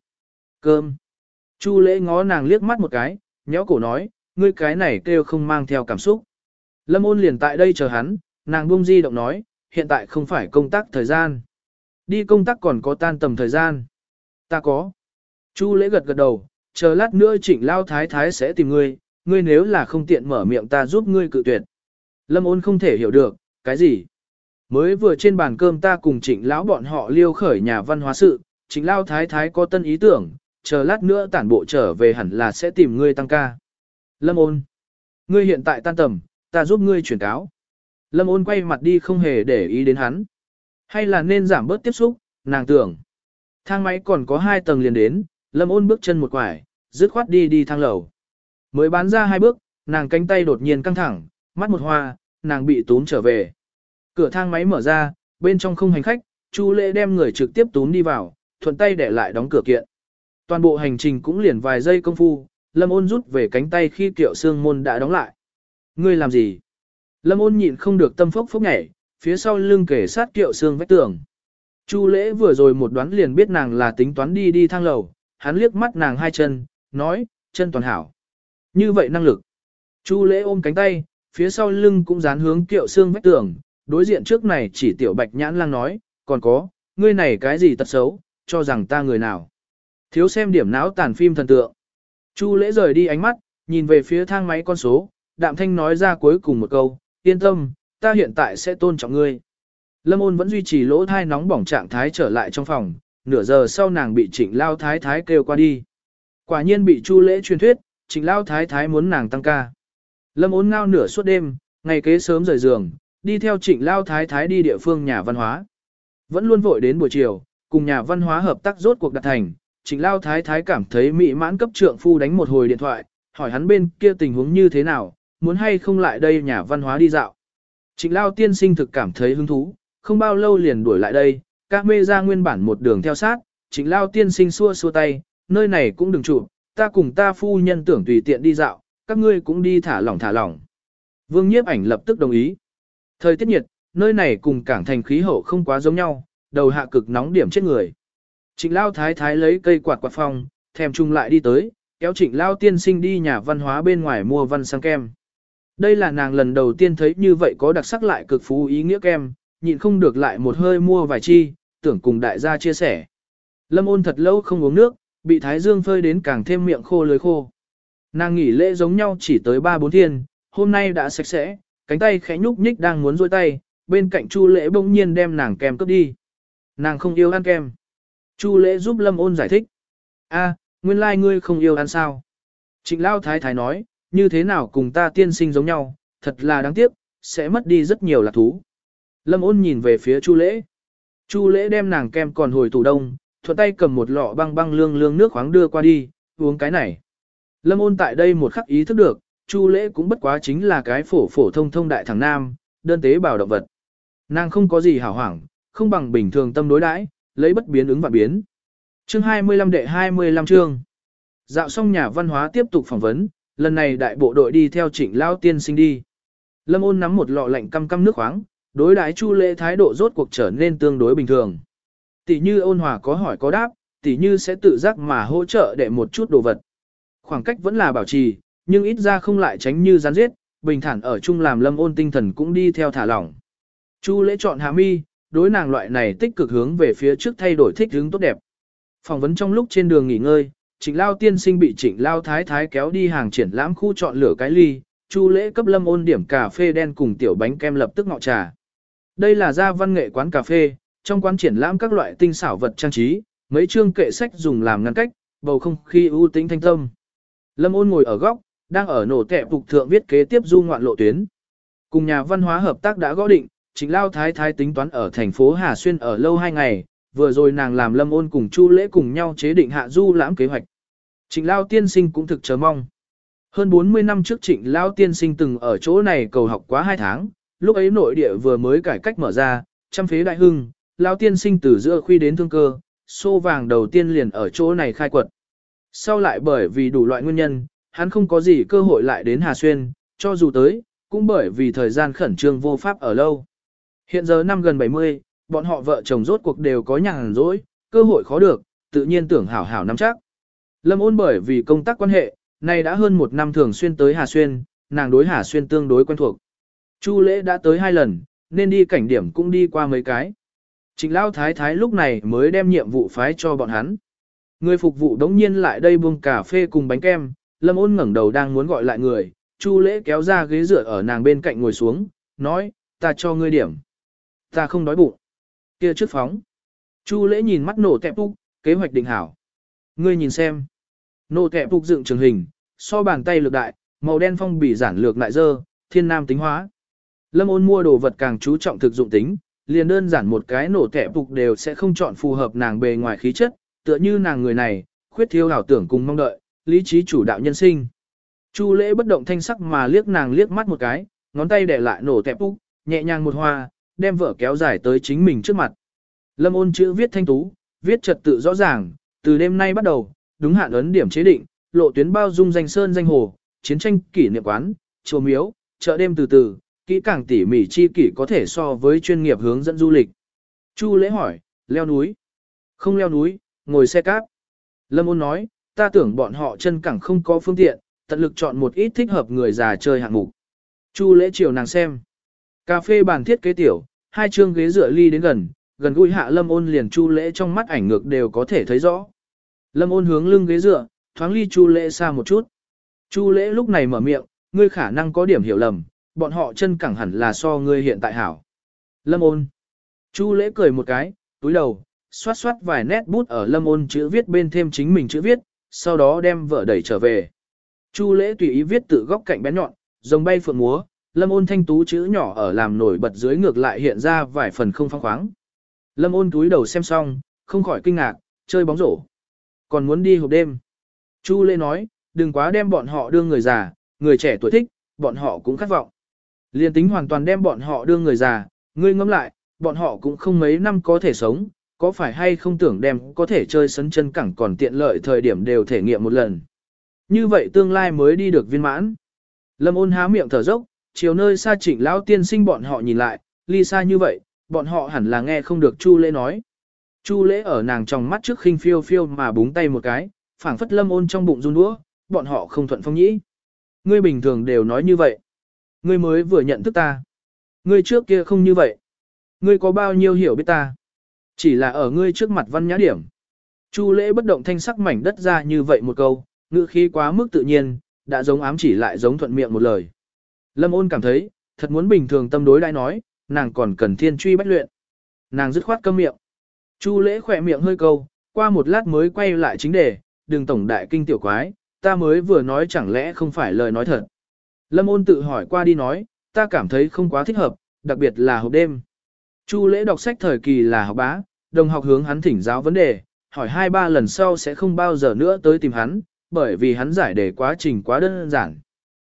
Cơm. Chu lễ ngó nàng liếc mắt một cái, nhéo cổ nói, ngươi cái này kêu không mang theo cảm xúc. Lâm ôn liền tại đây chờ hắn, nàng buông di động nói, hiện tại không phải công tác thời gian. Đi công tác còn có tan tầm thời gian. Ta có. Chu lễ gật gật đầu, chờ lát nữa trịnh lao thái thái sẽ tìm ngươi, ngươi nếu là không tiện mở miệng ta giúp ngươi cự tuyệt. Lâm ôn không thể hiểu được, cái gì? Mới vừa trên bàn cơm ta cùng trịnh lão bọn họ liêu khởi nhà văn hóa sự, trịnh lao thái thái có tân ý tưởng, chờ lát nữa tản bộ trở về hẳn là sẽ tìm ngươi tăng ca. Lâm ôn. Ngươi hiện tại tan tầm, ta giúp ngươi chuyển cáo. Lâm ôn quay mặt đi không hề để ý đến hắn. Hay là nên giảm bớt tiếp xúc, nàng tưởng. Thang máy còn có hai tầng liền đến, lâm ôn bước chân một quải, dứt khoát đi đi thang lầu. Mới bán ra hai bước, nàng cánh tay đột nhiên căng thẳng, mắt một hoa, nàng bị túm trở về. Cửa thang máy mở ra, bên trong không hành khách, Chu Lễ đem người trực tiếp túm đi vào, thuận tay để lại đóng cửa kiện. Toàn bộ hành trình cũng liền vài giây công phu, Lâm Ôn rút về cánh tay khi kiệu xương môn đã đóng lại. Ngươi làm gì? Lâm Ôn nhịn không được tâm phốc phốc nhảy, phía sau lưng kể sát kiệu xương vách tường. Chu Lễ vừa rồi một đoán liền biết nàng là tính toán đi đi thang lầu, hắn liếc mắt nàng hai chân, nói, chân toàn hảo. Như vậy năng lực. Chu Lễ ôm cánh tay, phía sau lưng cũng dán hướng kiệu xương vách tường, đối diện trước này chỉ tiểu bạch nhãn lang nói, còn có, ngươi này cái gì tật xấu, cho rằng ta người nào. Thiếu xem điểm não tàn phim thần tượng. Chu lễ rời đi ánh mắt, nhìn về phía thang máy con số, đạm thanh nói ra cuối cùng một câu, yên tâm, ta hiện tại sẽ tôn trọng ngươi. Lâm ôn vẫn duy trì lỗ thai nóng bỏng trạng thái trở lại trong phòng, nửa giờ sau nàng bị trịnh lao thái thái kêu qua đi. Quả nhiên bị chu lễ truyền thuyết, trịnh lao thái thái muốn nàng tăng ca. Lâm ôn ngao nửa suốt đêm, ngày kế sớm rời giường, đi theo trịnh lao thái thái đi địa phương nhà văn hóa. Vẫn luôn vội đến buổi chiều, cùng nhà văn hóa hợp tác rốt cuộc đặt thành, trịnh lao thái thái cảm thấy mỹ mãn cấp trượng phu đánh một hồi điện thoại, hỏi hắn bên kia tình huống như thế nào, muốn hay không lại đây nhà văn hóa đi dạo. Trịnh lao tiên sinh thực cảm thấy hứng thú, không bao lâu liền đuổi lại đây, các mê ra nguyên bản một đường theo sát, trịnh lao tiên sinh xua xua tay, nơi này cũng đừng chụp, ta cùng ta phu nhân tưởng tùy tiện đi dạo, các ngươi cũng đi thả lỏng thả lỏng. Vương nhiếp ảnh lập tức đồng ý. Thời tiết nhiệt, nơi này cùng cảng thành khí hậu không quá giống nhau, đầu hạ cực nóng điểm chết người. Trịnh Lao Thái Thái lấy cây quạt quạt phòng, thèm chung lại đi tới, kéo Trịnh Lao tiên sinh đi nhà văn hóa bên ngoài mua văn sang kem. Đây là nàng lần đầu tiên thấy như vậy có đặc sắc lại cực phú ý nghĩa kem, nhịn không được lại một hơi mua vài chi, tưởng cùng đại gia chia sẻ. Lâm ôn thật lâu không uống nước, bị Thái Dương phơi đến càng thêm miệng khô lưới khô. Nàng nghỉ lễ giống nhau chỉ tới 3-4 thiên, hôm nay đã sạch sẽ, cánh tay khẽ nhúc nhích đang muốn rôi tay, bên cạnh Chu Lễ bỗng nhiên đem nàng kem cướp đi. Nàng không yêu ăn kem. Chu Lễ giúp Lâm Ôn giải thích. A, nguyên lai like ngươi không yêu ăn sao? Trịnh Lao Thái Thái nói, như thế nào cùng ta tiên sinh giống nhau, thật là đáng tiếc, sẽ mất đi rất nhiều lạc thú. Lâm Ôn nhìn về phía Chu Lễ. Chu Lễ đem nàng kem còn hồi tủ đông, thuận tay cầm một lọ băng băng lương lương nước khoáng đưa qua đi, uống cái này. Lâm Ôn tại đây một khắc ý thức được, Chu lễ cũng bất quá chính là cái phổ phổ thông thông đại thằng nam, đơn tế bào động vật. Nàng không có gì hảo hoảng, không bằng bình thường tâm đối đãi, lấy bất biến ứng và biến. Chương 25 đệ 25 chương. Dạo xong nhà văn hóa tiếp tục phỏng vấn, lần này đại bộ đội đi theo trịnh lao tiên sinh đi. Lâm ôn nắm một lọ lạnh căm căm nước khoáng, đối đãi chu lễ thái độ rốt cuộc trở nên tương đối bình thường. Tỷ như ôn hòa có hỏi có đáp, tỷ như sẽ tự giác mà hỗ trợ để một chút đồ vật. Khoảng cách vẫn là bảo trì, nhưng ít ra không lại tránh như gián giết, bình thản ở chung làm lâm ôn tinh thần cũng đi theo thả lỏng. Chu lễ chọn hà mi, đối nàng loại này tích cực hướng về phía trước thay đổi thích hướng tốt đẹp. Phỏng vấn trong lúc trên đường nghỉ ngơi, trịnh lao tiên sinh bị trịnh lao thái thái kéo đi hàng triển lãm khu chọn lửa cái ly, chu lễ cấp lâm ôn điểm cà phê đen cùng tiểu bánh kem lập tức ngọ trà. Đây là gia văn nghệ quán cà phê, trong quán triển lãm các loại tinh xảo vật trang trí, mấy chương kệ sách dùng làm ngăn cách, bầu không khí ưu tĩnh thanh tâm. Lâm ôn ngồi ở góc, đang ở nổ tệ phục thượng viết kế tiếp du ngoạn lộ tuyến. Cùng nhà văn hóa hợp tác đã gõ định, Trịnh Lao Thái Thái tính toán ở thành phố Hà Xuyên ở lâu hai ngày, vừa rồi nàng làm lâm ôn cùng Chu lễ cùng nhau chế định hạ du lãm kế hoạch. Trịnh Lao tiên sinh cũng thực chờ mong. Hơn 40 năm trước trịnh Lao tiên sinh từng ở chỗ này cầu học quá 2 tháng, lúc ấy nội địa vừa mới cải cách mở ra, trăm phế đại hưng, Lao tiên sinh từ giữa khuy đến thương cơ, xô vàng đầu tiên liền ở chỗ này khai quật. Sau lại bởi vì đủ loại nguyên nhân, hắn không có gì cơ hội lại đến Hà Xuyên, cho dù tới, cũng bởi vì thời gian khẩn trương vô pháp ở lâu. Hiện giờ năm gần 70, bọn họ vợ chồng rốt cuộc đều có nhàn rỗi, cơ hội khó được, tự nhiên tưởng hảo hảo nắm chắc. Lâm ôn bởi vì công tác quan hệ, nay đã hơn một năm thường xuyên tới Hà Xuyên, nàng đối Hà Xuyên tương đối quen thuộc. Chu lễ đã tới hai lần, nên đi cảnh điểm cũng đi qua mấy cái. Trịnh Lão Thái Thái lúc này mới đem nhiệm vụ phái cho bọn hắn. Người phục vụ đống nhiên lại đây buông cà phê cùng bánh kem, Lâm ôn ngẩng đầu đang muốn gọi lại người, Chu lễ kéo ra ghế dựa ở nàng bên cạnh ngồi xuống, nói, ta cho ngươi điểm. Ta không đói bụng. kia trước phóng. Chu lễ nhìn mắt nổ tẹp úc, kế hoạch định hảo. Ngươi nhìn xem. Nổ tẹp úc dựng trường hình, so bàn tay lược đại, màu đen phong bì giản lược lại dơ, thiên nam tính hóa. Lâm ôn mua đồ vật càng chú trọng thực dụng tính, liền đơn giản một cái nổ tẹp úc đều sẽ không chọn phù hợp nàng bề ngoài khí chất, tựa như nàng người này, khuyết thiếu ảo tưởng cùng mong đợi, lý trí chủ đạo nhân sinh. Chu lễ bất động thanh sắc mà liếc nàng liếc mắt một cái, ngón tay để lại nổ tẹp úc, nhẹ nhàng một hoa, đem vở kéo dài tới chính mình trước mặt. Lâm ôn chữ viết thanh tú, viết trật tự rõ ràng, từ đêm nay bắt đầu, đúng hạn ấn điểm chế định, lộ tuyến bao dung danh sơn danh hồ, chiến tranh kỷ niệm quán, chùa miếu, chợ đêm từ từ, kỹ càng tỉ mỉ chi kỷ có thể so với chuyên nghiệp hướng dẫn du lịch. Chu lễ hỏi, leo núi. Không leo núi, ngồi xe cáp. Lâm ôn nói, ta tưởng bọn họ chân cẳng không có phương tiện, tận lực chọn một ít thích hợp người già chơi hạng mục. Chu lễ chiều nàng xem. Cà phê bàn thiết kế tiểu, hai chương ghế dựa ly đến gần, gần gũi hạ lâm ôn liền chu lễ trong mắt ảnh ngược đều có thể thấy rõ. Lâm ôn hướng lưng ghế dựa, thoáng ly chu lễ xa một chút. Chu lễ lúc này mở miệng, ngươi khả năng có điểm hiểu lầm, bọn họ chân cẳng hẳn là so ngươi hiện tại hảo. Lâm ôn. Chu lễ cười một cái, túi đầu, xoát xoát vài nét bút ở lâm ôn chữ viết bên thêm chính mình chữ viết, sau đó đem vợ đẩy trở về. Chu lễ tùy ý viết tự góc cạnh bén nhọn, rồng bay phượng múa, lâm ôn thanh tú chữ nhỏ ở làm nổi bật dưới ngược lại hiện ra vài phần không phong khoáng. Lâm ôn túi đầu xem xong, không khỏi kinh ngạc, chơi bóng rổ. Còn muốn đi hộp đêm. Chu Lê nói, đừng quá đem bọn họ đưa người già, người trẻ tuổi thích, bọn họ cũng khát vọng. Liên tính hoàn toàn đem bọn họ đưa người già, ngươi ngẫm lại, bọn họ cũng không mấy năm có thể sống, có phải hay không tưởng đem có thể chơi sấn chân cẳng còn tiện lợi thời điểm đều thể nghiệm một lần. Như vậy tương lai mới đi được viên mãn. Lâm ôn há miệng thở dốc, chiều nơi xa trịnh lão tiên sinh bọn họ nhìn lại, ly xa như vậy, bọn họ hẳn là nghe không được Chu lễ nói. Chu lễ ở nàng trong mắt trước khinh phiêu phiêu mà búng tay một cái, phảng phất lâm ôn trong bụng run đũa, bọn họ không thuận phong nhĩ. Ngươi bình thường đều nói như vậy. Ngươi mới vừa nhận thức ta. Ngươi trước kia không như vậy. Ngươi có bao nhiêu hiểu biết ta. Chỉ là ở ngươi trước mặt văn nhã điểm. Chu lễ bất động thanh sắc mảnh đất ra như vậy một câu, ngữ khí quá mức tự nhiên, đã giống ám chỉ lại giống thuận miệng một lời. Lâm ôn cảm thấy, thật muốn bình thường tâm đối đãi nói, nàng còn cần thiên truy bách luyện. Nàng dứt khoát câm miệng. Chu lễ khỏe miệng hơi câu, qua một lát mới quay lại chính đề, đừng tổng đại kinh tiểu quái, ta mới vừa nói chẳng lẽ không phải lời nói thật. Lâm ôn tự hỏi qua đi nói, ta cảm thấy không quá thích hợp, đặc biệt là hộp đêm. Chu lễ đọc sách thời kỳ là học bá, đồng học hướng hắn thỉnh giáo vấn đề, hỏi hai ba lần sau sẽ không bao giờ nữa tới tìm hắn, bởi vì hắn giải đề quá trình quá đơn giản.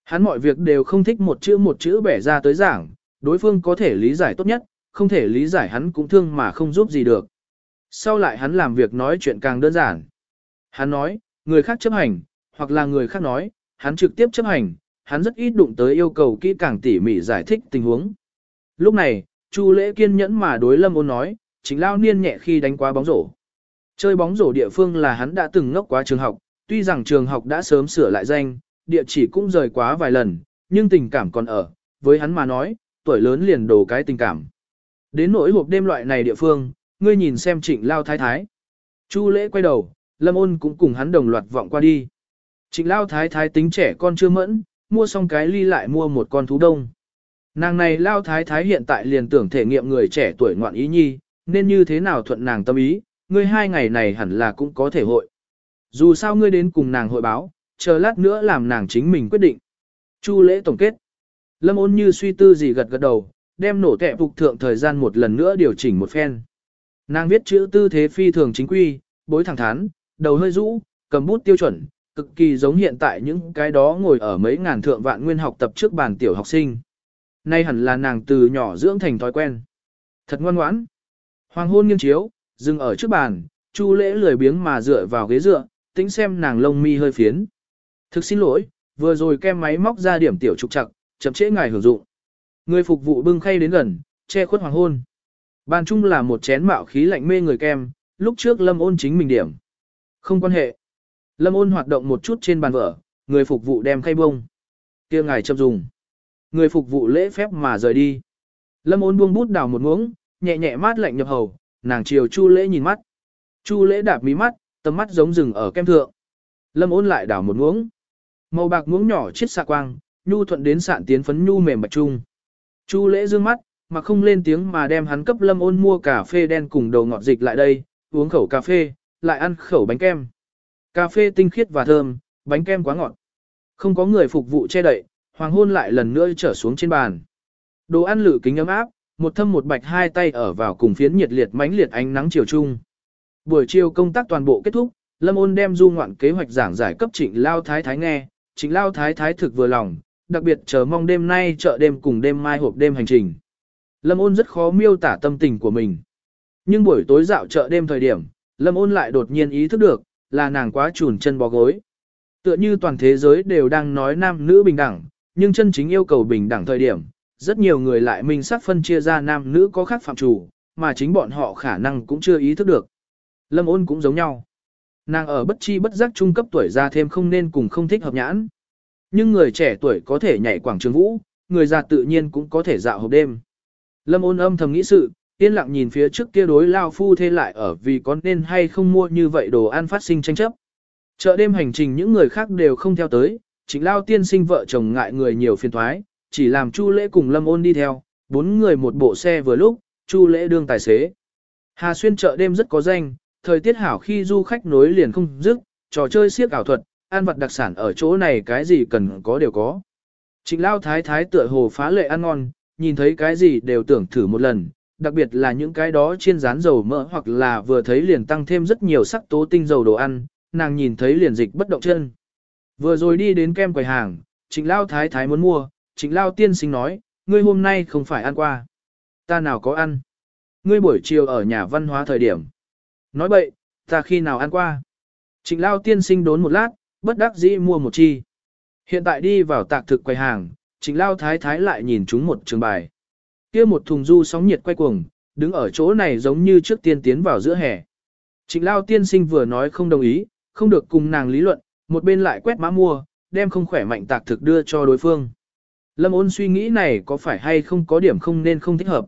Hắn mọi việc đều không thích một chữ một chữ bẻ ra tới giảng, đối phương có thể lý giải tốt nhất, không thể lý giải hắn cũng thương mà không giúp gì được. Sau lại hắn làm việc nói chuyện càng đơn giản. Hắn nói, người khác chấp hành, hoặc là người khác nói, hắn trực tiếp chấp hành, hắn rất ít đụng tới yêu cầu kỹ càng tỉ mỉ giải thích tình huống. Lúc này, Chu lễ kiên nhẫn mà đối lâm ôn nói, chính lao niên nhẹ khi đánh quá bóng rổ. Chơi bóng rổ địa phương là hắn đã từng ngốc quá trường học, tuy rằng trường học đã sớm sửa lại danh, địa chỉ cũng rời quá vài lần, nhưng tình cảm còn ở, với hắn mà nói, tuổi lớn liền đổ cái tình cảm. Đến nỗi hộp đêm loại này địa phương, ngươi nhìn xem trịnh lao thái thái. Chu lễ quay đầu, lâm ôn cũng cùng hắn đồng loạt vọng qua đi. Trịnh lao thái thái tính trẻ con chưa mẫn, mua xong cái ly lại mua một con thú đông. Nàng này lao thái thái hiện tại liền tưởng thể nghiệm người trẻ tuổi ngoạn ý nhi, nên như thế nào thuận nàng tâm ý, ngươi hai ngày này hẳn là cũng có thể hội. Dù sao ngươi đến cùng nàng hội báo, chờ lát nữa làm nàng chính mình quyết định. Chu lễ tổng kết. Lâm ôn như suy tư gì gật gật đầu, đem nổ tệ phục thượng thời gian một lần nữa điều chỉnh một phen. Nàng viết chữ tư thế phi thường chính quy, bối thẳng thắn, đầu hơi rũ, cầm bút tiêu chuẩn, cực kỳ giống hiện tại những cái đó ngồi ở mấy ngàn thượng vạn nguyên học tập trước bàn tiểu học sinh. Nay hẳn là nàng từ nhỏ dưỡng thành thói quen. Thật ngoan ngoãn. Hoàng hôn nghiêng chiếu, dừng ở trước bàn, Chu lễ lười biếng mà dựa vào ghế dựa, tính xem nàng lông mi hơi phiến. Thực xin lỗi, vừa rồi kem máy móc ra điểm tiểu trục trặc, chậm trễ ngài hưởng dụng. Người phục vụ bưng khay đến gần, che khuất hoàng hôn. Bàn chung là một chén mạo khí lạnh mê người kem, lúc trước lâm ôn chính mình điểm. Không quan hệ. Lâm ôn hoạt động một chút trên bàn vở, người phục vụ đem khay bông. kia ngài chậm dùng. Người phục vụ lễ phép mà rời đi. Lâm ôn buông bút đào một muỗng, nhẹ nhẹ mát lạnh nhập hầu, nàng chiều chu lễ nhìn mắt. Chu lễ đạp mí mắt, tầm mắt giống rừng ở kem thượng. Lâm ôn lại đảo một muỗng. Màu bạc muỗng nhỏ chết xạ quang, nhu thuận đến sạn tiến phấn nhu mềm bạch trung. Chu lễ dương mắt, mà không lên tiếng mà đem hắn cấp lâm ôn mua cà phê đen cùng đầu ngọt dịch lại đây, uống khẩu cà phê, lại ăn khẩu bánh kem. Cà phê tinh khiết và thơm, bánh kem quá ngọt. Không có người phục vụ che đậy, hoàng hôn lại lần nữa trở xuống trên bàn. Đồ ăn lử kính ấm áp, một thâm một bạch hai tay ở vào cùng phiến nhiệt liệt mãnh liệt ánh nắng chiều trung. Buổi chiều công tác toàn bộ kết thúc, Lâm Ôn đem du ngoạn kế hoạch giảng giải cấp Trịnh Lao Thái Thái nghe, Trịnh Lao Thái Thái thực vừa lòng, đặc biệt chờ mong đêm nay chợ đêm cùng đêm mai hộp đêm hành trình. Lâm Ôn rất khó miêu tả tâm tình của mình. Nhưng buổi tối dạo chợ đêm thời điểm, Lâm Ôn lại đột nhiên ý thức được, là nàng quá chùn chân bó gối. Tựa như toàn thế giới đều đang nói nam nữ bình đẳng, nhưng chân chính yêu cầu bình đẳng thời điểm, rất nhiều người lại minh sắc phân chia ra nam nữ có khác phạm chủ, mà chính bọn họ khả năng cũng chưa ý thức được. Lâm ôn cũng giống nhau. Nàng ở bất chi bất giác trung cấp tuổi ra thêm không nên cùng không thích hợp nhãn. Nhưng người trẻ tuổi có thể nhảy quảng trường vũ, người già tự nhiên cũng có thể dạo hộp đêm. Lâm ôn âm thầm nghĩ sự, yên lặng nhìn phía trước kia đối lao phu thê lại ở vì có nên hay không mua như vậy đồ ăn phát sinh tranh chấp. Chợ đêm hành trình những người khác đều không theo tới, chính lao tiên sinh vợ chồng ngại người nhiều phiền thoái, chỉ làm Chu Lễ cùng Lâm Ôn đi theo, bốn người một bộ xe vừa lúc, Chu Lễ đương tài xế. Hà Xuyên chợ đêm rất có danh, thời tiết hảo khi du khách nối liền không dứt, trò chơi siếc ảo thuật, ăn vật đặc sản ở chỗ này cái gì cần có đều có. Trịnh Lao Thái Thái tựa hồ phá lệ ăn ngon, nhìn thấy cái gì đều tưởng thử một lần, đặc biệt là những cái đó chiên rán dầu mỡ hoặc là vừa thấy liền tăng thêm rất nhiều sắc tố tinh dầu đồ ăn, nàng nhìn thấy liền dịch bất động chân. Vừa rồi đi đến kem quầy hàng, Trịnh Lao Thái Thái muốn mua, Trịnh Lao tiên sinh nói, ngươi hôm nay không phải ăn qua. Ta nào có ăn. Ngươi buổi chiều ở nhà văn hóa thời điểm. Nói bậy, ta khi nào ăn qua. Trịnh Lao tiên sinh đốn một lát, bất đắc dĩ mua một chi. Hiện tại đi vào tạc thực quầy hàng, Trịnh Lao thái thái lại nhìn chúng một trường bài. kia một thùng du sóng nhiệt quay cuồng, đứng ở chỗ này giống như trước tiên tiến vào giữa hè. Trịnh Lao tiên sinh vừa nói không đồng ý, không được cùng nàng lý luận, một bên lại quét mã mua, đem không khỏe mạnh tạc thực đưa cho đối phương. Lâm ôn suy nghĩ này có phải hay không có điểm không nên không thích hợp.